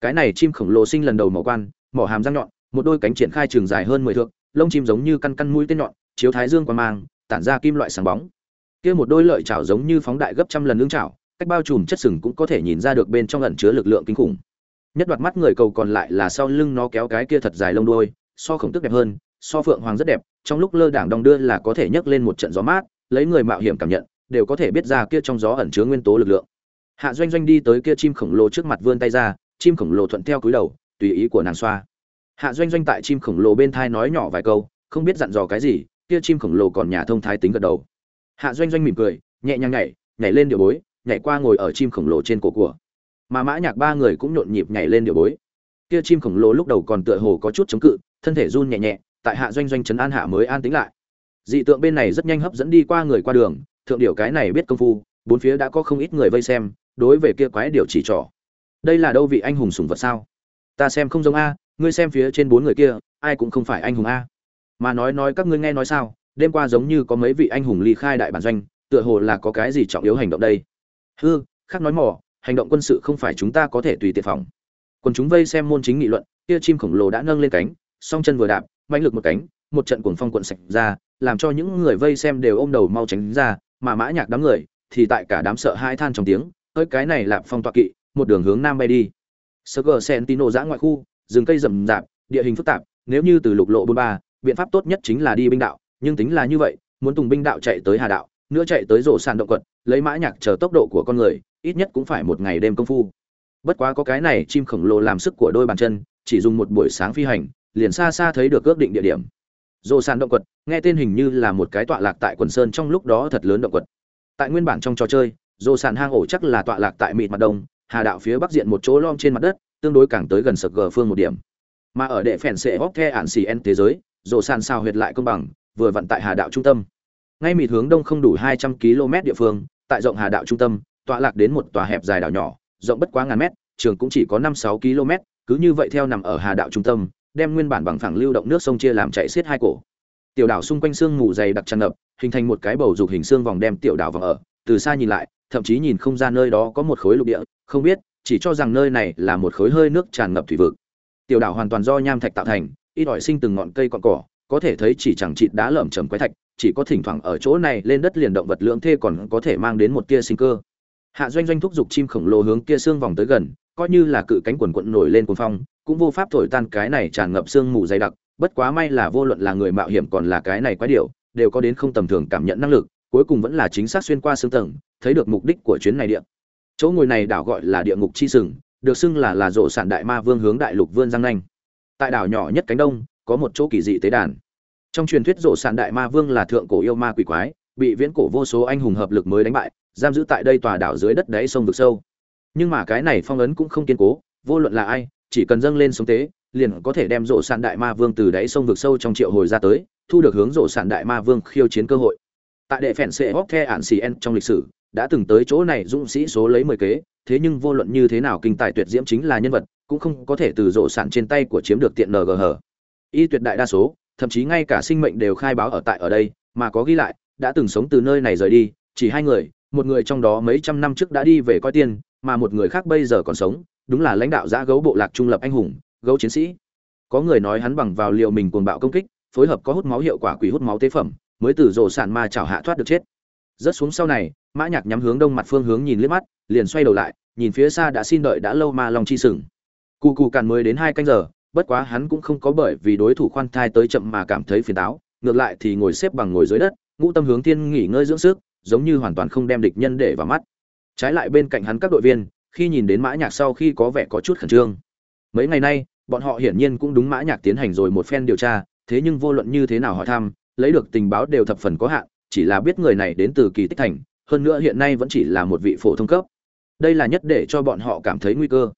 Cái này chim khổng lồ sinh lần đầu màu quan mỏ hàm răng nhọn một đôi cánh triển khai trường dài hơn mười thước, lông chim giống như căn căn mũi tên nhọn, chiếu thái dương qua mang, tản ra kim loại sáng bóng. Kia một đôi lợi chảo giống như phóng đại gấp trăm lần lưng chảo, cách bao trùm chất sừng cũng có thể nhìn ra được bên trong ẩn chứa lực lượng kinh khủng. Nhất đoạt mắt người cầu còn lại là sau lưng nó kéo cái kia thật dài lông đuôi, so khổng tức đẹp hơn, so phượng hoàng rất đẹp, trong lúc lơ đảng đong đưa là có thể nhấc lên một trận gió mát, lấy người mạo hiểm cảm nhận, đều có thể biết ra kia trong gió ẩn chứa nguyên tố lực lượng. Hạ doanh doanh đi tới kia chim khổng lồ trước mặt vươn tay ra, chim khổng lồ thuận theo cúi đầu, tùy ý của nàng xoa hạ doanh doanh tại chim khổng lồ bên thai nói nhỏ vài câu, không biết dặn dò cái gì, kia chim khổng lồ còn nhà thông thái tính gật đầu. Hạ doanh doanh mỉm cười, nhẹ nhàng nhảy nhảy lên điệu bối, nhảy qua ngồi ở chim khổng lồ trên cổ của. Mà mã nhạc ba người cũng nhộn nhịp nhảy lên điệu bối. Kia chim khổng lồ lúc đầu còn tựa hồ có chút chống cự, thân thể run nhẹ nhẹ, tại hạ doanh doanh chấn an hạ mới an tĩnh lại. Dị tượng bên này rất nhanh hấp dẫn đi qua người qua đường, thượng điệu cái này biết công phu, bốn phía đã có không ít người vây xem, đối về kia quái điều chỉ trỏ. Đây là đâu vị anh hùng sủng vật sao? Ta xem không giống a ngươi xem phía trên bốn người kia, ai cũng không phải anh hùng a. Mà nói nói các ngươi nghe nói sao, đêm qua giống như có mấy vị anh hùng ly khai đại bản doanh, tựa hồ là có cái gì trọng yếu hành động đây? Hư khác nói mỏ, hành động quân sự không phải chúng ta có thể tùy tiện phòng. Còn chúng vây xem môn chính nghị luận, kia chim khổng lồ đã nâng lên cánh, song chân vừa đạp mạnh lực một cánh, một trận cuồng phong cuộn sạch ra, làm cho những người vây xem đều ôm đầu mau tránh ra, mà mã nhạc đám người thì tại cả đám sợ hai than trong tiếng, ơi, cái này là phong tọa kỵ, một đường hướng nam bay đi. Sơ gờ sentino giã ngoại khu rừng cây rậm rạp, địa hình phức tạp, nếu như từ lục lộ bốn ba, biện pháp tốt nhất chính là đi binh đạo, nhưng tính là như vậy, muốn tùng binh đạo chạy tới hà đạo, nữa chạy tới rổ sàn động quật, lấy mã nhạc chờ tốc độ của con người, ít nhất cũng phải một ngày đêm công phu. Bất quá có cái này chim khổng lồ làm sức của đôi bàn chân, chỉ dùng một buổi sáng phi hành, liền xa xa thấy được ước định địa điểm. Rổ sàn động quật, nghe tên hình như là một cái tọa lạc tại quần sơn trong lúc đó thật lớn động quật. Tại nguyên bản trong trò chơi, rổ sàn hang ổ chắc là tọa lạc tại mịt mặt đông, hà đạo phía bắc diện một chỗ lom trên mặt đất tương đối càng tới gần sập gờ phương một điểm. Mà ở đệ phèn sệ hóc the ản xì en thế giới rộ sàn sao huyệt lại công bằng, vừa vận tại hà đạo trung tâm. Ngay mịt hướng đông không đủ hai trăm km địa phương, tại rộng hà đạo trung tâm, tọa lạc đến một tòa hẹp dài đảo nhỏ, rộng bất quá ngàn mét, trường cũng chỉ có năm sáu km, cứ như vậy theo nằm ở hà đạo trung tâm, đem nguyên bản bằng phẳng lưu động nước sông chia làm chạy xiết hai cổ. Tiểu đảo xung quanh xương mù dày đặc tràn ngập, hình thành một cái bầu dục hình xương vòng đem tiểu đảo vào ở, từ xa nhìn lại, thậm chí nhìn không ra nơi đó có một khối lục địa, không biết chỉ cho rằng nơi này là một khối hơi nước tràn ngập thủy vực. Tiểu đảo hoàn toàn do nham thạch tạo thành, ít ỏi sinh từng ngọn cây cọn cỏ, có thể thấy chỉ chẳng chịt đá lởm chởm quái thạch, chỉ có thỉnh thoảng ở chỗ này lên đất liền động vật lưỡng thê còn có thể mang đến một tia sinh cơ. Hạ doanh doanh thúc giục chim khổng lồ hướng kia xương vòng tới gần, coi như là cự cánh quần quận nổi lên cuồng phong, cũng vô pháp thổi tan cái này tràn ngập sương mù dày đặc, bất quá may là vô luận là người mạo hiểm còn là cái này quái điệu đều có đến không tầm thường cảm nhận năng lực, cuối cùng vẫn là chính xác xuyên qua xương tầng, thấy được mục đích của chuyến này địa chỗ ngồi này đảo gọi là địa ngục chi sừng, được xưng là là rộ sản đại ma vương hướng đại lục vươn giang nanh. Tại đảo nhỏ nhất cánh đông, có một chỗ kỳ dị tế đàn. Trong truyền thuyết rộ sản đại ma vương là thượng cổ yêu ma quỷ quái, bị viễn cổ vô số anh hùng hợp lực mới đánh bại, giam giữ tại đây tòa đảo dưới đất đáy sông vực sâu. Nhưng mà cái này phong ấn cũng không kiên cố, vô luận là ai, chỉ cần dâng lên sống tế, liền có thể đem rộ sản đại ma vương từ đáy sông vực sâu trong triệu hồi ra tới, thu được hướng rộ sản đại ma vương khiêu chiến cơ hội. Tại đệ phèn sệ hóc the ản xì en trong lịch sử đã từng tới chỗ này dũng sĩ số lấy mười kế, thế nhưng vô luận như thế nào kinh tài tuyệt diễm chính là nhân vật, cũng không có thể từ rộ sản trên tay của chiếm được tiện ngh y tuyệt đại đa số, thậm chí ngay cả sinh mệnh đều khai báo ở tại ở đây, mà có ghi lại, đã từng sống từ nơi này rời đi, chỉ hai người, một người trong đó mấy trăm năm trước đã đi về coi tiên, mà một người khác bây giờ còn sống, đúng là lãnh đạo giã gấu bộ lạc trung lập anh hùng, gấu chiến sĩ. Có người nói hắn bằng vào liệu mình cuồng bạo công kích, phối hợp có hút máu hiệu quả quỷ hút máu tế phẩm, mới từ rổ sản ma chảo hạ thoát được chết rớt xuống sau này, mã nhạc nhắm hướng đông mặt phương hướng nhìn liếc mắt, liền xoay đầu lại, nhìn phía xa đã xin đợi đã lâu ma long chi sừng. Cù cù càn mới đến hai canh giờ, bất quá hắn cũng không có bởi vì đối thủ khoan thai tới chậm mà cảm thấy phiền táo, ngược lại thì ngồi xếp bằng ngồi dưới đất, ngũ tâm hướng thiên nghỉ ngơi dưỡng sức, giống như hoàn toàn không đem địch nhân để vào mắt. Trái lại bên cạnh hắn các đội viên, khi nhìn đến mã nhạc sau khi có vẻ có chút khẩn trương. Mấy ngày nay, bọn họ hiển nhiên cũng đúng mã nhạc tiến hành rồi một phen điều tra, thế nhưng vô luận như thế nào hỏi thăm, lấy được tình báo đều thập phần có hạn chỉ là biết người này đến từ kỳ tích thành, hơn nữa hiện nay vẫn chỉ là một vị phổ thông cấp. Đây là nhất để cho bọn họ cảm thấy nguy cơ.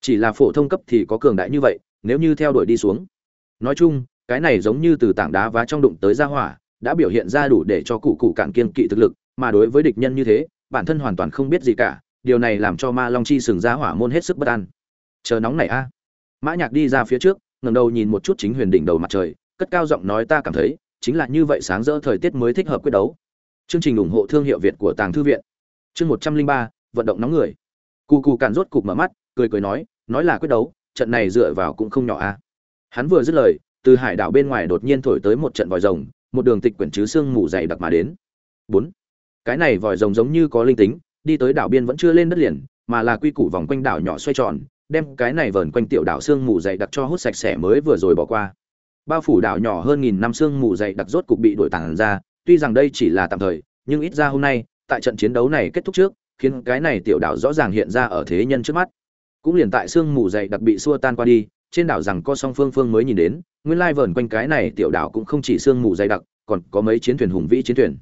Chỉ là phổ thông cấp thì có cường đại như vậy, nếu như theo đuổi đi xuống. Nói chung, cái này giống như từ tảng đá vá trong đụng tới ra hỏa, đã biểu hiện ra đủ để cho cụ cụ cạn kiên kỵ thực lực, mà đối với địch nhân như thế, bản thân hoàn toàn không biết gì cả, điều này làm cho ma long chi sừng ra hỏa môn hết sức bất an. Chờ nóng này a. Mã nhạc đi ra phía trước, ngẩng đầu nhìn một chút chính huyền đỉnh đầu mặt trời, cất cao giọng nói ta cảm thấy chính là như vậy sáng rỡ thời tiết mới thích hợp quyết đấu. Chương trình ủng hộ thương hiệu việt của tàng thư viện. Chương một trăm linh ba, vận động nóng người. Cù Cù cạn rốt cục mở mắt, cười cười nói nói là quyết đấu, trận này dựa vào cũng không nhỏ a hắn vừa dứt lời, từ hải đảo bên ngoài đột nhiên thổi tới một trận vòi rồng, một đường tịch quyển chứ xương mù dày đặc mà đến. Bốn. Cái này vòi rồng giống như có linh tính, đi tới đảo biên vẫn chưa lên đất liền, mà là quy củ vòng quanh đảo nhỏ xoay tròn, đem cái này vờn quanh tiểu đảo xương mù dày đặc cho hút sạch sẽ mới vừa rồi bỏ qua bao phủ đảo nhỏ hơn nghìn năm xương mù dày đặc rốt cục bị đổi tản ra, tuy rằng đây chỉ là tạm thời, nhưng ít ra hôm nay, tại trận chiến đấu này kết thúc trước, khiến cái này tiểu đảo rõ ràng hiện ra ở thế nhân trước mắt. Cũng liền tại xương mù dày đặc bị xua tan qua đi, trên đảo rằng có song phương phương mới nhìn đến, nguyên lai vờn quanh cái này tiểu đảo cũng không chỉ xương mù dày đặc, còn có mấy chiến thuyền hùng vĩ chiến thuyền.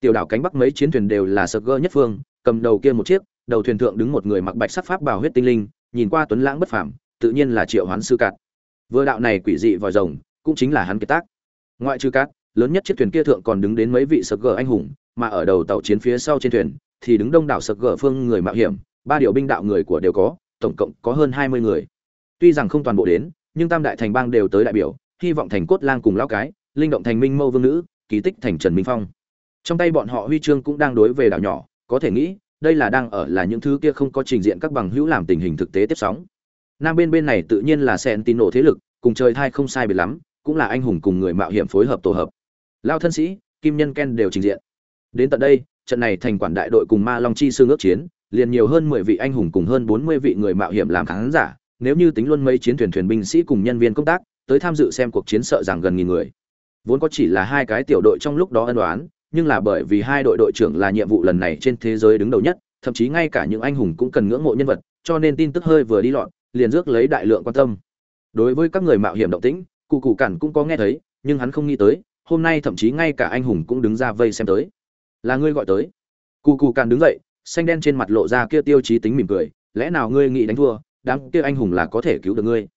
Tiểu đảo cánh bắc mấy chiến thuyền đều là sơ gơ nhất phương, cầm đầu kia một chiếc, đầu thuyền thượng đứng một người mặc bạch sắc pháp bào huyết tinh linh, nhìn qua tuấn lãng bất phàm, tự nhiên là triệu hoán sư cạt vừa đạo này quỷ dị vòi rồng cũng chính là hắn kiệt tác. Ngoại trừ cát, lớn nhất chiếc thuyền kia thượng còn đứng đến mấy vị sực gờ anh hùng, mà ở đầu tàu chiến phía sau trên thuyền thì đứng đông đảo sực gờ phương người mạo hiểm, ba điều binh đạo người của đều có, tổng cộng có hơn hai mươi người. Tuy rằng không toàn bộ đến, nhưng tam đại thành bang đều tới đại biểu, hy vọng thành cốt lang cùng lão cái, linh động thành minh mâu vương nữ, kỳ tích thành trần minh phong. Trong tay bọn họ huy chương cũng đang đối về đảo nhỏ, có thể nghĩ, đây là đang ở là những thứ kia không có trình diện các bằng hữu làm tình hình thực tế tiếp sóng. Nam bên bên này tự nhiên là sen tin nổ thế lực, cùng trời thai không sai biệt lắm cũng là anh hùng cùng người mạo hiểm phối hợp tổ hợp. Lao thân sĩ, kim nhân ken đều trình diện. Đến tận đây, trận này thành quản đại đội cùng ma long chi sư ước chiến, liền nhiều hơn mười vị anh hùng cùng hơn bốn mươi vị người mạo hiểm làm khán giả, nếu như tính luôn mấy chiến thuyền thuyền binh sĩ cùng nhân viên công tác, tới tham dự xem cuộc chiến sợ rằng gần nghìn người. Vốn có chỉ là hai cái tiểu đội trong lúc đó ân đoán nhưng là bởi vì hai đội đội trưởng là nhiệm vụ lần này trên thế giới đứng đầu nhất, thậm chí ngay cả những anh hùng cũng cần ngưỡng mộ nhân vật, cho nên tin tức hơi vừa đi lọt, liền rước lấy đại lượng quan tâm. Đối với các người mạo hiểm động tĩnh cụ cụ cản cũng có nghe thấy, nhưng hắn không nghĩ tới, hôm nay thậm chí ngay cả anh hùng cũng đứng ra vây xem tới. Là ngươi gọi tới. Cụ cụ cản đứng dậy, xanh đen trên mặt lộ ra kia tiêu chí tính mỉm cười, lẽ nào ngươi nghĩ đánh thua, đám kia anh hùng là có thể cứu được ngươi?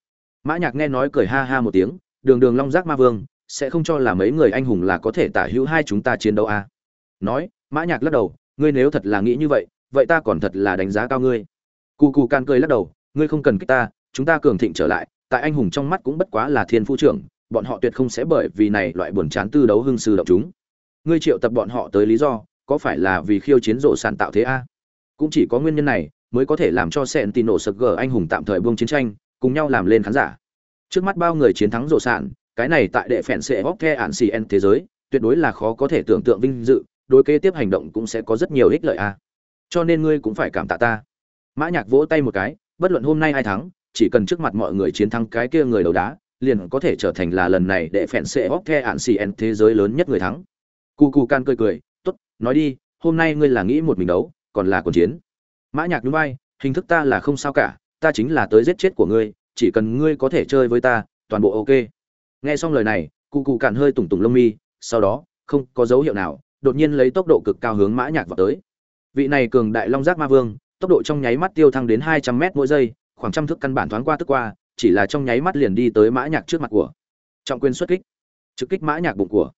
Mã nhạc nghe nói cười ha ha một tiếng, đường đường long giác ma vương, sẽ không cho là mấy người anh hùng là có thể tả hữu hai chúng ta chiến đấu à. nói, mã nhạc lắc đầu, ngươi nếu thật là nghĩ như vậy vậy ta còn thật là đánh giá cao ngươi. Cụ cụ can cười lắc đầu, ngươi không cần kích ta, chúng ta cường thịnh trở lại tại anh hùng trong mắt cũng bất quá là thiên phu trưởng, bọn họ tuyệt không sẽ bởi vì này loại buồn chán tư đấu hưng sư động chúng. Ngươi triệu tập bọn họ tới lý do, có phải là vì khiêu chiến rộ sàn tạo thế a? Cũng chỉ có nguyên nhân này, mới có thể làm cho sẹn tì nổ sực gờ anh hùng tạm thời buông chiến tranh, cùng nhau làm lên khán giả. Trước mắt bao người chiến thắng rộ sàn cái này tại đệ phèn sệ hóc the ạn cn thế giới, tuyệt đối là khó có thể tưởng tượng vinh dự, đối kế tiếp hành động cũng sẽ có rất nhiều ích lợi a. Cho nên ngươi cũng phải cảm tạ ta. Mã nhạc vỗ tay một cái, bất luận hôm nay ai thắng chỉ cần trước mặt mọi người chiến thắng cái kia người đầu đá, liền có thể trở thành là lần này để phèn xệ hóc the ạn cn thế giới lớn nhất người thắng. Cu cu can cười cười, tốt, nói đi, hôm nay ngươi là nghĩ một mình đấu, còn là còn chiến. Mã nhạc núi bay hình thức ta là không sao cả, ta chính là tới giết chết của ngươi, chỉ cần ngươi có thể chơi với ta, toàn bộ ok. Nghe xong lời này cụ cụ cạn hơi tủng tủng lông mi, sau đó, không có dấu hiệu nào, đột nhiên lấy tốc độ cực cao hướng mã nhạc vào tới. Vị này cường đại long giác ma vương, tốc độ trong nháy mắt tiêu thăng đến hai trăm mét mỗi giây khoảng trăm thước căn bản thoáng qua tức qua, chỉ là trong nháy mắt liền đi tới mã nhạc trước mặt của. Trọng quyền xuất kích. Trực kích mã nhạc bụng của.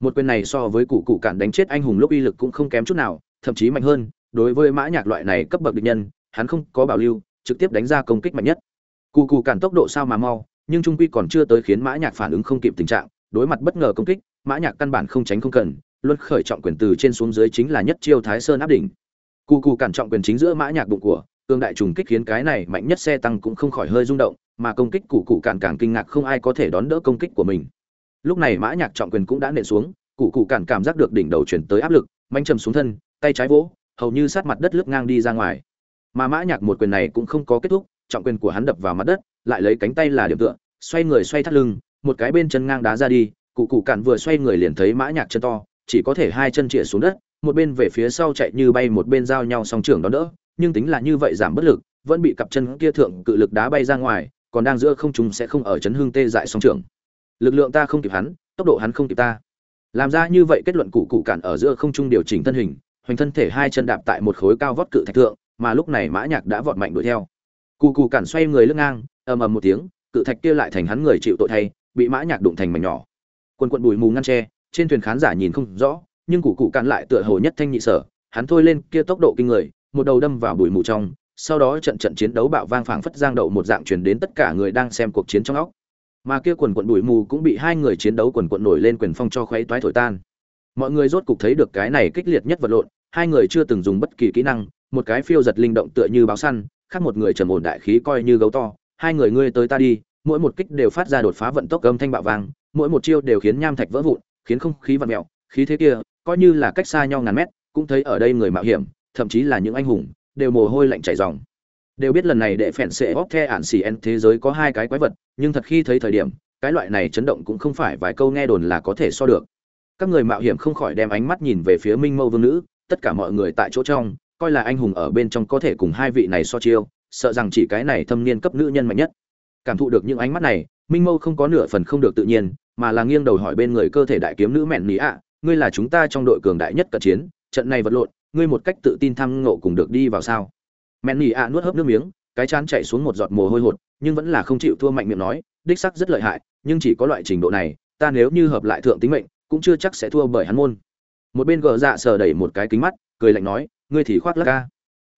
Một quyền này so với cụ cụ cản đánh chết anh hùng lúc uy lực cũng không kém chút nào, thậm chí mạnh hơn, đối với mã nhạc loại này cấp bậc địch nhân, hắn không có bảo lưu, trực tiếp đánh ra công kích mạnh nhất. Cụ cụ cản tốc độ sao mà mau, nhưng trung quy còn chưa tới khiến mã nhạc phản ứng không kịp tình trạng, đối mặt bất ngờ công kích, mã nhạc căn bản không tránh không cần luôn khởi trọng quyền từ trên xuống dưới chính là nhất chiêu thái sơn áp đỉnh. Cụ cụ cản trọng quyền chính giữa mã nhạc bụng của cương đại trùng kích khiến cái này mạnh nhất xe tăng cũng không khỏi hơi rung động, mà công kích cụ cụ cản càng kinh ngạc không ai có thể đón đỡ công kích của mình. Lúc này mã nhạc trọng quyền cũng đã nện xuống cụ cụ cản cảm giác được đỉnh đầu chuyển tới áp lực mạnh trầm xuống thân, tay trái vỗ, hầu như sát mặt đất lướt ngang đi ra ngoài. Mà mã nhạc một quyền này cũng không có kết thúc, trọng quyền của hắn đập vào mặt đất, lại lấy cánh tay là điểm tựa, xoay người xoay thắt lưng, một cái bên chân ngang đá ra đi cụ cụ cản vừa xoay người liền thấy mã nhạc chân to, chỉ có thể hai chân chĩa xuống đất, một bên về phía sau chạy như bay một bên giao nhau song trưởng đó đỡ nhưng tính là như vậy giảm bất lực, vẫn bị cặp chân kia thượng cự lực đá bay ra ngoài, còn đang giữa không trung sẽ không ở chấn hương tê dại song trưởng. Lực lượng ta không kịp hắn, tốc độ hắn không kịp ta. Làm ra như vậy kết luận cụ cụ cản ở giữa không trung điều chỉnh thân hình, hoành thân thể hai chân đạp tại một khối cao vót cự thạch thượng, mà lúc này mã nhạc đã vọt mạnh đuổi theo. Cụ cụ cản xoay người lưng ngang, ầm ầm một tiếng, cự thạch kia lại thành hắn người chịu tội thay, bị mã nhạc đụng thành mảnh nhỏ. Quân quận bụi mù ngăn che, trên thuyền khán giả nhìn không rõ, nhưng cụ cụ cản lại tựa hồ nhất thanh nhị sở, hắn thôi lên kia tốc độ kinh người một đầu đâm vào bụi mù trong, sau đó trận trận chiến đấu bạo vang phảng phất giang đậu một dạng truyền đến tất cả người đang xem cuộc chiến trong óc. Mà kia quần quận bụi mù cũng bị hai người chiến đấu quần quận nổi lên quyền phong cho khuấy toái thổi tan. Mọi người rốt cục thấy được cái này kích liệt nhất vật lộn, hai người chưa từng dùng bất kỳ kỹ năng, một cái phiêu giật linh động tựa như báo săn, khác một người trầm ổn đại khí coi như gấu to, hai người ngươi tới ta đi, mỗi một kích đều phát ra đột phá vận tốc âm thanh bạo vang, mỗi một chiêu đều khiến nham thạch vỡ vụn, khiến không khí vặn mèo, khí thế kia, coi như là cách xa nhau ngàn mét, cũng thấy ở đây người mạo hiểm thậm chí là những anh hùng, đều mồ hôi lạnh chảy ròng. Đều biết lần này đệ phèn sẽ bóc the ản xì en thế giới có hai cái quái vật, nhưng thật khi thấy thời điểm, cái loại này chấn động cũng không phải vài câu nghe đồn là có thể so được. Các người mạo hiểm không khỏi đem ánh mắt nhìn về phía minh mâu vương nữ, tất cả mọi người tại chỗ trong, coi là anh hùng ở bên trong có thể cùng hai vị này so chiêu, sợ rằng chỉ cái này thâm niên cấp nữ nhân mạnh nhất. Cảm thụ được những ánh mắt này, minh mâu không có nửa phần không được tự nhiên, mà là nghiêng đầu hỏi bên người cơ thể đại kiếm nữ mẹn mỹ ạ, ngươi là chúng ta trong đội cường đại nhất cận chiến, trận này vật lộn ngươi một cách tự tin thăng ngộ cùng được đi vào sao? Mẹn nỉ ạ nuốt hớp nước miếng, cái chán chạy xuống một giọt mồ hôi hột, nhưng vẫn là không chịu thua mạnh miệng nói, đích sắc rất lợi hại, nhưng chỉ có loại trình độ này, ta nếu như hợp lại thượng tính mệnh, cũng chưa chắc sẽ thua bởi hắn môn. Một bên gờ dạ sờ đẩy một cái kính mắt, cười lạnh nói, ngươi thì khoác lắc ca.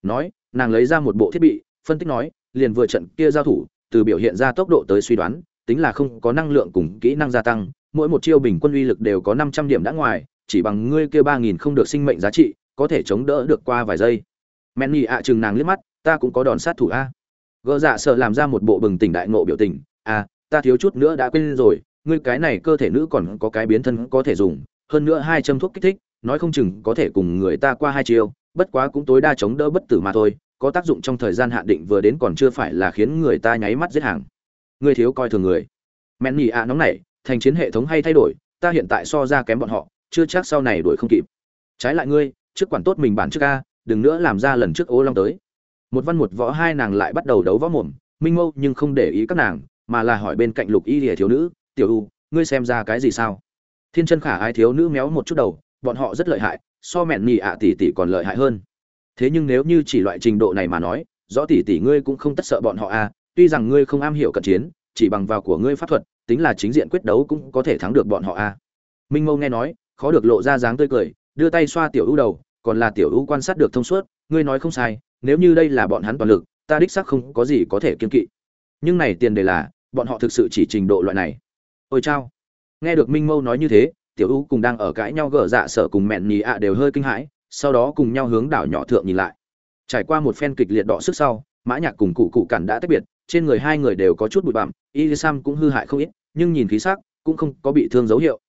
Nói, nàng lấy ra một bộ thiết bị, phân tích nói, liền vừa trận kia giao thủ, từ biểu hiện ra tốc độ tới suy đoán, tính là không có năng lượng cùng kỹ năng gia tăng, mỗi một chiêu bình quân uy lực đều có năm trăm điểm đã ngoài, chỉ bằng ngươi kia ba nghìn không được sinh mệnh giá trị có thể chống đỡ được qua vài giây. Men nhị ạ chừng nàng liếc mắt ta cũng có đòn sát thủ a. Gỡ dạ sợ làm ra một bộ bừng tỉnh đại ngộ biểu tình à ta thiếu chút nữa đã quên rồi ngươi cái này cơ thể nữ còn có cái biến thân có thể dùng hơn nữa hai châm thuốc kích thích nói không chừng có thể cùng người ta qua hai chiều. bất quá cũng tối đa chống đỡ bất tử mà thôi có tác dụng trong thời gian hạn định vừa đến còn chưa phải là khiến người ta nháy mắt giết hàng. Ngươi thiếu coi thường người. Men nhị ạ nóng này, thành chiến hệ thống hay thay đổi ta hiện tại so ra kém bọn họ chưa chắc sau này đuổi không kịp. Trái lại ngươi trước quản tốt mình bản trước a, đừng nữa làm ra lần trước ô long tới. Một văn một võ hai nàng lại bắt đầu đấu võ mồm, minh mâu nhưng không để ý các nàng, mà là hỏi bên cạnh lục y lìa thiếu nữ, tiểu u, ngươi xem ra cái gì sao? Thiên chân khả ai thiếu nữ méo một chút đầu, bọn họ rất lợi hại, so mẹn nhì ạ tỷ tỷ còn lợi hại hơn. Thế nhưng nếu như chỉ loại trình độ này mà nói, rõ tỷ tỷ ngươi cũng không tất sợ bọn họ a, tuy rằng ngươi không am hiểu cận chiến, chỉ bằng vào của ngươi pháp thuật, tính là chính diện quyết đấu cũng có thể thắng được bọn họ a. Minh mâu nghe nói, khó được lộ ra dáng tươi cười đưa tay xoa tiểu ưu đầu, còn là tiểu ưu quan sát được thông suốt, ngươi nói không sai, nếu như đây là bọn hắn toàn lực, ta đích xác không có gì có thể kiên kỵ. Nhưng này tiền đề là, bọn họ thực sự chỉ trình độ loại này. Ôi chao. Nghe được minh mâu nói như thế, tiểu ưu cùng đang ở cãi nhau gở dạ sở cùng mẹn nhì ạ đều hơi kinh hãi, sau đó cùng nhau hướng đảo nhỏ thượng nhìn lại. Trải qua một phen kịch liệt đọ sức sau, mã nhạc cùng cụ cụ cản đã tách biệt, trên người hai người đều có chút bụi bặm, y sam cũng hư hại không ít, nhưng nhìn khí sắc, cũng không có bị thương dấu hiệu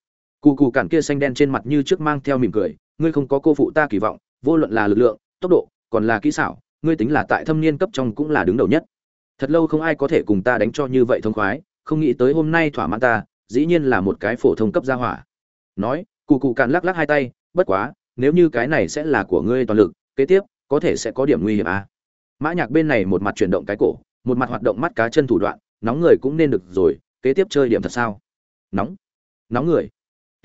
cụ cụ cản kia xanh đen trên mặt như trước mang theo mỉm cười, ngươi không có cô phụ ta kỳ vọng, vô luận là lực lượng, tốc độ, còn là kỹ xảo, ngươi tính là tại thâm niên cấp trong cũng là đứng đầu nhất. Thật lâu không ai có thể cùng ta đánh cho như vậy thông khoái, không nghĩ tới hôm nay thỏa mãn ta, dĩ nhiên là một cái phổ thông cấp gia hỏa. Nói cụ cụ cản lắc lắc hai tay, bất quá, nếu như cái này sẽ là của ngươi toàn lực, kế tiếp, có thể sẽ có điểm nguy hiểm à. mã nhạc bên này một mặt chuyển động cái cổ, một mặt hoạt động mắt cá chân thủ đoạn, nóng người cũng nên được rồi, kế tiếp chơi điểm thật sao? Nóng. Nóng người?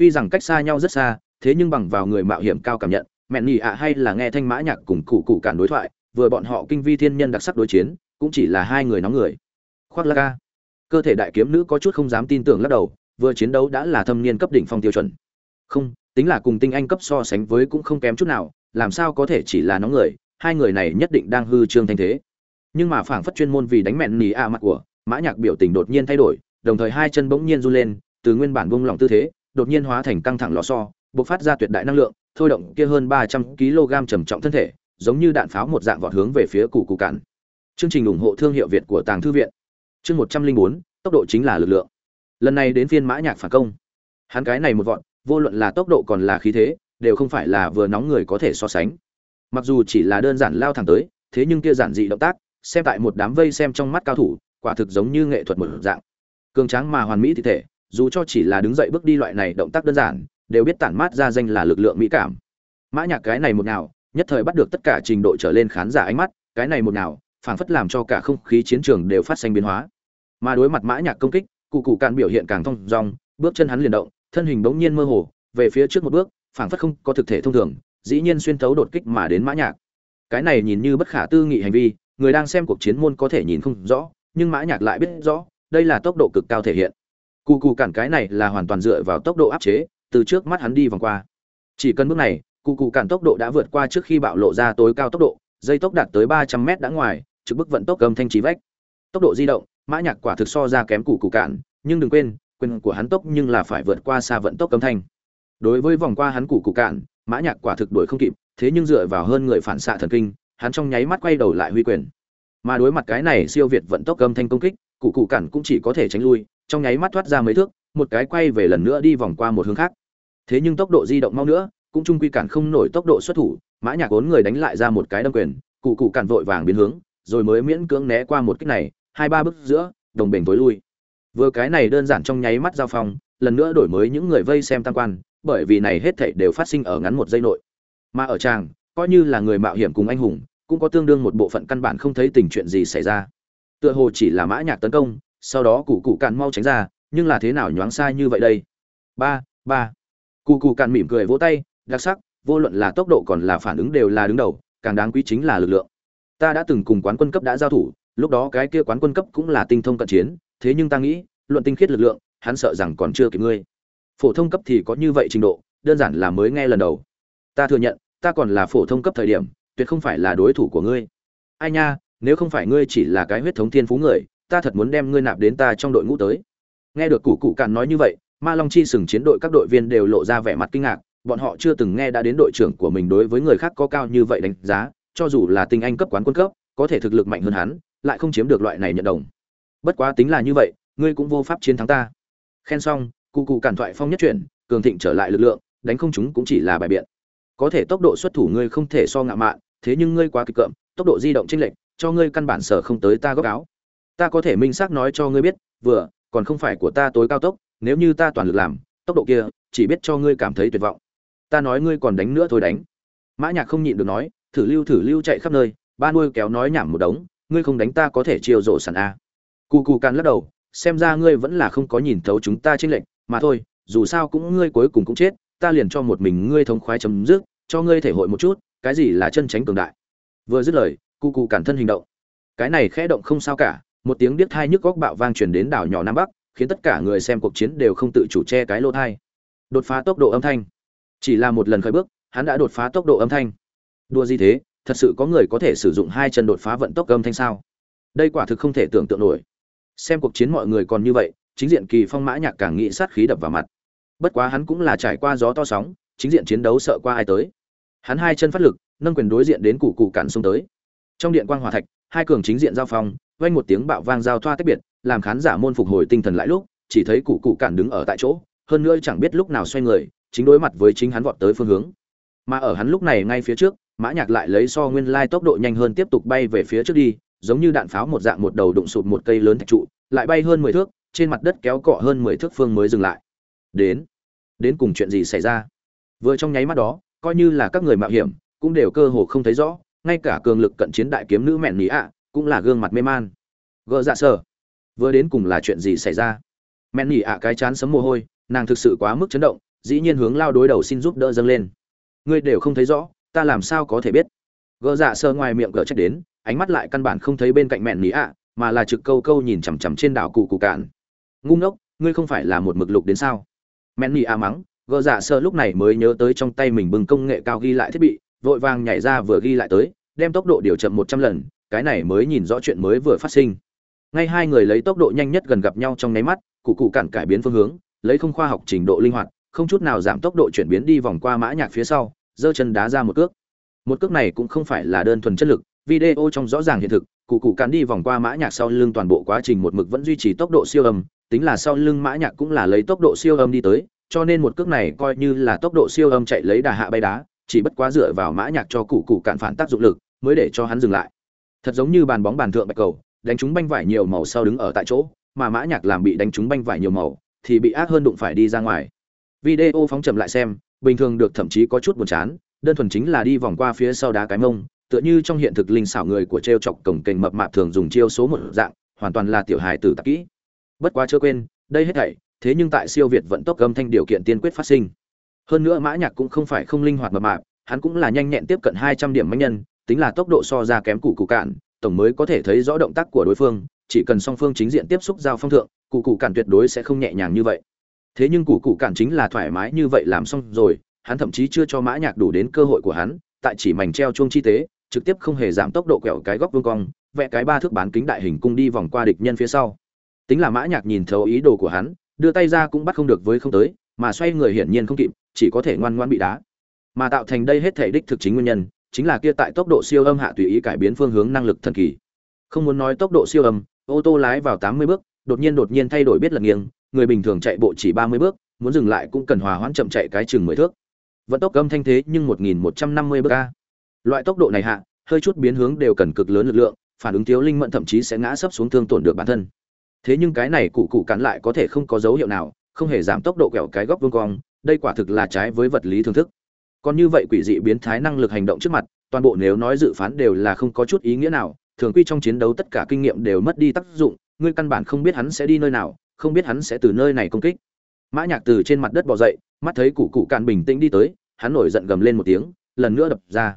Tuy rằng cách xa nhau rất xa, thế nhưng bằng vào người mạo hiểm cao cảm nhận, mẹ nhì ạ hay là nghe thanh mã nhạc cùng cụ cụ cản đối thoại, vừa bọn họ kinh vi thiên nhân đặc sắc đối chiến, cũng chỉ là hai người nóng người. Khoác la ca cơ thể đại kiếm nữ có chút không dám tin tưởng lắc đầu, vừa chiến đấu đã là thâm niên cấp đỉnh phong tiêu chuẩn. Không, tính là cùng tinh anh cấp so sánh với cũng không kém chút nào, làm sao có thể chỉ là nóng người, hai người này nhất định đang hư trương thanh thế. Nhưng mà phảng phất chuyên môn vì đánh mẹn nỉ a mặt của, mã nhạc biểu tình đột nhiên thay đổi, đồng thời hai chân bỗng nhiên run lên, từ nguyên bản buông lỏng tư thế đột nhiên hóa thành căng thẳng lò xo, bộc phát ra tuyệt đại năng lượng, thôi động kia hơn ba trăm kg trầm trọng thân thể, giống như đạn pháo một dạng vọt hướng về phía củ cụ cản chương trình ủng hộ thương hiệu việt của tàng thư viện. Chương một trăm linh bốn, tốc độ chính là lực lượng. Lần này đến phiên mã nhạc phản công. Hắn cái này một vọt, vô luận là tốc độ còn là khí thế, đều không phải là vừa nóng người có thể so sánh. Mặc dù chỉ là đơn giản lao thẳng tới, thế nhưng kia giản dị động tác, xem tại một đám vây xem trong mắt cao thủ, quả thực giống như nghệ thuật một dạng. Cường tráng mà hoàn mỹ thi thể dù cho chỉ là đứng dậy bước đi loại này động tác đơn giản, đều biết tản mát ra danh là lực lượng mỹ cảm. Mã nhạc cái này một nào, nhất thời bắt được tất cả trình độ trở lên khán giả ánh mắt, cái này một nào, phảng phất làm cho cả không khí chiến trường đều phát sinh biến hóa. Mà đối mặt mã nhạc công kích, cụ cụ càn biểu hiện càng thông dong, bước chân hắn liền động, thân hình bỗng nhiên mơ hồ, về phía trước một bước, phảng phất không có thực thể thông thường, dĩ nhiên xuyên thấu đột kích mà đến mã nhạc. Cái này nhìn như bất khả tư nghị hành vi, người đang xem cuộc chiến môn có thể nhìn không rõ, nhưng mã nhạc lại biết rõ, đây là tốc độ cực cao thể hiện cụ cụ cản cái này là hoàn toàn dựa vào tốc độ áp chế, từ trước mắt hắn đi vòng qua. Chỉ cần bước này, cụ cụ cản tốc độ đã vượt qua trước khi bạo lộ ra tối cao tốc độ, dây tốc đạt tới ba trăm mét đã ngoài, trực bức vận tốc cầm thanh trí vách. Tốc độ di động, mã nhạc quả thực so ra kém cụ cụ cản, nhưng đừng quên, quyền của hắn tốc nhưng là phải vượt qua xa vận tốc cầm thanh. Đối với vòng qua hắn cụ cụ cản, mã nhạc quả thực đuổi không kịp, thế nhưng dựa vào hơn người phản xạ thần kinh, hắn trong nháy mắt quay đầu lại huy quyền. Mà đối mặt cái này siêu việt vận tốc cầm thanh công kích, cụ cụ cản cũng chỉ có thể tránh lui trong nháy mắt thoát ra mấy thước, một cái quay về lần nữa đi vòng qua một hướng khác. Thế nhưng tốc độ di động mau nữa, cũng trung quy cản không nổi tốc độ xuất thủ, mã nhạc bốn người đánh lại ra một cái đâm quyền, cụ cụ cản vội vàng biến hướng, rồi mới miễn cưỡng né qua một kích này, hai ba bước giữa, đồng bình tối lui. Vừa cái này đơn giản trong nháy mắt giao phong, lần nữa đổi mới những người vây xem tăng quan, bởi vì này hết thảy đều phát sinh ở ngắn một giây nội. Mà ở tràng, coi như là người mạo hiểm cùng anh hùng, cũng có tương đương một bộ phận căn bản không thấy tình chuyện gì xảy ra. Tựa hồ chỉ là mã nhạc tấn công sau đó cụ cụ cạn mau tránh ra, nhưng là thế nào nhoáng sai như vậy đây? Ba ba. Cụ cụ cạn mỉm cười vỗ tay, đặc sắc, vô luận là tốc độ còn là phản ứng đều là đứng đầu, càng đáng quý chính là lực lượng. Ta đã từng cùng quán quân cấp đã giao thủ, lúc đó cái kia quán quân cấp cũng là tinh thông cận chiến, thế nhưng ta nghĩ, luận tinh khiết lực lượng, hắn sợ rằng còn chưa kịp ngươi. Phổ thông cấp thì có như vậy trình độ, đơn giản là mới nghe lần đầu. Ta thừa nhận, ta còn là phổ thông cấp thời điểm, tuyệt không phải là đối thủ của ngươi. Ai nha, nếu không phải ngươi chỉ là cái huyết thống thiên phú người ta thật muốn đem ngươi nạp đến ta trong đội ngũ tới. Nghe được cụ cụ càn nói như vậy, ma long chi sừng chiến đội các đội viên đều lộ ra vẻ mặt kinh ngạc, bọn họ chưa từng nghe đã đến đội trưởng của mình đối với người khác có cao như vậy đánh giá, cho dù là tinh anh cấp quán quân cấp, có thể thực lực mạnh hơn hắn, lại không chiếm được loại này nhận đồng. Bất quá tính là như vậy, ngươi cũng vô pháp chiến thắng ta. Khen xong, cụ cụ cản thoại phong nhất chuyển, cường thịnh trở lại lực lượng, đánh không chúng cũng chỉ là bài biện. Có thể tốc độ xuất thủ ngươi không thể so ngạo mạn, thế nhưng ngươi quá kịch cợm, tốc độ di động chênh lệch, cho ngươi căn bản sở không tới ta góc áo ta có thể minh xác nói cho ngươi biết, vừa, còn không phải của ta tối cao tốc, nếu như ta toàn lực làm, tốc độ kia, chỉ biết cho ngươi cảm thấy tuyệt vọng. Ta nói ngươi còn đánh nữa thôi đánh. Mã nhạc không nhịn được nói, thử lưu thử lưu chạy khắp nơi, ba nuôi kéo nói nhảm một đống, ngươi không đánh ta có thể chiêu rộ sẵn a. Cù cù càn lắc đầu, xem ra ngươi vẫn là không có nhìn thấu chúng ta trên lệnh mà thôi, dù sao cũng ngươi cuối cùng cũng chết, ta liền cho một mình ngươi thống khoái chấm dứt, cho ngươi thể hội một chút, cái gì là chân tránh cường đại. Vừa dứt lời cụ cụ cản thân hình động. Cái này khẽ động không sao cả một tiếng điếc thai nhức góc bạo vang truyền đến đảo nhỏ nam bắc, khiến tất cả người xem cuộc chiến đều không tự chủ che cái lỗ thai. Đột phá tốc độ âm thanh. Chỉ là một lần khởi bước, hắn đã đột phá tốc độ âm thanh. Đua gì thế? Thật sự có người có thể sử dụng hai chân đột phá vận tốc âm thanh sao? Đây quả thực không thể tưởng tượng nổi. Xem cuộc chiến mọi người còn như vậy, chính diện kỳ phong mã nhạc càng nghĩ sát khí đập vào mặt. Bất quá hắn cũng là trải qua gió to sóng, chính diện chiến đấu sợ qua ai tới. Hắn hai chân phát lực, nâng quyền đối diện đến cụ cụ cản xung tới. Trong điện quang hòa thạch, hai cường chính diện giao phong vang một tiếng bạo vang giao thoa tách biệt, làm khán giả môn phục hồi tinh thần lại lúc, chỉ thấy cụ cụ cản đứng ở tại chỗ, hơn nữa chẳng biết lúc nào xoay người, chính đối mặt với chính hắn vọt tới phương hướng. Mà ở hắn lúc này ngay phía trước, mã nhạc lại lấy so nguyên lai tốc độ nhanh hơn tiếp tục bay về phía trước đi, giống như đạn pháo một dạng một đầu đụng sụp một cây lớn thạch trụ, lại bay hơn mười thước, trên mặt đất kéo cọ hơn mười thước phương mới dừng lại. Đến đến cùng chuyện gì xảy ra? Vừa trong nháy mắt đó, coi như là các người mạo hiểm, cũng đều cơ hồ không thấy rõ, ngay cả cường lực cận chiến đại kiếm nữ mẹn nỉ ạ cũng là gương mặt mê man. Gỡ dạ sờ vừa đến cùng là chuyện gì xảy ra? Mẹn nỉ ạ cái chán sấm mồ hôi, nàng thực sự quá mức chấn động, dĩ nhiên hướng lao đối đầu xin giúp đỡ dâng lên. Ngươi đều không thấy rõ, ta làm sao có thể biết? Gỡ dạ sơ ngoài miệng gỡ trách đến, ánh mắt lại căn bản không thấy bên cạnh mẹn nỉ ạ, mà là trực câu câu nhìn chằm chằm trên đảo cụ cụ cạn. Ngu ngốc, ngươi không phải là một mực lục đến sao? Mẹn nỉ ạ mắng gỡ dạ sơ lúc này mới nhớ tới trong tay mình bưng công nghệ cao ghi lại thiết bị, vội vàng nhảy ra vừa ghi lại tới, đem tốc độ điều chậm một trăm lần cái này mới nhìn rõ chuyện mới vừa phát sinh. Ngay hai người lấy tốc độ nhanh nhất gần gặp nhau trong nháy mắt, cụ cụ cản cải biến phương hướng, lấy không khoa học trình độ linh hoạt, không chút nào giảm tốc độ chuyển biến đi vòng qua mã nhạc phía sau, giơ chân đá ra một cước. Một cước này cũng không phải là đơn thuần chất lực, video trong rõ ràng hiện thực, cụ cụ cản đi vòng qua mã nhạc sau lưng toàn bộ quá trình một mực vẫn duy trì tốc độ siêu âm, tính là sau lưng mã nhạc cũng là lấy tốc độ siêu âm đi tới, cho nên một cước này coi như là tốc độ siêu âm chạy lấy đà hạ bay đá, chỉ bất quá dựa vào mã nhạc cho cụ cụ cản phản tác dụng lực, mới để cho hắn dừng lại thật giống như bàn bóng bàn thượng bạch cầu, đánh trúng banh vải nhiều màu sau đứng ở tại chỗ, mà mã nhạc làm bị đánh trúng banh vải nhiều màu, thì bị ác hơn đụng phải đi ra ngoài. Video phóng chậm lại xem, bình thường được thậm chí có chút buồn chán, đơn thuần chính là đi vòng qua phía sau đá cái mông, tựa như trong hiện thực linh xảo người của treo chọc cổng kềnh mập mạp thường dùng chiêu số một dạng, hoàn toàn là tiểu hài tử tạp kỹ. Bất quá chưa quên, đây hết thảy, thế nhưng tại siêu việt vận tốc âm thanh điều kiện tiên quyết phát sinh. Hơn nữa mã nhạc cũng không phải không linh hoạt mập mạp, hắn cũng là nhanh nhẹn tiếp cận 200 điểm mãnh nhân tính là tốc độ so ra kém cụ cụ cạn tổng mới có thể thấy rõ động tác của đối phương, chỉ cần song phương chính diện tiếp xúc giao phong thượng, cụ cụ cản tuyệt đối sẽ không nhẹ nhàng như vậy. Thế nhưng cụ cụ cản chính là thoải mái như vậy làm xong rồi, hắn thậm chí chưa cho mã nhạc đủ đến cơ hội của hắn, tại chỉ mảnh treo chuông chi tế, trực tiếp không hề giảm tốc độ quẹo cái góc vuông cong, vẽ cái ba thước bán kính đại hình cung đi vòng qua địch nhân phía sau. Tính là mã nhạc nhìn thấu ý đồ của hắn, đưa tay ra cũng bắt không được với không tới, mà xoay người hiển nhiên không kịp, chỉ có thể ngoan ngoãn bị đá. Mà tạo thành đây hết thể đích thực chính nguyên nhân chính là kia tại tốc độ siêu âm hạ tùy ý cải biến phương hướng năng lực thần kỳ. Không muốn nói tốc độ siêu âm, ô tô lái vào tám mươi bước, đột nhiên đột nhiên thay đổi biết lật nghiêng, người bình thường chạy bộ chỉ ba mươi bước, muốn dừng lại cũng cần hòa hoãn chậm chạy cái chừng mười thước. Vận tốc âm thanh thế nhưng một nghìn một trăm năm mươi bước a. Loại tốc độ này hạ, hơi chút biến hướng đều cần cực lớn lực lượng, phản ứng thiếu linh mẫn thậm chí sẽ ngã sấp xuống thương tổn được bản thân. Thế nhưng cái này cụ cụ cắn lại có thể không có dấu hiệu nào, không hề giảm tốc độ kẹo cái góc vuông cong, đây quả thực là trái với vật lý thường thức còn như vậy quỷ dị biến thái năng lực hành động trước mặt, toàn bộ nếu nói dự phán đều là không có chút ý nghĩa nào, thường quy trong chiến đấu tất cả kinh nghiệm đều mất đi tác dụng, ngươi căn bản không biết hắn sẽ đi nơi nào, không biết hắn sẽ từ nơi này công kích. Mã nhạc từ trên mặt đất bò dậy, mắt thấy cụ cụ cạn bình tĩnh đi tới, hắn nổi giận gầm lên một tiếng, lần nữa đập ra.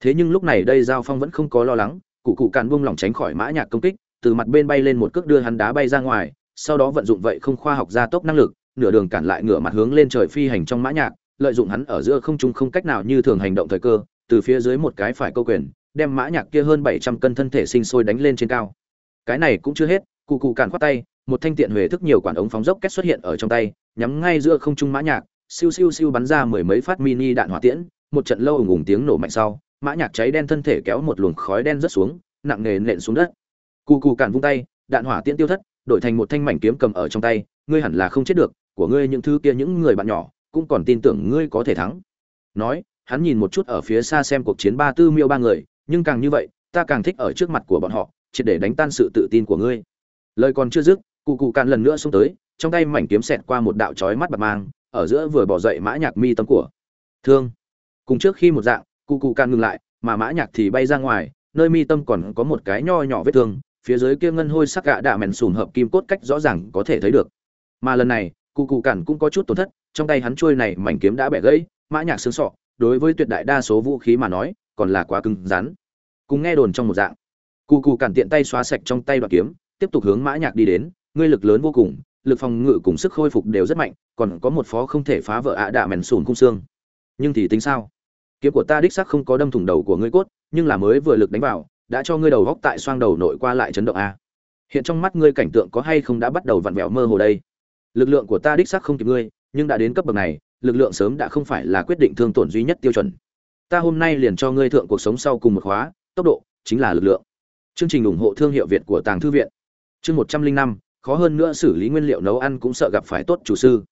Thế nhưng lúc này đây giao phong vẫn không có lo lắng, cụ cụ cạn buông lỏng tránh khỏi mã nhạc công kích, từ mặt bên bay lên một cước đưa hắn đá bay ra ngoài, sau đó vận dụng vậy không khoa học gia tốc năng lực, nửa đường cản lại ngửa mặt hướng lên trời phi hành trong mã nhạc lợi dụng hắn ở giữa không trung không cách nào như thường hành động thời cơ, từ phía dưới một cái phải câu quyền, đem mã nhạc kia hơn 700 cân thân thể sinh sôi đánh lên trên cao. Cái này cũng chưa hết, cụ cụ cản khoát tay, một thanh tiện huệ thức nhiều quản ống phóng dốc kết xuất hiện ở trong tay, nhắm ngay giữa không trung mã nhạc, siêu siêu siêu bắn ra mười mấy phát mini đạn hỏa tiễn, một trận lâu ùng ùng tiếng nổ mạnh sau, mã nhạc cháy đen thân thể kéo một luồng khói đen rất xuống, nặng nề nện xuống đất. Cụ cụ cản vung tay, đạn hỏa tiễn tiêu thất, đổi thành một thanh mảnh kiếm cầm ở trong tay, ngươi hẳn là không chết được, của ngươi những thứ kia những người bạn nhỏ cũng còn tin tưởng ngươi có thể thắng. Nói, hắn nhìn một chút ở phía xa xem cuộc chiến ba tư miêu ba người, nhưng càng như vậy, ta càng thích ở trước mặt của bọn họ, triệt để đánh tan sự tự tin của ngươi. Lời còn chưa dứt, cụ cụ cạn lần nữa xuống tới, trong tay mảnh kiếm xẹt qua một đạo chói mắt bạc mang, ở giữa vừa bỏ dậy mã nhạc mi tâm của. Thương. Cùng trước khi một dạng, cụ cụ cạn ngừng lại, mà mã nhạc thì bay ra ngoài, nơi mi tâm còn có một cái nho nhỏ vết thương, phía dưới kia ngân hôi sắc gạ đạ mèn sùn hợp kim cốt cách rõ ràng có thể thấy được. Mà lần này cụ cụ cản cũng có chút tổn thất, trong tay hắn trôi này mảnh kiếm đã bẻ gãy, mã nhạc xương sọ, đối với tuyệt đại đa số vũ khí mà nói, còn là quá cứng rắn. Cùng nghe đồn trong một dạng, cụ cụ cản tiện tay xóa sạch trong tay đoạn kiếm, tiếp tục hướng mã nhạc đi đến, ngươi lực lớn vô cùng, lực phòng ngự cùng sức khôi phục đều rất mạnh, còn có một phó không thể phá vỡ ạ đạ mèn sùn khung xương. Nhưng thì tính sao? Kiếm của ta đích xác không có đâm thủng đầu của ngươi cốt, nhưng là mới vừa lực đánh vào, đã cho ngươi đầu góc tại xoang đầu nội qua lại chấn động a. Hiện trong mắt ngươi cảnh tượng có hay không đã bắt đầu vặn vẹo mơ hồ đây? Lực lượng của ta đích xác không kịp ngươi, nhưng đã đến cấp bậc này, lực lượng sớm đã không phải là quyết định thương tổn duy nhất tiêu chuẩn. Ta hôm nay liền cho ngươi thượng cuộc sống sau cùng một khóa, tốc độ chính là lực lượng. Chương trình ủng hộ thương hiệu việt của tàng thư viện. Chương một trăm linh năm, khó hơn nữa xử lý nguyên liệu nấu ăn cũng sợ gặp phải tốt chủ sư.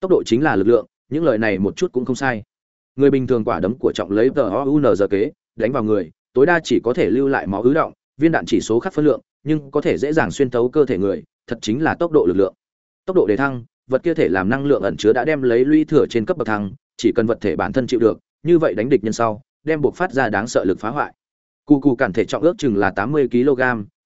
Tốc độ chính là lực lượng, những lời này một chút cũng không sai. Người bình thường quả đấm của trọng lấy tờ o u n giờ kế, đánh vào người, tối đa chỉ có thể lưu lại máu ứ động, viên đạn chỉ số khắc phân lượng, nhưng có thể dễ dàng xuyên thấu cơ thể người, thật chính là tốc độ lực lượng tốc độ đề thăng, vật kia thể làm năng lượng ẩn chứa đã đem lấy lũy thừa trên cấp bậc thăng, chỉ cần vật thể bản thân chịu được, như vậy đánh địch nhân sau, đem buộc phát ra đáng sợ lực phá hoại. Cù cù cản thể trọng ước chừng là tám mươi kg,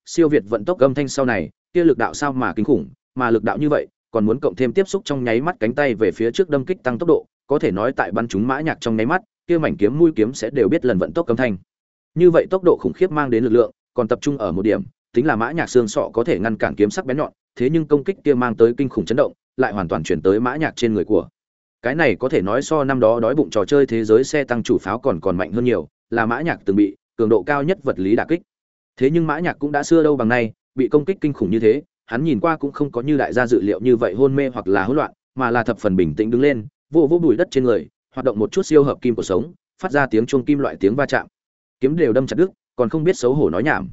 siêu việt vận tốc âm thanh sau này, kia lực đạo sao mà kinh khủng, mà lực đạo như vậy, còn muốn cộng thêm tiếp xúc trong nháy mắt cánh tay về phía trước đâm kích tăng tốc độ, có thể nói tại bắn chúng mã nhạc trong nháy mắt, kia mảnh kiếm mũi kiếm sẽ đều biết lần vận tốc âm thanh. Như vậy tốc độ khủng khiếp mang đến lực lượng, còn tập trung ở một điểm, tính là mã nhạc xương sọ có thể ngăn cản kiếm sắc bén nhọn thế nhưng công kích kia mang tới kinh khủng chấn động, lại hoàn toàn chuyển tới mã nhạc trên người của. Cái này có thể nói so năm đó đói bụng trò chơi thế giới xe tăng chủ pháo còn còn mạnh hơn nhiều, là mã nhạc từng bị cường độ cao nhất vật lý đả kích. Thế nhưng mã nhạc cũng đã xưa đâu bằng nay, bị công kích kinh khủng như thế, hắn nhìn qua cũng không có như đại gia dự liệu như vậy hôn mê hoặc là hỗn loạn, mà là thập phần bình tĩnh đứng lên, vỗ vỗ bụi đất trên người, hoạt động một chút siêu hợp kim của sống, phát ra tiếng chuông kim loại tiếng va chạm. Kiếm đều đâm chặt đứt, còn không biết xấu hổ nói nhảm.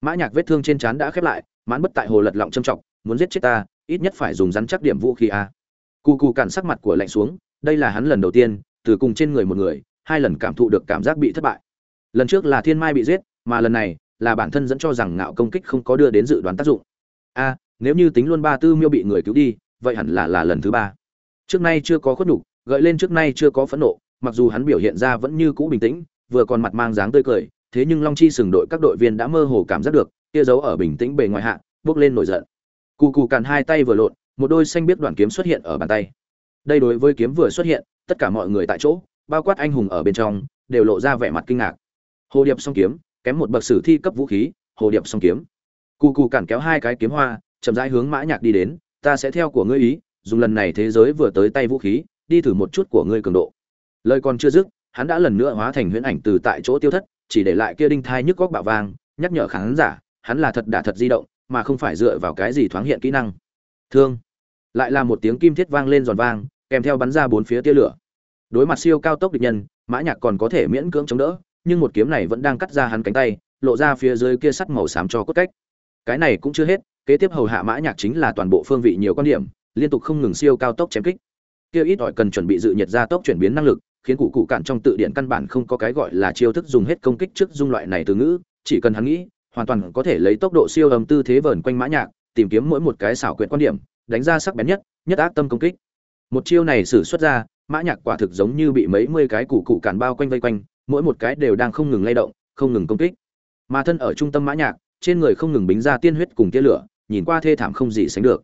Mã nhạc vết thương trên trán đã khép lại, mãn bất tại hồ lật lọng châm trọng muốn giết chết ta, ít nhất phải dùng rắn chắc điểm vũ khí a. Cu cu cản sắc mặt của lạnh xuống, đây là hắn lần đầu tiên, từ cùng trên người một người, hai lần cảm thụ được cảm giác bị thất bại. Lần trước là thiên mai bị giết, mà lần này là bản thân dẫn cho rằng ngạo công kích không có đưa đến dự đoán tác dụng. A, nếu như tính luôn ba tư miêu bị người cứu đi, vậy hẳn là là lần thứ ba. Trước nay chưa có khuất nhục, gợi lên trước nay chưa có phẫn nộ, mặc dù hắn biểu hiện ra vẫn như cũ bình tĩnh, vừa còn mặt mang dáng tươi cười, thế nhưng long chi sừng đội các đội viên đã mơ hồ cảm giác được kia giấu ở bình tĩnh bề ngoài hạ, bước lên nổi giận cù cù càn hai tay vừa lộn, một đôi xanh biết đoạn kiếm xuất hiện ở bàn tay. Đây đối với kiếm vừa xuất hiện, tất cả mọi người tại chỗ, bao quát anh hùng ở bên trong, đều lộ ra vẻ mặt kinh ngạc. Hồ điệp song kiếm, kém một bậc sử thi cấp vũ khí, hồ điệp song kiếm. Cù cù cản kéo hai cái kiếm hoa, chậm rãi hướng mã nhạc đi đến, ta sẽ theo của ngươi ý, dùng lần này thế giới vừa tới tay vũ khí, đi thử một chút của ngươi cường độ. Lời còn chưa dứt, hắn đã lần nữa hóa thành huyễn ảnh từ tại chỗ tiêu thất, chỉ để lại kia đinh thai nhức góc bạo vang, nhắc nhở khán giả, hắn là thật đả thật di động mà không phải dựa vào cái gì thoáng hiện kỹ năng. Thương. Lại là một tiếng kim thiết vang lên giòn vang, kèm theo bắn ra bốn phía tia lửa. Đối mặt siêu cao tốc địch nhân, mã nhạc còn có thể miễn cưỡng chống đỡ, nhưng một kiếm này vẫn đang cắt ra hắn cánh tay, lộ ra phía dưới kia sắt màu xám cho cốt cách. Cái này cũng chưa hết, kế tiếp hầu hạ mã nhạc chính là toàn bộ phương vị nhiều quan điểm, liên tục không ngừng siêu cao tốc chém kích. Kia ít ỏi cần chuẩn bị dự nhiệt ra tốc chuyển biến năng lực, khiến cụ cụ cạn trong tự điển căn bản không có cái gọi là chiêu thức dùng hết công kích trước dung loại này từ ngữ, chỉ cần hắn nghĩ hoàn toàn có thể lấy tốc độ siêu âm tư thế vờn quanh mã nhạc tìm kiếm mỗi một cái xảo quyệt quan điểm đánh ra sắc bén nhất nhất ác tâm công kích. Một chiêu này sử xuất ra mã nhạc quả thực giống như bị mấy mươi cái củ cụ cản bao quanh vây quanh mỗi một cái đều đang không ngừng lay động không ngừng công kích. Mà thân ở trung tâm mã nhạc trên người không ngừng bính ra tiên huyết cùng tia lửa nhìn qua thê thảm không gì sánh được.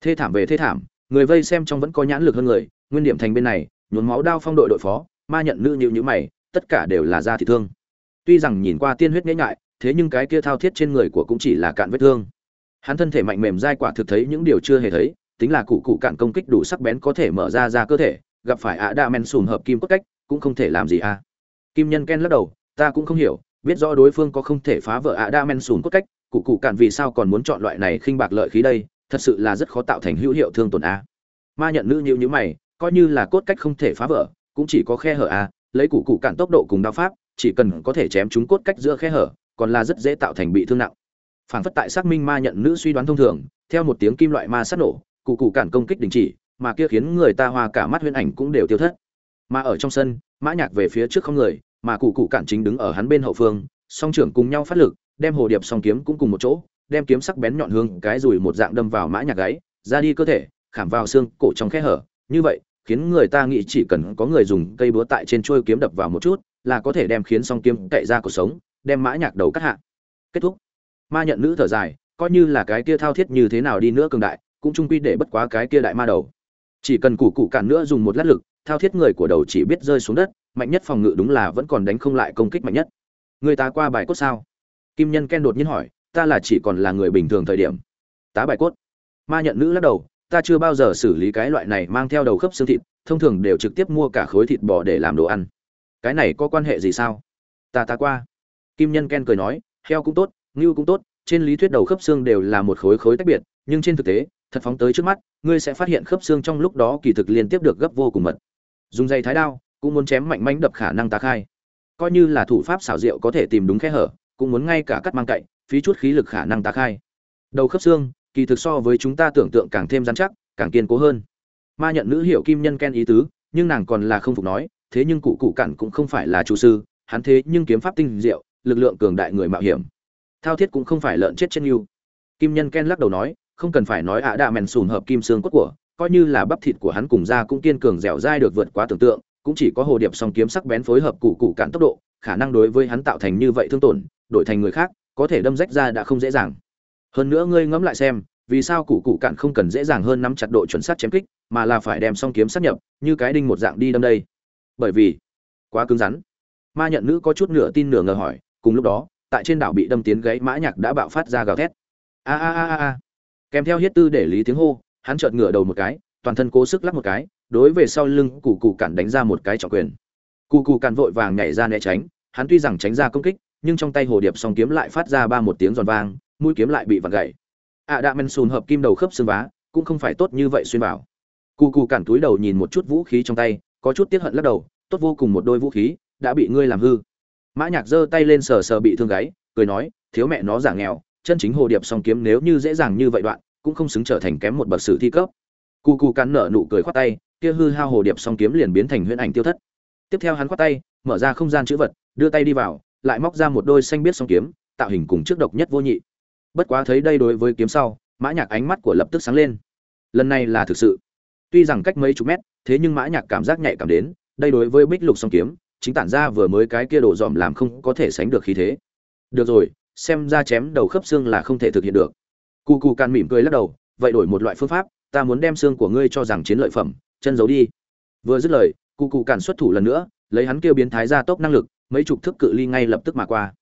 Thê thảm về thê thảm người vây xem trong vẫn có nhãn lực hơn người nguyên điểm thành bên này nhuốm máu đao phong đội đội phó ma nhận nữ nhíu nhữ mày tất cả đều là da thị thương. Tuy rằng nhìn qua tiên huyết nhễ nhại, thế nhưng cái kia thao thiết trên người của cũng chỉ là cạn vết thương hắn thân thể mạnh mềm dai quả thực thấy những điều chưa hề thấy, tính là cụ cụ cạn công kích đủ sắc bén có thể mở ra ra cơ thể, gặp phải ạ đa men sùn hợp kim cốt cách, cũng không thể làm gì à? kim nhân ken lắc đầu, ta cũng không hiểu, biết rõ đối phương có không thể phá vỡ ạ đa men sùn cốt cách, cụ cụ cạn vì sao còn muốn chọn loại này khinh bạc lợi khí đây, thật sự là rất khó tạo thành hữu hiệu thương tổn a ma nhận nữ nhữ nhữ mày, coi như là cốt cách không thể phá vỡ, cũng chỉ có khe hở a lấy cụ cụ cạn tốc độ cùng đao pháp, chỉ cần có thể chém chúng cốt cách giữa khe hở còn là rất dễ tạo thành bị thương nặng. Phản phất tại xác minh ma nhận nữ suy đoán thông thường, theo một tiếng kim loại ma sát nổ, cụ cụ cản công kích đình chỉ, mà kia khiến người ta hoa cả mắt huyễn ảnh cũng đều tiêu thất. Mà ở trong sân, mã nhạc về phía trước không người, mà cụ cụ cản chính đứng ở hắn bên hậu phương, song trưởng cùng nhau phát lực, đem hồ điệp song kiếm cũng cùng một chỗ, đem kiếm sắc bén nhọn hướng cái rùi một dạng đâm vào mã nhạc gáy, ra đi cơ thể, khảm vào xương cổ trong khe hở. Như vậy, khiến người ta nghĩ chỉ cần có người dùng cây búa tại trên chuôi kiếm đập vào một chút, là có thể đem khiến song kiếm cậy ra cuộc sống đem mã nhạc đầu cắt hạ. Kết thúc. Ma nhận nữ thở dài, coi như là cái kia thao thiết như thế nào đi nữa cường đại, cũng trung quy để bất quá cái kia đại ma đầu. Chỉ cần củ cụ cản nữa dùng một lát lực, thao thiết người của đầu chỉ biết rơi xuống đất, mạnh nhất phòng ngự đúng là vẫn còn đánh không lại công kích mạnh nhất. Người ta qua bài cốt sao? Kim nhân ken đột nhiên hỏi, ta là chỉ còn là người bình thường thời điểm. Tá bài cốt. Ma nhận nữ lắc đầu, ta chưa bao giờ xử lý cái loại này mang theo đầu khớp xương thịt, thông thường đều trực tiếp mua cả khối thịt bò để làm đồ ăn. Cái này có quan hệ gì sao? Ta ta qua kim nhân ken cười nói, heo cũng tốt, ngưu cũng tốt, trên lý thuyết đầu khớp xương đều là một khối khối tách biệt, nhưng trên thực tế, thật phóng tới trước mắt, ngươi sẽ phát hiện khớp xương trong lúc đó kỳ thực liên tiếp được gấp vô cùng mật. Dùng dây thái đao, cũng muốn chém mạnh mẽ đập khả năng tá khai. Coi như là thủ pháp xảo diệu có thể tìm đúng khe hở, cũng muốn ngay cả cắt mang cậy, phí chút khí lực khả năng tá khai. Đầu khớp xương, kỳ thực so với chúng ta tưởng tượng càng thêm dán chắc, càng kiên cố hơn. Ma nhận nữ hiểu kim nhân ken ý tứ, nhưng nàng còn là không phục nói, thế nhưng cụ cụ cặn cũng không phải là chủ sư, hắn thế nhưng kiếm pháp tinh diệu lực lượng cường đại người mạo hiểm. Thao thiết cũng không phải lợn chết trên yêu kim nhân ken lắc đầu nói, không cần phải nói ạ đạ mèn sùn hợp kim xương cốt của, coi như là bắp thịt của hắn cùng da cũng kiên cường dẻo dai được vượt quá tưởng tượng, cũng chỉ có hồ điệp song kiếm sắc bén phối hợp cụ cụ cạn tốc độ, khả năng đối với hắn tạo thành như vậy thương tổn, đổi thành người khác, có thể đâm rách ra đã không dễ dàng. Hơn nữa ngươi ngẫm lại xem, vì sao cụ cụ cạn không cần dễ dàng hơn nắm chặt độ chuẩn xác chém kích, mà là phải đem song kiếm sát nhập, như cái đinh một dạng đi đâm đây? Bởi vì, quá cứng rắn. Ma nhận nữ có chút nửa tin nửa ngờ hỏi cùng lúc đó, tại trên đảo bị đâm tiến gãy mã nhạc đã bạo phát ra gào thét. A a a a kèm theo hiết tư để lý tiếng hô, hắn chợt ngửa đầu một cái, toàn thân cố sức lắc một cái, đối về sau lưng cụ cụ cản đánh ra một cái trọng quyền. Cụ cụ cản vội vàng nhảy ra né tránh, hắn tuy rằng tránh ra công kích, nhưng trong tay hồ điệp song kiếm lại phát ra ba một tiếng giòn vang, mũi kiếm lại bị vặn gãy. A đạ men sùn hợp kim đầu khớp xương vá, cũng không phải tốt như vậy xuyên vào. Cụ cụ cản túi đầu nhìn một chút vũ khí trong tay, có chút tiếc hận lắc đầu, tốt vô cùng một đôi vũ khí, đã bị ngươi làm hư mã nhạc giơ tay lên sờ sờ bị thương gáy, cười nói, thiếu mẹ nó giả nghèo, chân chính hồ điệp song kiếm nếu như dễ dàng như vậy đoạn, cũng không xứng trở thành kém một bậc sử thi cấp. Cu cu cắn nở nụ cười khoát tay, kia hư hao hồ điệp song kiếm liền biến thành huyễn ảnh tiêu thất. Tiếp theo hắn khoát tay, mở ra không gian chữ vật, đưa tay đi vào, lại móc ra một đôi xanh biết song kiếm, tạo hình cùng trước độc nhất vô nhị. Bất quá thấy đây đối với kiếm sau, mã nhạc ánh mắt của lập tức sáng lên. Lần này là thực sự. Tuy rằng cách mấy chục mét, thế nhưng mã nhạc cảm giác nhạy cảm đến, đây đối với bích lục song kiếm chính tản ra vừa mới cái kia đổ dòm làm không có thể sánh được khí thế. Được rồi xem ra chém đầu khớp xương là không thể thực hiện được. Cu cu can mỉm cười lắc đầu vậy đổi một loại phương pháp ta muốn đem xương của ngươi cho rằng chiến lợi phẩm chân giấu đi. Vừa dứt lời cụ cụ cản xuất thủ lần nữa lấy hắn kêu biến thái ra tốc năng lực mấy chục thước cự ly ngay lập tức mà qua.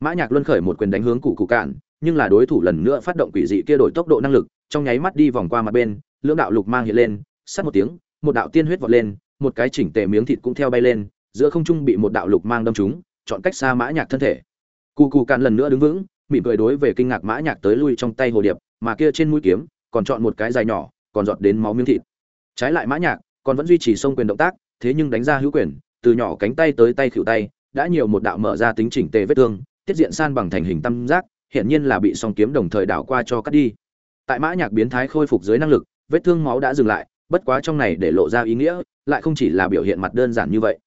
Mã nhạc luân khởi một quyền đánh hướng cụ cụ cản, nhưng là đối thủ lần nữa phát động quỷ dị kia đổi tốc độ năng lực trong nháy mắt đi vòng qua mặt bên lưỡng đạo lục mang hiện lên sát một tiếng một đạo tiên huyết vọt lên một cái chỉnh tề miếng thịt cũng theo bay lên giữa không trung bị một đạo lục mang đâm trúng, chọn cách xa mã nhạc thân thể. Cù cù cạn lần nữa đứng vững, mỉm cười đối về kinh ngạc mã nhạc tới lui trong tay hồ điệp, mà kia trên mũi kiếm, còn chọn một cái dài nhỏ, còn giọt đến máu miếng thịt. Trái lại mã nhạc, còn vẫn duy trì sông quyền động tác, thế nhưng đánh ra hữu quyền, từ nhỏ cánh tay tới tay khuỷu tay, đã nhiều một đạo mở ra tính chỉnh tề vết thương, tiết diện san bằng thành hình tam giác hiện nhiên là bị song kiếm đồng thời đảo qua cho cắt đi. Tại mã nhạc biến thái khôi phục dưới năng lực, vết thương máu đã dừng lại, bất quá trong này để lộ ra ý nghĩa, lại không chỉ là biểu hiện mặt đơn giản như vậy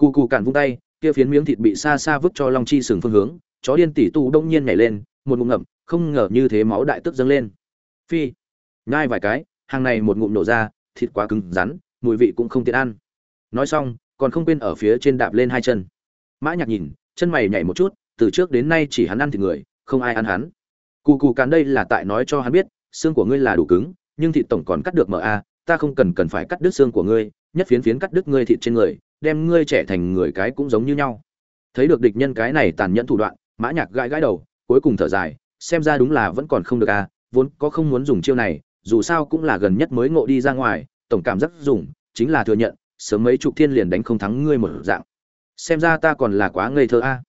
cù cù cản vung tay, kia phiến miếng thịt bị xa xa vứt cho long chi sừng phương hướng, chó điên tỷ tu đông nhiên nhảy lên, một ngụm ngậm, không ngờ như thế máu đại tức dâng lên. Phi, nhai vài cái, hàng này một ngụm nổ ra, thịt quá cứng rắn, mùi vị cũng không tiện ăn. Nói xong, còn không quên ở phía trên đạp lên hai chân. Mã nhạc nhìn, chân mày nhảy một chút, từ trước đến nay chỉ hắn ăn thịt người, không ai ăn hắn. Cù cù cản đây là tại nói cho hắn biết, xương của ngươi là đủ cứng, nhưng thịt tổng còn cắt được mở a, ta không cần cần phải cắt đứt xương của ngươi, nhất phiến phiến cắt đứt ngươi thịt trên người đem ngươi trẻ thành người cái cũng giống như nhau. Thấy được địch nhân cái này tàn nhẫn thủ đoạn, mã nhạc gãi gãi đầu, cuối cùng thở dài, xem ra đúng là vẫn còn không được à vốn có không muốn dùng chiêu này, dù sao cũng là gần nhất mới ngộ đi ra ngoài, tổng cảm giác dùng, chính là thừa nhận, sớm mấy chục thiên liền đánh không thắng ngươi một dạng. Xem ra ta còn là quá ngây thơ a.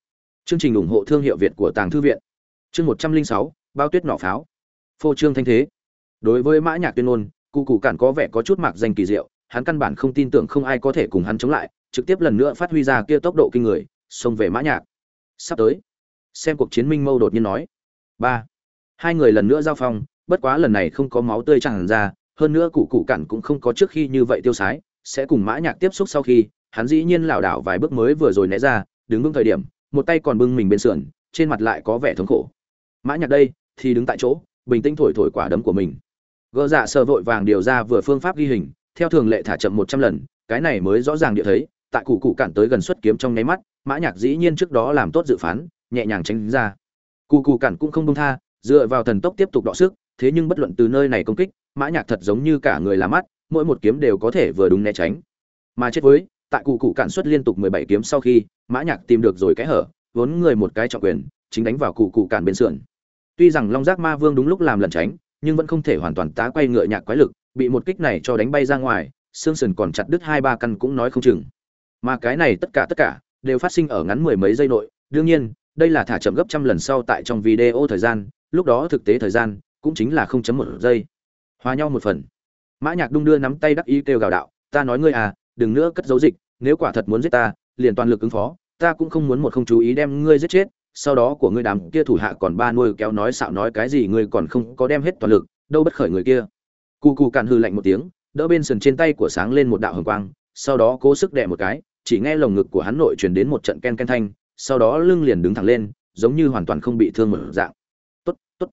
Chương trình ủng hộ thương hiệu việt của tàng thư viện. Chương một trăm linh sáu, bao tuyết nỏ pháo. Phô trương thanh thế. Đối với mã nhạc tuyên ngôn cụ cụ cản có vẻ có chút mạc danh kỳ diệu, hắn căn bản không tin tưởng không ai có thể cùng hắn chống lại trực tiếp lần nữa phát huy ra kia tốc độ kinh người, xông về mã nhạc. Sắp tới, xem cuộc chiến minh mâu đột nhiên nói. Ba, hai người lần nữa giao phong, bất quá lần này không có máu tươi tràn ra, hơn nữa cụ cụ cản cũng không có trước khi như vậy tiêu sái, sẽ cùng mã nhạc tiếp xúc sau khi, hắn dĩ nhiên lảo đảo vài bước mới vừa rồi né ra, đứng vững thời điểm, một tay còn bưng mình bên sườn, trên mặt lại có vẻ thống khổ. Mã nhạc đây, thì đứng tại chỗ, bình tĩnh thổi thổi quả đấm của mình. Gỡ dạ sờ vội vàng điều ra vừa phương pháp ghi hình, theo thường lệ thả chậm một trăm lần, cái này mới rõ ràng địa thấy tại cụ cụ cản tới gần xuất kiếm trong nháy mắt, mã nhạc dĩ nhiên trước đó làm tốt dự phán, nhẹ nhàng tránh ra. Cụ cụ cản cũng không buông tha, dựa vào thần tốc tiếp tục đọ sức, thế nhưng bất luận từ nơi này công kích, mã nhạc thật giống như cả người là mắt, mỗi một kiếm đều có thể vừa đúng né tránh. Mà chết với, tại cụ cụ cản xuất liên tục mười bảy kiếm sau khi, mã nhạc tìm được rồi cái hở, vốn người một cái trọng quyền, chính đánh vào cụ cụ cản bên sườn. Tuy rằng long giác ma vương đúng lúc làm lẩn tránh, nhưng vẫn không thể hoàn toàn tá quay ngựa nhạc quái lực, bị một kích này cho đánh bay ra ngoài, xương sườn còn chặt đứt hai ba căn cũng nói không chừng mà cái này tất cả tất cả đều phát sinh ở ngắn mười mấy giây nội. Đương nhiên, đây là thả chậm gấp trăm lần sau tại trong video thời gian, lúc đó thực tế thời gian cũng chính là không chấm một giây. Hòa nhau một phần. Mã nhạc đung đưa nắm tay đắc ý kêu gào đạo, ta nói ngươi à đừng nữa cất giấu dịch, nếu quả thật muốn giết ta, liền toàn lực ứng phó, ta cũng không muốn một không chú ý đem ngươi giết chết, sau đó của ngươi đám kia thủ hạ còn ba nuôi kéo nói xạo nói cái gì ngươi còn không có đem hết toàn lực, đâu bất khởi người kia. Cù cù cạn hư lạnh một tiếng, đỡ bên sườn trên tay của sáng lên một đạo hồng quang, sau đó cố sức đè một cái chỉ nghe lồng ngực của hắn nội truyền đến một trận ken ken thanh, sau đó lưng liền đứng thẳng lên, giống như hoàn toàn không bị thương một dạng. Tốt tốt.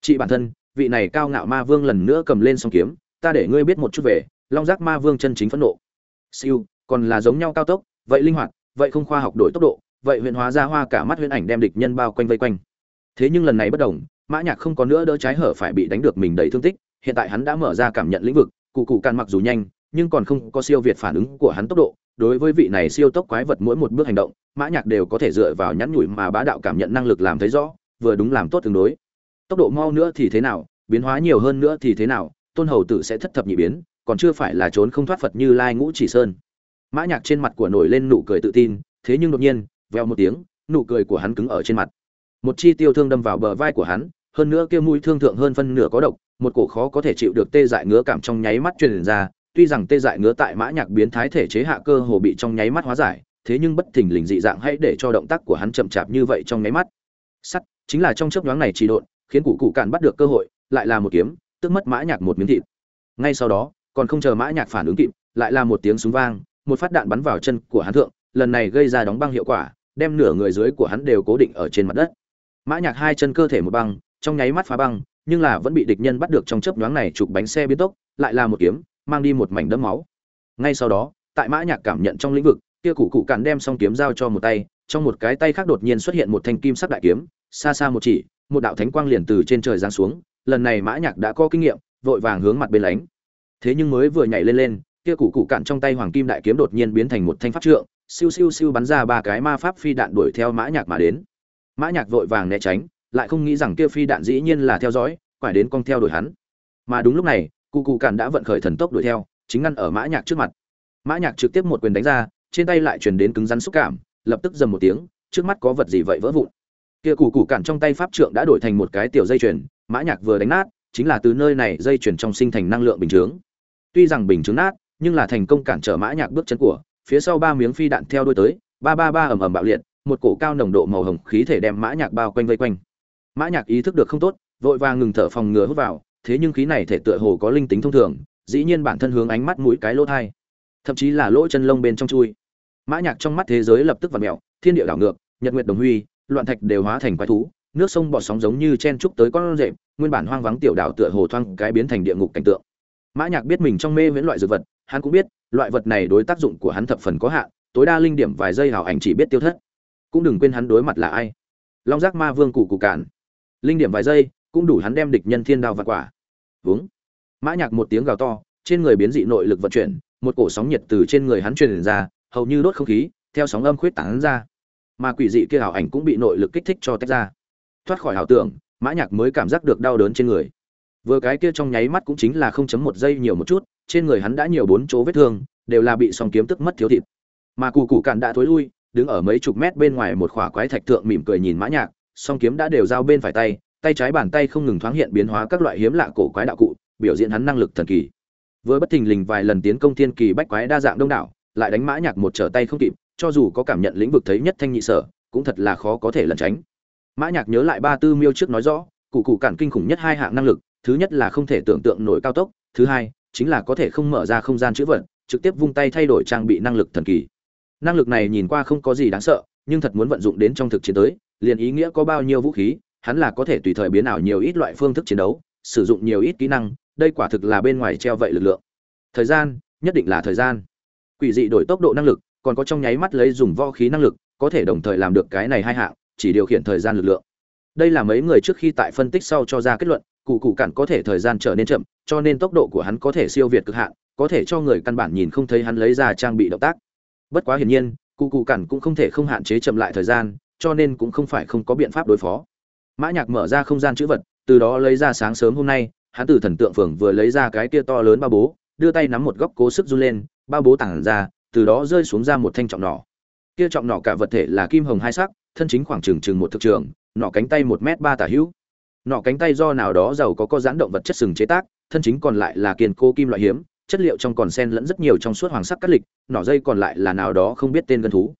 Chị bản thân, vị này cao ngạo ma vương lần nữa cầm lên song kiếm, ta để ngươi biết một chút về, long giác ma vương chân chính phẫn nộ. Siêu, còn là giống nhau cao tốc, vậy linh hoạt, vậy không khoa học đổi tốc độ, vậy huyền hóa ra hoa cả mắt huyền ảnh đem địch nhân bao quanh vây quanh. Thế nhưng lần này bất đồng, mã nhạc không có nữa đỡ trái hở phải bị đánh được mình đầy thương tích, hiện tại hắn đã mở ra cảm nhận lĩnh vực, cụ cụ can mặc dù nhanh nhưng còn không có siêu việt phản ứng của hắn tốc độ, đối với vị này siêu tốc quái vật mỗi một bước hành động, mã nhạc đều có thể dựa vào nhắn nhủi mà bá đạo cảm nhận năng lực làm thấy rõ, vừa đúng làm tốt tương đối. Tốc độ mau nữa thì thế nào, biến hóa nhiều hơn nữa thì thế nào, tôn hầu tử sẽ thất thập nhị biến, còn chưa phải là trốn không thoát phật như lai ngũ chỉ sơn. Mã nhạc trên mặt của nổi lên nụ cười tự tin, thế nhưng đột nhiên, veo một tiếng, nụ cười của hắn cứng ở trên mặt. Một chi tiêu thương đâm vào bờ vai của hắn, hơn nữa kia mũi thương thượng hơn phân nửa có độc, một cổ khó có thể chịu được tê dại ngứa cảm trong nháy mắt truyền ra tuy rằng tê dại ngứa tại mã nhạc biến thái thể chế hạ cơ hồ bị trong nháy mắt hóa giải, thế nhưng bất thình lình dị dạng hãy để cho động tác của hắn chậm chạp như vậy trong nháy mắt. Sắt, chính là trong chớp nhoáng này trì độn, khiến cụ cụ cạn bắt được cơ hội, lại là một kiếm, tức mất mã nhạc một miếng thịt. Ngay sau đó, còn không chờ mã nhạc phản ứng kịp, lại là một tiếng súng vang, một phát đạn bắn vào chân của hắn thượng, lần này gây ra đóng băng hiệu quả, đem nửa người dưới của hắn đều cố định ở trên mặt đất. Mã nhạc hai chân cơ thể một băng, trong nháy mắt phá băng, nhưng là vẫn bị địch nhân bắt được trong chớp nhoáng này chụp bánh xe biến tốc, lại là một kiếm mang đi một mảnh đẫm máu. Ngay sau đó, tại mã nhạc cảm nhận trong lĩnh vực, kia cụ cụ cản đem song kiếm giao cho một tay, trong một cái tay khác đột nhiên xuất hiện một thanh kim sắc đại kiếm, xa xa một chỉ, một đạo thánh quang liền từ trên trời giáng xuống, lần này mã nhạc đã có kinh nghiệm, vội vàng hướng mặt bên lánh. Thế nhưng mới vừa nhảy lên lên, kia cụ cụ cản trong tay hoàng kim đại kiếm đột nhiên biến thành một thanh pháp trượng, siêu siêu siêu bắn ra ba cái ma pháp phi đạn đuổi theo mã nhạc mà đến. Mã nhạc vội vàng né tránh, lại không nghĩ rằng kia phi đạn dĩ nhiên là theo dõi phải đến cong theo đuổi hắn. Mà đúng lúc này cụ cụ cản đã vận khởi thần tốc đuổi theo, chính ngăn ở mã nhạc trước mặt. Mã nhạc trực tiếp một quyền đánh ra, trên tay lại truyền đến cứng rắn xúc cảm, lập tức dầm một tiếng, trước mắt có vật gì vậy vỡ vụn. Kia cụ cụ cản trong tay pháp trượng đã đổi thành một cái tiểu dây chuyền, mã nhạc vừa đánh nát, chính là từ nơi này dây chuyền trong sinh thành năng lượng bình chướng. Tuy rằng bình chướng nát, nhưng là thành công cản trở mã nhạc bước chân của, phía sau ba miếng phi đạn theo đuôi tới, ba ba ba ầm ầm bạo liệt, một cổ cao nồng độ màu hồng khí thể đem mã nhạc bao quanh vây quanh. Mã nhạc ý thức được không tốt, vội vàng ngừng thở phòng ngừa hút vào thế nhưng khí này thể tựa hồ có linh tính thông thường, dĩ nhiên bản thân hướng ánh mắt mũi cái lỗ thai, thậm chí là lỗ chân lông bên trong chui. Mã nhạc trong mắt thế giới lập tức vặn mèo, thiên địa đảo ngược, nhật nguyệt đồng huy, loạn thạch đều hóa thành quái thú, nước sông bọt sóng giống như chen trúc tới con rệp, nguyên bản hoang vắng tiểu đảo tựa hồ thoang cái biến thành địa ngục cảnh tượng. Mã nhạc biết mình trong mê viễn loại dược vật, hắn cũng biết, loại vật này đối tác dụng của hắn thập phần có hạn, tối đa linh điểm vài giây hào ảnh chỉ biết tiêu thất. Cũng đừng quên hắn đối mặt là ai. Long giác ma vương cụ cụ cản linh điểm vài giây cũng đủ hắn đem địch nhân thiên đao vặt quả. Vướng. Mã nhạc một tiếng gào to, trên người biến dị nội lực vận chuyển, một cổ sóng nhiệt từ trên người hắn truyền ra, hầu như đốt không khí, theo sóng âm khuyết tán ra. Mà quỷ dị kia ảo ảnh cũng bị nội lực kích thích cho tách ra. Thoát khỏi ảo tưởng, mã nhạc mới cảm giác được đau đớn trên người. Vừa cái kia trong nháy mắt cũng chính là 0.1 giây nhiều một chút, trên người hắn đã nhiều bốn chỗ vết thương, đều là bị song kiếm tức mất thiếu thịt. Mà cù cù cạn đã thối lui, đứng ở mấy chục mét bên ngoài một khỏa quái thạch tượng mỉm cười nhìn mã nhạc song kiếm đã đều giao bên phải tay tay trái bàn tay không ngừng thoáng hiện biến hóa các loại hiếm lạ cổ quái đạo cụ, biểu diễn hắn năng lực thần kỳ. Với bất thình lình vài lần tiến công thiên kỳ bách quái đa dạng đông đảo, lại đánh mã nhạc một trở tay không kịp, cho dù có cảm nhận lĩnh vực thấy nhất thanh nhị sở, cũng thật là khó có thể lẩn tránh. Mã nhạc nhớ lại ba tư miêu trước nói rõ, cụ cụ cản kinh khủng nhất hai hạng năng lực, thứ nhất là không thể tưởng tượng nổi cao tốc, thứ hai, chính là có thể không mở ra không gian chữ vật, trực tiếp vung tay thay đổi trang bị năng lực thần kỳ. Năng lực này nhìn qua không có gì đáng sợ, nhưng thật muốn vận dụng đến trong thực chiến tới, liền ý nghĩa có bao nhiêu vũ khí hắn là có thể tùy thời biến ảo nhiều ít loại phương thức chiến đấu, sử dụng nhiều ít kỹ năng, đây quả thực là bên ngoài treo vậy lực lượng. Thời gian, nhất định là thời gian. Quỷ dị đổi tốc độ năng lực, còn có trong nháy mắt lấy dùng võ khí năng lực, có thể đồng thời làm được cái này hai hạng, chỉ điều khiển thời gian lực lượng. Đây là mấy người trước khi tại phân tích sau cho ra kết luận, cụ cụ cản có thể thời gian trở nên chậm, cho nên tốc độ của hắn có thể siêu việt cực hạn, có thể cho người căn bản nhìn không thấy hắn lấy ra trang bị động tác. Bất quá hiển nhiên, cụ cụ cản cũng không thể không hạn chế chậm lại thời gian, cho nên cũng không phải không có biện pháp đối phó mã nhạc mở ra không gian chữ vật, từ đó lấy ra sáng sớm hôm nay, hắn từ thần tượng phường vừa lấy ra cái kia to lớn ba bố, đưa tay nắm một góc cố sức run lên, ba bố tảng ra, từ đó rơi xuống ra một thanh trọng nỏ. Kia trọng nỏ cả vật thể là kim hồng hai sắc, thân chính khoảng chừng chừng một thực trường, nỏ cánh tay một m ba tả hữu. Nỏ cánh tay do nào đó giàu có có giãn động vật chất sừng chế tác, thân chính còn lại là kiên cố kim loại hiếm, chất liệu trong còn sen lẫn rất nhiều trong suốt hoàng sắc cắt lịch, nỏ dây còn lại là nào đó không biết tên gân thú.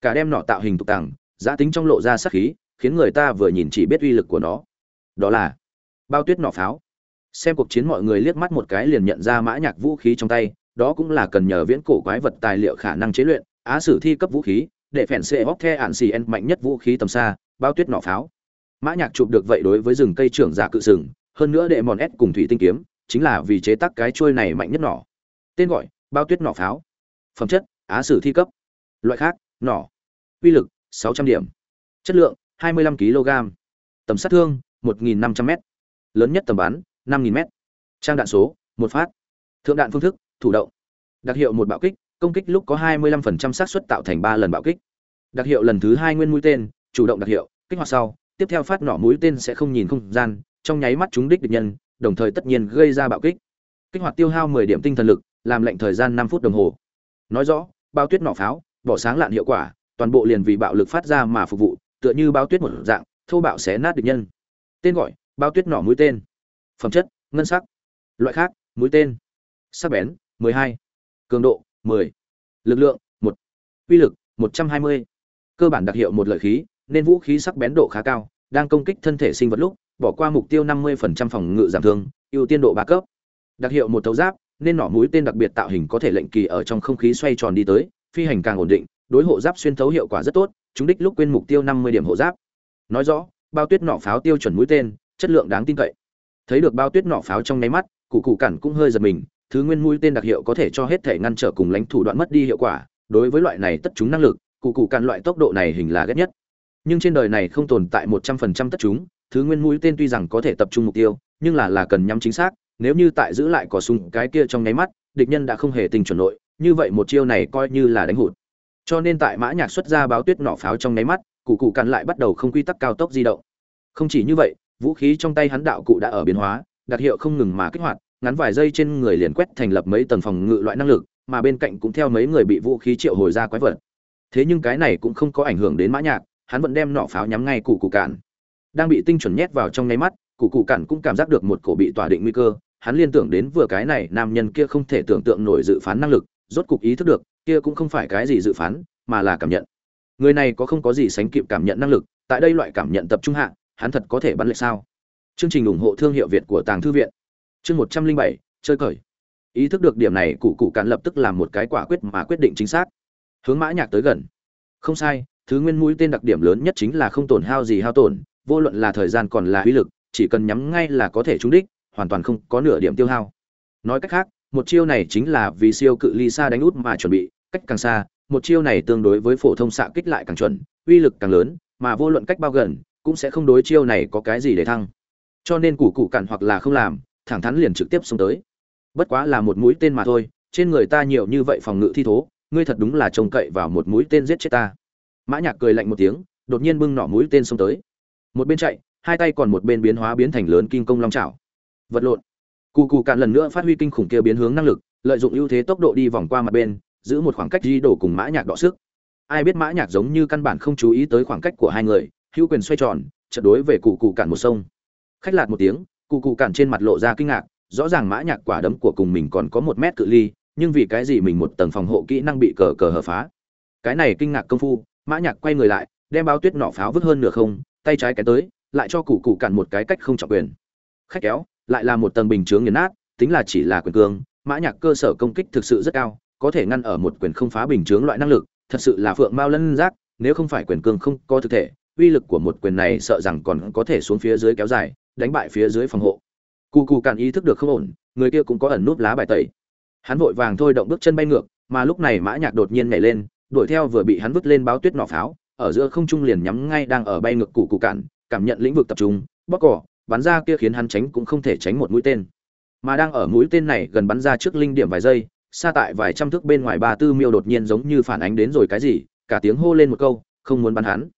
Cả đem nỏ tạo hình tục tàng giá tính trong lộ ra sắc khí khiến người ta vừa nhìn chỉ biết uy lực của nó. Đó là bao tuyết nỏ pháo. Xem cuộc chiến mọi người liếc mắt một cái liền nhận ra mã nhạc vũ khí trong tay, đó cũng là cần nhờ viễn cổ quái vật tài liệu khả năng chế luyện, á sử thi cấp vũ khí, để phèn xệ hóc the ạn xì en mạnh nhất vũ khí tầm xa, bao tuyết nỏ pháo. Mã nhạc chụp được vậy đối với rừng cây trưởng giả cự sừng, hơn nữa đệ mòn ép cùng thủy tinh kiếm, chính là vì chế tác cái chuôi này mạnh nhất nỏ tên gọi, bao tuyết nỏ pháo. Phẩm chất, á sử thi cấp. Loại khác nỏ uy lực 600 điểm. Chất lượng 25 kg. Tầm sát thương 1.500 m lớn nhất tầm bắn 5.000 m trang đạn số, một phát. Thượng đạn phương thức, thủ động. Đặc hiệu một bạo kích, công kích lúc có 25% xác suất tạo thành 3 lần bạo kích. Đặc hiệu lần thứ hai nguyên mũi tên, chủ động đặc hiệu, kích hoạt sau, tiếp theo phát nỏ mũi tên sẽ không nhìn không gian, trong nháy mắt chúng đích địch nhân, đồng thời tất nhiên gây ra bạo kích. Kích hoạt tiêu hao 10 điểm tinh thần lực, làm lệnh thời gian 5 phút đồng hồ. Nói rõ, bao tuyết nỏ pháo, bỏ sáng lạn hiệu quả, toàn bộ liền vì bạo lực phát ra mà phục vụ tựa như bao tuyết một dạng, thô bạo xé nát địch nhân tên gọi bao tuyết nỏ mũi tên phẩm chất, ngân sắc loại khác, mũi tên sắc bén 12. cường độ 10. lực lượng 1. uy lực 120. cơ bản đặc hiệu một lợi khí, nên vũ khí sắc bén độ khá cao, đang công kích thân thể sinh vật lúc, bỏ qua mục tiêu 50% phòng ngự giảm thương, ưu tiên độ ba cấp đặc hiệu một thấu giáp, nên nỏ mũi tên đặc biệt tạo hình có thể lệnh kỳ ở trong không khí xoay tròn đi tới, phi hành càng ổn định đối hộ giáp xuyên thấu hiệu quả rất tốt, chúng đích lúc quên mục tiêu 50 điểm hộ giáp. Nói rõ, bao tuyết nỏ pháo tiêu chuẩn mũi tên, chất lượng đáng tin cậy. Thấy được bao tuyết nỏ pháo trong nháy mắt, cụ cụ cản cũng hơi giật mình, thứ nguyên mũi tên đặc hiệu có thể cho hết thể ngăn trở cùng lãnh thủ đoạn mất đi hiệu quả, đối với loại này tất chúng năng lực, cụ cụ cản loại tốc độ này hình là ghét nhất. Nhưng trên đời này không tồn tại một trăm phần trăm tất chúng, thứ nguyên mũi tên tuy rằng có thể tập trung mục tiêu, nhưng là là cần nhắm chính xác, nếu như tại giữ lại cò súng cái kia trong nháy mắt, địch nhân đã không hề tình chuẩn nội, như vậy một chiêu này coi như là đánh hụt cho nên tại mã nhạc xuất ra báo tuyết nỏ pháo trong nháy mắt, cụ cụ cản lại bắt đầu không quy tắc cao tốc di động. Không chỉ như vậy, vũ khí trong tay hắn đạo cụ đã ở biến hóa, đặc hiệu không ngừng mà kích hoạt, ngắn vài giây trên người liền quét thành lập mấy tầng phòng ngự loại năng lực, mà bên cạnh cũng theo mấy người bị vũ khí triệu hồi ra quái vật. Thế nhưng cái này cũng không có ảnh hưởng đến mã nhạc, hắn vẫn đem nỏ pháo nhắm ngay cụ cụ cản đang bị tinh chuẩn nhét vào trong nháy mắt, cụ cụ cản cũng cảm giác được một cổ bị tỏa định nguy cơ, hắn liên tưởng đến vừa cái này nam nhân kia không thể tưởng tượng nổi dự phán năng lực, rốt cục ý thức được kia cũng không phải cái gì dự phán, mà là cảm nhận. Người này có không có gì sánh kịp cảm nhận năng lực, tại đây loại cảm nhận tập trung hạng hắn thật có thể bắn lệ sao? Chương trình ủng hộ thương hiệu việt của tàng thư viện. Chương một trăm linh bảy, chơi cởi. Ý thức được điểm này, cụ cụ cạn lập tức làm một cái quả quyết mà quyết định chính xác. Hướng mã nhạc tới gần. Không sai, thứ nguyên mũi tên đặc điểm lớn nhất chính là không tổn hao gì hao tổn, vô luận là thời gian còn là uy lực, chỉ cần nhắm ngay là có thể trúng đích, hoàn toàn không có nửa điểm tiêu hao. Nói cách khác, một chiêu này chính là vì siêu cự ly xa đánh út mà chuẩn bị cách càng xa, một chiêu này tương đối với phổ thông xạ kích lại càng chuẩn, uy lực càng lớn, mà vô luận cách bao gần, cũng sẽ không đối chiêu này có cái gì để thăng. Cho nên củ cụ cản hoặc là không làm, thẳng thắn liền trực tiếp xuống tới. Bất quá là một mũi tên mà thôi, trên người ta nhiều như vậy phòng ngự thi thố, ngươi thật đúng là trông cậy vào một mũi tên giết chết ta. Mã nhạc cười lạnh một tiếng, đột nhiên bưng nỏ mũi tên xông tới. Một bên chạy, hai tay còn một bên biến hóa biến thành lớn kim công long chảo. Vật lộn. Cụ cụ cạn lần nữa phát huy kinh khủng kia biến hướng năng lực, lợi dụng ưu thế tốc độ đi vòng qua mặt bên giữ một khoảng cách di đổ cùng mã nhạc đọ sức. Ai biết mã nhạc giống như căn bản không chú ý tới khoảng cách của hai người, hữu quyền xoay tròn trận đối về cụ cụ cản một sông. Khách lạt một tiếng, cụ cụ cản trên mặt lộ ra kinh ngạc, rõ ràng mã nhạc quả đấm của cùng mình còn có một mét cự ly, nhưng vì cái gì mình một tầng phòng hộ kỹ năng bị cờ cờ hở phá? Cái này kinh ngạc công phu, mã nhạc quay người lại, đem bao tuyết nỏ pháo vứt hơn nửa không, tay trái cái tới, lại cho cụ cụ cản một cái cách không trọng quyền. Khách kéo, lại là một tầng bình chướng nghiền nát, tính là chỉ là quyền cương, mã nhạc cơ sở công kích thực sự rất cao có thể ngăn ở một quyền không phá bình chướng loại năng lực, thật sự là phượng mao lân giác, nếu không phải quyền cương không có thực thể, uy lực của một quyền này sợ rằng còn có thể xuống phía dưới kéo dài, đánh bại phía dưới phòng hộ. Cụ cụ cản ý thức được không ổn, người kia cũng có ẩn núp lá bài tẩy. Hắn vội vàng thôi động bước chân bay ngược, mà lúc này mã nhạc đột nhiên nhảy lên, đuổi theo vừa bị hắn vứt lên báo tuyết nỏ pháo, ở giữa không trung liền nhắm ngay đang ở bay ngược cụ cụ cản cảm nhận lĩnh vực tập trung bóc cỏ bắn ra kia khiến hắn tránh cũng không thể tránh một mũi tên. Mà đang ở mũi tên này gần bắn ra trước linh điểm vài giây xa tại vài trăm thước bên ngoài ba tư miêu đột nhiên giống như phản ánh đến rồi cái gì, cả tiếng hô lên một câu, không muốn bắn hắn.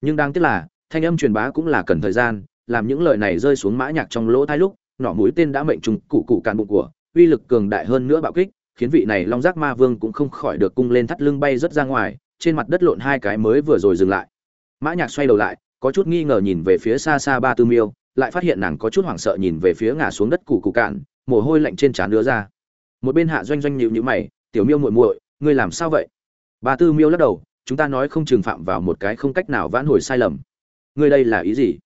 Nhưng đáng tiếc là, thanh âm truyền bá cũng là cần thời gian, làm những lời này rơi xuống mã nhạc trong lỗ tai lúc nỏ mũi tên đã mệnh trùng cụ cụ cạn bụng của, uy lực cường đại hơn nữa bạo kích, khiến vị này long giác ma vương cũng không khỏi được cung lên thắt lưng bay rất ra ngoài, trên mặt đất lộn hai cái mới vừa rồi dừng lại. Mã nhạc xoay đầu lại, có chút nghi ngờ nhìn về phía xa xa ba tư miêu, lại phát hiện nàng có chút hoảng sợ nhìn về phía ngã xuống đất cụ cụ cạn, mồ hôi lạnh trên trán đứa ra một bên hạ doanh doanh nhịu nhữ mày, tiểu miêu muội muội, ngươi làm sao vậy? Bà tư miêu lắc đầu, chúng ta nói không trừng phạm vào một cái không cách nào vãn hồi sai lầm. Ngươi đây là ý gì?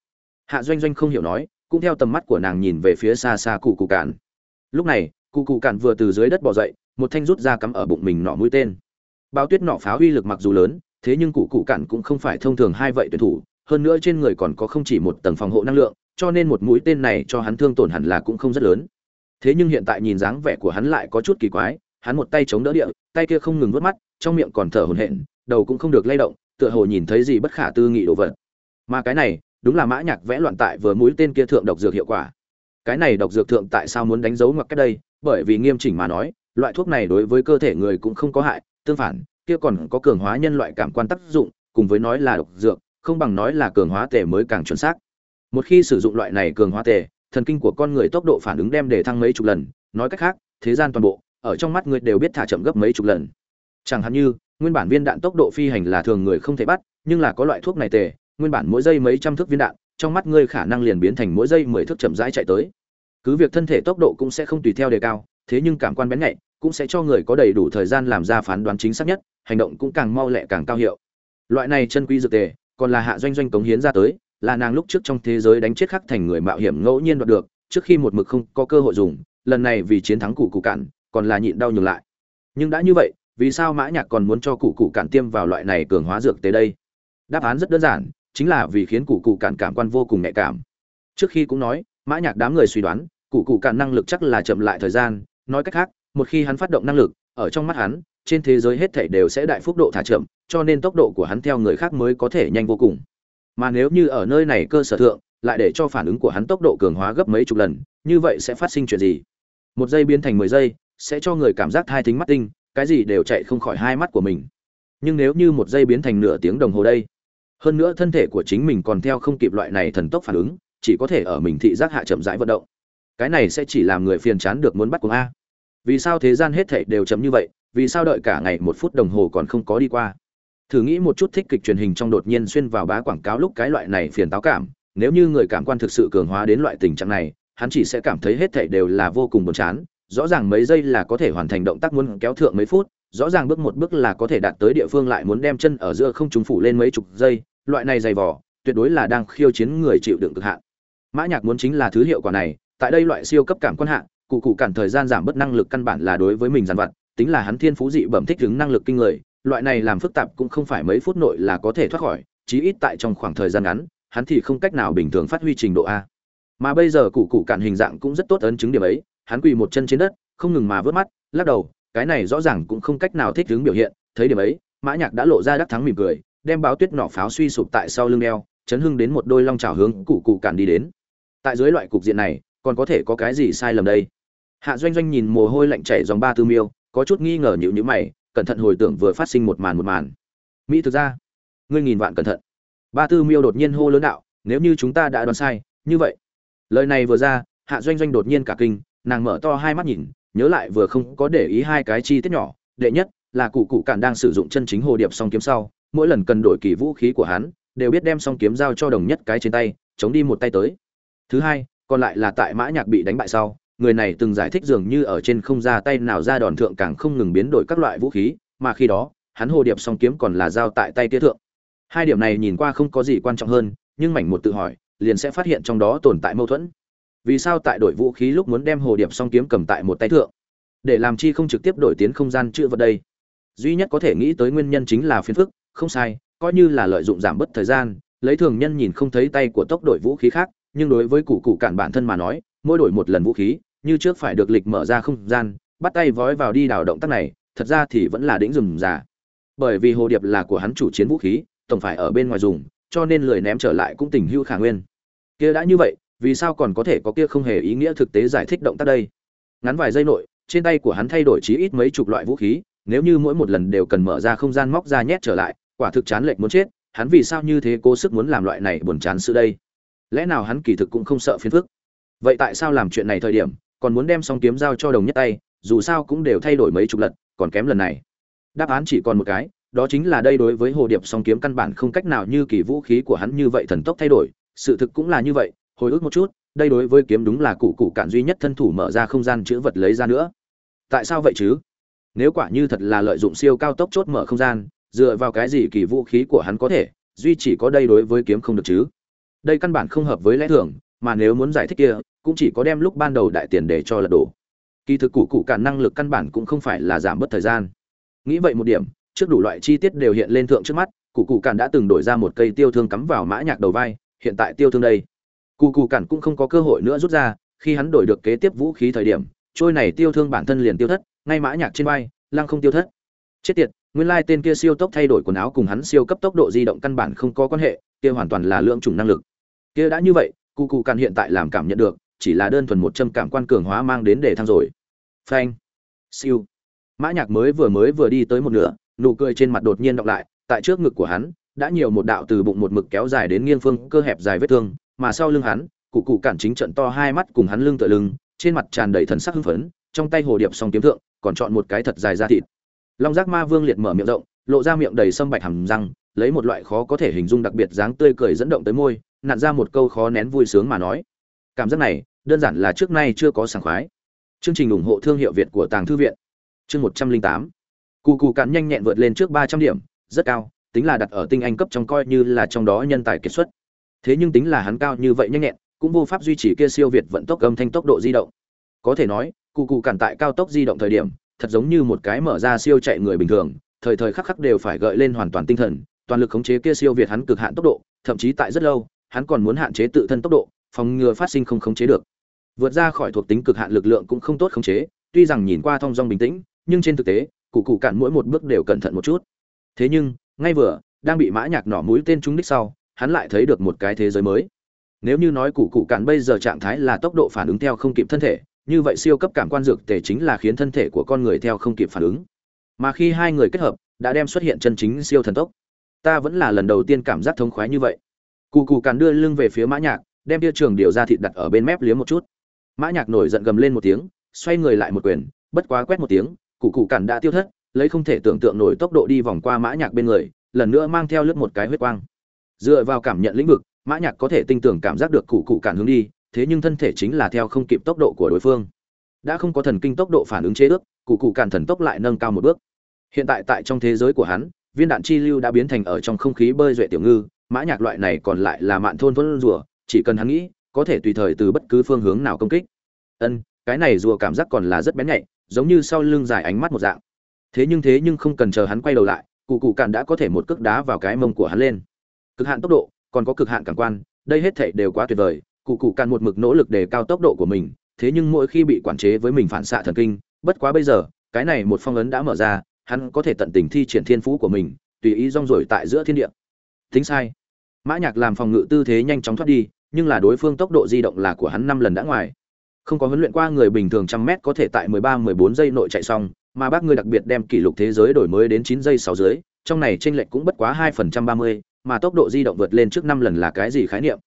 Hạ doanh doanh không hiểu nói, cũng theo tầm mắt của nàng nhìn về phía xa xa cụ cụ Cản. lúc này, cụ cụ Cản vừa từ dưới đất bỏ dậy, một thanh rút ra cắm ở bụng mình nọ mũi tên. Bao tuyết nọ pháo uy lực mặc dù lớn, thế nhưng cụ cụ Cản cũng không phải thông thường hai vậy tuyển thủ, hơn nữa trên người còn có không chỉ một tầng phòng hộ năng lượng, cho nên một mũi tên này cho hắn thương tổn hẳn là cũng không rất lớn thế nhưng hiện tại nhìn dáng vẻ của hắn lại có chút kỳ quái, hắn một tay chống đỡ địa, tay kia không ngừng vớt mắt, trong miệng còn thở hổn hển, đầu cũng không được lay động, tựa hồ nhìn thấy gì bất khả tư nghị đồ vật. Mà cái này, đúng là mã nhạc vẽ loạn tại vừa mũi tên kia thượng độc dược hiệu quả. Cái này độc dược thượng tại sao muốn đánh dấu ngoặc cách đây? Bởi vì nghiêm chỉnh mà nói, loại thuốc này đối với cơ thể người cũng không có hại, tương phản, kia còn có cường hóa nhân loại cảm quan tác dụng, cùng với nói là độc dược, không bằng nói là cường hóa tề mới càng chuẩn xác. Một khi sử dụng loại này cường hóa tề thần kinh của con người tốc độ phản ứng đem để thăng mấy chục lần, nói cách khác, thế gian toàn bộ, ở trong mắt người đều biết thả chậm gấp mấy chục lần. Chẳng hạn như, nguyên bản viên đạn tốc độ phi hành là thường người không thể bắt, nhưng là có loại thuốc này tề, nguyên bản mỗi giây mấy trăm thước viên đạn, trong mắt ngươi khả năng liền biến thành mỗi giây mười thước chậm rãi chạy tới. Cứ việc thân thể tốc độ cũng sẽ không tùy theo đề cao, thế nhưng cảm quan bén nhạy, cũng sẽ cho người có đầy đủ thời gian làm ra phán đoán chính xác nhất, hành động cũng càng mau lẹ càng cao hiệu. Loại này chân quý dược tề, còn là hạ doanh doanh cống hiến ra tới là nàng lúc trước trong thế giới đánh chết khắc thành người mạo hiểm ngẫu nhiên đoạt được trước khi một mực không có cơ hội dùng lần này vì chiến thắng cụ cụ cản, còn là nhịn đau nhường lại. Nhưng đã như vậy vì sao mã nhạc còn muốn cho cụ cụ cản tiêm vào loại này cường hóa dược tế đây? Đáp án rất đơn giản chính là vì khiến cụ cụ cản cảm quan vô cùng nhạy cảm. Trước khi cũng nói mã nhạc đám người suy đoán cụ cụ cản năng lực chắc là chậm lại thời gian nói cách khác một khi hắn phát động năng lực ở trong mắt hắn trên thế giới hết thảy đều sẽ đại phúc độ thả chậm cho nên tốc độ của hắn theo người khác mới có thể nhanh vô cùng mà nếu như ở nơi này cơ sở thượng, lại để cho phản ứng của hắn tốc độ cường hóa gấp mấy chục lần, như vậy sẽ phát sinh chuyện gì? Một giây biến thành mười giây, sẽ cho người cảm giác thai thính mắt tinh, cái gì đều chạy không khỏi hai mắt của mình. Nhưng nếu như một giây biến thành nửa tiếng đồng hồ đây, hơn nữa thân thể của chính mình còn theo không kịp loại này thần tốc phản ứng, chỉ có thể ở mình thị giác hạ chậm rãi vận động. Cái này sẽ chỉ làm người phiền chán được muốn bắt cuồng a. Vì sao thế gian hết thể đều chậm như vậy, vì sao đợi cả ngày một phút đồng hồ còn không có đi qua? Thử nghĩ một chút thích kịch truyền hình trong đột nhiên xuyên vào bá quảng cáo lúc cái loại này phiền táo cảm, nếu như người cảm quan thực sự cường hóa đến loại tình trạng này, hắn chỉ sẽ cảm thấy hết thảy đều là vô cùng buồn chán. Rõ ràng mấy giây là có thể hoàn thành động tác muốn kéo thượng mấy phút, rõ ràng bước một bước là có thể đạt tới địa phương lại muốn đem chân ở giữa không trúng phủ lên mấy chục giây. Loại này dày vỏ tuyệt đối là đang khiêu chiến người chịu đựng cực hạn. Mã nhạc muốn chính là thứ hiệu quả này, tại đây loại siêu cấp cảm quan hạn cụ cụ cản thời gian giảm bớt năng lực căn bản là đối với mình giàn vặt, tính là hắn thiên phú dị bẩm thích ứng năng lực kinh người loại này làm phức tạp cũng không phải mấy phút nội là có thể thoát khỏi, chí ít tại trong khoảng thời gian ngắn, hắn thì không cách nào bình thường phát huy trình độ a. Mà bây giờ cụ cụ cản hình dạng cũng rất tốt ấn chứng điểm ấy, hắn quỳ một chân trên đất, không ngừng mà vớt mắt, lắc đầu, cái này rõ ràng cũng không cách nào thích ứng biểu hiện, thấy điểm ấy, mã nhạc đã lộ ra đắc thắng mỉm cười, đem báo tuyết nỏ pháo suy sụp tại sau lưng đeo, chấn hưng đến một đôi long trào hướng cụ cụ cản đi đến. Tại dưới loại cục diện này, còn có thể có cái gì sai lầm đây? Hạ doanh doanh nhìn mồ hôi lạnh chảy dòng ba tư miêu, có chút nghi ngờ nhịu nhữ mày cẩn thận hồi tưởng vừa phát sinh một màn một màn. Mỹ thực ra, ngươi nghìn vạn cẩn thận. Ba tư miêu đột nhiên hô lớn đạo, nếu như chúng ta đã đoán sai, như vậy. Lời này vừa ra, hạ doanh doanh đột nhiên cả kinh, nàng mở to hai mắt nhìn, nhớ lại vừa không có để ý hai cái chi tiết nhỏ. Đệ nhất, là cụ cụ cản đang sử dụng chân chính hồ điệp song kiếm sau, mỗi lần cần đổi kỳ vũ khí của hắn, đều biết đem song kiếm giao cho đồng nhất cái trên tay, chống đi một tay tới. Thứ hai, còn lại là tại mã nhạc bị đánh bại sau người này từng giải thích dường như ở trên không ra tay nào ra đòn thượng càng không ngừng biến đổi các loại vũ khí, mà khi đó, hắn hồ điệp song kiếm còn là dao tại tay kia thượng. Hai điểm này nhìn qua không có gì quan trọng hơn, nhưng mảnh một tự hỏi, liền sẽ phát hiện trong đó tồn tại mâu thuẫn. Vì sao tại đổi vũ khí lúc muốn đem hồ điệp song kiếm cầm tại một tay thượng? Để làm chi không trực tiếp đổi tiến không gian chữ vật đây? Duy nhất có thể nghĩ tới nguyên nhân chính là phiền phức, không sai, coi như là lợi dụng giảm bớt thời gian, lấy thường nhân nhìn không thấy tay của tốc đổi vũ khí khác, nhưng đối với cụ cụ cản bản thân mà nói, mỗi đổi một lần vũ khí như trước phải được lịch mở ra không gian, bắt tay vói vào đi đào động tác này, thật ra thì vẫn là đĩnh rừng già. Bởi vì hồ điệp là của hắn chủ chiến vũ khí, tổng phải ở bên ngoài dùng, cho nên lười ném trở lại cũng tình hưu khả nguyên. Kia đã như vậy, vì sao còn có thể có kia không hề ý nghĩa thực tế giải thích động tác đây? Ngắn vài giây nội, trên tay của hắn thay đổi chí ít mấy chục loại vũ khí, nếu như mỗi một lần đều cần mở ra không gian móc ra nhét trở lại, quả thực chán lệch muốn chết, hắn vì sao như thế cố sức muốn làm loại này buồn chán sự đây? Lẽ nào hắn kỳ thực cũng không sợ phiền phức? Vậy tại sao làm chuyện này thời điểm còn muốn đem song kiếm giao cho đồng nhất tay, dù sao cũng đều thay đổi mấy chục lần còn kém lần này. Đáp án chỉ còn một cái, đó chính là đây đối với hồ điệp song kiếm căn bản không cách nào như kỳ vũ khí của hắn như vậy thần tốc thay đổi, sự thực cũng là như vậy, hồi ức một chút, đây đối với kiếm đúng là cụ cụ cản duy nhất thân thủ mở ra không gian chữ vật lấy ra nữa. Tại sao vậy chứ? Nếu quả như thật là lợi dụng siêu cao tốc chốt mở không gian, dựa vào cái gì kỳ vũ khí của hắn có thể, duy chỉ có đây đối với kiếm không được chứ? Đây căn bản không hợp với lẽ thường, mà nếu muốn giải thích kia cũng chỉ có đem lúc ban đầu đại tiền để cho lật đổ. Kỳ thực cụ cụ cả năng lực căn bản cũng không phải là giảm bớt thời gian. Nghĩ vậy một điểm, trước đủ loại chi tiết đều hiện lên thượng trước mắt cụ cụ cản đã từng đổi ra một cây tiêu thương cắm vào mã nhạc đầu vai, hiện tại tiêu thương đây. Cụ cụ cản cũng không có cơ hội nữa rút ra, khi hắn đổi được kế tiếp vũ khí thời điểm, trôi này tiêu thương bản thân liền tiêu thất, ngay mã nhạc trên vai, lăng không tiêu thất. Chết tiệt, nguyên lai tên kia siêu tốc thay đổi quần áo cùng hắn siêu cấp tốc độ di động căn bản không có quan hệ, kia hoàn toàn là lượng chủng năng lực. Kia đã như vậy cụ cụ cản hiện tại làm cảm nhận được chỉ là đơn thuần một châm cảm quan cường hóa mang đến để thăng rồi. Phanh. Siêu. Mã nhạc mới vừa mới vừa đi tới một nửa, nụ cười trên mặt đột nhiên đọc lại, tại trước ngực của hắn, đã nhiều một đạo từ bụng một mực kéo dài đến nghiêng phương, cơ hẹp dài vết thương, mà sau lưng hắn, cụ cụ cản chính trận to hai mắt cùng hắn lưng tựa lưng, trên mặt tràn đầy thần sắc hưng phấn, trong tay hồ điệp song kiếm thượng, còn chọn một cái thật dài da thịt. Long giác ma vương liệt mở miệng rộng, lộ ra miệng đầy sâm bạch hầm răng, lấy một loại khó có thể hình dung đặc biệt dáng tươi cười dẫn động tới môi, nặn ra một câu khó nén vui sướng mà nói cảm giác này đơn giản là trước nay chưa có sảng khoái. Chương trình ủng hộ thương hiệu việt của tàng thư viện. Chương một trăm linh tám. Cù cù cạn nhanh nhẹn vượt lên trước ba trăm điểm, rất cao, tính là đặt ở tinh anh cấp trong coi như là trong đó nhân tài kiệt xuất. Thế nhưng tính là hắn cao như vậy nhanh nhẹn, cũng vô pháp duy trì kia siêu việt vận tốc âm thanh tốc độ di động. Có thể nói cụ cụ cản tại cao tốc di động thời điểm, thật giống như một cái mở ra siêu chạy người bình thường, thời thời khắc khắc đều phải gợi lên hoàn toàn tinh thần, toàn lực khống chế kia siêu việt hắn cực hạn tốc độ, thậm chí tại rất lâu, hắn còn muốn hạn chế tự thân tốc độ phòng ngừa phát sinh không khống chế được. Vượt ra khỏi thuộc tính cực hạn lực lượng cũng không tốt khống chế, tuy rằng nhìn qua thong dong bình tĩnh, nhưng trên thực tế, cụ cụ cản mỗi một bước đều cẩn thận một chút. Thế nhưng, ngay vừa, đang bị mã nhạc nỏ mũi tên trúng đích sau, hắn lại thấy được một cái thế giới mới. Nếu như nói cụ cụ cản bây giờ trạng thái là tốc độ phản ứng theo không kịp thân thể, như vậy siêu cấp cảm quan dược tề chính là khiến thân thể của con người theo không kịp phản ứng. Mà khi hai người kết hợp, đã đem xuất hiện chân chính siêu thần tốc. Ta vẫn là lần đầu tiên cảm giác thống khoái như vậy. Cụ cụ cản đưa lưng về phía mã nhạc đem tia trường điều ra thịt đặt ở bên mép liếm một chút. Mã nhạc nổi giận gầm lên một tiếng, xoay người lại một quyền, bất quá quét một tiếng, cụ cụ cản đã tiêu thất, lấy không thể tưởng tượng nổi tốc độ đi vòng qua mã nhạc bên người, lần nữa mang theo lướt một cái huyết quang. Dựa vào cảm nhận lĩnh vực, mã nhạc có thể tinh tường cảm giác được cụ cụ cản hướng đi, thế nhưng thân thể chính là theo không kịp tốc độ của đối phương. Đã không có thần kinh tốc độ phản ứng chế ước, cụ cụ cản thần tốc lại nâng cao một bước. Hiện tại tại trong thế giới của hắn, viên đạn chi lưu đã biến thành ở trong không khí bơi duệ tiểu ngư, mã nhạc loại này còn lại là mạn thôn vẫn rùa chỉ cần hắn nghĩ, có thể tùy thời từ bất cứ phương hướng nào công kích. Ân, cái này rùa cảm giác còn là rất bén nhạy, giống như sau lưng dài ánh mắt một dạng. Thế nhưng thế nhưng không cần chờ hắn quay đầu lại, cụ cụ cản đã có thể một cước đá vào cái mông của hắn lên. Cực hạn tốc độ, còn có cực hạn cảm quan, đây hết thảy đều quá tuyệt vời. Cụ cụ cản một mực nỗ lực để cao tốc độ của mình, thế nhưng mỗi khi bị quản chế với mình phản xạ thần kinh, bất quá bây giờ, cái này một phong ấn đã mở ra, hắn có thể tận tình thi triển thiên phú của mình, tùy ý rong rổi tại giữa thiên địa. Tính sai. Mã nhạc làm phòng ngự tư thế nhanh chóng thoát đi nhưng là đối phương tốc độ di động là của hắn năm lần đã ngoài. Không có huấn luyện qua người bình thường trăm mét có thể tại 13-14 giây nội chạy xong, mà bác ngươi đặc biệt đem kỷ lục thế giới đổi mới đến 9 giây 6 dưới, trong này chênh lệch cũng bất quá hai phần trăm ba mươi, mà tốc độ di động vượt lên trước năm lần là cái gì khái niệm?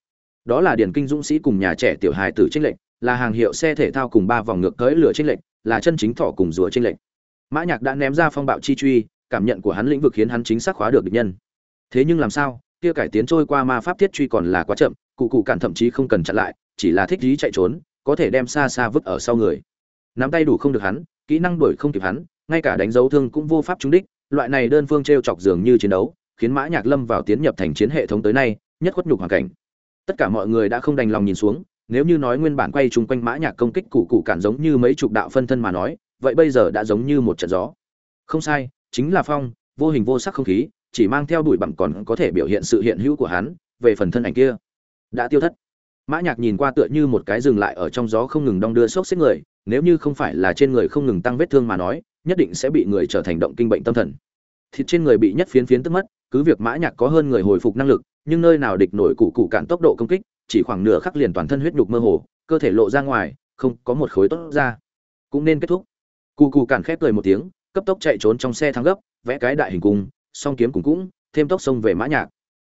Đó là điển kinh dũng sĩ cùng nhà trẻ tiểu hài tử chênh lệch, là hàng hiệu xe thể thao cùng ba vòng ngược tới lửa chênh lệch, là chân chính thỏ cùng rùa chênh lệch. Mã nhạc đã ném ra phong bạo chi truy, cảm nhận của hắn lĩnh vực khiến hắn chính xác khóa được địch nhân. Thế nhưng làm sao? Kia cải tiến trôi qua ma pháp thiết truy còn là quá chậm, cụ cụ cản thậm chí không cần chặn lại, chỉ là thích dí chạy trốn, có thể đem xa xa vứt ở sau người. Nắm tay đủ không được hắn, kỹ năng đuổi không kịp hắn, ngay cả đánh dấu thương cũng vô pháp trúng đích, loại này đơn phương t r e o chọc dường như chiến đấu, khiến mã nhạc lâm vào tiến nhập thành chiến hệ thống tới nay, nhất khuất nhục hoàn cảnh. Tất cả mọi người đã không đành lòng nhìn xuống, nếu như nói nguyên bản quay chung quanh mã nhạc công kích cụ cụ cản giống như mấy chục đạo phân thân mà nói, vậy bây giờ đã giống như một trận gió. Không sai, chính là phong, vô hình vô sắc không khí chỉ mang theo đuổi bặm còn có thể biểu hiện sự hiện hữu của hắn, về phần thân ảnh kia. Đã tiêu thất. Mã nhạc nhìn qua tựa như một cái dừng lại ở trong gió không ngừng đong đưa sốc xếp người, nếu như không phải là trên người không ngừng tăng vết thương mà nói, nhất định sẽ bị người trở thành động kinh bệnh tâm thần. Thịt trên người bị nhất phiến phiến tức mất, cứ việc mã nhạc có hơn người hồi phục năng lực, nhưng nơi nào địch nổi cụ cụ cản tốc độ công kích, chỉ khoảng nửa khắc liền toàn thân huyết nhục mơ hồ, cơ thể lộ ra ngoài, không có một khối tốt ra. Cũng nên kết thúc. Cụ cụ cản khép cười một tiếng, cấp tốc chạy trốn trong xe thắng gấp, vẽ cái đại hình cung song kiếm cùng cũng, thêm tốc xông về mã nhạc.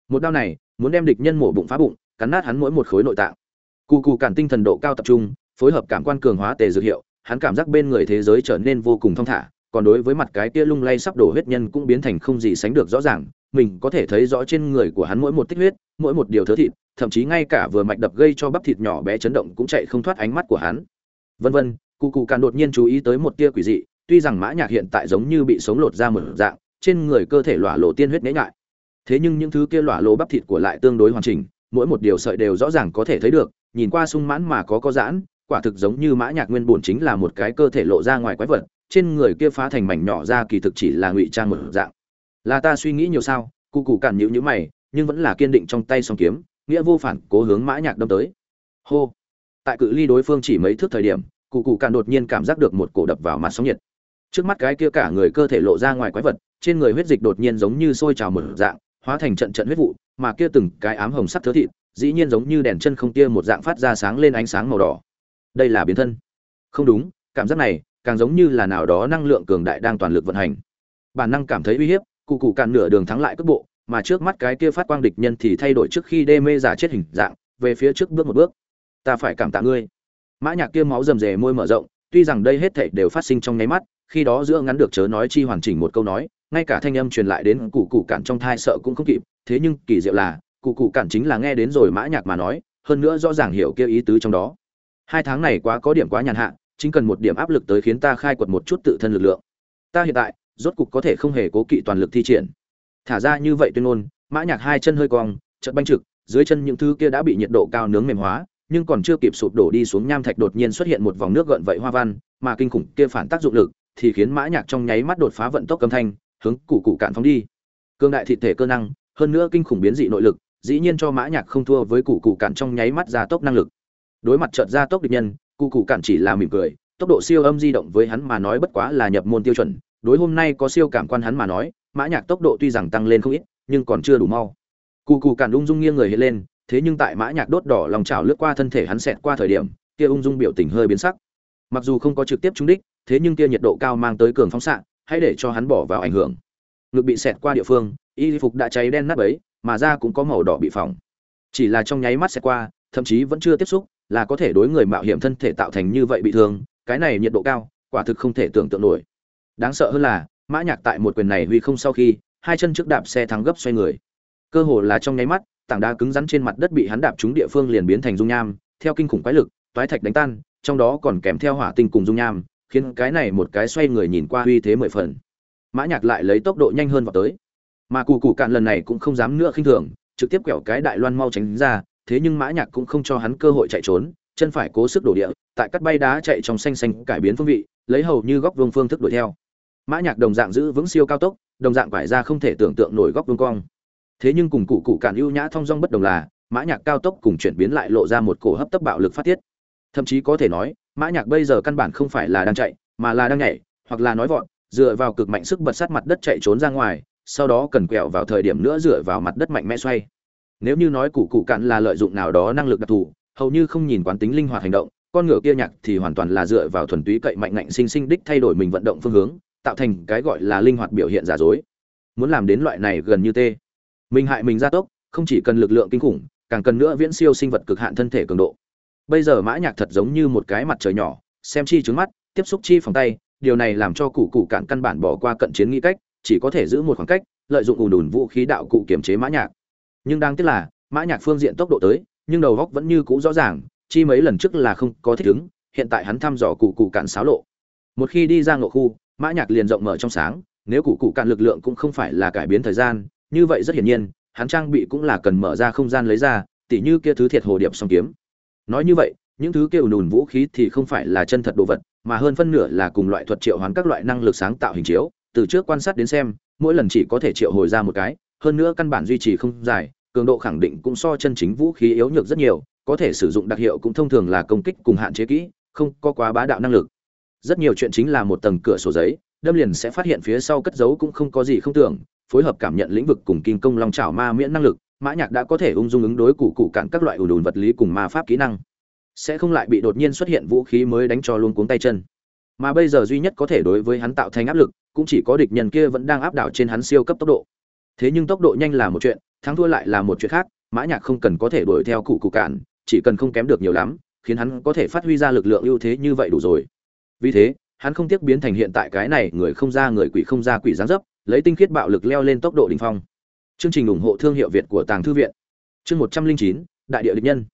Một đao này, muốn đem địch nhân mổ bụng phá bụng, cắn nát hắn mỗi một khối nội tạng. Cù cù cản tinh thần độ cao tập trung, phối hợp cảm quan cường hóa tề dược hiệu, hắn cảm giác bên người thế giới trở nên vô cùng thong thả, còn đối với mặt cái kia lung lay sắp đổ huyết nhân cũng biến thành không gì sánh được rõ ràng, mình có thể thấy rõ trên người của hắn mỗi một tích huyết, mỗi một điều thớ thịt, thậm chí ngay cả vừa mạch đập gây cho bắp thịt nhỏ bé chấn động cũng chạy không thoát ánh mắt của hắn. Vân vân cụ cụ càn đột nhiên chú ý tới một tia quỷ dị, tuy rằng mã nhạc hiện tại giống như bị sống lột ra một dạng trên người cơ thể lỏa lộ tiên huyết nhễ ngại thế nhưng những thứ kia lỏa lộ bắp thịt của lại tương đối hoàn chỉnh, mỗi một điều sợi đều rõ ràng có thể thấy được, nhìn qua sung mãn mà có có giãn, quả thực giống như mã nhạc nguyên bổn chính là một cái cơ thể lộ ra ngoài quái vật, trên người kia phá thành mảnh nhỏ ra kỳ thực chỉ là ngụy trang một dạng. Là ta suy nghĩ nhiều sao? Cụ cụ cản nhíu nhíu mày, nhưng vẫn là kiên định trong tay song kiếm, nghĩa vô phản, cố hướng mã nhạc đâm tới. Hô. Tại cự ly đối phương chỉ mấy thước thời điểm, cụ cụ cản đột nhiên cảm giác được một cổ đập vào mặt sóng nhiệt trước mắt cái kia cả người cơ thể lộ ra ngoài quái vật, trên người huyết dịch đột nhiên giống như sôi trào một dạng, hóa thành trận trận huyết vụ, mà kia từng cái ám hồng sắc thớ thịt, dĩ nhiên giống như đèn chân không tia một dạng phát ra sáng lên ánh sáng màu đỏ. Đây là biến thân. Không đúng, cảm giác này, càng giống như là nào đó năng lượng cường đại đang toàn lực vận hành. Bản năng cảm thấy uy hiếp, cụ cụ càn nửa đường thắng lại cước bộ, mà trước mắt cái kia phát quang địch nhân thì thay đổi trước khi đê mê giả chết hình dạng, về phía trước bước một bước. Ta phải cảm tạ ngươi. Mã nhạc kia máu rầm rề môi mở rộng, tuy rằng đây hết thảy đều phát sinh trong nháy mắt khi đó giữa ngắn được chớ nói chi hoàn chỉnh một câu nói, ngay cả thanh âm truyền lại đến cụ cụ cản trong thai sợ cũng không kịp, thế nhưng kỳ diệu là, cụ cụ cản chính là nghe đến rồi mã nhạc mà nói, hơn nữa rõ ràng hiểu kia ý tứ trong đó. Hai tháng này quá có điểm quá nhàn hạ, chính cần một điểm áp lực tới khiến ta khai quật một chút tự thân lực lượng. Ta hiện tại, rốt cục có thể không hề cố kỵ toàn lực thi triển. Thả ra như vậy tuyên ngôn, mã nhạc hai chân hơi cong, chợt banh trực, dưới chân những thứ kia đã bị nhiệt độ cao nướng mềm hóa, nhưng còn chưa kịp sụp đổ đi xuống nham thạch đột nhiên xuất hiện một vòng nước gợn vậy hoa văn, mà kinh khủng kia phản tác dụng lực thì khiến mã nhạc trong nháy mắt đột phá vận tốc âm thanh, hướng cụ cụ cạn phóng đi. Cương đại thịt thể cơ năng, hơn nữa kinh khủng biến dị nội lực, dĩ nhiên cho mã nhạc không thua với cụ cụ cạn trong nháy mắt gia tốc năng lực. Đối mặt chợt gia tốc địch nhân, cụ cụ cạn chỉ là mỉm cười, tốc độ siêu âm di động với hắn mà nói bất quá là nhập môn tiêu chuẩn, đối hôm nay có siêu cảm quan hắn mà nói, mã nhạc tốc độ tuy rằng tăng lên không ít, nhưng còn chưa đủ mau. Cụ cụ cạn ung dung nghiêng người hiện lên, thế nhưng tại mã nhạc đốt đỏ lòng chảo lướt qua thân thể hắn xẹt qua thời điểm, kia ung dung biểu tình hơi biến sắc. Mặc dù không có trực tiếp trúng đích thế nhưng kia nhiệt độ cao mang tới cường phóng xạ, hãy để cho hắn bỏ vào ảnh hưởng. Ngực bị xẹt qua địa phương, y phục đã cháy đen nát ấy mà da cũng có màu đỏ bị phỏng. Chỉ là trong nháy mắt xẹt qua, thậm chí vẫn chưa tiếp xúc, là có thể đối người mạo hiểm thân thể tạo thành như vậy bị thương, cái này nhiệt độ cao, quả thực không thể tưởng tượng nổi. Đáng sợ hơn là, mã nhạc tại một quyền này huy không sau khi, hai chân trước đạp xe thắng gấp xoay người. Cơ hồ là trong nháy mắt, tảng đá cứng rắn trên mặt đất bị hắn đạp trúng địa phương liền biến thành dung nham, theo kinh khủng quái lực, toái thạch đánh tan, trong đó còn kèm theo hỏa tinh cùng dung nham khiến cái này một cái xoay người nhìn qua uy thế mười phần. Mã nhạc lại lấy tốc độ nhanh hơn vào tới. Mà cù cù cạn lần này cũng không dám nữa khinh thường, trực tiếp quẹo cái đại loan mau tránh ra, thế nhưng mã nhạc cũng không cho hắn cơ hội chạy trốn, chân phải cố sức đổ địa, tại cắt bay đá chạy trong xanh xanh cải biến phương vị, lấy hầu như góc vương phương thức đuổi theo. Mã nhạc đồng dạng giữ vững siêu cao tốc, đồng dạng quải ra không thể tưởng tượng nổi góc vương cong. Thế nhưng cùng cụ cụ cạn ưu nhã thông dong bất đồng là, mã nhạc cao tốc cùng chuyển biến lại lộ ra một cổ hấp tấp bạo lực phát tiết. Thậm chí có thể nói mã nhạc bây giờ căn bản không phải là đang chạy, mà là đang nhảy, hoặc là nói vọt, dựa vào cực mạnh sức bật sát mặt đất chạy trốn ra ngoài, sau đó cần quẹo vào thời điểm nữa dựa vào mặt đất mạnh mẽ xoay. Nếu như nói cụ cụ cạn là lợi dụng nào đó năng lực đặc thù, hầu như không nhìn quán tính linh hoạt hành động, con ngựa kia nhạc thì hoàn toàn là dựa vào thuần túy cậy mạnh ngạnh sinh sinh đích thay đổi mình vận động phương hướng, tạo thành cái gọi là linh hoạt biểu hiện giả dối. Muốn làm đến loại này gần như tê. Mình hại mình gia tốc, không chỉ cần lực lượng kinh khủng, càng cần nữa viễn siêu sinh vật cực hạn thân thể cường độ bây giờ mã nhạc thật giống như một cái mặt trời nhỏ, xem chi trứng mắt, tiếp xúc chi phòng tay, điều này làm cho cụ cụ cạn căn bản bỏ qua cận chiến nghĩ cách, chỉ có thể giữ một khoảng cách, lợi dụng ùn ùn vũ khí đạo cụ kiểm chế mã nhạc. Nhưng đang tiếc là, mã nhạc phương diện tốc độ tới, nhưng đầu góc vẫn như cũ rõ ràng, chi mấy lần trước là không có thích ứng, hiện tại hắn thăm dò cụ cụ cạn xáo lộ. Một khi đi ra ngộ khu, mã nhạc liền rộng mở trong sáng, nếu cụ cụ cạn lực lượng cũng không phải là cải biến thời gian, như vậy rất hiển nhiên, hắn trang bị cũng là cần mở ra không gian lấy ra, tỉ như kia thứ thiệt hồ điệp song kiếm nói như vậy, những thứ kêu nùn vũ khí thì không phải là chân thật đồ vật, mà hơn phân nửa là cùng loại thuật triệu hoán các loại năng lực sáng tạo hình chiếu, từ trước quan sát đến xem, mỗi lần chỉ có thể triệu hồi ra một cái, hơn nữa căn bản duy trì không dài, cường độ khẳng định cũng so chân chính vũ khí yếu nhược rất nhiều, có thể sử dụng đặc hiệu cũng thông thường là công kích cùng hạn chế kỹ, không có quá bá đạo năng lực. Rất nhiều chuyện chính là một tầng cửa sổ giấy, đâm liền sẽ phát hiện phía sau cất giấu cũng không có gì không tưởng, phối hợp cảm nhận lĩnh vực cùng kim công long trảo ma miễn năng lực mã nhạc đã có thể ung dung ứng đối cụ cụ cản các loại ủn ùn vật lý cùng ma pháp kỹ năng. Sẽ không lại bị đột nhiên xuất hiện vũ khí mới đánh cho luôn cuống tay chân. Mà bây giờ duy nhất có thể đối với hắn tạo thành áp lực cũng chỉ có địch nhân kia vẫn đang áp đảo trên hắn siêu cấp tốc độ. Thế nhưng tốc độ nhanh là một chuyện thắng thua lại là một chuyện khác mã nhạc không cần có thể đuổi theo cụ cụ cản, chỉ cần không kém được nhiều lắm khiến hắn có thể phát huy ra lực lượng ưu thế như vậy đủ rồi. Vì thế hắn không tiếc biến thành hiện tại cái này người không ra người quỷ không ra quỷ giáng dấp lấy tinh khiết bạo lực leo lên tốc độ đỉnh phong chương trình ủng hộ thương hiệu việt của tàng thư viện. Chương một trăm linh chín, đại địa địch nhân.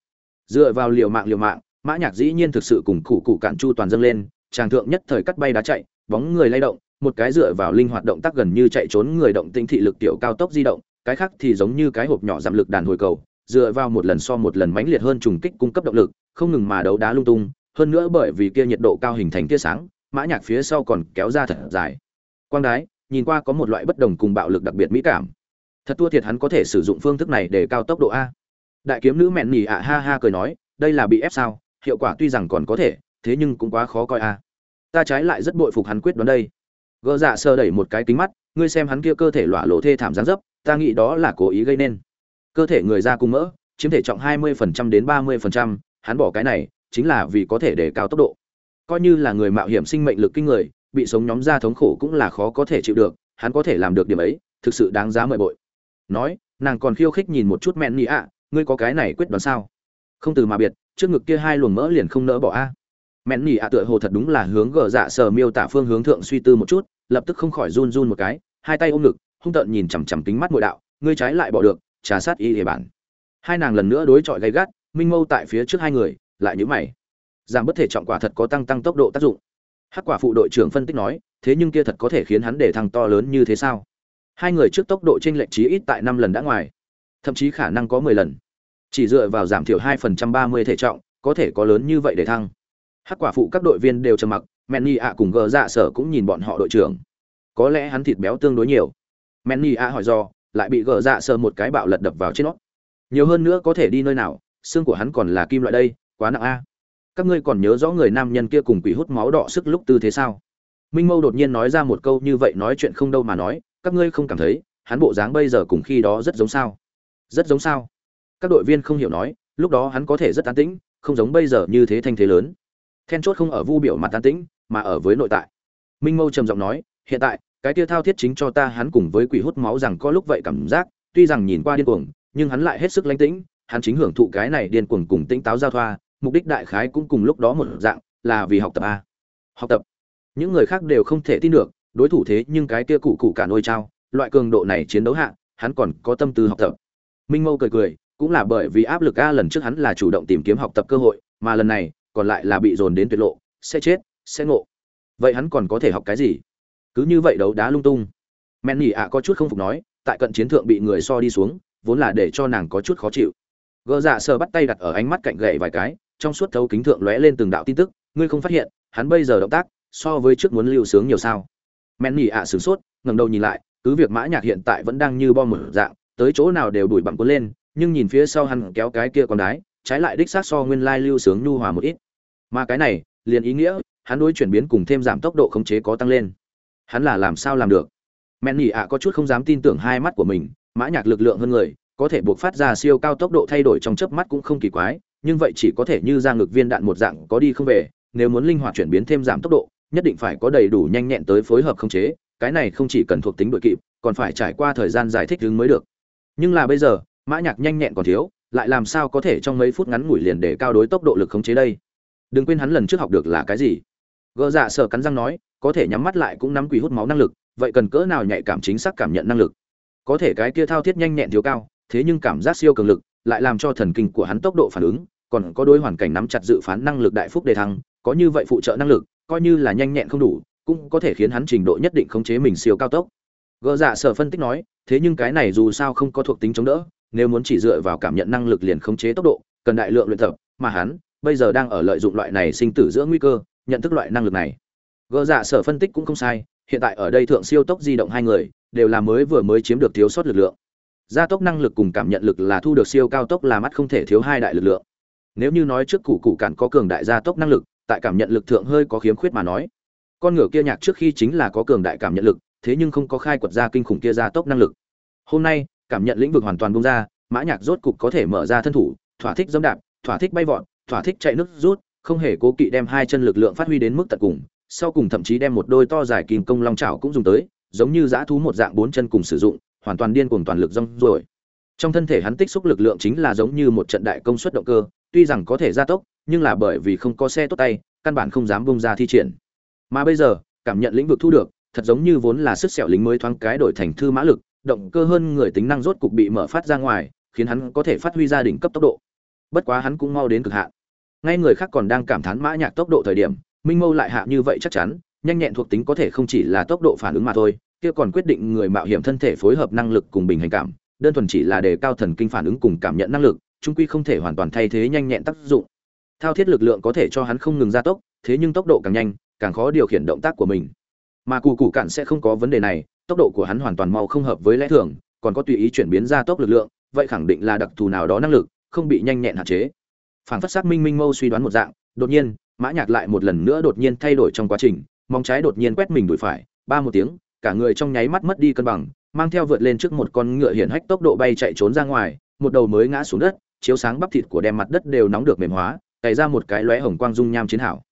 Dựa vào liều mạng liều mạng, mã nhạc dĩ nhiên thực sự cùng cụ cụ cạn chu toàn dâng lên tràng thượng nhất thời cắt bay đá chạy, bóng người lay động, một cái dựa vào linh hoạt động tác gần như chạy trốn người động tinh thị lực tiểu cao tốc di động, cái khác thì giống như cái hộp nhỏ giảm lực đàn hồi cầu, dựa vào một lần so một lần mãnh liệt hơn trùng kích cung cấp động lực, không ngừng mà đấu đá lung tung, hơn nữa bởi vì kia nhiệt độ cao hình thành tia sáng, mã nhạc phía sau còn kéo ra thật dài. Quang đái, nhìn qua có một loại bất đồng cùng bạo lực đặc biệt mỹ cảm thật thua thiệt hắn có thể sử dụng phương thức này để cao tốc độ a. Đại kiếm nữ mẹn nhì ạ ha ha cười nói đây là bị ép sao hiệu quả tuy rằng còn có thể thế nhưng cũng quá khó coi a. Ta trái lại rất bội phục hắn quyết đoán đây. Gỡ dạ sơ đẩy một cái kính mắt ngươi xem hắn kia cơ thể lọa lộ thê thảm gián dấp ta nghĩ đó là cố ý gây nên. Cơ thể người ra cung mỡ chiếm thể trọng 20% đến 30%, hắn bỏ cái này chính là vì có thể để cao tốc độ. Coi như là người mạo hiểm sinh mệnh lực kinh người bị sống nhóm da thống khổ cũng là khó có thể chịu được hắn có thể làm được điểm ấy thực sự đáng giá mời bội nói, nàng còn khiêu khích nhìn một chút mẹn nhị ạ, ngươi có cái này quyết đoán sao? Không từ mà biệt, trước ngực kia hai luồng mỡ liền không nỡ bỏ a. À. mẹn nhị ạ tựa hồ thật đúng là hướng gờ dạ sờ miêu tả phương hướng thượng suy tư một chút, lập tức không khỏi run run một cái, hai tay ôm ngực, hung tợn nhìn chằm chằm tính mắt mội đạo, ngươi trái lại bỏ được, trà sát y địa bản. Hai nàng lần nữa đối chọi gay gắt, minh mâu tại phía trước hai người, lại nhữ mày. Giảm bất thể trọng quả thật có tăng tăng tốc độ tác dụng. Hắc quả phụ đội trưởng phân tích nói, thế nhưng kia thật có thể khiến hắn để thăng to lớn như thế sao? Hai người trước tốc độ t r ê n lệch trí ít tại năm lần đã ngoài, thậm chí khả năng có mười lần. Chỉ dựa vào giảm thiểu hai phần trăm ba mươi thể trọng, có thể có lớn như vậy để thăng. Hắc quả phụ các đội viên đều trầm mặc menny ạ cùng gờ dạ sở cũng nhìn bọn họ đội trưởng. Có lẽ hắn thịt béo tương đối nhiều. Menny ạ hỏi do, lại bị gờ dạ sở một cái bạo lật đập vào trên nó nhiều hơn nữa có thể đi nơi nào, xương của hắn còn là kim loại đây, quá nặng a. Các ngươi còn nhớ rõ người nam nhân kia cùng quỷ hút máu đỏ sức lúc tư thế sao? Minh mâu đột nhiên nói ra một câu như vậy nói chuyện không đâu mà nói các ngươi không cảm thấy, hắn bộ dáng bây giờ cùng khi đó rất giống sao? Rất giống sao? Các đội viên không hiểu nói, lúc đó hắn có thể rất an tĩnh, không giống bây giờ như thế thanh thế lớn. Then chốt không ở vu biểu mặt an tĩnh, mà ở với nội tại. Minh mâu trầm giọng nói, hiện tại, cái tia thao thiết chính cho ta hắn cùng với quỷ hút máu rằng có lúc vậy cảm giác, tuy rằng nhìn qua điên cuồng, nhưng hắn lại hết sức lánh tĩnh, hắn chính hưởng thụ cái này điên cuồng cùng tĩnh táo giao thoa, mục đích đại khái cũng cùng lúc đó một dạng, là vì học tập a. Học tập. Những người khác đều không thể tin được đối thủ thế nhưng cái kia cụ cụ cả nôi trao, loại cường độ này chiến đấu hạ, hắn còn có tâm tư học tập. Minh mâu cười cười, cũng là bởi vì áp lực a lần trước hắn là chủ động tìm kiếm học tập cơ hội, mà lần này, còn lại là bị dồn đến tuyệt lộ, sẽ chết, sẽ ngộ. Vậy hắn còn có thể học cái gì? Cứ như vậy đấu đá lung tung. Men nhỉ ạ có chút không phục nói, tại cận chiến thượng bị người so đi xuống, vốn là để cho nàng có chút khó chịu. Gỡ dạ sờ bắt tay đặt ở ánh mắt cạnh gậy vài cái, trong suốt thấu kính thượng lóe lên từng đạo tin tức, ngươi không phát hiện, hắn bây giờ động tác, so với trước muốn lưu sướng nhiều sao men nhỉ ạ sửng sốt, ngẩng đầu nhìn lại, cứ việc mã nhạc hiện tại vẫn đang như bom mở dạng, tới chỗ nào đều đuổi bặm cuốn lên, nhưng nhìn phía sau hắn kéo cái kia con đái, trái lại đích xác so nguyên lai lưu sướng nhu hòa một ít. Mà cái này, liền ý nghĩa, hắn đối chuyển biến cùng thêm giảm tốc độ khống chế có tăng lên. Hắn là làm sao làm được? Men nhỉ ạ có chút không dám tin tưởng hai mắt của mình, mã nhạc lực lượng hơn người, có thể buộc phát ra siêu cao tốc độ thay đổi trong chớp mắt cũng không kỳ quái, nhưng vậy chỉ có thể như ra ngực viên đạn một dạng có đi không về, nếu muốn linh hoạt chuyển biến thêm giảm tốc độ nhất định phải có đầy đủ nhanh nhẹn tới phối hợp khống chế, cái này không chỉ cần thuộc tính đội kịp, còn phải trải qua thời gian giải thích ứng mới được. Nhưng là bây giờ, mã nhạc nhanh nhẹn còn thiếu, lại làm sao có thể trong mấy phút ngắn ngủi liền để cao đối tốc độ lực khống chế đây? Đừng quên hắn lần trước học được là cái gì. Gỡ dạ sợ cắn răng nói, có thể nhắm mắt lại cũng nắm quỷ hút máu năng lực, vậy cần cỡ nào nhạy cảm chính xác cảm nhận năng lực? Có thể cái kia thao thiết nhanh nhẹn thiếu cao, thế nhưng cảm giác siêu cường lực, lại làm cho thần kinh của hắn tốc độ phản ứng, còn có đối hoàn cảnh nắm chặt dự phán năng lực đại phúc đề thăng, có như vậy phụ trợ năng lực coi như là nhanh nhẹn không đủ, cũng có thể khiến hắn trình độ nhất định khống chế mình siêu cao tốc. Gỡ dạ sở phân tích nói, thế nhưng cái này dù sao không có thuộc tính chống đỡ, nếu muốn chỉ dựa vào cảm nhận năng lực liền khống chế tốc độ, cần đại lượng luyện tập, mà hắn bây giờ đang ở lợi dụng loại này sinh tử giữa nguy cơ, nhận thức loại năng lực này. Gỡ dạ sở phân tích cũng không sai, hiện tại ở đây thượng siêu tốc di động hai người, đều là mới vừa mới chiếm được thiếu sót lực lượng. Gia tốc năng lực cùng cảm nhận lực là thu được siêu cao tốc là mắt không thể thiếu hai đại lực lượng. Nếu như nói trước cụ cụ cản có cường đại gia tốc năng lực tại cảm nhận lực thượng hơi có khiếm khuyết mà nói. Con ngựa kia nhạc trước khi chính là có cường đại cảm nhận lực, thế nhưng không có khai quật ra kinh khủng kia gia tốc năng lực. Hôm nay, cảm nhận lĩnh vực hoàn toàn bung ra, mã nhạc rốt cục có thể mở ra thân thủ, thỏa thích dẫm đạp, thỏa thích bay vọt, thỏa thích chạy nước rút, không hề cố kỵ đem hai chân lực lượng phát huy đến mức tận cùng, sau cùng thậm chí đem một đôi to dài kim công long chảo cũng dùng tới, giống như dã thú một dạng bốn chân cùng sử dụng, hoàn toàn điên cuồng toàn lực rong rồi trong thân thể hắn tích xúc lực lượng chính là giống như một trận đại công suất động cơ, tuy rằng có thể gia tốc nhưng là bởi vì không có xe tốt tay, căn bản không dám bung ra thi triển. Mà bây giờ, cảm nhận lĩnh vực thu được, thật giống như vốn là sức sẹo lính mới thoáng cái đổi thành thư mã lực, động cơ hơn người tính năng rốt cục bị mở phát ra ngoài, khiến hắn có thể phát huy ra đỉnh cấp tốc độ. Bất quá hắn cũng mau đến cực hạn. Ngay người khác còn đang cảm thán mã nhạc tốc độ thời điểm, minh mâu lại hạ như vậy chắc chắn, nhanh nhẹn thuộc tính có thể không chỉ là tốc độ phản ứng mà thôi, kia còn quyết định người mạo hiểm thân thể phối hợp năng lực cùng bình hành cảm, đơn thuần chỉ là đề cao thần kinh phản ứng cùng cảm nhận năng lực trung quy không thể hoàn toàn thay thế nhanh nhẹn tác dụng thao thiết lực lượng có thể cho hắn không ngừng gia tốc, thế nhưng tốc độ càng nhanh, càng khó điều khiển động tác của mình. Mà cù cù cạn sẽ không có vấn đề này, tốc độ của hắn hoàn toàn mau không hợp với lẽ thường, còn có tùy ý chuyển biến gia tốc lực lượng, vậy khẳng định là đặc thù nào đó năng lực, không bị nhanh nhẹn hạn chế. Phản phất xác minh minh mâu suy đoán một dạng, đột nhiên, mã nhạc lại một lần nữa đột nhiên thay đổi trong quá trình mong trái đột nhiên quét mình đuổi phải, ba một tiếng, cả người trong nháy mắt mất đi cân bằng, mang theo vượt lên trước một con ngựa hiển hách tốc độ bay chạy trốn ra ngoài, một đầu mới ngã xuống đất, chiếu sáng bắp thịt của đem mặt đất đều nóng được mềm hóa cày ra một cái lóe hồng quang dung nham chiến hảo.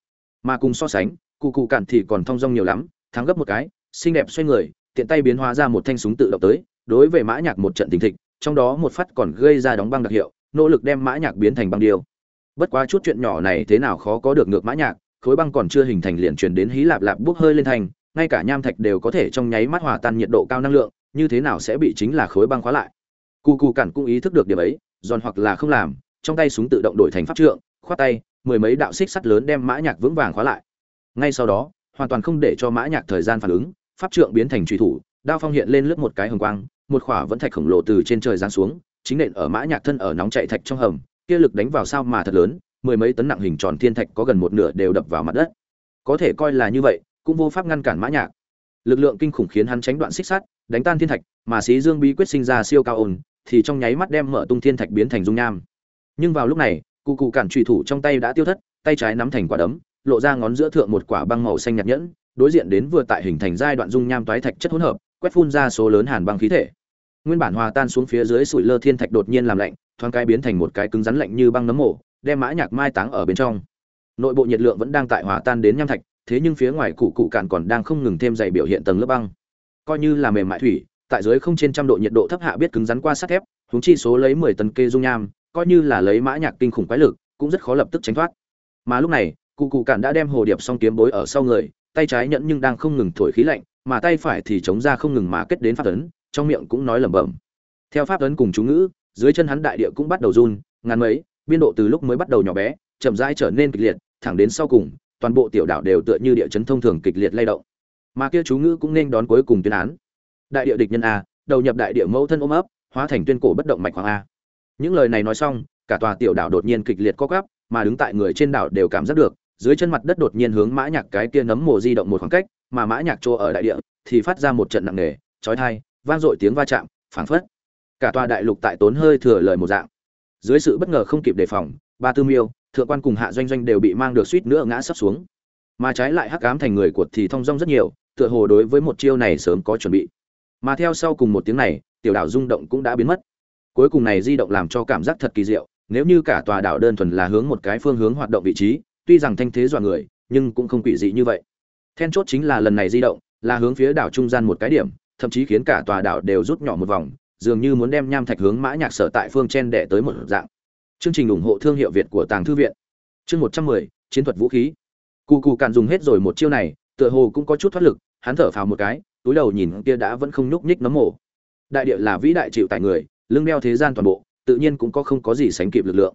Mà cùng so sánh, cụ cụ cạn thì còn thong dong nhiều lắm, thắng gấp một cái, xinh đẹp xoay người, tiện tay biến hóa ra một thanh súng tự động tới, đối với mã nhạc một trận tình thịch, trong đó một phát còn gây ra đóng băng đặc hiệu, nỗ lực đem mã nhạc biến thành băng điêu. Bất quá chút chuyện nhỏ này thế nào khó có được ngược mã nhạc, khối băng còn chưa hình thành liền truyền đến hí lạp lạp bốc hơi lên thành, ngay cả nham thạch đều có thể trong nháy mắt hòa tan nhiệt độ cao năng lượng, như thế nào sẽ bị chính là khối băng khóa lại. Cụ cụ cản cũng ý thức được điểm ấy, giòn hoặc là không làm, trong tay súng tự động đổi thành pháp trượng khoát tay, mười mấy đạo xích sắt lớn đem mã nhạc vững vàng khóa lại. Ngay sau đó, hoàn toàn không để cho mã nhạc thời gian phản ứng, pháp trượng biến thành truy thủ, đao phong hiện lên lướt một cái hồng quang, một khỏa vẫn thạch khổng lồ từ trên trời giáng xuống, chính nện ở mã nhạc thân ở nóng chạy thạch trong hầm, kia lực đánh vào sao mà thật lớn, mười mấy tấn nặng hình tròn thiên thạch có gần một nửa đều đập vào mặt đất. Có thể coi là như vậy, cũng vô pháp ngăn cản mã nhạc. Lực lượng kinh khủng khiến hắn tránh đoạn xích sắt, đánh tan thiên thạch, mà xí dương bí quyết sinh ra siêu cao ồn, thì trong nháy mắt đem mở tung thiên thạch biến thành dung nham. Nhưng vào lúc này cụ cụ cản trùy thủ trong tay đã tiêu thất, tay trái nắm thành quả đấm, lộ ra ngón giữa thượng một quả băng màu xanh nhạt nhẫn, đối diện đến vừa tại hình thành giai đoạn dung nham toái thạch chất hỗn hợp, quét phun ra số lớn hàn băng khí thể. Nguyên bản hòa tan xuống phía dưới sủi lơ thiên thạch đột nhiên làm lạnh, thoáng cái biến thành một cái cứng rắn lạnh như băng nấm mổ, đem mã nhạc mai táng ở bên trong. Nội bộ nhiệt lượng vẫn đang tại hòa tan đến nham thạch, thế nhưng phía ngoài cụ cụ cạn còn đang không ngừng thêm dày biểu hiện tầng lớp băng. Coi như là mềm mại thủy, tại dưới không trên trăm độ nhiệt độ thấp hạ biết cứng rắn qua sắt thép, huống chi số lấy mười tấn kê dung nham coi như là lấy mã nhạc kinh khủng quái lực, cũng rất khó lập tức tránh thoát. Mà lúc này, cụ cụ cản đã đem hồ điệp song kiếm bối ở sau người, tay trái nhẫn nhưng đang không ngừng thổi khí lạnh, mà tay phải thì chống ra không ngừng mà kết đến pháp ấn, trong miệng cũng nói lẩm bẩm. Theo pháp ấn cùng chú ngữ, dưới chân hắn đại địa cũng bắt đầu run ngàn mấy, biên độ từ lúc mới bắt đầu nhỏ bé, chậm rãi trở nên kịch liệt, thẳng đến sau cùng, toàn bộ tiểu đảo đều tựa như địa chấn thông thường kịch liệt lay động. Mà kia chú ngữ cũng nên đón cuối cùng tuyên án. Đại địa địch nhân a, đầu nhập đại địa mẫu thân ôm ấp, hóa thành tuyên cổ bất động mạch hoàng a những lời này nói xong, cả tòa tiểu đảo đột nhiên kịch liệt co quắp, mà đứng tại người trên đảo đều cảm giác được, dưới chân mặt đất đột nhiên hướng mã nhạc cái kia nấm mồ di động một khoảng cách, mà mã nhạc chỗ ở đại địa thì phát ra một trận nặng nề, chói tai, vang dội tiếng va chạm, phảng phất cả tòa đại lục tại tốn hơi thừa lời một dạng. Dưới sự bất ngờ không kịp đề phòng, ba tư miêu, thượng quan cùng hạ doanh doanh đều bị mang được suýt nữa ngã sấp xuống. Mà trái lại hắc ám thành người cuột thì thong dong rất nhiều, tựa hồ đối với một chiêu này sớm có chuẩn bị. Mà theo sau cùng một tiếng này, tiểu đảo rung động cũng đã biến mất cuối cùng này di động làm cho cảm giác thật kỳ diệu, nếu như cả tòa đảo đơn thuần là hướng một cái phương hướng hoạt động vị trí, tuy rằng thanh thế dọa người, nhưng cũng không quỷ dị như vậy. Then chốt chính là lần này di động, là hướng phía đảo trung gian một cái điểm, thậm chí khiến cả tòa đảo đều rút nhỏ một vòng, dường như muốn đem nham thạch hướng mã nhạc sở tại phương chen đệ tới một dạng. Chương trình ủng hộ thương hiệu việt của tàng thư viện. Chương một trăm mười, chiến thuật vũ khí. Cụ cụ càn dùng hết rồi một chiêu này, tựa hồ cũng có chút thoát lực, hắn thở phào một cái, túi đầu nhìn kia đã vẫn không nhúc nhích nấm mồ. Đại địa là vĩ đại chịu tại người lưng đeo thế gian toàn bộ, tự nhiên cũng có không có gì sánh kịp lực lượng.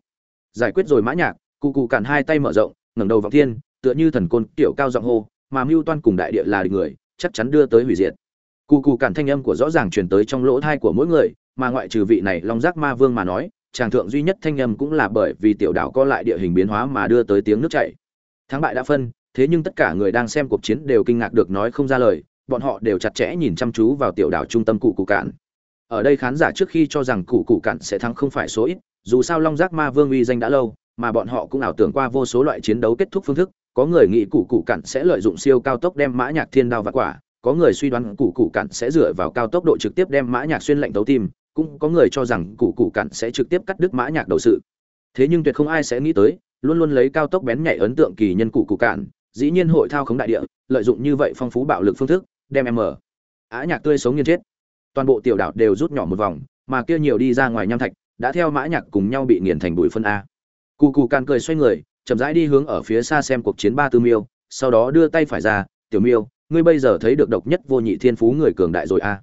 Giải quyết rồi mã nhạc, cụ cụ cản hai tay mở rộng, ngẩng đầu vọng thiên, tựa như thần côn tiểu cao giọng hô, mà mưu toan cùng đại địa là địch người, chắc chắn đưa tới hủy diệt. Cụ cụ cản thanh âm của rõ ràng truyền tới trong lỗ tai của mỗi người, mà ngoại trừ vị này long giác ma vương mà nói, chàng thượng duy nhất thanh âm cũng là bởi vì tiểu đảo co lại địa hình biến hóa mà đưa tới tiếng nước chảy. Thắng bại đã phân, thế nhưng tất cả người đang xem cuộc chiến đều kinh ngạc được nói không ra lời, bọn họ đều chặt chẽ nhìn chăm chú vào tiểu đảo trung tâm cụ cụ cản ở đây khán giả trước khi cho rằng cụ cụ cạn sẽ thắng không phải số ít, dù sao long giác ma vương uy danh đã lâu, mà bọn họ cũng ảo tưởng qua vô số loại chiến đấu kết thúc phương thức, có người nghĩ cụ cụ cạn sẽ lợi dụng siêu cao tốc đem mã nhạc thiên đao và quả, có người suy đoán cụ cụ cạn sẽ dựa vào cao tốc độ trực tiếp đem mã nhạc xuyên lệnh tấu tim, cũng có người cho rằng cụ cụ cạn sẽ trực tiếp cắt đứt mã nhạc đầu sự. Thế nhưng tuyệt không ai sẽ nghĩ tới, luôn luôn lấy cao tốc bén nhạy ấn tượng kỳ nhân cụ cụ cạn dĩ nhiên hội thao khống đại địa, lợi dụng như vậy phong phú bạo lực phương thức, đem em mở. Á nhạc tươi sống như chết toàn bộ tiểu đảo đều rút nhỏ một vòng, mà kia nhiều đi ra ngoài nham thạch, đã theo mã nhạc cùng nhau bị nghiền thành bụi phân a. Cù Cù cạn cười xoay người, chậm rãi đi hướng ở phía xa xem cuộc chiến ba tư miêu, sau đó đưa tay phải ra, tiểu miêu, ngươi bây giờ thấy được độc nhất vô nhị thiên phú người cường đại rồi a.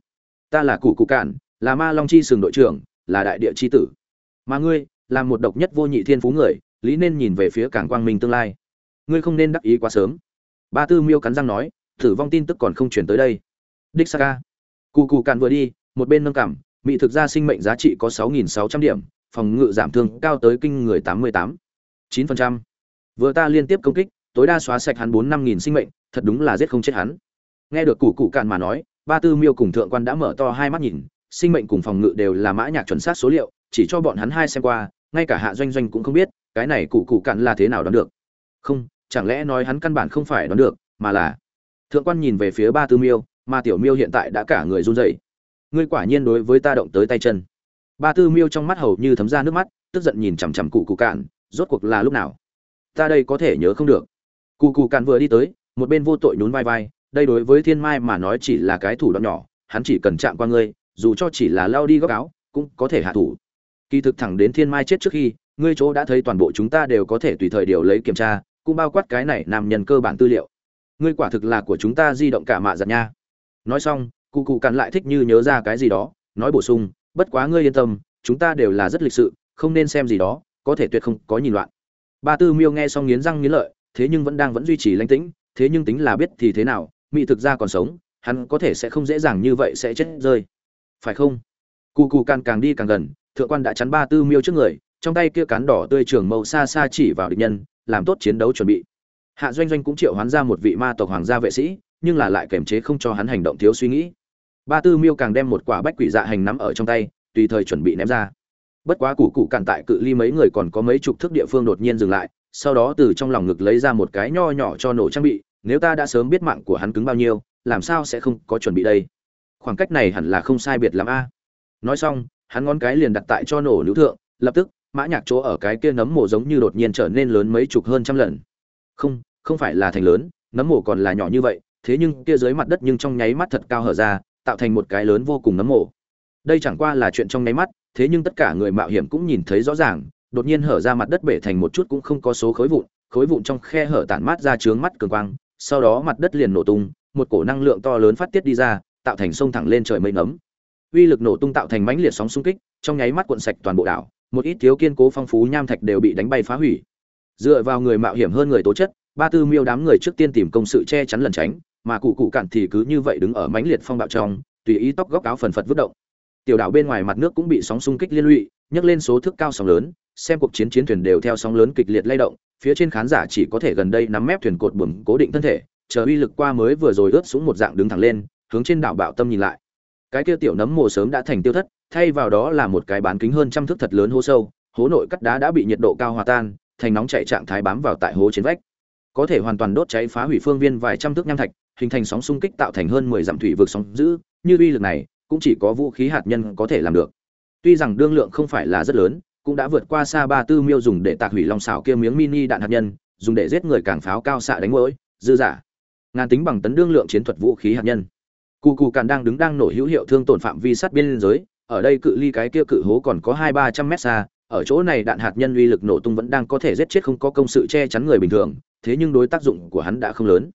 Ta là Cù Cù cạn là ma long chi sừng đội trưởng, là đại địa chi tử. Mà ngươi, là một độc nhất vô nhị thiên phú người, lý nên nhìn về phía cảng quang minh tương lai. Ngươi không nên đắc ý quá sớm. Ba tư miêu cắn răng nói thử vong tin tức còn không chuyển tới đây. Đích saka cụ cụ cạn vừa đi, một bên nâng cảm, mỹ thực ra sinh mệnh giá trị có 6.600 điểm, phòng ngự giảm thương cao tới kinh người 88. 9%. vừa ta liên tiếp công kích, tối đa xóa sạch hắn bốn năm nghìn sinh mệnh, thật đúng là giết không chết hắn nghe được cụ cụ cạn mà nói, ba tư miêu cùng thượng quan đã mở to hai mắt nhìn, sinh mệnh cùng phòng ngự đều là mã nhạc chuẩn xác số liệu, chỉ cho bọn hắn hai xem qua, ngay cả hạ doanh doanh cũng không biết, cái này cụ cụ cạn là thế nào đoán được không, chẳng lẽ nói hắn căn bản không phải đoán được, mà là thượng quan nhìn về phía ba tư miêu mà tiểu miêu hiện tại đã cả người run rẩy. Ngươi quả nhiên đối với ta động tới tay chân. Ba tư miêu trong mắt hầu như thấm ra nước mắt, tức giận nhìn chằm chằm cụ cụ cạn, rốt cuộc là lúc nào? Ta đây có thể nhớ không được. Cụ cụ cạn vừa đi tới, một bên vô tội nhún vai vai, đây đối với thiên mai mà nói chỉ là cái thủ đoạn nhỏ, hắn chỉ cần chạm qua ngươi, dù cho chỉ là lao đi góc áo, cũng có thể hạ thủ. Kỳ thực thẳng đến thiên mai chết trước khi, ngươi chỗ đã thấy toàn bộ chúng ta đều có thể tùy thời điều lấy kiểm tra, cũng bao quát cái này nam nhân cơ bản tư liệu. Ngươi quả thực là của chúng ta di động cả mạ giặt nha nói xong, cụ cụ cằn lại thích như nhớ ra cái gì đó, nói bổ sung, bất quá ngươi yên tâm, chúng ta đều là rất lịch sự, không nên xem gì đó, có thể tuyệt không có nhìn loạn. Ba tư miêu nghe xong nghiến răng nghiến lợi, thế nhưng vẫn đang vẫn duy trì lãnh tĩnh, thế nhưng tính là biết thì thế nào, mỹ thực ra còn sống, hắn có thể sẽ không dễ dàng như vậy sẽ chết rơi. Phải không? Cụ cụ càng càng đi càng gần, thượng quan đã chắn ba tư miêu trước người, trong tay kia cán đỏ tươi trường màu xa xa chỉ vào địch nhân, làm tốt chiến đấu chuẩn bị. Hạ doanh doanh cũng triệu hoán ra một vị ma tộc hoàng gia vệ sĩ nhưng là lại kềm chế không cho hắn hành động thiếu suy nghĩ. Ba tư miêu càng đem một quả bách quỷ dạ hành nắm ở trong tay, tùy thời chuẩn bị ném ra. Bất quá củ cụ cản tại cự ly mấy người còn có mấy chục thước địa phương đột nhiên dừng lại, sau đó từ trong lòng ngực lấy ra một cái nho nhỏ cho nổ trang bị, nếu ta đã sớm biết mạng của hắn cứng bao nhiêu, làm sao sẽ không có chuẩn bị đây? Khoảng cách này hẳn là không sai biệt lắm a. Nói xong, hắn ngón cái liền đặt tại cho nổ lưu thượng, lập tức, mã nhạc chỗ ở cái kia nấm mồ giống như đột nhiên trở nên lớn mấy chục hơn trăm lần. Không không phải là thành lớn, nấm mồ còn là nhỏ như vậy thế nhưng kia dưới mặt đất nhưng trong nháy mắt thật cao hở ra, tạo thành một cái lớn vô cùng nấm mộ. Đây chẳng qua là chuyện trong nháy mắt, thế nhưng tất cả người mạo hiểm cũng nhìn thấy rõ ràng, đột nhiên hở ra mặt đất bể thành một chút cũng không có số khối vụn khối vụn trong khe hở tản mát ra chướng mắt cường quang, sau đó mặt đất liền nổ tung, một cổ năng lượng to lớn phát tiết đi ra, tạo thành sông thẳng lên trời mây nấm uy lực nổ tung tạo thành mãnh liệt sóng xung kích, trong nháy mắt cuộn sạch toàn bộ đảo, một ít thiếu kiên cố phong phú nham thạch đều bị đánh bay phá hủy. Dựa vào người mạo hiểm hơn người tố chất, ba tư miêu đám người trước tiên tìm công sự che chắn lẩn tránh mà cụ cụ cạn thì cứ như vậy đứng ở mãnh liệt phong bạo trong, tùy ý tóc góc áo phần phật vứt động. Tiểu đảo bên ngoài mặt nước cũng bị sóng xung kích liên lụy, nhấc lên số thước cao sóng lớn, xem cuộc chiến chiến thuyền đều theo sóng lớn kịch liệt lay động, phía trên khán giả chỉ có thể gần đây nắm mép thuyền cột buồm cố định thân thể, chờ uy lực qua mới vừa rồi ướt xuống một dạng đứng thẳng lên, hướng trên đảo bạo tâm nhìn lại. Cái kia tiểu nấm mồ sớm đã thành tiêu thất, thay vào đó là một cái bán kính hơn trăm thước thật lớn hố sâu, hố nội cắt đá đã bị nhiệt độ cao hòa tan, thành nóng chảy trạng thái bám vào tại hố trên vách. Có thể hoàn toàn đốt cháy phá hủy phương viên vài trăm thước nham thạch hình thành sóng xung kích tạo thành hơn mười dặm thủy vực sóng dữ như uy lực này cũng chỉ có vũ khí hạt nhân có thể làm được. Tuy rằng đương lượng không phải là rất lớn cũng đã vượt qua xa ba tư miêu dùng để tạc hủy long xảo kia miếng mini đạn hạt nhân dùng để giết người càng pháo cao xạ đánh mỗi, dư giả. Ngàn tính bằng tấn đương lượng chiến thuật vũ khí hạt nhân. Cù Cù càn đang đứng đang nổi hữu hiệu thương tổn phạm vi sát biên giới ở đây cự ly cái kia cự hố còn có hai ba trăm mét xa ở chỗ này đạn hạt nhân uy lực nổ tung vẫn đang có thể giết chết không có công sự che chắn người bình thường thế nhưng đối tác dụng của hắn đã không lớn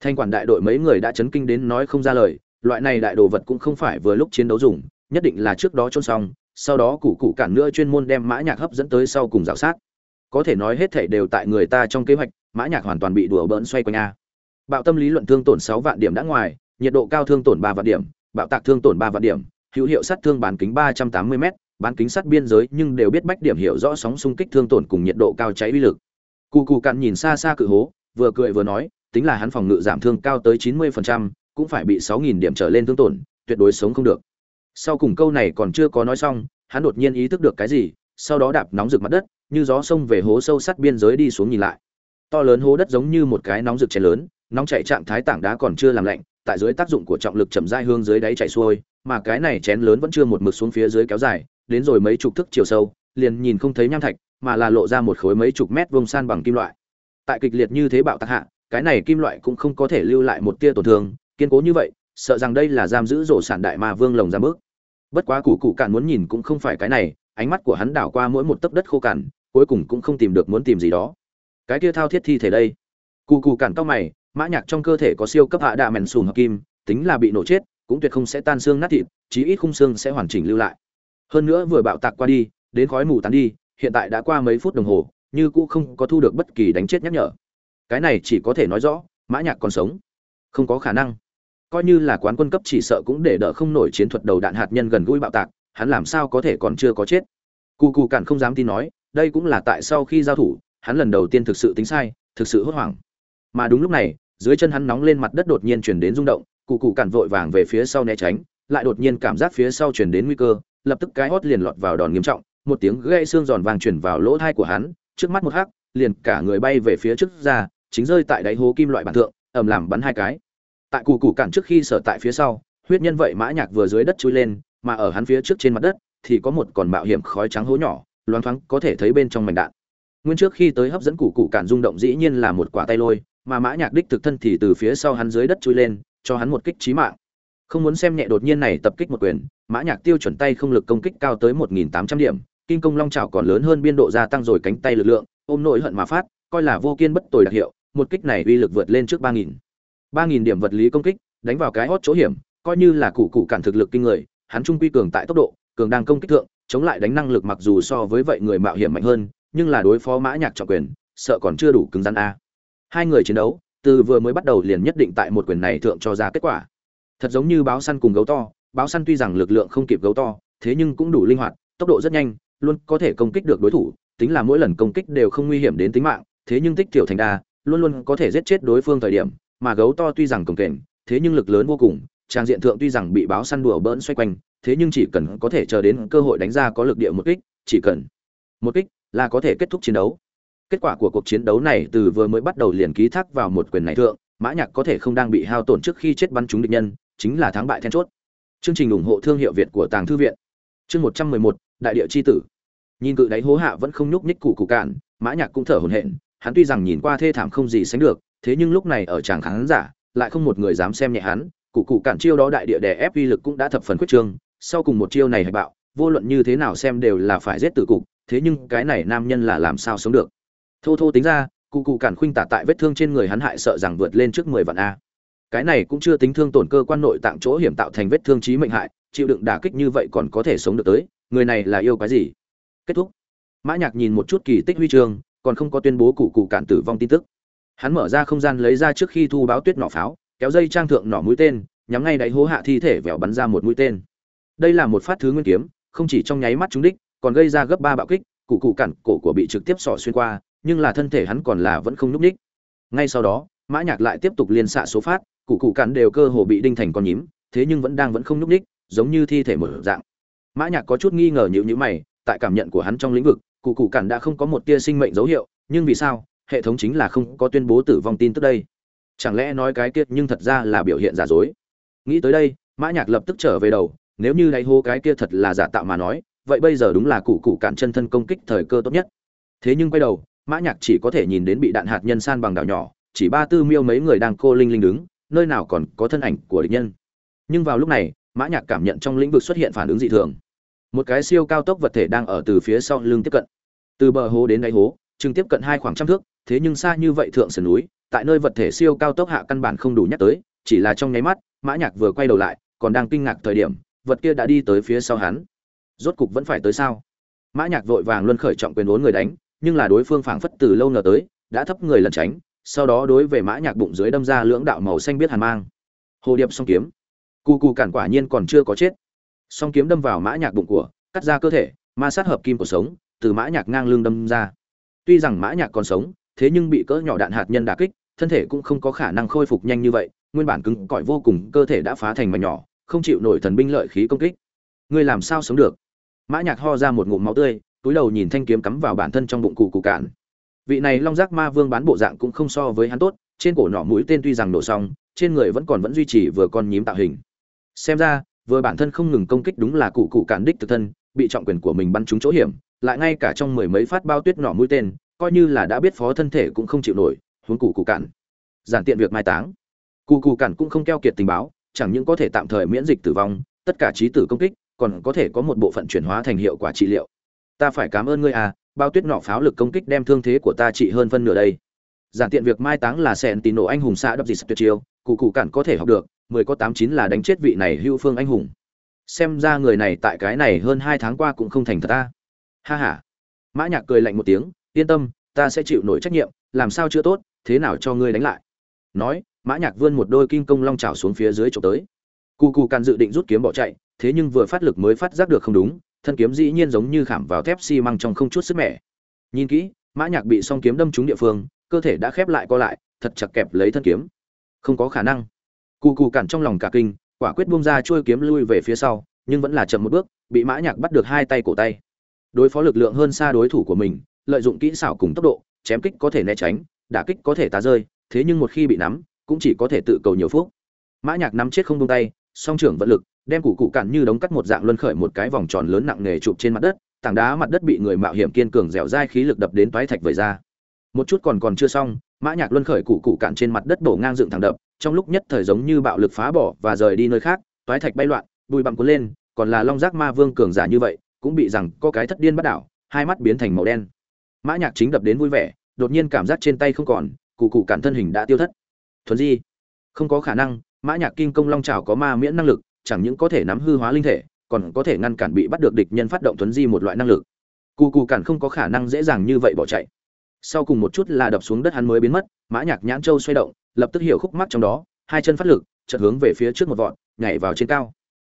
thanh quản đại đội mấy người đã chấn kinh đến nói không ra lời, loại này đại đồ vật cũng không phải vừa lúc chiến đấu dùng, nhất định là trước đó trôn xong, sau đó cụ cụ cản nữa chuyên môn đem mã nhạc hấp dẫn tới sau cùng rào sát. Có thể nói hết thảy đều tại người ta trong kế hoạch, mã nhạc hoàn toàn bị đùa bỡn xoay quanh a. Bạo tâm lý luận thương tổn 6 vạn điểm đã ngoài, nhiệt độ cao thương tổn 3 vạn điểm, bạo tạc thương tổn 3 vạn điểm, hữu hiệu sát thương bán kính 380 m bán kính sát biên giới nhưng đều biết bách điểm hiểu rõ sóng xung kích thương tổn cùng nhiệt độ cao cháy uy lực. Cụ cụ cản nhìn xa xa cự hố, vừa cười vừa nói tính là hắn phòng ngự giảm thương cao tới 90%, cũng phải bị 6000 điểm trở lên thương tổn tuyệt đối sống không được. Sau cùng câu này còn chưa có nói xong hắn đột nhiên ý thức được cái gì sau đó đạp nóng rực mặt đất như gió sông về hố sâu sắt biên giới đi xuống nhìn lại. To lớn hố đất giống như một cái nóng rực chén lớn nóng chảy trạng thái tảng đá còn chưa làm lạnh tại dưới tác dụng của trọng lực chậm rãi hương dưới đáy chảy xuôi mà cái này chén lớn vẫn chưa một mực xuống phía dưới kéo dài đến rồi mấy chục thước chiều sâu liền nhìn không thấy nham thạch mà là lộ ra một khối mấy chục mét vuông san bằng kim loại. Tại kịch liệt như thế bạo tạc hạ cái này kim loại cũng không có thể lưu lại một tia tổn thương, kiên cố như vậy, sợ rằng đây là giam giữ rổ sản đại ma vương lồng giam bước. Bất quá cụ cụ cạn muốn nhìn cũng không phải cái này, ánh mắt của hắn đảo qua mỗi một tấc đất khô cằn, cuối cùng cũng không tìm được muốn tìm gì đó. Cái kia thao thiết thi thể đây. Cụ cụ cạn cao mày, mã nhạc trong cơ thể có siêu cấp hạ đạ mèn sùn hợp kim, tính là bị nổ chết, cũng tuyệt không sẽ tan xương nát thịt, chí ít khung xương sẽ hoàn chỉnh lưu lại. Hơn nữa vừa bạo tạc qua đi, đến khói mù tán đi, hiện tại đã qua mấy phút đồng hồ, như cũ không có thu được bất kỳ đánh chết nhắc nhở cái này chỉ có thể nói rõ, mã nhạc còn sống. Không có khả năng. Coi như là quán quân cấp chỉ sợ cũng để đỡ không nổi chiến thuật đầu đạn hạt nhân gần gũi bạo tạc, hắn làm sao có thể còn chưa có chết. Cu cu cản không dám tin nói, đây cũng là tại sau khi giao thủ, hắn lần đầu tiên thực sự tính sai, thực sự hốt hoảng. Mà đúng lúc này, dưới chân hắn nóng lên mặt đất đột nhiên chuyển đến rung động cụ cụ cản vội vàng về phía sau né tránh, lại đột nhiên cảm giác phía sau chuyển đến nguy cơ, lập tức cái hót liền lọt vào đòn nghiêm trọng, một tiếng gãy xương giòn vàng chuyển vào lỗ thai của hắn, trước mắt một hắc, liền cả người bay về phía trước ra chính rơi tại đáy hố kim loại bản thượng ầm làm bắn hai cái. Tại cù cù cản trước khi sở tại phía sau, huyết nhân vậy mã nhạc vừa dưới đất chui lên, mà ở hắn phía trước trên mặt đất, thì có một còn mạo hiểm khói trắng hố nhỏ, loáng thoáng có thể thấy bên trong mảnh đạn. Nguyên trước khi tới hấp dẫn cù cụ cản rung động dĩ nhiên là một quả tay lôi, mà mã nhạc đích thực thân thì từ phía sau hắn dưới đất chui lên, cho hắn một kích chí mạng. Không muốn xem nhẹ đột nhiên này tập kích một quyền, mã nhạc tiêu chuẩn tay không lực công kích cao tới 1.800 điểm, kinh công long chảo còn lớn hơn biên độ gia tăng rồi cánh tay lực lượng, ôm nội hận mà phát, coi là vô kiên bất tồi đặc hiệu một kích này uy lực vượt lên trước ba nghìn. ba nghìn điểm vật lý công kích, đánh vào cái hót chỗ hiểm, coi như là cụ cụ cản thực lực kinh người, hắn trung quy cường tại tốc độ, cường đang công kích thượng, chống lại đánh năng lực mặc dù so với vậy người mạo hiểm mạnh hơn, nhưng là đối phó mã nhạc trọng quyền, sợ còn chưa đủ cứng rắn a. Hai người chiến đấu, từ vừa mới bắt đầu liền nhất định tại một quyền này thượng cho ra kết quả. Thật giống như báo săn cùng gấu to, báo săn tuy rằng lực lượng không kịp gấu to, thế nhưng cũng đủ linh hoạt, tốc độ rất nhanh, luôn có thể công kích được đối thủ, tính là mỗi lần công kích đều không nguy hiểm đến tính mạng, thế nhưng tích tiểu thành đa luôn luôn có thể giết chết đối phương thời điểm, mà gấu to tuy rằng cồng kềnh, thế nhưng lực lớn vô cùng, trang diện thượng tuy rằng bị báo săn đùa bỡn xoay quanh, thế nhưng chỉ cần có thể chờ đến cơ hội đánh ra có lực địa một kích, chỉ cần một kích là có thể kết thúc chiến đấu. Kết quả của cuộc chiến đấu này từ vừa mới bắt đầu liền ký thác vào một quyền này thượng, mã nhạc có thể không đang bị hao tổn trước khi chết bắn trúng địch nhân, chính là thắng bại then chốt. Chương trình ủng hộ thương hiệu việt của tàng thư viện. Chương một trăm mười một, đại địa chi tử. Nhìn cự đáy hố hạ vẫn không nhúc nhích củ cụ cạn, mã nhạc cũng thở hổn hển hắn tuy rằng nhìn qua thê thảm không gì sánh được, thế nhưng lúc này ở tràng khán giả, lại không một người dám xem nhẹ hắn, cụ cụ cản chiêu đó đại địa đè ép uy lực cũng đã thập phần khuyết trương, sau cùng một chiêu này hạch bạo, vô luận như thế nào xem đều là phải giết tử cục, thế nhưng cái này nam nhân là làm sao sống được? Thô thô tính ra, cụ cụ cản khuynh tả tại vết thương trên người hắn hại sợ rằng vượt lên trước mười vạn a. Cái này cũng chưa tính thương tổn cơ quan nội tạng chỗ hiểm tạo thành vết thương chí mệnh hại, chịu đựng đả kích như vậy còn có thể sống được tới, người này là yêu cái gì? Kết thúc. Mã nhạc nhìn một chút kỳ tích huy chương còn không có tuyên bố cụ cụ cản tử vong tin tức. Hắn mở ra không gian lấy ra trước khi thu báo tuyết nỏ pháo, kéo dây trang thượng nỏ mũi tên, nhắm ngay đáy hố hạ thi thể vẹo bắn ra một mũi tên. Đây là một phát thứ nguyên kiếm, không chỉ trong nháy mắt trúng đích, còn gây ra gấp ba bạo kích, cụ cụ cản cổ của bị trực tiếp sỏ xuyên qua, nhưng là thân thể hắn còn là vẫn không nhúc ních ngay sau đó, mã nhạc lại tiếp tục liên xạ số phát, cụ cụ cản đều cơ hồ bị đinh thành con nhím, thế nhưng vẫn đang vẫn không nhúc ních giống như thi thể mở dạng. Mã nhạc có chút nghi ngờ nhíu nhíu mày, tại cảm nhận của hắn trong lĩnh vực cụ cụ cản đã không có một tia sinh mệnh dấu hiệu, nhưng vì sao? Hệ thống chính là không có tuyên bố tử vong tin tức đây. Chẳng lẽ nói cái kia nhưng thật ra là biểu hiện giả dối? Nghĩ tới đây, mã nhạc lập tức trở về đầu, nếu như đáy hố cái kia thật là giả tạo mà nói, vậy bây giờ đúng là cụ cụ cản chân thân công kích thời cơ tốt nhất. Thế nhưng quay đầu, mã nhạc chỉ có thể nhìn đến bị đạn hạt nhân san bằng đảo nhỏ, chỉ ba tư miêu mấy người đang cô linh linh đứng, nơi nào còn có thân ảnh của địch nhân. Nhưng vào lúc này, mã nhạc cảm nhận trong lĩnh vực xuất hiện phản ứng dị thường một cái siêu cao tốc vật thể đang ở từ phía sau lưng tiếp cận. Từ bờ hố đến đáy hố, chừng tiếp cận hai khoảng trăm thước, thế nhưng xa như vậy thượng sườn núi, tại nơi vật thể siêu cao tốc hạ căn bản không đủ nhắc tới, chỉ là trong nháy mắt, mã nhạc vừa quay đầu lại, còn đang kinh ngạc thời điểm, vật kia đã đi tới phía sau hắn. Rốt cục vẫn phải tới sao? Mã nhạc vội vàng luân khởi trọng quyền uốn người đánh, nhưng là đối phương phảng phất từ lâu ngờ tới, đã thấp người lẩn tránh, sau đó đối về mã nhạc bụng dưới đâm ra lưỡng đạo màu xanh biết hàn mang. Hồ điệp song kiếm. Cù cù cản quả nhiên còn chưa có chết song kiếm đâm vào mã nhạc bụng của, cắt ra cơ thể, ma sát hợp kim của sống, từ mã nhạc ngang lưng đâm ra. Tuy rằng mã nhạc còn sống, thế nhưng bị cỡ nhỏ đạn hạt nhân đả kích, thân thể cũng không có khả năng khôi phục nhanh như vậy, nguyên bản cứng cỏi vô cùng, cơ thể đã phá thành mảnh nhỏ, không chịu nổi thần binh lợi khí công kích. Ngươi làm sao sống được? Mã nhạc ho ra một ngụm máu tươi, túi đầu nhìn thanh kiếm cắm vào bản thân trong bụng cụ cụ cạn. Vị này long giác ma vương bán bộ dạng cũng không so với hắn tốt, trên cổ nỏ mũi tên tuy rằng nổ xong, trên người vẫn còn vẫn duy trì vừa con nhím tạo hình. Xem ra vừa bản thân không ngừng công kích đúng là cụ cụ cản đích thực thân, bị trọng quyền của mình bắn trúng chỗ hiểm, lại ngay cả trong mười mấy phát bao tuyết nỏ mũi tên, coi như là đã biết phó thân thể cũng không chịu nổi, huống cụ cụ cản. Giản tiện việc mai táng. Cụ cụ cản cũng không keo kiệt tình báo, chẳng những có thể tạm thời miễn dịch tử vong, tất cả trí tử công kích, còn có thể có một bộ phận chuyển hóa thành hiệu quả trị liệu. Ta phải cảm ơn ngươi à bao tuyết nọ pháo lực công kích đem thương thế của ta trị hơn phân nửa đây. Giản tiện việc mai táng là sẹn tín nổ anh hùng xã đập gì tuyệt chiêu, cụ cụ cản có thể học được mười có tám chín là đánh chết vị này hưu phương anh hùng. Xem ra người này tại cái này hơn hai tháng qua cũng không thành thật ta. Ha ha. Mã nhạc cười lạnh một tiếng, yên tâm, ta sẽ chịu nổi trách nhiệm, làm sao chưa tốt, thế nào cho ngươi đánh lại. Nói, mã nhạc vươn một đôi kim công long chảo xuống phía dưới chụp tới. Cụ cụ càn dự định rút kiếm bỏ chạy, thế nhưng vừa phát lực mới phát giác được không đúng, thân kiếm dĩ nhiên giống như khảm vào thép xi măng trong không chút sức mẻ. Nhìn kỹ, mã nhạc bị song kiếm đâm trúng địa phương, cơ thể đã khép lại co lại, thật chặt kẹp lấy thân kiếm. Không có khả năng cụ cụ cản trong lòng cả kinh, quả quyết buông ra chuôi kiếm lui về phía sau, nhưng vẫn là chậm một bước, bị mã nhạc bắt được hai tay cổ tay. Đối phó lực lượng hơn xa đối thủ của mình, lợi dụng kỹ xảo cùng tốc độ, chém kích có thể né tránh, đả kích có thể tá rơi, thế nhưng một khi bị nắm, cũng chỉ có thể tự cầu nhiều phúc. Mã nhạc nắm chết không buông tay, song trưởng vận lực, đem cụ cụ cản như đống cắt một dạng luân khởi một cái vòng tròn lớn nặng nề chụp trên mặt đất, tảng đá mặt đất bị người mạo hiểm kiên cường dẻo dai khí lực đập đến toái thạch vẩy ra. Một chút còn còn chưa xong, mã nhạc luân khởi cụ cụ cản trên mặt đất đổ ngang dựng thẳng đập trong lúc nhất thời giống như bạo lực phá bỏ và rời đi nơi khác, toái thạch bay loạn, bụi bặm cuốn lên, còn là long giác ma vương cường giả như vậy, cũng bị rằng có cái thất điên bắt đảo, hai mắt biến thành màu đen. Mã nhạc chính đập đến vui vẻ, đột nhiên cảm giác trên tay không còn cụ cụ cản thân hình đã tiêu thất. Thuần di, không có khả năng, mã nhạc kim công long chảo có ma miễn năng lực, chẳng những có thể nắm hư hóa linh thể, còn có thể ngăn cản bị bắt được địch nhân phát động thuấn di một loại năng lực. Cụ cụ cản không có khả năng dễ dàng như vậy bỏ chạy sau cùng một chút là đập xuống đất hắn mới biến mất, mã nhạc nhãn châu xoay động, lập tức hiểu khúc mắc trong đó, hai chân phát lực, chợt hướng về phía trước một vọt, nhảy vào trên cao.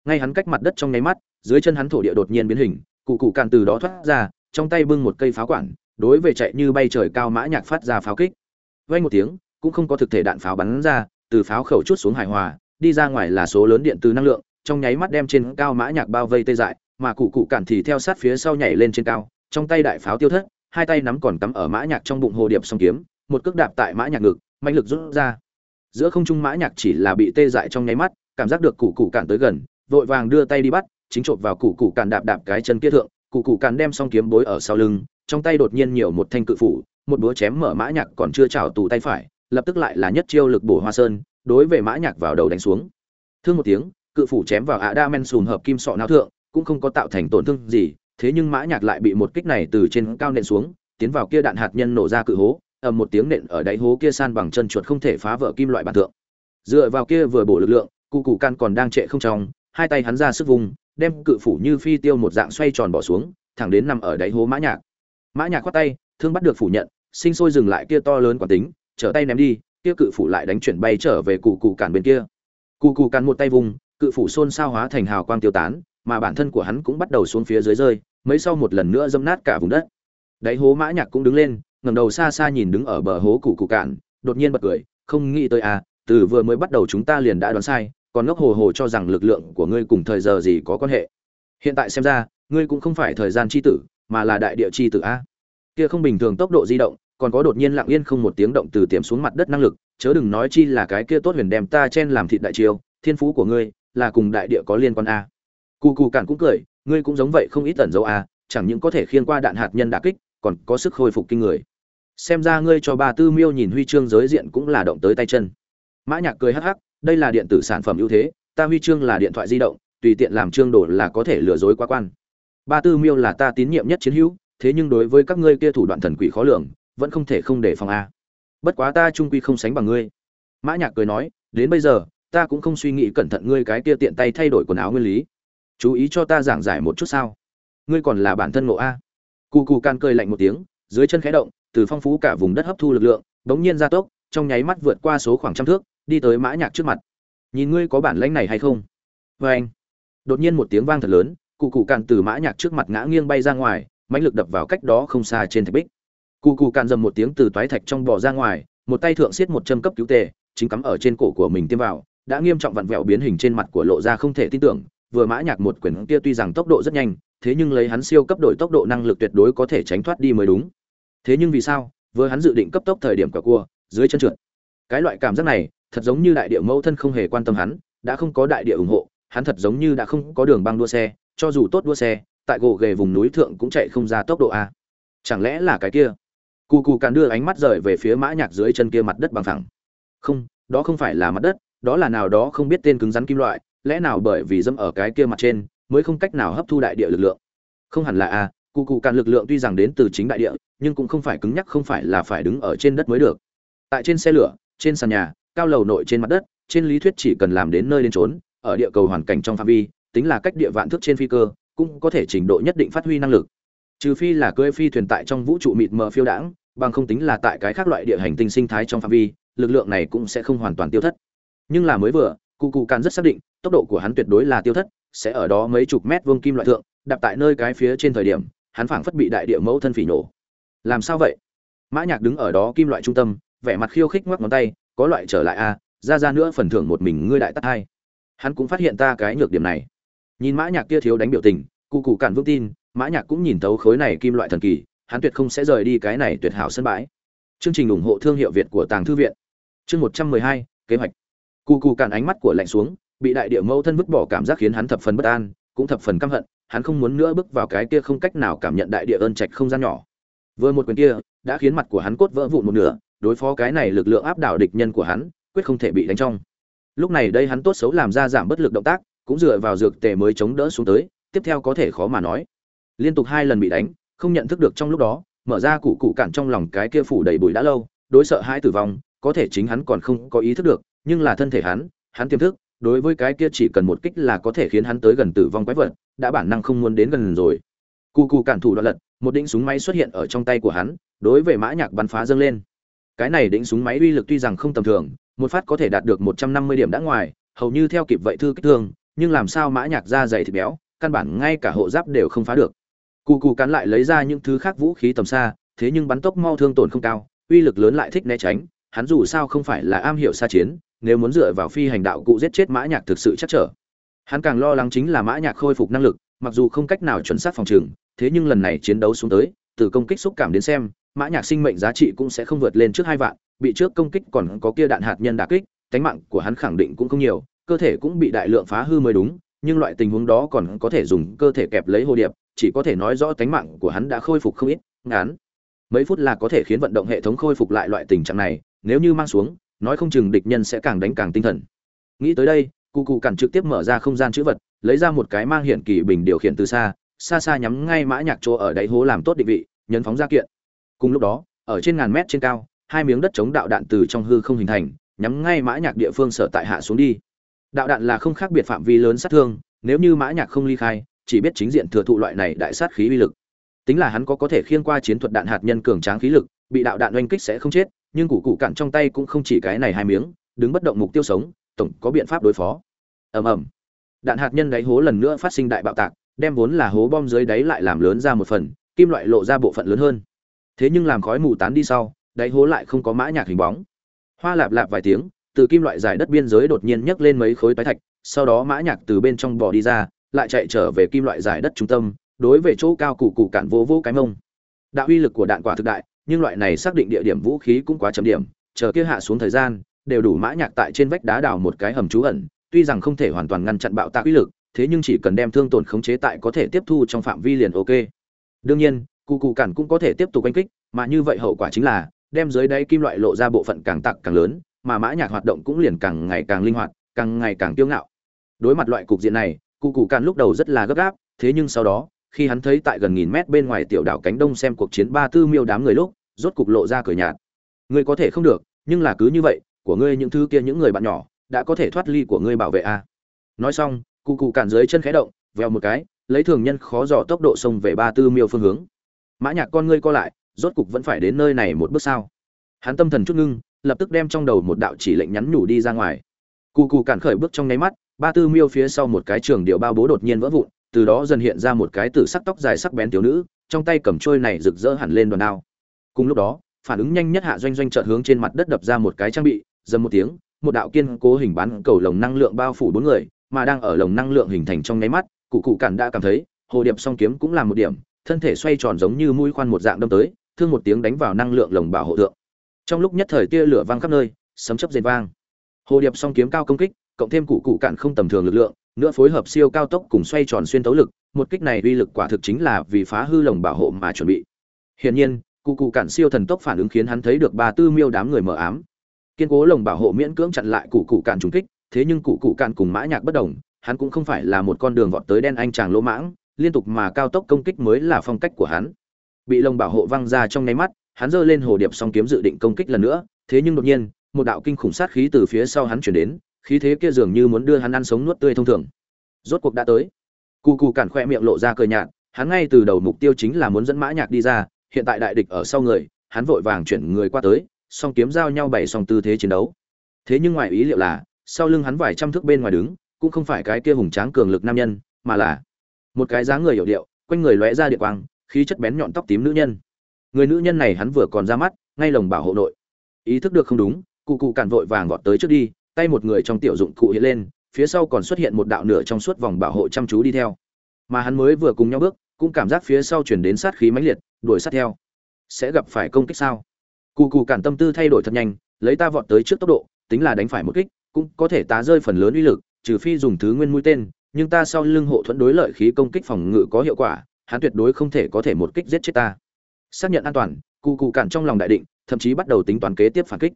Ngay hắn cách mặt đất trong nháy mắt, dưới chân hắn thổ địa đột nhiên biến hình, cụ cụ cản từ đó thoát ra, trong tay bưng một cây pháo quản, đối về chạy như bay trời cao mã nhạc phát ra pháo kích. Vang một tiếng, cũng không có thực thể đạn pháo bắn ra, từ pháo khẩu chút xuống hài hòa, đi ra ngoài là số lớn điện từ năng lượng, trong nháy mắt đem trên cao mã nhạc bao vây tê dại, mà cụ cụ cản thì theo sát phía sau nhảy lên trên cao, trong tay đại pháo tiêu thất hai tay nắm còn cắm ở mã nhạc trong bụng hồ điệp song kiếm, một cước đạp tại mã nhạc ngực, mạnh lực rút ra. Giữa không trung mã nhạc chỉ là bị tê dại trong nháy mắt, cảm giác được củ củ cản tới gần, vội vàng đưa tay đi bắt, chính trộn vào củ củ cản đạp đạp cái chân kia thượng, củ củ cản đem song kiếm bối ở sau lưng, trong tay đột nhiên nhiều một thanh cự phủ, một búa chém mở mã nhạc còn chưa chảo tù tay phải, lập tức lại là nhất chiêu lực bổ hoa sơn, đối về mã nhạc vào đầu đánh xuống. Thương một tiếng, cự phủ chém vào ạ đa men sùn hợp kim sọ não thượng, cũng không có tạo thành tổn thương gì thế nhưng mã nhạc lại bị một kích này từ trên cao nện xuống, tiến vào kia đạn hạt nhân nổ ra cự hố, ầm một tiếng nện ở đáy hố kia san bằng chân chuột không thể phá vỡ kim loại bản thượng. Dựa vào kia vừa bổ lực lượng cụ cụ can còn đang trệ không trong, hai tay hắn ra sức vùng đem cự phủ như phi tiêu một dạng xoay tròn bỏ xuống, thẳng đến nằm ở đáy hố mã nhạc. Mã nhạc quát tay, thương bắt được phủ nhận, sinh sôi dừng lại kia to lớn quán tính, trở tay ném đi, kia cự phủ lại đánh chuyển bay trở về cụ cụ cản bên kia. Cụ cụ cản một tay vùng cự phủ xôn xao hóa thành hào quang tiêu tán, mà bản thân của hắn cũng bắt đầu xuống phía dưới rơi mấy sau một lần nữa dâm nát cả vùng đất. Đáy hố mã nhạc cũng đứng lên ngẩng đầu xa xa nhìn đứng ở bờ hố cụ cụ cản đột nhiên bật cười không nghĩ tới à từ vừa mới bắt đầu chúng ta liền đã đoán sai còn ngốc hồ hồ cho rằng lực lượng của ngươi cùng thời giờ gì có quan hệ. Hiện tại xem ra ngươi cũng không phải thời gian chi tử mà là đại địa chi tử a. Kia không bình thường tốc độ di động còn có đột nhiên lặng yên không một tiếng động từ tiềm xuống mặt đất năng lực chớ đừng nói chi là cái kia tốt huyền đem ta chen làm thịt đại triều, thiên phú của ngươi là cùng đại địa có liên quan a. Cù cù cản cũng cười ngươi cũng giống vậy không ít tẩn dấu a chẳng những có thể khiên qua đạn hạt nhân đả kích, còn có sức hồi phục kinh người. Xem ra ngươi cho ba tư miêu nhìn huy chương giới diện cũng là động tới tay chân. Mã nhạc cười hắc hắc, đây là điện tử sản phẩm ưu thế, ta huy chương là điện thoại di động, tùy tiện làm chương đồ là có thể lừa dối quá quan. Ba tư miêu là ta tín nhiệm nhất chiến hữu, thế nhưng đối với các ngươi kia thủ đoạn thần quỷ khó lường, vẫn không thể không để phòng a bất quá ta trung quy không sánh bằng ngươi. Mã nhạc cười nói, đến bây giờ, ta cũng không suy nghĩ cẩn thận ngươi cái kia tiện tay thay đổi quần áo nguyên lý chú ý cho ta giảng giải một chút sao? Ngươi còn là bản thân ngộ a. Cù cù can cười lạnh một tiếng, dưới chân khẽ động, từ phong phú cả vùng đất hấp thu lực lượng, bỗng nhiên gia tốc, trong nháy mắt vượt qua số khoảng trăm thước, đi tới mã nhạc trước mặt. Nhìn ngươi có bản lĩnh này hay không? Với anh, đột nhiên một tiếng vang thật lớn cụ cụ càn từ mã nhạc trước mặt ngã nghiêng bay ra ngoài, mãnh lực đập vào cách đó không xa trên thạch bích. Cụ cụ càn dầm một tiếng từ toái thạch trong bò ra ngoài, một tay thượng xiết một châm cấp cứu tề, chính cắm ở trên cổ của mình tiêm vào, đã nghiêm trọng vặn vẹo biến hình trên mặt của lộ ra không thể tin tưởng vừa mã nhạc một quyền kia tuy rằng tốc độ rất nhanh, thế nhưng lấy hắn siêu cấp đổi tốc độ năng lực tuyệt đối có thể tránh thoát đi mới đúng. Thế nhưng vì sao, vừa hắn dự định cấp tốc thời điểm cả cua, dưới chân trượt. Cái loại cảm giác này, thật giống như đại địa mẫu thân không hề quan tâm hắn, đã không có đại địa ủng hộ, hắn thật giống như đã không có đường băng đua xe, cho dù tốt đua xe, tại gồ ghề vùng núi thượng cũng chạy không ra tốc độ a. Chẳng lẽ là cái kia? Cù cù càn đưa ánh mắt rời về phía mã nhạc dưới chân kia mặt đất bằng phẳng. Không, đó không phải là mặt đất, đó là nào đó không biết tên cứng rắn kim loại lẽ nào bởi vì dâm ở cái kia mặt trên mới không cách nào hấp thu đại địa lực lượng? Không hẳn là a cụ cụ càn lực lượng tuy rằng đến từ chính đại địa, nhưng cũng không phải cứng nhắc, không phải là phải đứng ở trên đất mới được. Tại trên xe lửa, trên sàn nhà, cao lầu nội trên mặt đất, trên lý thuyết chỉ cần làm đến nơi đến trốn ở địa cầu hoàn cảnh trong phạm vi, tính là cách địa vạn thước trên phi cơ, cũng có thể trình độ nhất định phát huy năng lực. Trừ phi là cưỡi phi thuyền tại trong vũ trụ mịt mờ phiêu đãng, bằng không tính là tại cái khác loại địa hành tinh sinh thái trong phạm vi, lực lượng này cũng sẽ không hoàn toàn tiêu thất. Nhưng là mới vừa cụ cụ càn rất xác định, tốc độ của hắn tuyệt đối là tiêu thất, sẽ ở đó mấy chục mét vuông kim loại thượng, đạp tại nơi cái phía trên thời điểm, hắn phảng phất bị đại địa mẫu thân phỉ nổ. Làm sao vậy? Mã nhạc đứng ở đó kim loại trung tâm, vẻ mặt khiêu khích ngoắc ngón tay, có loại trở lại a, ra ra nữa phần thưởng một mình ngươi đại tát hai. Hắn cũng phát hiện ta cái nhược điểm này. Nhìn mã nhạc kia thiếu đánh biểu tình, cụ cụ cản vững tin, mã nhạc cũng nhìn thấu khối này kim loại thần kỳ, hắn tuyệt không sẽ rời đi cái này tuyệt hảo sân bãi. Chương trình ủng hộ thương hiệu việt của tàng thư viện. Chương một trăm mười hai, kế hoạch cụ cụ cản ánh mắt của lạnh xuống, bị đại địa mâu thân vứt bỏ cảm giác khiến hắn thập phần bất an, cũng thập phần căm hận, hắn không muốn nữa bước vào cái kia không cách nào cảm nhận đại địa ơn trạch không gian nhỏ. Vừa một quyền kia, đã khiến mặt của hắn cốt vỡ vụn một nửa, đối phó cái này lực lượng áp đảo địch nhân của hắn, quyết không thể bị đánh trong. Lúc này đây hắn tốt xấu làm ra giảm bất lực động tác, cũng dựa vào dược tề mới chống đỡ xuống tới, tiếp theo có thể khó mà nói. Liên tục hai lần bị đánh, không nhận thức được trong lúc đó, mở ra cụ cụ cản trong lòng cái kia phủ đầy bụi đã lâu, đối sợ hai tử vong, có thể chính hắn còn không có ý thức được nhưng là thân thể hắn hắn tiềm thức, đối với cái kia chỉ cần một kích là có thể khiến hắn tới gần tử vong quái vật, đã bản năng không muốn đến gần rồi. Cụ cụ cản thủ đoạn lật, một đĩnh súng máy xuất hiện ở trong tay của hắn, đối với mã nhạc bắn phá dâng lên. Cái này đĩnh súng máy uy lực tuy rằng không tầm thường, một phát có thể đạt được một trăm năm mươi điểm đã ngoài, hầu như theo kịp vậy thư kích thương nhưng làm sao mã nhạc ra dày thịt béo, căn bản ngay cả hộ giáp đều không phá được. Cụ cụ cắn lại lấy ra những thứ khác vũ khí tầm xa, thế nhưng bắn tốc mau thương tổn không cao, uy lực lớn lại thích né tránh, hắn dù sao không phải là am hiểu xa chiến nếu muốn dựa vào phi hành đạo cụ giết chết mã nhạc thực sự chắc trở. Hắn càng lo lắng chính là mã nhạc khôi phục năng lực, mặc dù không cách nào chuẩn xác phòng trường, thế nhưng lần này chiến đấu xuống tới, từ công kích xúc cảm đến xem, mã nhạc sinh mệnh giá trị cũng sẽ không vượt lên trước hai vạn, bị trước công kích còn có kia đạn hạt nhân đả kích tính mạng của hắn khẳng định cũng không nhiều, cơ thể cũng bị đại lượng phá hư mới đúng, nhưng loại tình huống đó còn có thể dùng cơ thể kẹp lấy hồ điệp, chỉ có thể nói rõ tính mạng của hắn đã khôi phục không ít ngắn mấy phút là có thể khiến vận động hệ thống khôi phục lại loại tình trạng này, nếu như mang xuống nói không chừng địch nhân sẽ càng đánh càng tinh thần. Nghĩ tới đây cụ cụ cản trực tiếp mở ra không gian chữ vật, lấy ra một cái mang hiển kỳ bình điều khiển từ xa xa xa nhắm ngay mã nhạc chỗ ở đáy hố làm tốt định vị, nhấn phóng ra kiện. Cùng lúc đó, ở trên ngàn mét trên cao, hai miếng đất chống đạo đạn từ trong hư không hình thành, nhắm ngay mã nhạc địa phương sở tại hạ xuống đi. Đạo đạn là không khác biệt phạm vi lớn sát thương, nếu như mã nhạc không ly khai, chỉ biết chính diện thừa thụ loại này đại sát khí uy lực. Tính là hắn có có thể khiên qua chiến thuật đạn hạt nhân cường tráng khí lực, bị đạo đạn oanh kích sẽ không chết nhưng củ cụ cạn trong tay cũng không chỉ cái này hai miếng, đứng bất động mục tiêu sống, tổng có biện pháp đối phó. Ầm ầm. Đạn hạt nhân đáy hố lần nữa phát sinh đại bạo tạc, đem vốn là hố bom dưới đáy lại làm lớn ra một phần, kim loại lộ ra bộ phận lớn hơn. Thế nhưng làm khói mù tán đi sau, đáy hố lại không có mã nhạc hình bóng. Hoa lạp lạp vài tiếng, từ kim loại dài đất biên giới đột nhiên nhấc lên mấy khối tái thạch, sau đó mã nhạc từ bên trong bò đi ra, lại chạy trở về kim loại dài đất trung tâm, đối về chỗ cao cụ cụ cản vô vô cái mông. Đạo uy lực của đạn quả thực đại nhưng loại này xác định địa điểm vũ khí cũng quá chậm điểm, chờ kia hạ xuống thời gian, đều đủ mã nhạc tại trên vách đá đào một cái hầm trú ẩn, tuy rằng không thể hoàn toàn ngăn chặn bạo tạc uy lực, thế nhưng chỉ cần đem thương tổn khống chế tại có thể tiếp thu trong phạm vi liền ok. Đương nhiên, cụ cụ cản cũng có thể tiếp tục đánh kích, mà như vậy hậu quả chính là, đem dưới đáy kim loại lộ ra bộ phận càng tặc càng lớn, mà mã nhạc hoạt động cũng liền càng ngày càng linh hoạt, càng ngày càng tiêu ngạo. Đối mặt loại cục diện này, cụ cụ cản lúc đầu rất là gấp gáp, thế nhưng sau đó, khi hắn thấy tại gần nghìn mét bên ngoài tiểu đảo cánh đông xem cuộc chiến ba tư miêu đám người lúc rốt cục lộ ra cửa nhạt. Ngươi có thể không được, nhưng là cứ như vậy, của ngươi những thứ kia những người bạn nhỏ, đã có thể thoát ly của ngươi bảo vệ a nói xong, cụ cụ cản dưới chân khẽ động, vèo một cái, lấy thường nhân khó dò tốc độ xông về ba tư miêu phương hướng. Mã nhạc con ngươi co lại, rốt cục vẫn phải đến nơi này một bước sao hắn tâm thần chút ngưng, lập tức đem trong đầu một đạo chỉ lệnh nhắn nhủ đi ra ngoài. Cụ cụ cản khởi bước trong nháy mắt, ba tư miêu phía sau một cái trường điệu bao bố đột nhiên vỡ vụn, từ đó dần hiện ra một cái tử sắc tóc dài sắc bén thiếu nữ, trong tay cầm trôi này rực rỡ hẳn lên đoàn đao cùng lúc đó, phản ứng nhanh nhất hạ doanh doanh chợt hướng trên mặt đất đập ra một cái trang bị, dầm một tiếng, một đạo kiên cố hình bán cầu lồng năng lượng bao phủ bốn người, mà đang ở lồng năng lượng hình thành trong nháy mắt, cụ cụ cản đã cảm thấy, hồ điệp song kiếm cũng là một điểm, thân thể xoay tròn giống như mũi khoan một dạng đâm tới, thương một tiếng đánh vào năng lượng lồng bảo hộ tượng trong lúc nhất thời tia lửa vang khắp nơi, sấm chớp rền vang. Hồ điệp song kiếm cao công kích, cộng thêm cụ cụ cạn không tầm thường lực lượng, nữa phối hợp siêu cao tốc cùng xoay tròn xuyên tấu lực, một kích này uy lực quả thực chính là vì phá hư lồng bảo hộ mà chuẩn bị. Hiển nhiên cụ cụ cản siêu thần tốc phản ứng khiến hắn thấy được ba tư miêu đám người mờ ám. Kiên cố lồng bảo hộ miễn cưỡng chặn lại cụ cụ cản trùng kích, thế nhưng cụ cụ cản cùng mã nhạc bất đồng, hắn cũng không phải là một con đường vọt tới đen anh chàng lỗ mãng, liên tục mà cao tốc công kích mới là phong cách của hắn. Bị lồng bảo hộ văng ra trong nháy mắt, hắn giơ lên hồ điệp song kiếm dự định công kích lần nữa, thế nhưng đột nhiên, một đạo kinh khủng sát khí từ phía sau hắn chuyển đến, khí thế kia dường như muốn đưa hắn ăn sống nuốt tươi thông thường. Rốt cuộc đã tới. Cụ cụ cản khoe miệng lộ ra cười nhạt, hắn ngay từ đầu mục tiêu chính là muốn dẫn mã nhạc đi ra hiện tại đại địch ở sau người, hắn vội vàng chuyển người qua tới, song kiếm giao nhau bảy song tư thế chiến đấu. Thế nhưng ngoài ý liệu là, sau lưng hắn vài trăm thước bên ngoài đứng, cũng không phải cái kia hùng tráng cường lực nam nhân, mà là một cái dáng người hiểu điệu, quanh người lóe ra địa quang, khí chất bén nhọn tóc tím nữ nhân. Người nữ nhân này hắn vừa còn ra mắt, ngay lồng bảo hộ nội. Ý thức được không đúng, cụ cụ cản vội vàng gọt tới trước đi, tay một người trong tiểu dụng cụ hiện lên, phía sau còn xuất hiện một đạo nửa trong suốt vòng bảo hộ chăm chú đi theo. Mà hắn mới vừa cùng nhau bước, cũng cảm giác phía sau chuyển đến sát khí mãnh liệt đuổi sát theo. Sẽ gặp phải công kích sao? Cụ cụ cản tâm tư thay đổi thật nhanh, lấy ta vọt tới trước tốc độ, tính là đánh phải một kích, cũng có thể tá rơi phần lớn uy lực, trừ phi dùng thứ nguyên mũi tên, nhưng ta sau lưng hộ thuẫn đối lợi khí công kích phòng ngự có hiệu quả, hắn tuyệt đối không thể có thể một kích giết chết ta. Xác nhận an toàn cụ cụ cản trong lòng đại định, thậm chí bắt đầu tính toán kế tiếp phản kích.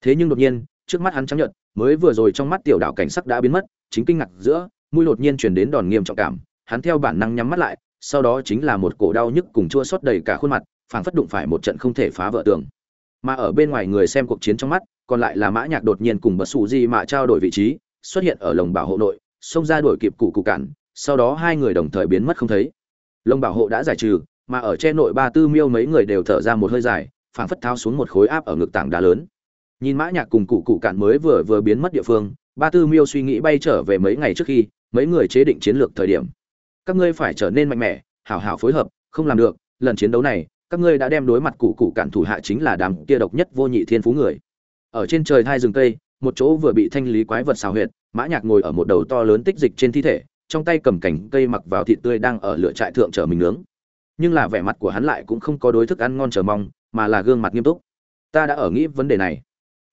Thế nhưng đột nhiên, trước mắt hắn trắng nhợt, mới vừa rồi trong mắt tiểu đạo cảnh sắc đã biến mất, chính kinh ngạc giữa, mũi đột nhiên truyền đến đòn nghiêm trọng cảm, hắn theo bản năng nhắm mắt lại sau đó chính là một cổ đau nhức cùng chua xót đầy cả khuôn mặt, phảng phất đụng phải một trận không thể phá vỡ tường. Mà ở bên ngoài người xem cuộc chiến trong mắt, còn lại là mã nhạc đột nhiên cùng Bất sủ di mà trao đổi vị trí, xuất hiện ở lồng bảo hộ nội, xông ra đuổi kịp cụ cụ cản, sau đó hai người đồng thời biến mất không thấy. Lồng bảo hộ đã giải trừ, mà ở trên nội ba tư miêu mấy người đều thở ra một hơi dài, phảng phất tháo xuống một khối áp ở ngực tảng đá lớn. Nhìn mã nhạc cùng cụ cụ cản mới vừa vừa biến mất địa phương, ba tư miêu suy nghĩ bay trở về mấy ngày trước khi, mấy người chế định chiến lược thời điểm các ngươi phải trở nên mạnh mẽ, hảo hảo phối hợp, không làm được, lần chiến đấu này, các ngươi đã đem đối mặt cụ cụ cản thủ hạ chính là đám kia độc nhất vô nhị thiên phú người. Ở trên trời hai rừng cây, một chỗ vừa bị thanh lý quái vật xào huyệt, mã nhạc ngồi ở một đầu to lớn tích dịch trên thi thể, trong tay cầm cảnh cây mặc vào thịt tươi đang ở lửa trại thượng chờ mình nướng. Nhưng là vẻ mặt của hắn lại cũng không có đối thức ăn ngon chờ mong, mà là gương mặt nghiêm túc. Ta đã ở nghĩ vấn đề này.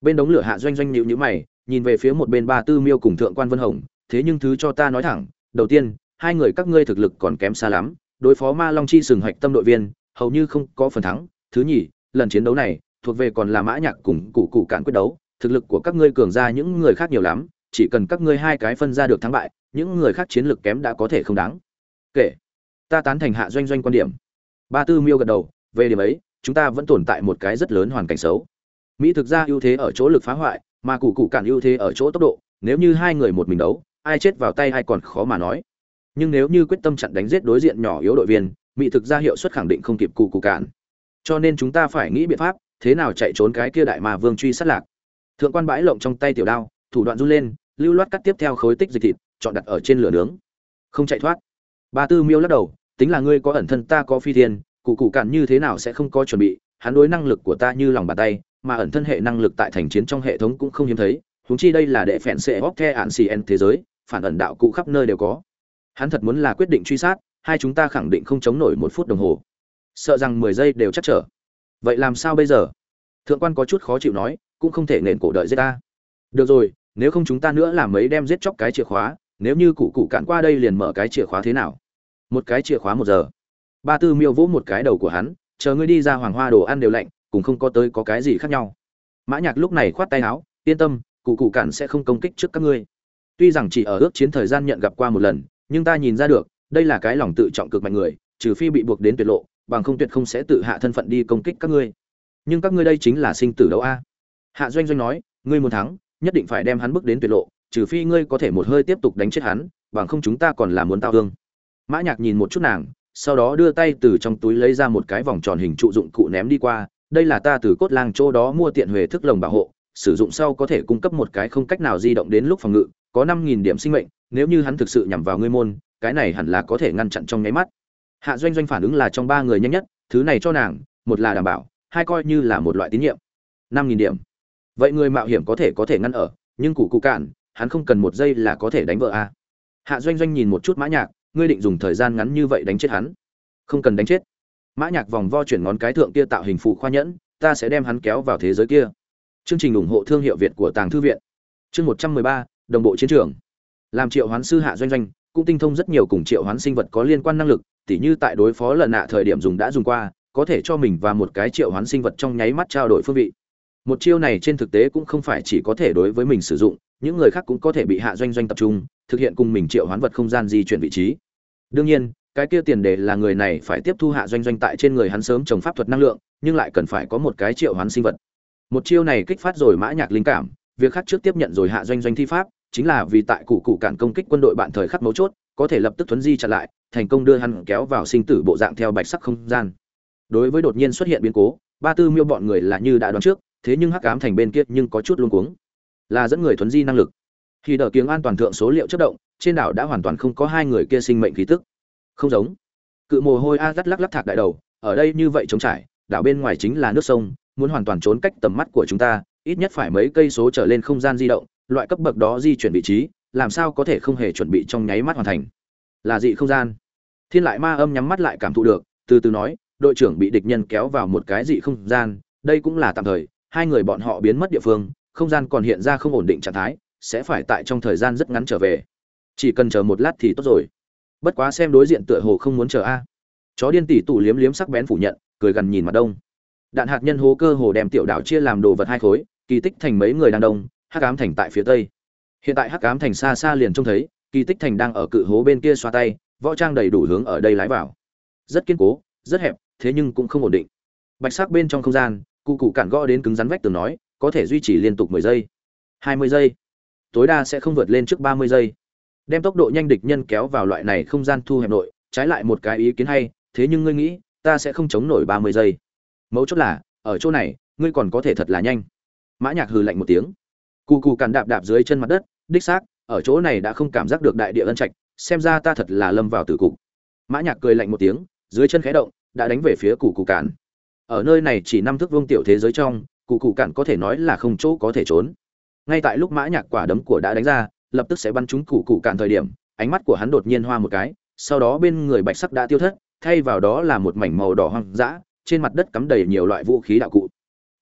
Bên đống lửa hạ doanh doanh nhịu nhữ mày, nhìn về phía một bên ba tư miêu cùng thượng quan vân hồng, thế nhưng thứ cho ta nói thẳng, đầu tiên hai người các ngươi thực lực còn kém xa lắm, đối phó ma long chi sừng hạch tâm đội viên, hầu như không có phần thắng. Thứ nhì, lần chiến đấu này, thuộc về còn là mã nhạc cùng cụ cụ cản quyết đấu. Thực lực của các ngươi cường ra những người khác nhiều lắm, chỉ cần các ngươi hai cái phân ra được thắng bại, những người khác chiến lực kém đã có thể không đáng. Kể ta tán thành hạ doanh doanh quan điểm. Ba tư miêu gật đầu, về điểm ấy, chúng ta vẫn tồn tại một cái rất lớn hoàn cảnh xấu. Mỹ thực ra ưu thế ở chỗ lực phá hoại, mà cụ cụ cản ưu thế ở chỗ tốc độ. Nếu như hai người một mình đấu, ai chết vào tay ai còn khó mà nói nhưng nếu như quyết tâm chặn đánh giết đối diện nhỏ yếu đội viên, mỹ thực ra hiệu suất khẳng định không kịp cụ cụ cản cho nên chúng ta phải nghĩ biện pháp, thế nào chạy trốn cái kia đại mà vương truy sát lạc. Thượng quan bãi lộng trong tay tiểu đao, thủ đoạn run lên, lưu loát cắt tiếp theo khối tích dịch thịt, chọn đặt ở trên lửa nướng. Không chạy thoát. Ba tư miêu lắc đầu, tính là ngươi có ẩn thân ta có phi thiên cụ cụ cản như thế nào sẽ không có chuẩn bị, hắn đối năng lực của ta như lòng bàn tay, mà ẩn thân hệ năng lực tại thành chiến trong hệ thống cũng không hiếm thấy húng chi đây là đệ phèn sẽ bóc the ạn xì thế giới, phản ẩn đạo cụ khắp nơi đều có hắn thật muốn là quyết định truy sát, hai chúng ta khẳng định không chống nổi một phút đồng hồ. Sợ rằng mười giây đều chắc trở. Vậy làm sao bây giờ? Thượng quan có chút khó chịu nói, cũng không thể nền cổ đợi giết ta. Được rồi, nếu không chúng ta nữa làm mấy đem giết chóc cái chìa khóa, nếu như cụ cụ cạn qua đây liền mở cái chìa khóa thế nào? Một cái chìa khóa một giờ. Ba tư miêu vỗ một cái đầu của hắn, chờ ngươi đi ra hoàng hoa đồ ăn đều lạnh cũng không có tới có cái gì khác nhau. Mã nhạc lúc này khoát tay áo, yên tâm, cụ cụ cạn sẽ không công kích trước các ngươi. Tuy rằng chỉ ở ước chiến thời gian nhận gặp qua một lần nhưng ta nhìn ra được, đây là cái lòng tự trọng cực mạnh người, trừ phi bị buộc đến tuyệt lộ, bằng không tuyệt không sẽ tự hạ thân phận đi công kích các ngươi. Nhưng các ngươi đây chính là sinh tử đấu a? Hạ doanh doanh nói, ngươi muốn thắng, nhất định phải đem hắn bước đến tuyệt lộ, trừ phi ngươi có thể một hơi tiếp tục đánh chết hắn, bằng không chúng ta còn là muốn tao thương. Mã nhạc nhìn một chút nàng, sau đó đưa tay từ trong túi lấy ra một cái vòng tròn hình trụ dụng cụ ném đi qua, đây là ta từ cốt lang chỗ đó mua tiện huề thức lồng bảo hộ, sử dụng sau có thể cung cấp một cái không cách nào di động đến lúc phòng ngự, có năm nghìn điểm sinh mệnh nếu như hắn thực sự nhằm vào ngươi môn, cái này hẳn là có thể ngăn chặn trong nháy mắt. Hạ doanh doanh phản ứng là trong ba người nhanh nhất, thứ này cho nàng, một là đảm bảo, hai coi như là một loại tín nhiệm. Năm nghìn điểm. Vậy người mạo hiểm có thể có thể ngăn ở, nhưng cụ cụ cạn, hắn không cần một giây là có thể đánh vợ a. Hạ doanh doanh nhìn một chút mã nhạc, ngươi định dùng thời gian ngắn như vậy đánh chết hắn? Không cần đánh chết. Mã nhạc vòng vo chuyển ngón cái thượng kia tạo hình phụ khoa nhẫn, ta sẽ đem hắn kéo vào thế giới kia. Chương trình ủng hộ thương hiệu việt của tàng thư viện. Chương một trăm mười ba, đồng bộ chiến trường làm triệu hoán sư hạ doanh doanh, cũng tinh thông rất nhiều cùng triệu hoán sinh vật có liên quan năng lực, tỉ như tại đối phó lần nạ thời điểm dùng đã dùng qua, có thể cho mình và một cái triệu hoán sinh vật trong nháy mắt trao đổi phương vị. Một chiêu này trên thực tế cũng không phải chỉ có thể đối với mình sử dụng, những người khác cũng có thể bị hạ doanh doanh tập trung, thực hiện cùng mình triệu hoán vật không gian di chuyển vị trí. Đương nhiên, cái kia tiền đề là người này phải tiếp thu hạ doanh doanh tại trên người hắn sớm trồng pháp thuật năng lượng, nhưng lại cần phải có một cái triệu hoán sinh vật. Một chiêu này kích phát rồi mã nhạc linh cảm, việc khác trước tiếp nhận rồi hạ doanh doanh thi pháp chính là vì tại cụ cụ cản công kích quân đội bạn thời khắc mấu chốt, có thể lập tức thuấn di chặn lại, thành công đưa hắn kéo vào sinh tử bộ dạng theo bạch sắc không gian. Đối với đột nhiên xuất hiện biến cố, ba tư miêu bọn người là như đã đoán trước, thế nhưng hắc ám thành bên kia nhưng có chút luống cuống. Là dẫn người thuấn di năng lực. Khi đỡ kiếng an toàn thượng số liệu chất động, trên đảo đã hoàn toàn không có hai người kia sinh mệnh khí tức. Không giống. Cự mồ hôi a dắt lắc lắc thạc đại đầu, ở đây như vậy trống trải, đảo bên ngoài chính là nước sông, muốn hoàn toàn trốn cách tầm mắt của chúng ta, ít nhất phải mấy cây số trở lên không gian di động loại cấp bậc đó di chuyển vị trí, làm sao có thể không hề chuẩn bị trong nháy mắt hoàn thành? Là dị không gian. Thiên lại ma âm nhắm mắt lại cảm thụ được, từ từ nói, đội trưởng bị địch nhân kéo vào một cái dị không gian, đây cũng là tạm thời, hai người bọn họ biến mất địa phương, không gian còn hiện ra không ổn định trạng thái, sẽ phải tại trong thời gian rất ngắn trở về. Chỉ cần chờ một lát thì tốt rồi. Bất quá xem đối diện tựa hồ không muốn chờ a. Chó điên tỷ tủ liếm liếm sắc bén phủ nhận, cười gần nhìn mặt đông. Đạn hạt nhân hố cơ hồ đem tiểu đảo chia làm đồ vật hai khối, kỳ tích thành mấy người đàn đông hắc ám thành tại phía tây. Hiện tại hắc ám thành xa xa liền trông thấy, kỳ tích thành đang ở cự hố bên kia xoa tay, võ trang đầy đủ hướng ở đây lái vào. Rất kiên cố, rất hẹp, thế nhưng cũng không ổn định. Bạch sắc bên trong không gian, cụ cụ cản gõ đến cứng rắn vách tường nói, có thể duy trì liên tục mười giây. Hai mươi giây. Tối đa sẽ không vượt lên trước ba mươi giây. Đem tốc độ nhanh địch nhân kéo vào loại này không gian thu hẹp nội, trái lại một cái ý kiến hay, thế nhưng ngươi nghĩ, ta sẽ không chống nổi ba mươi giây. Mấu chốt là, ở chỗ này, ngươi còn có thể thật là nhanh. Mã nhạc hừ lạnh một tiếng cù cù càn đạp đạp dưới chân mặt đất, đích xác, ở chỗ này đã không cảm giác được đại địa ân trạch, xem ra ta thật là lâm vào tử cục. Mã nhạc cười lạnh một tiếng, dưới chân khẽ động, đã đánh về phía cù cù càn ở nơi này chỉ năm thước vương tiểu thế giới trong cụ cụ cản có thể nói là không chỗ có thể trốn. Ngay tại lúc mã nhạc quả đấm của đã đánh ra, lập tức sẽ bắn trúng cụ cụ cản thời điểm, ánh mắt của hắn đột nhiên hoa một cái, sau đó bên người bạch sắc đã tiêu thất, thay vào đó là một mảnh màu đỏ hoang dã, trên mặt đất cắm đầy nhiều loại vũ khí đạo cụ.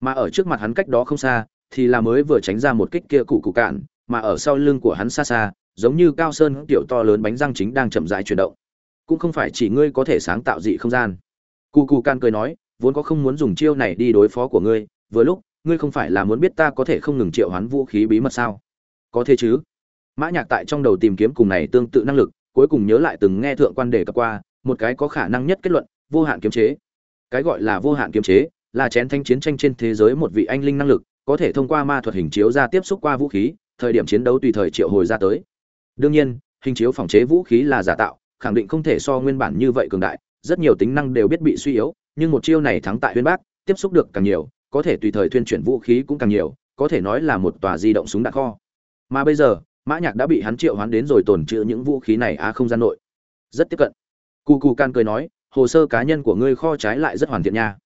Mà ở trước mặt hắn cách đó không xa thì là mới vừa tránh ra một kích kia cụ cụ cạn, mà ở sau lưng của hắn xa xa giống như cao sơn tiểu to lớn bánh răng chính đang chậm rãi chuyển động. Cũng không phải chỉ ngươi có thể sáng tạo dị không gian. Cụ cụ Can cười nói vốn có không muốn dùng chiêu này đi đối phó của ngươi vừa lúc ngươi không phải là muốn biết ta có thể không ngừng triệu hoán vũ khí bí mật sao? Có thế chứ? Mã nhạc tại trong đầu tìm kiếm cùng này tương tự năng lực cuối cùng nhớ lại từng nghe thượng quan đề cập qua một cái có khả năng nhất kết luận vô hạn kiếm chế. Cái gọi là vô hạn kiếm chế là chén thanh chiến tranh trên thế giới một vị anh linh năng lực có thể thông qua ma thuật hình chiếu ra tiếp xúc qua vũ khí, thời điểm chiến đấu tùy thời triệu hồi ra tới. Đương nhiên, hình chiếu phòng chế vũ khí là giả tạo, khẳng định không thể so nguyên bản như vậy cường đại, rất nhiều tính năng đều biết bị suy yếu, nhưng một chiêu này thắng tại huyên bác, tiếp xúc được càng nhiều, có thể tùy thời thuyên chuyển vũ khí cũng càng nhiều, có thể nói là một tòa di động súng đạn kho. Mà bây giờ, mã nhạc đã bị hắn triệu hoán đến rồi tồn trữ những vũ khí này á không gian nội. Rất tiếp cận. Cu cu can cười nói, hồ sơ cá nhân của ngươi kho trái lại rất hoàn thiện nha.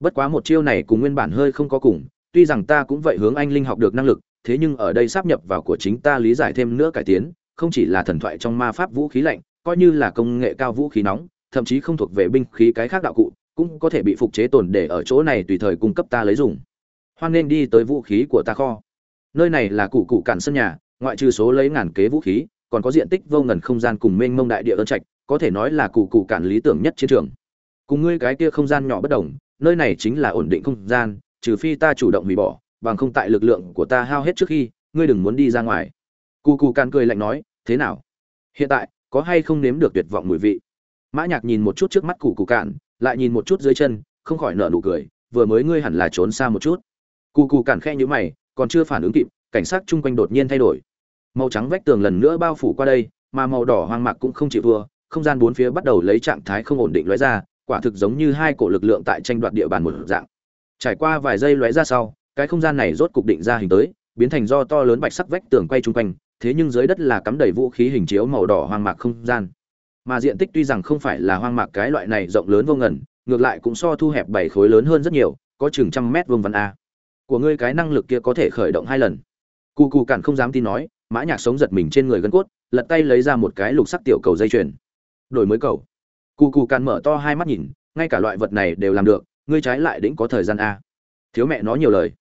Bất quá một chiêu này cùng nguyên bản hơi không có cùng tuy rằng ta cũng vậy hướng anh linh học được năng lực, thế nhưng ở đây sắp nhập vào của chính ta lý giải thêm nữa cải tiến, không chỉ là thần thoại trong ma pháp vũ khí lạnh, coi như là công nghệ cao vũ khí nóng, thậm chí không thuộc về binh khí cái khác đạo cụ, cũng có thể bị phục chế tồn để ở chỗ này tùy thời cung cấp ta lấy dùng. Hoan nên đi tới vũ khí của ta kho. Nơi này là cụ cụ cản sân nhà, ngoại trừ số lấy ngàn kế vũ khí, còn có diện tích vô ngần không gian cùng mênh mông đại địa ơn trạch, có thể nói là cụ cụ cản lý tưởng nhất chiến trường. Cùng ngươi cái kia không gian nhỏ bất đồng, nơi này chính là ổn định không gian trừ phi ta chủ động hủy bỏ bằng không tại lực lượng của ta hao hết trước khi ngươi đừng muốn đi ra ngoài. Cụ cụ càn cười lạnh nói thế nào? Hiện tại có hay không nếm được tuyệt vọng mùi vị? Mã nhạc nhìn một chút trước mắt cụ cụ cạn lại nhìn một chút dưới chân không khỏi nở nụ cười vừa mới ngươi hẳn là trốn xa một chút. Cụ cụ cạn khe nhíu mày còn chưa phản ứng kịp cảnh sát chung quanh đột nhiên thay đổi. Màu trắng vách tường lần nữa bao phủ qua đây mà màu đỏ hoang mạc cũng không chịu vừa, không gian bốn phía bắt đầu lấy trạng thái không ổn định lóe ra quả thực giống như hai cổ lực lượng tại tranh đoạt địa bàn một dạng trải qua vài giây lóe ra sau, cái không gian này rốt cục định ra hình tới, biến thành do to lớn bạch sắc vách tường quay chung quanh, thế nhưng dưới đất là cắm đầy vũ khí hình chiếu màu đỏ hoang mạc không gian. Mà diện tích tuy rằng không phải là hoang mạc cái loại này rộng lớn vô ngần, ngược lại cũng so thu hẹp bảy khối lớn hơn rất nhiều, có chừng trăm mét vuông văn a. Của ngươi cái năng lực kia có thể khởi động hai lần. Cụ cụ cản không dám tin nói, mã nhạc sống giật mình trên người gân cốt, lật tay lấy ra một cái lục sắc tiểu cầu dây chuyền. Đổi mới cầu. Cụ cụ cản mở to hai mắt nhìn, ngay cả loại vật này đều làm được ngươi trái lại đĩnh có thời gian a. Thiếu mẹ nói nhiều lời.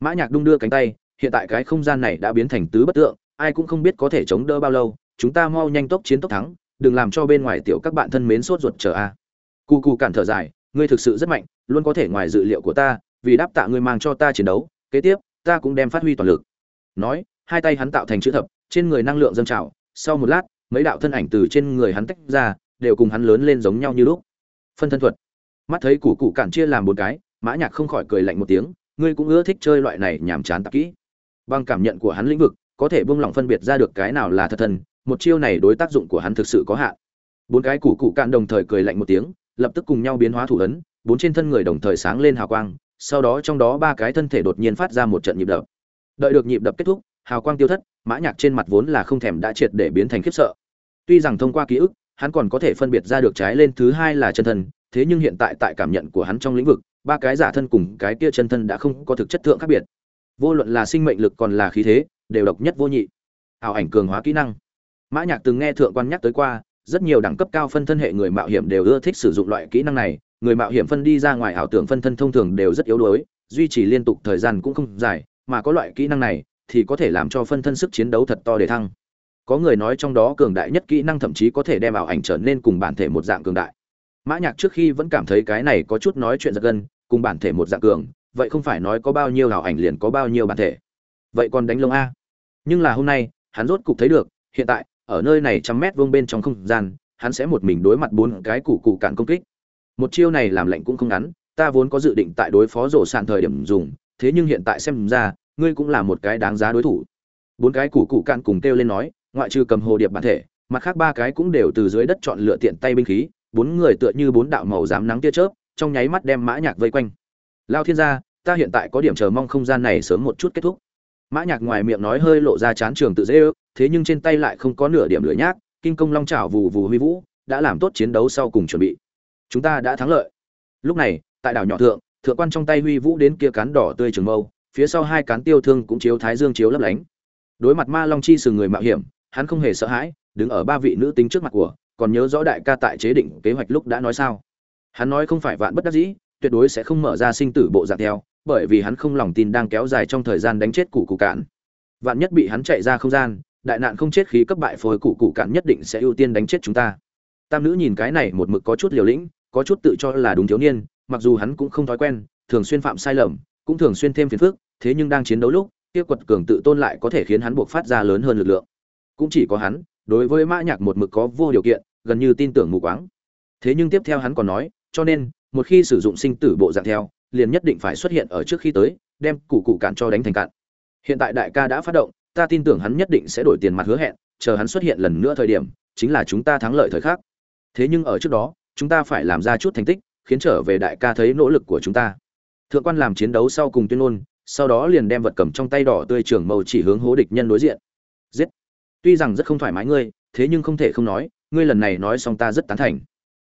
Mã nhạc đung đưa cánh tay, hiện tại cái không gian này đã biến thành tứ bất tượng, ai cũng không biết có thể chống đỡ bao lâu, chúng ta mau nhanh tốc chiến tốc thắng, đừng làm cho bên ngoài tiểu các bạn thân mến sốt ruột chờ a. Cụ cụ cản thở dài, ngươi thực sự rất mạnh, luôn có thể ngoài dự liệu của ta, vì đáp tạ ngươi mang cho ta chiến đấu, kế tiếp, ta cũng đem phát huy toàn lực. Nói, hai tay hắn tạo thành chữ thập, trên người năng lượng dâng trào, sau một lát, mấy đạo thân ảnh từ trên người hắn tách ra, đều cùng hắn lớn lên giống nhau như lúc. Phân thân thuật mắt thấy củ cụ cản chia làm bốn cái, mã nhạc không khỏi cười lạnh một tiếng, ngươi cũng ưa thích chơi loại này nhảm chán tạp kỹ. Bằng cảm nhận của hắn lĩnh vực, có thể buông lỏng phân biệt ra được cái nào là thật thần. một chiêu này đối tác dụng của hắn thực sự có hạn. Bốn cái củ cụ cạn đồng thời cười lạnh một tiếng, lập tức cùng nhau biến hóa thủ ấn, bốn trên thân người đồng thời sáng lên hào quang, sau đó trong đó ba cái thân thể đột nhiên phát ra một trận nhịp đập. Đợi được nhịp đập kết thúc, hào quang tiêu thất, mã nhạc trên mặt vốn là không thèm đã triệt để biến thành khiếp sợ. Tuy rằng thông qua ký ức, hắn còn có thể phân biệt ra được trái lên thứ hai là chân thân thế nhưng hiện tại tại cảm nhận của hắn trong lĩnh vực, ba cái giả thân cùng cái kia chân thân đã không có thực chất thượng khác biệt. Vô luận là sinh mệnh lực còn là khí thế, đều độc nhất vô nhị. Ảo ảnh cường hóa kỹ năng. Mã nhạc từng nghe thượng quan nhắc tới qua, rất nhiều đẳng cấp cao phân thân hệ người mạo hiểm đều ưa thích sử dụng loại kỹ năng này, người mạo hiểm phân đi ra ngoài ảo tưởng phân thân thông thường đều rất yếu đuối, duy trì liên tục thời gian cũng không dài, mà có loại kỹ năng này thì có thể làm cho phân thân sức chiến đấu thật to để thăng. Có người nói trong đó cường đại nhất kỹ năng thậm chí có thể đem ảo ảnh trở nên cùng bản thể một dạng cường đại mã nhạc trước khi vẫn cảm thấy cái này có chút nói chuyện giật gân, cùng bản thể một dạng cường, vậy không phải nói có bao nhiêu ảo ảnh liền có bao nhiêu bản thể. Vậy còn đánh lông a. Nhưng là hôm nay, hắn rốt cục thấy được, hiện tại, ở nơi này trăm mét vuông bên trong không gian, hắn sẽ một mình đối mặt bốn cái củ cụ cạn công kích. Một chiêu này làm lệnh cũng không ngắn, ta vốn có dự định tại đối phó rổ sàn thời điểm dùng, thế nhưng hiện tại xem ra, ngươi cũng là một cái đáng giá đối thủ. Bốn cái củ cụ cạn cùng kêu lên nói, ngoại trừ cầm hồ điệp bản thể, mặt khác ba cái cũng đều từ dưới đất chọn lựa tiện tay binh khí bốn người tựa như bốn đạo màu dám nắng tia chớp, trong nháy mắt đem mã nhạc vây quanh. Lao thiên gia, ta hiện tại có điểm chờ mong không gian này sớm một chút kết thúc. Mã nhạc ngoài miệng nói hơi lộ ra chán trường tự dễ ước, thế nhưng trên tay lại không có nửa điểm lửa nhác, kinh công long chảo vù vù huy vũ, đã làm tốt chiến đấu sau cùng chuẩn bị. Chúng ta đã thắng lợi. Lúc này, tại đảo nhỏ thượng thượng quan trong tay huy vũ đến kia cán đỏ tươi trường mâu, phía sau hai cán tiêu thương cũng chiếu thái dương chiếu lấp lánh. Đối mặt ma long chi sừng người mạo hiểm, hắn không hề sợ hãi, đứng ở ba vị nữ tính trước mặt của còn nhớ rõ đại ca tại chế định kế hoạch lúc đã nói sao? Hắn nói không phải vạn bất đắc dĩ, tuyệt đối sẽ không mở ra sinh tử bộ dạng theo, bởi vì hắn không lòng tin đang kéo dài trong thời gian đánh chết cụ cụ cạn. Vạn nhất bị hắn chạy ra không gian, đại nạn không chết khí cấp bại phôi cụ cụ cạn nhất định sẽ ưu tiên đánh chết chúng ta. Tam nữ nhìn cái này một mực có chút liều lĩnh, có chút tự cho là đúng thiếu niên, mặc dù hắn cũng không thói quen, thường xuyên phạm sai lầm, cũng thường xuyên thêm phiền phức, thế nhưng đang chiến đấu lúc, kia quật cường tự tôn lại có thể khiến hắn buộc phát ra lớn hơn lực lượng. Cũng chỉ có hắn, đối với mã nhạc một mực có vô điều kiện gần như tin tưởng mù quáng. Thế nhưng tiếp theo hắn còn nói, cho nên, một khi sử dụng sinh tử bộ dạng theo, liền nhất định phải xuất hiện ở trước khi tới, đem cụ cụ cạn cho đánh thành cạn. Hiện tại đại ca đã phát động, ta tin tưởng hắn nhất định sẽ đổi tiền mặt hứa hẹn, chờ hắn xuất hiện lần nữa thời điểm, chính là chúng ta thắng lợi thời khắc. Thế nhưng ở trước đó, chúng ta phải làm ra chút thành tích, khiến trở về đại ca thấy nỗ lực của chúng ta. Thượng quan làm chiến đấu sau cùng tuyên ngôn, sau đó liền đem vật cầm trong tay đỏ tươi trường màu chỉ hướng hố địch nhân đối diện. Giết! Tuy rằng rất không thoải mái ngươi, thế nhưng không thể không nói ngươi lần này nói xong ta rất tán thành.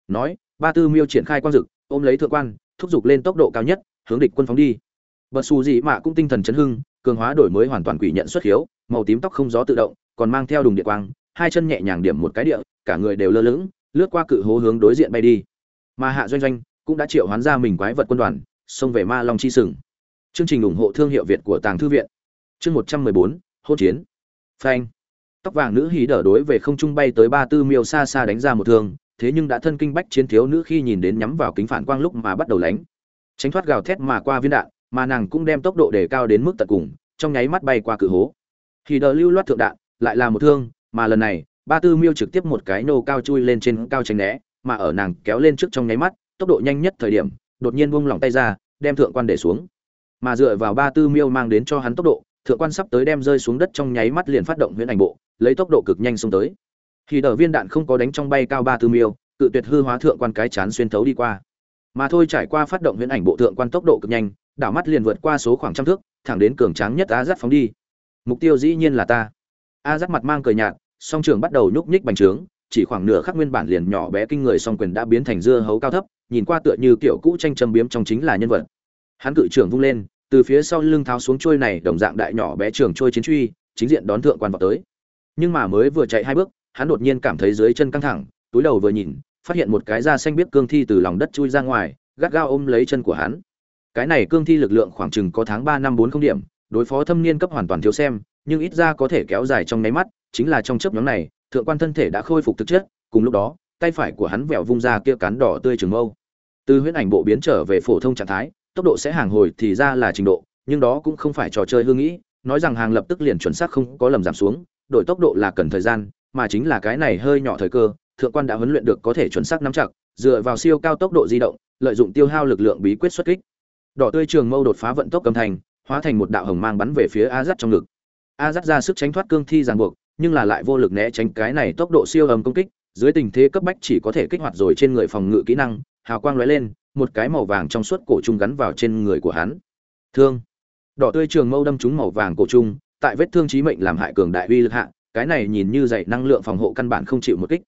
Nói, ba tư miêu triển khai quang dực, ôm lấy thượng quan, thúc giục lên tốc độ cao nhất, hướng địch quân phóng đi. Bật xù dị mạ cũng tinh thần chấn hưng, cường hóa đổi mới hoàn toàn quỷ nhận xuất hiếu, màu tím tóc không gió tự động, còn mang theo đùng điện quang, hai chân nhẹ nhàng điểm một cái địa, cả người đều lơ lửng, lướt qua cự hố hướng đối diện bay đi. Mà hạ doanh doanh cũng đã triệu hoán ra mình quái vật quân đoàn, xông về ma long chi sừng. Chương trình ủng hộ thương hiệu việt của tàng thư viện. Chương một trăm mười bốn hôn chiến. Phanh tóc vàng nữ hí đỡ đối về không trung bay tới ba tư miêu xa xa đánh ra một thương, thế nhưng đã thân kinh bách chiến thiếu nữ khi nhìn đến nhắm vào kính phản quang lúc mà bắt đầu lánh. Tránh thoát gào thét mà qua viên đạn, mà nàng cũng đem tốc độ để cao đến mức tận cùng, trong nháy mắt bay qua cự hố. Thì đờ lưu loát thượng đạn, lại là một thương, mà lần này, ba tư miêu trực tiếp một cái nô cao chui lên trên cao tránh né, mà ở nàng kéo lên trước trong nháy mắt, tốc độ nhanh nhất thời điểm, đột nhiên buông lỏng tay ra, đem thượng quan để xuống. Mà dựa vào ba tư miêu mang đến cho hắn tốc độ thượng quan sắp tới đem rơi xuống đất trong nháy mắt liền phát động huyễn ảnh bộ, lấy tốc độ cực nhanh xông tới. Khi đờ viên đạn không có đánh trong bay cao ba tư miêu, cự tuyệt hư hóa thượng quan cái chán xuyên thấu đi qua. Mà thôi trải qua phát động huyễn ảnh bộ thượng quan tốc độ cực nhanh, đảo mắt liền vượt qua số khoảng trăm thước, thẳng đến cường tráng nhất a dắt phóng đi. Mục tiêu dĩ nhiên là ta. A dắt mặt mang cười nhạt, song trường bắt đầu nhúc nhích bành trướng, chỉ khoảng nửa khắc nguyên bản liền nhỏ bé kinh người song quyền đã biến thành dưa hấu cao thấp, nhìn qua tựa như kiểu cũ tranh châm biếm trong chính là nhân vật. Hắn cự trưởng vung lên từ phía sau lưng tháo xuống trôi này, đồng dạng đại nhỏ bé trường trôi chiến truy, chính diện đón thượng quan vào tới. Nhưng mà mới vừa chạy hai bước, hắn đột nhiên cảm thấy dưới chân căng thẳng, túi đầu vừa nhìn, phát hiện một cái da xanh biết cương thi từ lòng đất chui ra ngoài, gắt gao ôm lấy chân của hắn. Cái này cương thi lực lượng khoảng chừng có tháng ba năm bốn không điểm, đối phó thâm niên cấp hoàn toàn thiếu xem, nhưng ít ra có thể kéo dài trong nháy mắt, chính là trong chớp nhóm này, thượng quan thân thể đã khôi phục thực chất, cùng lúc đó, tay phải của hắn vẹo vung ra kia cán đỏ tươi trường mâu. Từ huyễn ảnh bộ biến trở về phổ thông trạng thái tốc độ sẽ hàng hồi thì ra là trình độ, nhưng đó cũng không phải trò chơi hương nghĩ, nói rằng hàng lập tức liền chuẩn xác không có lầm giảm xuống, đổi tốc độ là cần thời gian, mà chính là cái này hơi nhỏ thời cơ, thượng quan đã huấn luyện được có thể chuẩn xác nắm chặt, dựa vào siêu cao tốc độ di động, lợi dụng tiêu hao lực lượng bí quyết xuất kích. Đỏ tươi trường mâu đột phá vận tốc cầm thành, hóa thành một đạo hồng mang bắn về phía a dắt trong ngực. A dắt ra sức tránh thoát cương thi ràng buộc, nhưng là lại vô lực né tránh cái này tốc độ siêu ầm công kích, dưới tình thế cấp bách chỉ có thể kích hoạt rồi trên người phòng ngự kỹ năng, hào quang lóe lên một cái màu vàng trong suốt cổ trung gắn vào trên người của hắn. Thương. Đỏ tươi trường mâu đâm trúng màu vàng cổ trung, tại vết thương chí mệnh làm hại cường đại uy lực hạ, cái này nhìn như dạy năng lượng phòng hộ căn bản không chịu một kích.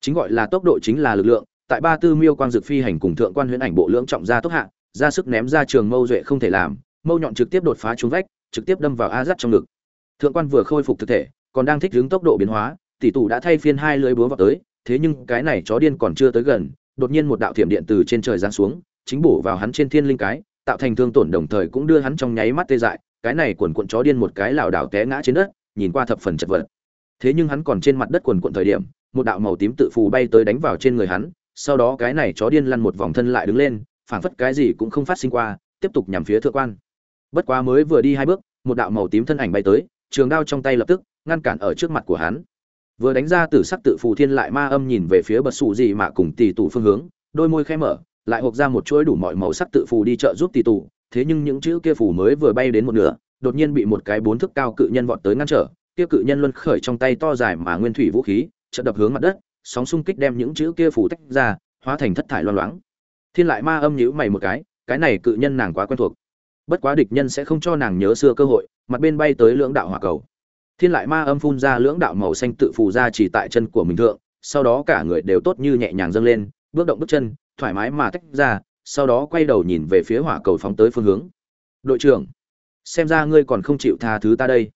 Chính gọi là tốc độ chính là lực lượng, tại ba tư miêu quang dược phi hành cùng thượng quan huyễn ảnh bộ lưỡng trọng ra tốc hạ, ra sức ném ra trường mâu duệ không thể làm, mâu nhọn trực tiếp đột phá trúng vách, trực tiếp đâm vào a dắt trong ngực. Thượng quan vừa khôi phục thực thể, còn đang thích ứng tốc độ biến hóa, tỷ tủ đã thay phiên hai lưới búa vào tới, thế nhưng cái này chó điên còn chưa tới gần đột nhiên một đạo thiểm điện từ trên trời giáng xuống, chính bổ vào hắn trên thiên linh cái, tạo thành thương tổn đồng thời cũng đưa hắn trong nháy mắt tê dại, cái này quần cuộn chó điên một cái lảo đảo té ngã trên đất, nhìn qua thập phần chật vật. Thế nhưng hắn còn trên mặt đất quần cuộn thời điểm, một đạo màu tím tự phù bay tới đánh vào trên người hắn, sau đó cái này chó điên lăn một vòng thân lại đứng lên, phảng phất cái gì cũng không phát sinh qua, tiếp tục nhằm phía thượng quan. Bất quá mới vừa đi hai bước, một đạo màu tím thân ảnh bay tới, trường đao trong tay lập tức, ngăn cản ở trước mặt của hắn vừa đánh ra tử sắc tự phù thiên lại ma âm nhìn về phía bật sụ gì mà cùng tỷ tụ phương hướng, đôi môi khẽ mở, lại hộp ra một chuỗi đủ mọi màu sắc tự phù đi chợ giúp tỷ tụ thế nhưng những chữ kia phù mới vừa bay đến một nửa, đột nhiên bị một cái bốn thước cao cự nhân vọt tới ngăn trở. Kia cự nhân luân khởi trong tay to dài mà nguyên thủy vũ khí, chợt đập hướng mặt đất, sóng xung kích đem những chữ kia phù tách ra, hóa thành thất thải loang loáng. Thiên lại ma âm nhíu mày một cái cái này cự nhân nàng quá quen thuộc. Bất quá địch nhân sẽ không cho nàng nhớ xưa cơ hội, mặt bên bay tới lưỡng đạo hỏa cầu thiên lại ma âm phun ra lưỡng đạo màu xanh tự phù ra chỉ tại chân của mình thượng, sau đó cả người đều tốt như nhẹ nhàng dâng lên, bước động bước chân, thoải mái mà tách ra, sau đó quay đầu nhìn về phía hỏa cầu phóng tới phương hướng. Đội trưởng, xem ra ngươi còn không chịu tha thứ ta đây.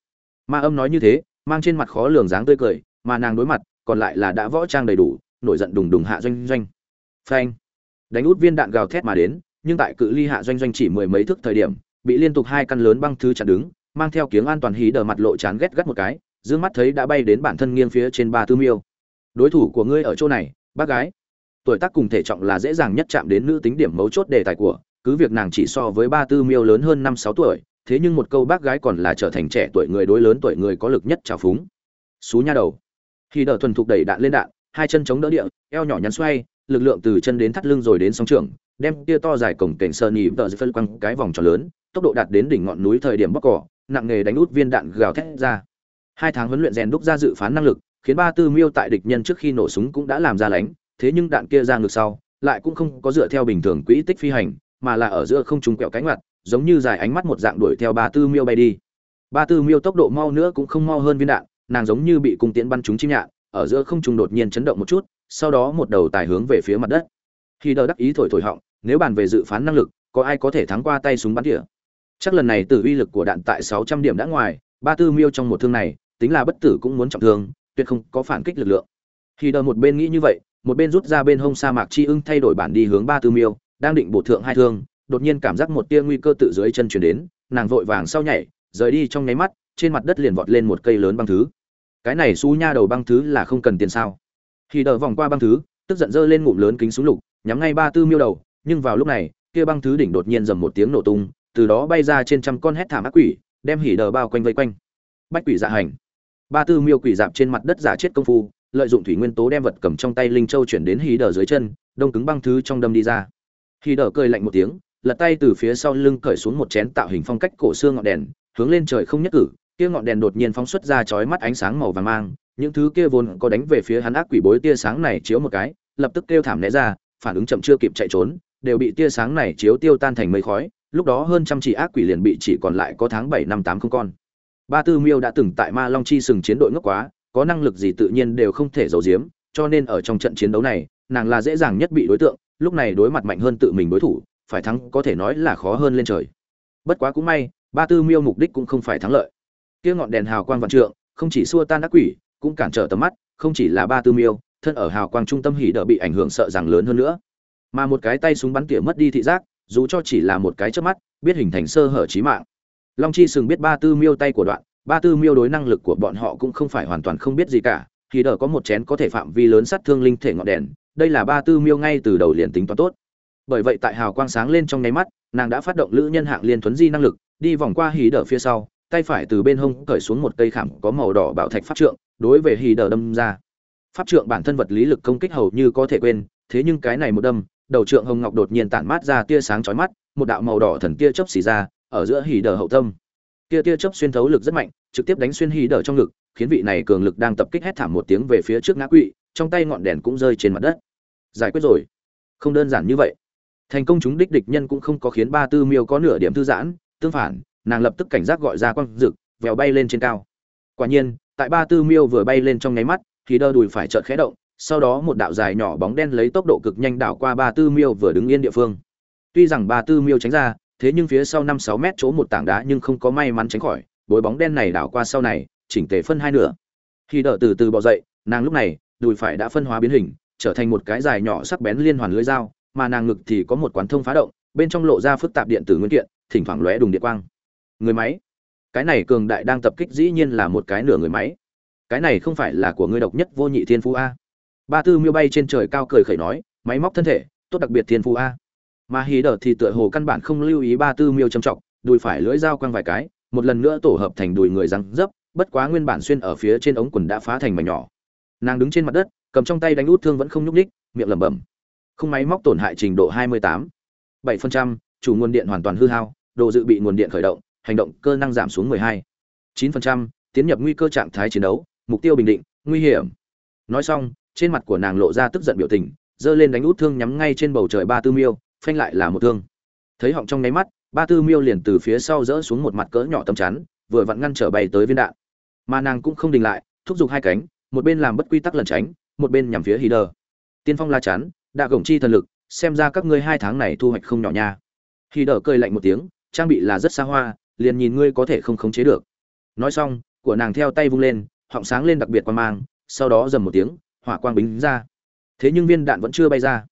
Ma âm nói như thế, mang trên mặt khó lường dáng tươi cười, mà nàng đối mặt, còn lại là đã võ trang đầy đủ, nổi giận đùng đùng hạ doanh doanh. Phanh! Đánh út viên đạn gào thét mà đến, nhưng tại cự ly hạ doanh doanh chỉ mười mấy thước thời điểm, bị liên tục hai căn lớn băng thứ chặn đứng mang theo kiếng an toàn hí đờ mặt lộ chán ghét gắt một cái, dương mắt thấy đã bay đến bản thân nghiêng phía trên ba tư miêu. Đối thủ của ngươi ở chỗ này, bác gái. Tuổi tác cùng thể trọng là dễ dàng nhất chạm đến nữ tính điểm mấu chốt đề tài của, cứ việc nàng chỉ so với ba tư miêu lớn hơn năm sáu tuổi, thế nhưng một câu bác gái còn là trở thành trẻ tuổi người đối lớn tuổi người có lực nhất trào phúng. Xú nha đầu. Khi đờ thuần thục đẩy đạn lên đạn, hai chân chống đỡ địa, eo nhỏ nhắn xoay, lực lượng từ chân đến thắt lưng rồi đến sóng trường, đem tia to dài cổng cảnh sơn nhị vợ phân quăng cái vòng tròn lớn, tốc độ đạt đến đỉnh ngọn núi thời điểm bóc cỏ nặng nghề đánh út viên đạn gào thét ra. Hai tháng huấn luyện rèn đúc ra dự phán năng lực, khiến ba tư miêu tại địch nhân trước khi nổ súng cũng đã làm ra lánh, thế nhưng đạn kia ra ngược sau, lại cũng không có dựa theo bình thường quỹ tích phi hành, mà là ở giữa không trung quẹo cánh ngoặt, giống như dài ánh mắt một dạng đuổi theo ba tư miêu bay đi. Ba tư miêu tốc độ mau nữa cũng không mau hơn viên đạn, nàng giống như bị cung tiễn bắn trúng chim nhạn, ở giữa không trung đột nhiên chấn động một chút, sau đó một đầu tài hướng về phía mặt đất. Khi đờ đắc ý thổi thổi họng, nếu bàn về dự phán năng lực, có ai có thể thắng qua tay súng bắn tỉa? Chắc lần này từ uy lực của đạn tại 600 điểm đã ngoài, ba tư miêu trong một thương này, tính là bất tử cũng muốn trọng thương, tuyệt không có phản kích lực lượng. Khi đờ một bên nghĩ như vậy, một bên rút ra bên hông sa mạc chi ưng thay đổi bản đi hướng ba tư miêu, đang định bổ thượng hai thương, đột nhiên cảm giác một tia nguy cơ tự dưới chân chuyển đến, nàng vội vàng sau nhảy, rời đi trong nháy mắt, trên mặt đất liền vọt lên một cây lớn băng thứ. Cái này xú nha đầu băng thứ là không cần tiền sao? Khi đờ vòng qua băng thứ, tức giận dơ lên ngụm lớn kính súng lục, nhắm ngay ba tư miêu đầu, nhưng vào lúc này, kia băng thứ đỉnh đột nhiên dầm một tiếng nổ tung từ đó bay ra trên trăm con hét thảm ác quỷ, đem hỉ đờ bao quanh vây quanh. Bách quỷ dạ hành. Ba tư miêu quỷ dạp trên mặt đất giả chết công phu, lợi dụng thủy nguyên tố đem vật cầm trong tay linh châu chuyển đến hỉ đờ dưới chân, đông cứng băng thứ trong đâm đi ra. Hỉ đờ cười lạnh một tiếng, lật tay từ phía sau lưng cởi xuống một chén tạo hình phong cách cổ xương ngọn đèn, hướng lên trời không nhất cử. Kia ngọn đèn đột nhiên phóng xuất ra chói mắt ánh sáng màu vàng mang, những thứ kia vốn có đánh về phía hắn ác quỷ bối tia sáng này chiếu một cái, lập tức kêu thảm né ra, phản ứng chậm chưa kịp chạy trốn, đều bị tia sáng này chiếu tiêu tan thành mây khói lúc đó hơn trăm chỉ ác quỷ liền bị chỉ còn lại có tháng bảy năm tám không con. Ba tư miêu đã từng tại ma long chi sừng chiến đội ngốc quá, có năng lực gì tự nhiên đều không thể giấu giếm, cho nên ở trong trận chiến đấu này, nàng là dễ dàng nhất bị đối tượng, lúc này đối mặt mạnh hơn tự mình đối thủ, phải thắng có thể nói là khó hơn lên trời. Bất quá cũng may, ba tư miêu mục đích cũng không phải thắng lợi. Kia ngọn đèn hào quang vạn trượng, không chỉ xua tan ác quỷ, cũng cản trở tầm mắt, không chỉ là ba tư miêu, thân ở hào quang trung tâm hỉ đỡ bị ảnh hưởng sợ rằng lớn hơn nữa. Mà một cái tay súng bắn tỉa mất đi thị giác dù cho chỉ là một cái chớp mắt, biết hình thành sơ hở chí mạng. Long chi sừng biết ba tư miêu tay của đoạn, ba tư miêu đối năng lực của bọn họ cũng không phải hoàn toàn không biết gì cả, thì đỡ có một chén có thể phạm vi lớn sát thương linh thể ngọn đèn, đây là ba tư miêu ngay từ đầu liền tính toán tốt. Bởi vậy tại hào quang sáng lên trong nháy mắt, nàng đã phát động lữ nhân hạng liên thuấn di năng lực, đi vòng qua hí đỡ phía sau, tay phải từ bên hông cởi xuống một cây khảm có màu đỏ bảo thạch pháp trượng, đối về hí đỡ đâm ra. Pháp trượng bản thân vật lý lực công kích hầu như có thể quên, thế nhưng cái này một đâm đầu trượng hồng ngọc đột nhiên tản mát ra tia sáng chói mắt một đạo màu đỏ thần tia chớp xì ra ở giữa hỉ đờ hậu tâm. Tia tia chớp xuyên thấu lực rất mạnh trực tiếp đánh xuyên hỉ đờ trong ngực khiến vị này cường lực đang tập kích hét thảm một tiếng về phía trước ngã quỵ trong tay ngọn đèn cũng rơi trên mặt đất. Giải quyết rồi. Không đơn giản như vậy. Thành công chúng đích địch nhân cũng không có khiến ba tư miêu có nửa điểm thư giãn tương phản nàng lập tức cảnh giác gọi ra quang dực, vèo bay lên trên cao. Quả nhiên tại ba tư miêu vừa bay lên trong nháy mắt thì đơ đùi phải chợt khẽ động sau đó một đạo dài nhỏ bóng đen lấy tốc độ cực nhanh đảo qua ba tư miêu vừa đứng yên địa phương. Tuy rằng ba tư miêu tránh ra, thế nhưng phía sau năm sáu mét chỗ một tảng đá nhưng không có may mắn tránh khỏi, bối bóng đen này đảo qua sau này, chỉnh tề phân hai nửa. Khi đỡ từ từ bỏ dậy, nàng lúc này, đùi phải đã phân hóa biến hình, trở thành một cái dài nhỏ sắc bén liên hoàn lưới dao, mà nàng ngực thì có một quán thông phá động, bên trong lộ ra phức tạp điện tử nguyên kiện, thỉnh thoảng lóe đùng điện quang. Người máy. Cái này cường đại đang tập kích dĩ nhiên là một cái nửa người máy. Cái này không phải là của ngươi độc nhất vô nhị thiên phú a ba tư miêu bay trên trời cao cười khẩy nói máy móc thân thể tốt đặc biệt thiên phú a mà hí đờ thì tựa hồ căn bản không lưu ý ba tư miêu trầm trọng đùi phải lưỡi dao quăng vài cái một lần nữa tổ hợp thành đùi người răng dấp bất quá nguyên bản xuyên ở phía trên ống quần đã phá thành mảnh nhỏ nàng đứng trên mặt đất cầm trong tay đánh út thương vẫn không nhúc ních miệng lẩm bẩm không máy móc tổn hại trình độ 28. 7%, chủ nguồn điện hoàn toàn hư hao độ dự bị nguồn điện khởi động hành động cơ năng giảm xuống 12. 9%, tiến nhập nguy cơ trạng thái chiến đấu mục tiêu bình định nguy hiểm nói xong trên mặt của nàng lộ ra tức giận biểu tình, giơ lên đánh út thương nhắm ngay trên bầu trời ba tư miêu, phanh lại là một thương. Thấy họng trong nháy mắt, ba tư miêu liền từ phía sau rỡ xuống một mặt cỡ nhỏ tấm chắn, vừa vặn ngăn trở bay tới viên đạn. Mà nàng cũng không đình lại, thúc giục hai cánh, một bên làm bất quy tắc lẩn tránh, một bên nhằm phía hí đờ. Tiên phong la chắn đã gồng chi thần lực, xem ra các ngươi hai tháng này thu hoạch không nhỏ nha. Hí đờ cười lạnh một tiếng, trang bị là rất xa hoa, liền nhìn ngươi có thể không khống chế được. Nói xong, của nàng theo tay vung lên, họng sáng lên đặc biệt quan mang, sau đó dầm một tiếng hỏa quang bính ra. Thế nhưng viên đạn vẫn chưa bay ra.